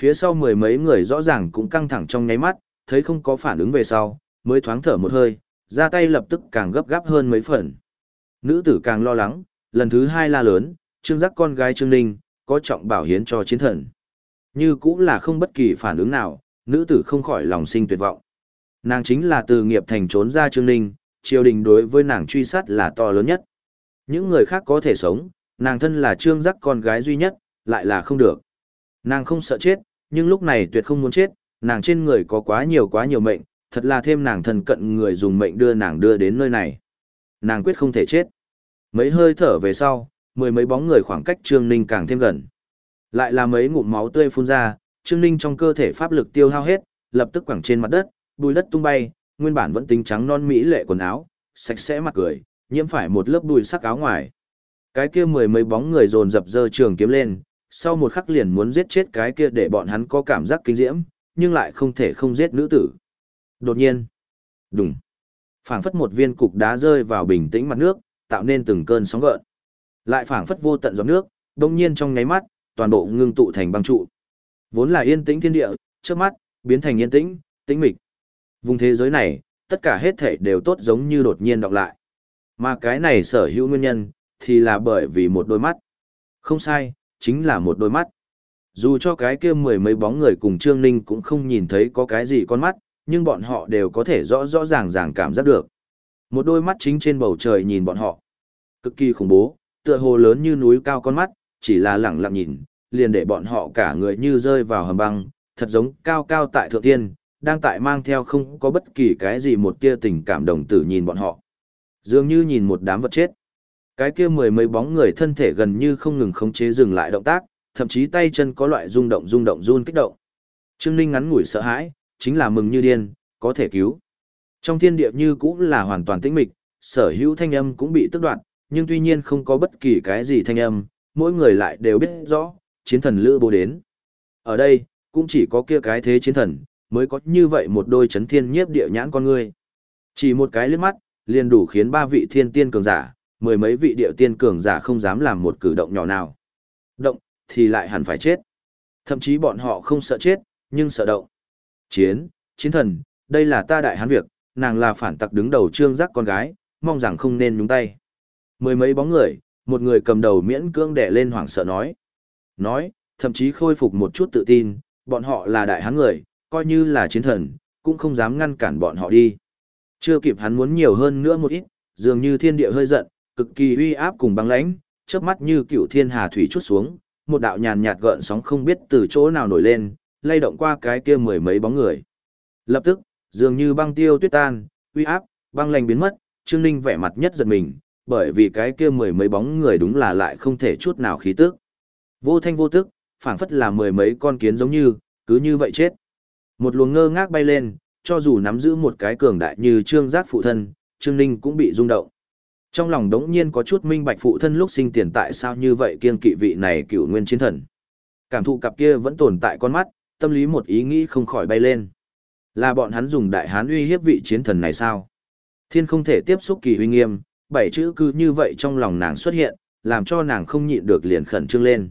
Phía sau mười mấy người rõ ràng cũng căng thẳng trong nháy mắt, thấy không có phản ứng về sau, mới thoáng thở một hơi, ra tay lập tức càng gấp gáp hơn mấy phần. Nữ tử càng lo lắng, lần thứ hai la lớn, trương giác con gái trương ninh, có trọng bảo hiến cho chiến thần. Như cũng là không bất kỳ phản ứng nào, nữ tử không khỏi lòng sinh tuyệt vọng. Nàng chính là từ nghiệp thành trốn ra trương ninh, triều đình đối với nàng truy sát là to lớn nhất. Những người khác có thể sống, nàng thân là trương giác con gái duy nhất, lại là không được. Nàng không sợ chết, nhưng lúc này tuyệt không muốn chết, nàng trên người có quá nhiều quá nhiều mệnh, thật là thêm nàng thần cận người dùng mệnh đưa nàng đưa đến nơi này. Nàng quyết không thể chết. Mấy hơi thở về sau, mười mấy bóng người khoảng cách Trương Ninh càng thêm gần. Lại là mấy ngụm máu tươi phun ra, Trương Ninh trong cơ thể pháp lực tiêu hao hết, lập tức quẳng trên mặt đất, bùi đất tung bay, nguyên bản vẫn tính trắng non mỹ lệ quần áo, sạch sẽ mặt cười, nhiễm phải một lớp bùi sắc áo ngoài. Cái kia mười mấy bóng người dồn dập dơ trường kiếm lên, sau một khắc liền muốn giết chết cái kia để bọn hắn có cảm giác kinh diễm, nhưng lại không thể không giết nữ tử. Đột nhiên, đùng, phảng phất một viên cục đá rơi vào bình tĩnh mặt nước, tạo nên từng cơn sóng gợn. Lại phảng phất vô tận giọt nước, đông nhiên trong nháy mắt, toàn bộ ngưng tụ thành băng trụ. Vốn là yên tĩnh thiên địa, trước mắt, biến thành yên tĩnh, tĩnh mịch. Vùng thế giới này, tất cả hết thể đều tốt giống như đột nhiên đọc lại. Mà cái này sở hữu nguyên nhân, thì là bởi vì một đôi mắt. Không sai, chính là một đôi mắt. Dù cho cái kia mười mấy bóng người cùng Trương Ninh cũng không nhìn thấy có cái gì con mắt, nhưng bọn họ đều có thể rõ rõ ràng ràng cảm giác được. Một đôi mắt chính trên bầu trời nhìn bọn họ. Cực kỳ khủng bố, tựa hồ lớn như núi cao con mắt, chỉ là lẳng lặng nhìn, liền để bọn họ cả người như rơi vào hầm băng, thật giống cao cao tại thượng thiên, đang tại mang theo không có bất kỳ cái gì một tia tình cảm đồng tử nhìn bọn họ. Dường như nhìn một đám vật chết. Cái kia mười mấy bóng người thân thể gần như không ngừng khống chế dừng lại động tác, thậm chí tay chân có loại rung động rung động run kích động. Trương Ninh ngắn ngủi sợ hãi, chính là mừng như điên, có thể cứu. Trong thiên địa như cũng là hoàn toàn tĩnh mịch, sở hữu thanh âm cũng bị tức đoạn, nhưng tuy nhiên không có bất kỳ cái gì thanh âm, mỗi người lại đều biết rõ, chiến thần lữ bố đến. Ở đây, cũng chỉ có kia cái thế chiến thần, mới có như vậy một đôi chấn thiên nhiếp địa nhãn con người. Chỉ một cái liếc mắt, liền đủ khiến ba vị thiên tiên cường giả, mười mấy vị địa tiên cường giả không dám làm một cử động nhỏ nào. Động, thì lại hẳn phải chết. Thậm chí bọn họ không sợ chết, nhưng sợ động. Chiến, chiến thần, đây là ta đại hán việc, nàng là phản tặc đứng đầu trương giác con gái, mong rằng không nên nhúng tay. Mười mấy bóng người, một người cầm đầu miễn cưỡng đẻ lên hoảng sợ nói. Nói, thậm chí khôi phục một chút tự tin, bọn họ là đại hán người, coi như là chiến thần, cũng không dám ngăn cản bọn họ đi. Chưa kịp hắn muốn nhiều hơn nữa một ít, dường như thiên địa hơi giận, cực kỳ uy áp cùng băng lãnh, chớp mắt như cựu thiên hà thủy chút xuống, một đạo nhàn nhạt gợn sóng không biết từ chỗ nào nổi lên, lay động qua cái kia mười mấy bóng người. Lập tức, dường như băng tiêu tuyết tan, uy áp, băng lành biến mất, Trương Ninh vẻ mặt nhất giật mình, bởi vì cái kia mười mấy bóng người đúng là lại không thể chút nào khí tức. Vô thanh vô tức, phảng phất là mười mấy con kiến giống như, cứ như vậy chết. Một luồng ngơ ngác bay lên, cho dù nắm giữ một cái cường đại như Trương Giác phụ thân, Trương Ninh cũng bị rung động. Trong lòng đống nhiên có chút minh bạch phụ thân lúc sinh tiền tại sao như vậy kiên kỵ vị này cựu nguyên chiến thần. Cảm thụ cặp kia vẫn tồn tại con mắt, tâm lý một ý nghĩ không khỏi bay lên. Là bọn hắn dùng đại hán uy hiếp vị chiến thần này sao? Thiên không thể tiếp xúc kỳ uy nghiêm, bảy chữ cứ như vậy trong lòng nàng xuất hiện, làm cho nàng không nhịn được liền khẩn trương lên.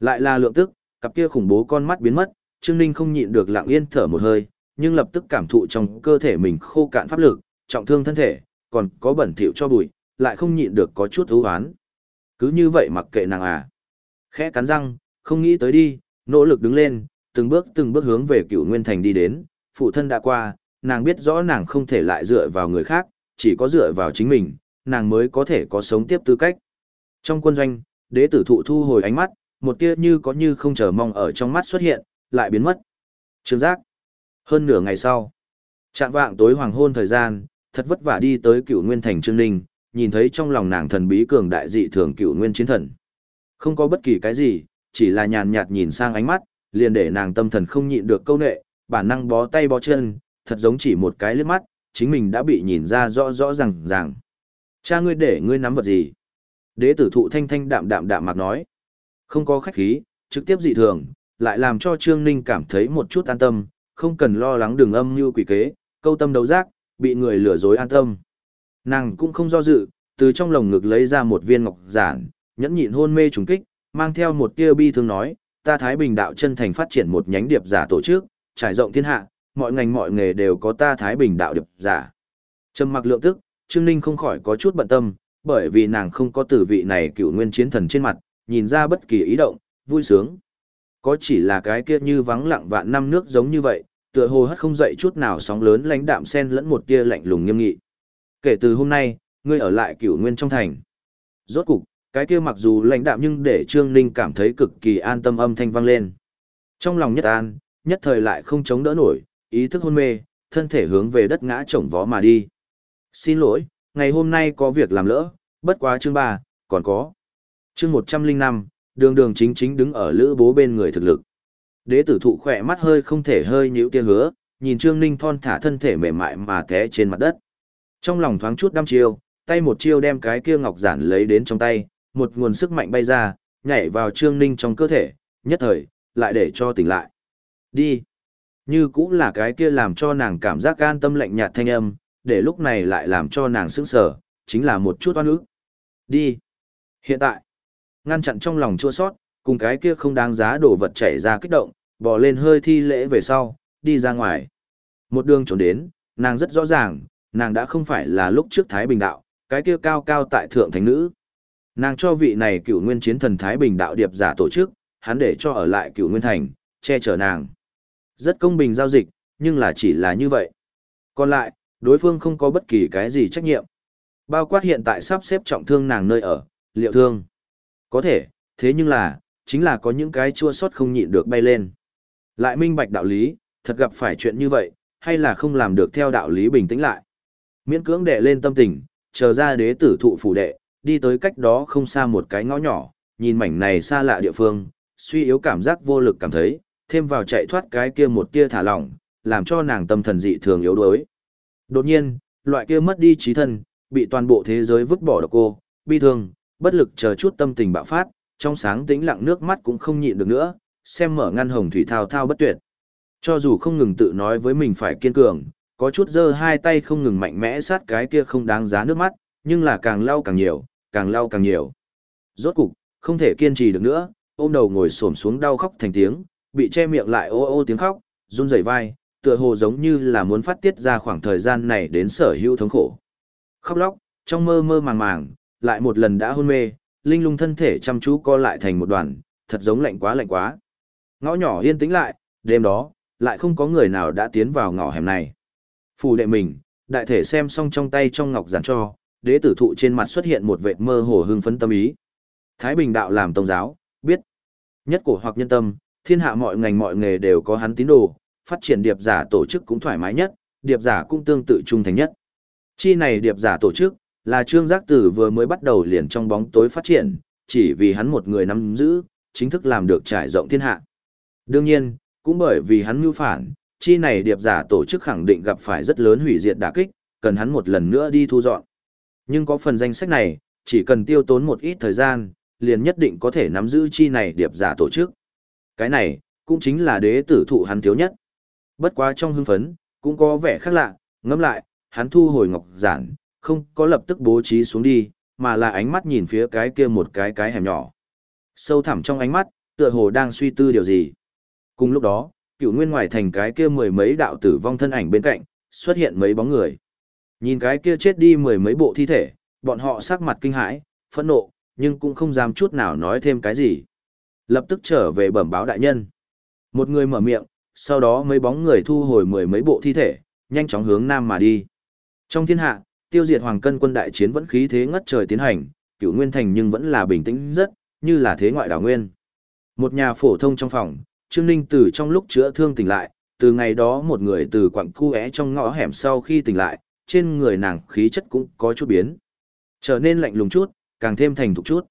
Lại là lượng tức, cặp kia khủng bố con mắt biến mất, Trương Ninh không nhịn được lặng yên thở một hơi, nhưng lập tức cảm thụ trong cơ thể mình khô cạn pháp lực, trọng thương thân thể, còn có bẩn thỉu cho bụi, lại không nhịn được có chút ưu oán. Cứ như vậy mặc kệ nàng à. Khẽ cắn răng, không nghĩ tới đi, nỗ lực đứng lên, từng bước từng bước hướng về cựu nguyên thành đi đến, phụ thân đã qua, nàng biết rõ nàng không thể lại dựa vào người khác, chỉ có dựa vào chính mình, nàng mới có thể có sống tiếp tư cách. Trong quân doanh, đế tử thụ thu hồi ánh mắt, một tia như có như không chờ mong ở trong mắt xuất hiện, lại biến mất. Trường giác. Hơn nửa ngày sau, trạng vạng tối hoàng hôn thời gian, thật vất vả đi tới cựu nguyên thành Trương Ninh, nhìn thấy trong lòng nàng thần bí cường đại dị thường cựu nguyên chiến thần. Không có bất kỳ cái gì, chỉ là nhàn nhạt nhìn sang ánh mắt, liền để nàng tâm thần không nhịn được câu nệ, bản năng bó tay bó chân, thật giống chỉ một cái liếc mắt, chính mình đã bị nhìn ra rõ rõ ràng ràng. Cha ngươi để ngươi nắm vật gì? Đế tử thụ thanh thanh đạm đạm đạm mặc nói. Không có khách khí, trực tiếp dị thường, lại làm cho Trương Ninh cảm thấy một chút an tâm, không cần lo lắng đường âm như quỷ kế, câu tâm đấu giác, bị người lừa dối an tâm. Nàng cũng không do dự, từ trong lồng ngực lấy ra một viên ngọc giản, nhẫn nhịn hôn mê trùng kích, mang theo một tia bi thương nói, ta Thái Bình đạo chân thành phát triển một nhánh điệp giả tổ chức, trải rộng thiên hạ, mọi ngành mọi nghề đều có ta Thái Bình đạo điệp giả. Trầm mặc lượng tức, Trương Ninh không khỏi có chút bận tâm, bởi vì nàng không có tử vị này cựu nguyên chiến thần trên mặt, nhìn ra bất kỳ ý động, vui sướng. Có chỉ là cái kia như vắng lặng vạn năm nước giống như vậy, tựa hồ hất không dậy chút nào sóng lớn lãnh đạm sen lẫn một tia lạnh lùng nghiêm nghị. Kể từ hôm nay, ngươi ở lại cựu nguyên trong thành. Rốt cục, cái kia mặc dù lãnh đạm nhưng để Trương Ninh cảm thấy cực kỳ an tâm âm thanh vang lên. Trong lòng nhất an, nhất thời lại không chống đỡ nổi, ý thức hôn mê, thân thể hướng về đất ngã chồng vó mà đi. Xin lỗi, ngày hôm nay có việc làm lỡ, bất quá chương 3, còn có. Chương một trăm linh năm đường đường chính chính đứng ở lữ bố bên người thực lực. Đế tử thụ khỏe mắt hơi không thể hơi nhíu tia hứa, nhìn Trương Ninh thon thả thân thể mềm mại mà té trên mặt đất. Trong lòng thoáng chút đăm chiêu, tay một chiêu đem cái kia ngọc giản lấy đến trong tay, một nguồn sức mạnh bay ra, nhảy vào Trương Ninh trong cơ thể, nhất thời, lại để cho tỉnh lại. Đi. Như cũng là cái kia làm cho nàng cảm giác gan tâm lạnh nhạt thanh âm, để lúc này lại làm cho nàng sững sờ, chính là một chút oan ức. Đi. Hiện tại, ngăn chặn trong lòng chua sót, cùng cái kia không đáng giá đổ vật chảy ra kích động, bò lên hơi thi lễ về sau, đi ra ngoài. Một đường trốn đến, nàng rất rõ ràng, nàng đã không phải là lúc trước Thái Bình Đạo, cái kia cao cao tại thượng thánh nữ. Nàng cho vị này cựu nguyên chiến thần Thái Bình Đạo điệp giả tổ chức, hắn để cho ở lại cựu nguyên thành, che chở nàng. Rất công bình giao dịch, nhưng là chỉ là như vậy. Còn lại, đối phương không có bất kỳ cái gì trách nhiệm. Bao quát hiện tại sắp xếp trọng thương nàng nơi ở, liệu thương. Có thể, thế nhưng là, chính là có những cái chua sót không nhịn được bay lên. Lại minh bạch đạo lý, thật gặp phải chuyện như vậy, hay là không làm được theo đạo lý bình tĩnh lại. Miễn cưỡng đệ lên tâm tình, chờ ra đế tử thụ phủ đệ, đi tới cách đó không xa một cái ngõ nhỏ, nhìn mảnh này xa lạ địa phương, suy yếu cảm giác vô lực cảm thấy, thêm vào chạy thoát cái kia một tia thả lỏng, làm cho nàng tâm thần dị thường yếu đuối. Đột nhiên, loại kia mất đi trí thân, bị toàn bộ thế giới vứt bỏ độc cô, bi thương, bất lực chờ chút tâm tình bạo phát, trong sáng tĩnh lặng nước mắt cũng không nhịn được nữa, xem mở ngăn hồng thủy thao thao bất tuyệt. Cho dù không ngừng tự nói với mình phải kiên cường, có chút giơ hai tay không ngừng mạnh mẽ sát cái kia không đáng giá nước mắt, nhưng là càng lau càng nhiều, càng lau càng nhiều. Rốt cục, không thể kiên trì được nữa, ôm đầu ngồi xổm xuống đau khóc thành tiếng, bị che miệng lại ô ô tiếng khóc, run rẩy vai, tựa hồ giống như là muốn phát tiết ra khoảng thời gian này đến sở hữu thống khổ. Khóc lóc, trong mơ mơ màng màng, lại một lần đã hôn mê, linh lung thân thể chăm chú co lại thành một đoàn, thật giống lạnh quá lạnh quá. Ngõ nhỏ yên tĩnh lại, đêm đó, lại không có người nào đã tiến vào ngõ hẻm này. Phù đệ mình, đại thể xem xong trong tay trong ngọc giản cho, đế tử thụ trên mặt xuất hiện một vệt mơ hồ hưng phấn tâm ý. Thái Bình đạo làm tông giáo, biết. Nhất cổ hoặc nhân tâm, thiên hạ mọi ngành mọi nghề đều có hắn tín đồ, phát triển điệp giả tổ chức cũng thoải mái nhất, điệp giả cũng tương tự trung thành nhất. Chi này điệp giả tổ chức, là Trương Giác Tử vừa mới bắt đầu liền trong bóng tối phát triển, chỉ vì hắn một người nắm giữ, chính thức làm được trải rộng thiên hạ. Đương nhiên, cũng bởi vì hắn mưu phản, chi này điệp giả tổ chức khẳng định gặp phải rất lớn hủy diệt đả kích, cần hắn một lần nữa đi thu dọn. Nhưng có phần danh sách này, chỉ cần tiêu tốn một ít thời gian, liền nhất định có thể nắm giữ chi này điệp giả tổ chức. Cái này, cũng chính là đế tử thụ hắn thiếu nhất. Bất quá trong hưng phấn, cũng có vẻ khác lạ, ngẫm lại, hắn thu hồi ngọc giản, không có lập tức bố trí xuống đi, mà là ánh mắt nhìn phía cái kia một cái cái hẻm nhỏ. Sâu thẳm trong ánh mắt, tựa hồ đang suy tư điều gì. Cùng lúc đó, cựu nguyên ngoài thành cái kia mười mấy đạo tử vong thân ảnh bên cạnh, xuất hiện mấy bóng người. Nhìn cái kia chết đi mười mấy bộ thi thể, bọn họ sắc mặt kinh hãi, phẫn nộ, nhưng cũng không dám chút nào nói thêm cái gì. Lập tức trở về bẩm báo đại nhân. Một người mở miệng, sau đó mấy bóng người thu hồi mười mấy bộ thi thể, nhanh chóng hướng nam mà đi. Trong thiên hạ, tiêu diệt hoàng cân quân đại chiến vẫn khí thế ngất trời tiến hành, cửu nguyên thành nhưng vẫn là bình tĩnh rất, như là thế ngoại đảo nguyên. Một nhà phổ thông trong phòng, Trương Ninh từ trong lúc chữa thương tỉnh lại, từ ngày đó một người từ quặng cu é trong ngõ hẻm sau khi tỉnh lại, trên người nàng khí chất cũng có chút biến. Trở nên lạnh lùng chút, càng thêm thành thục chút.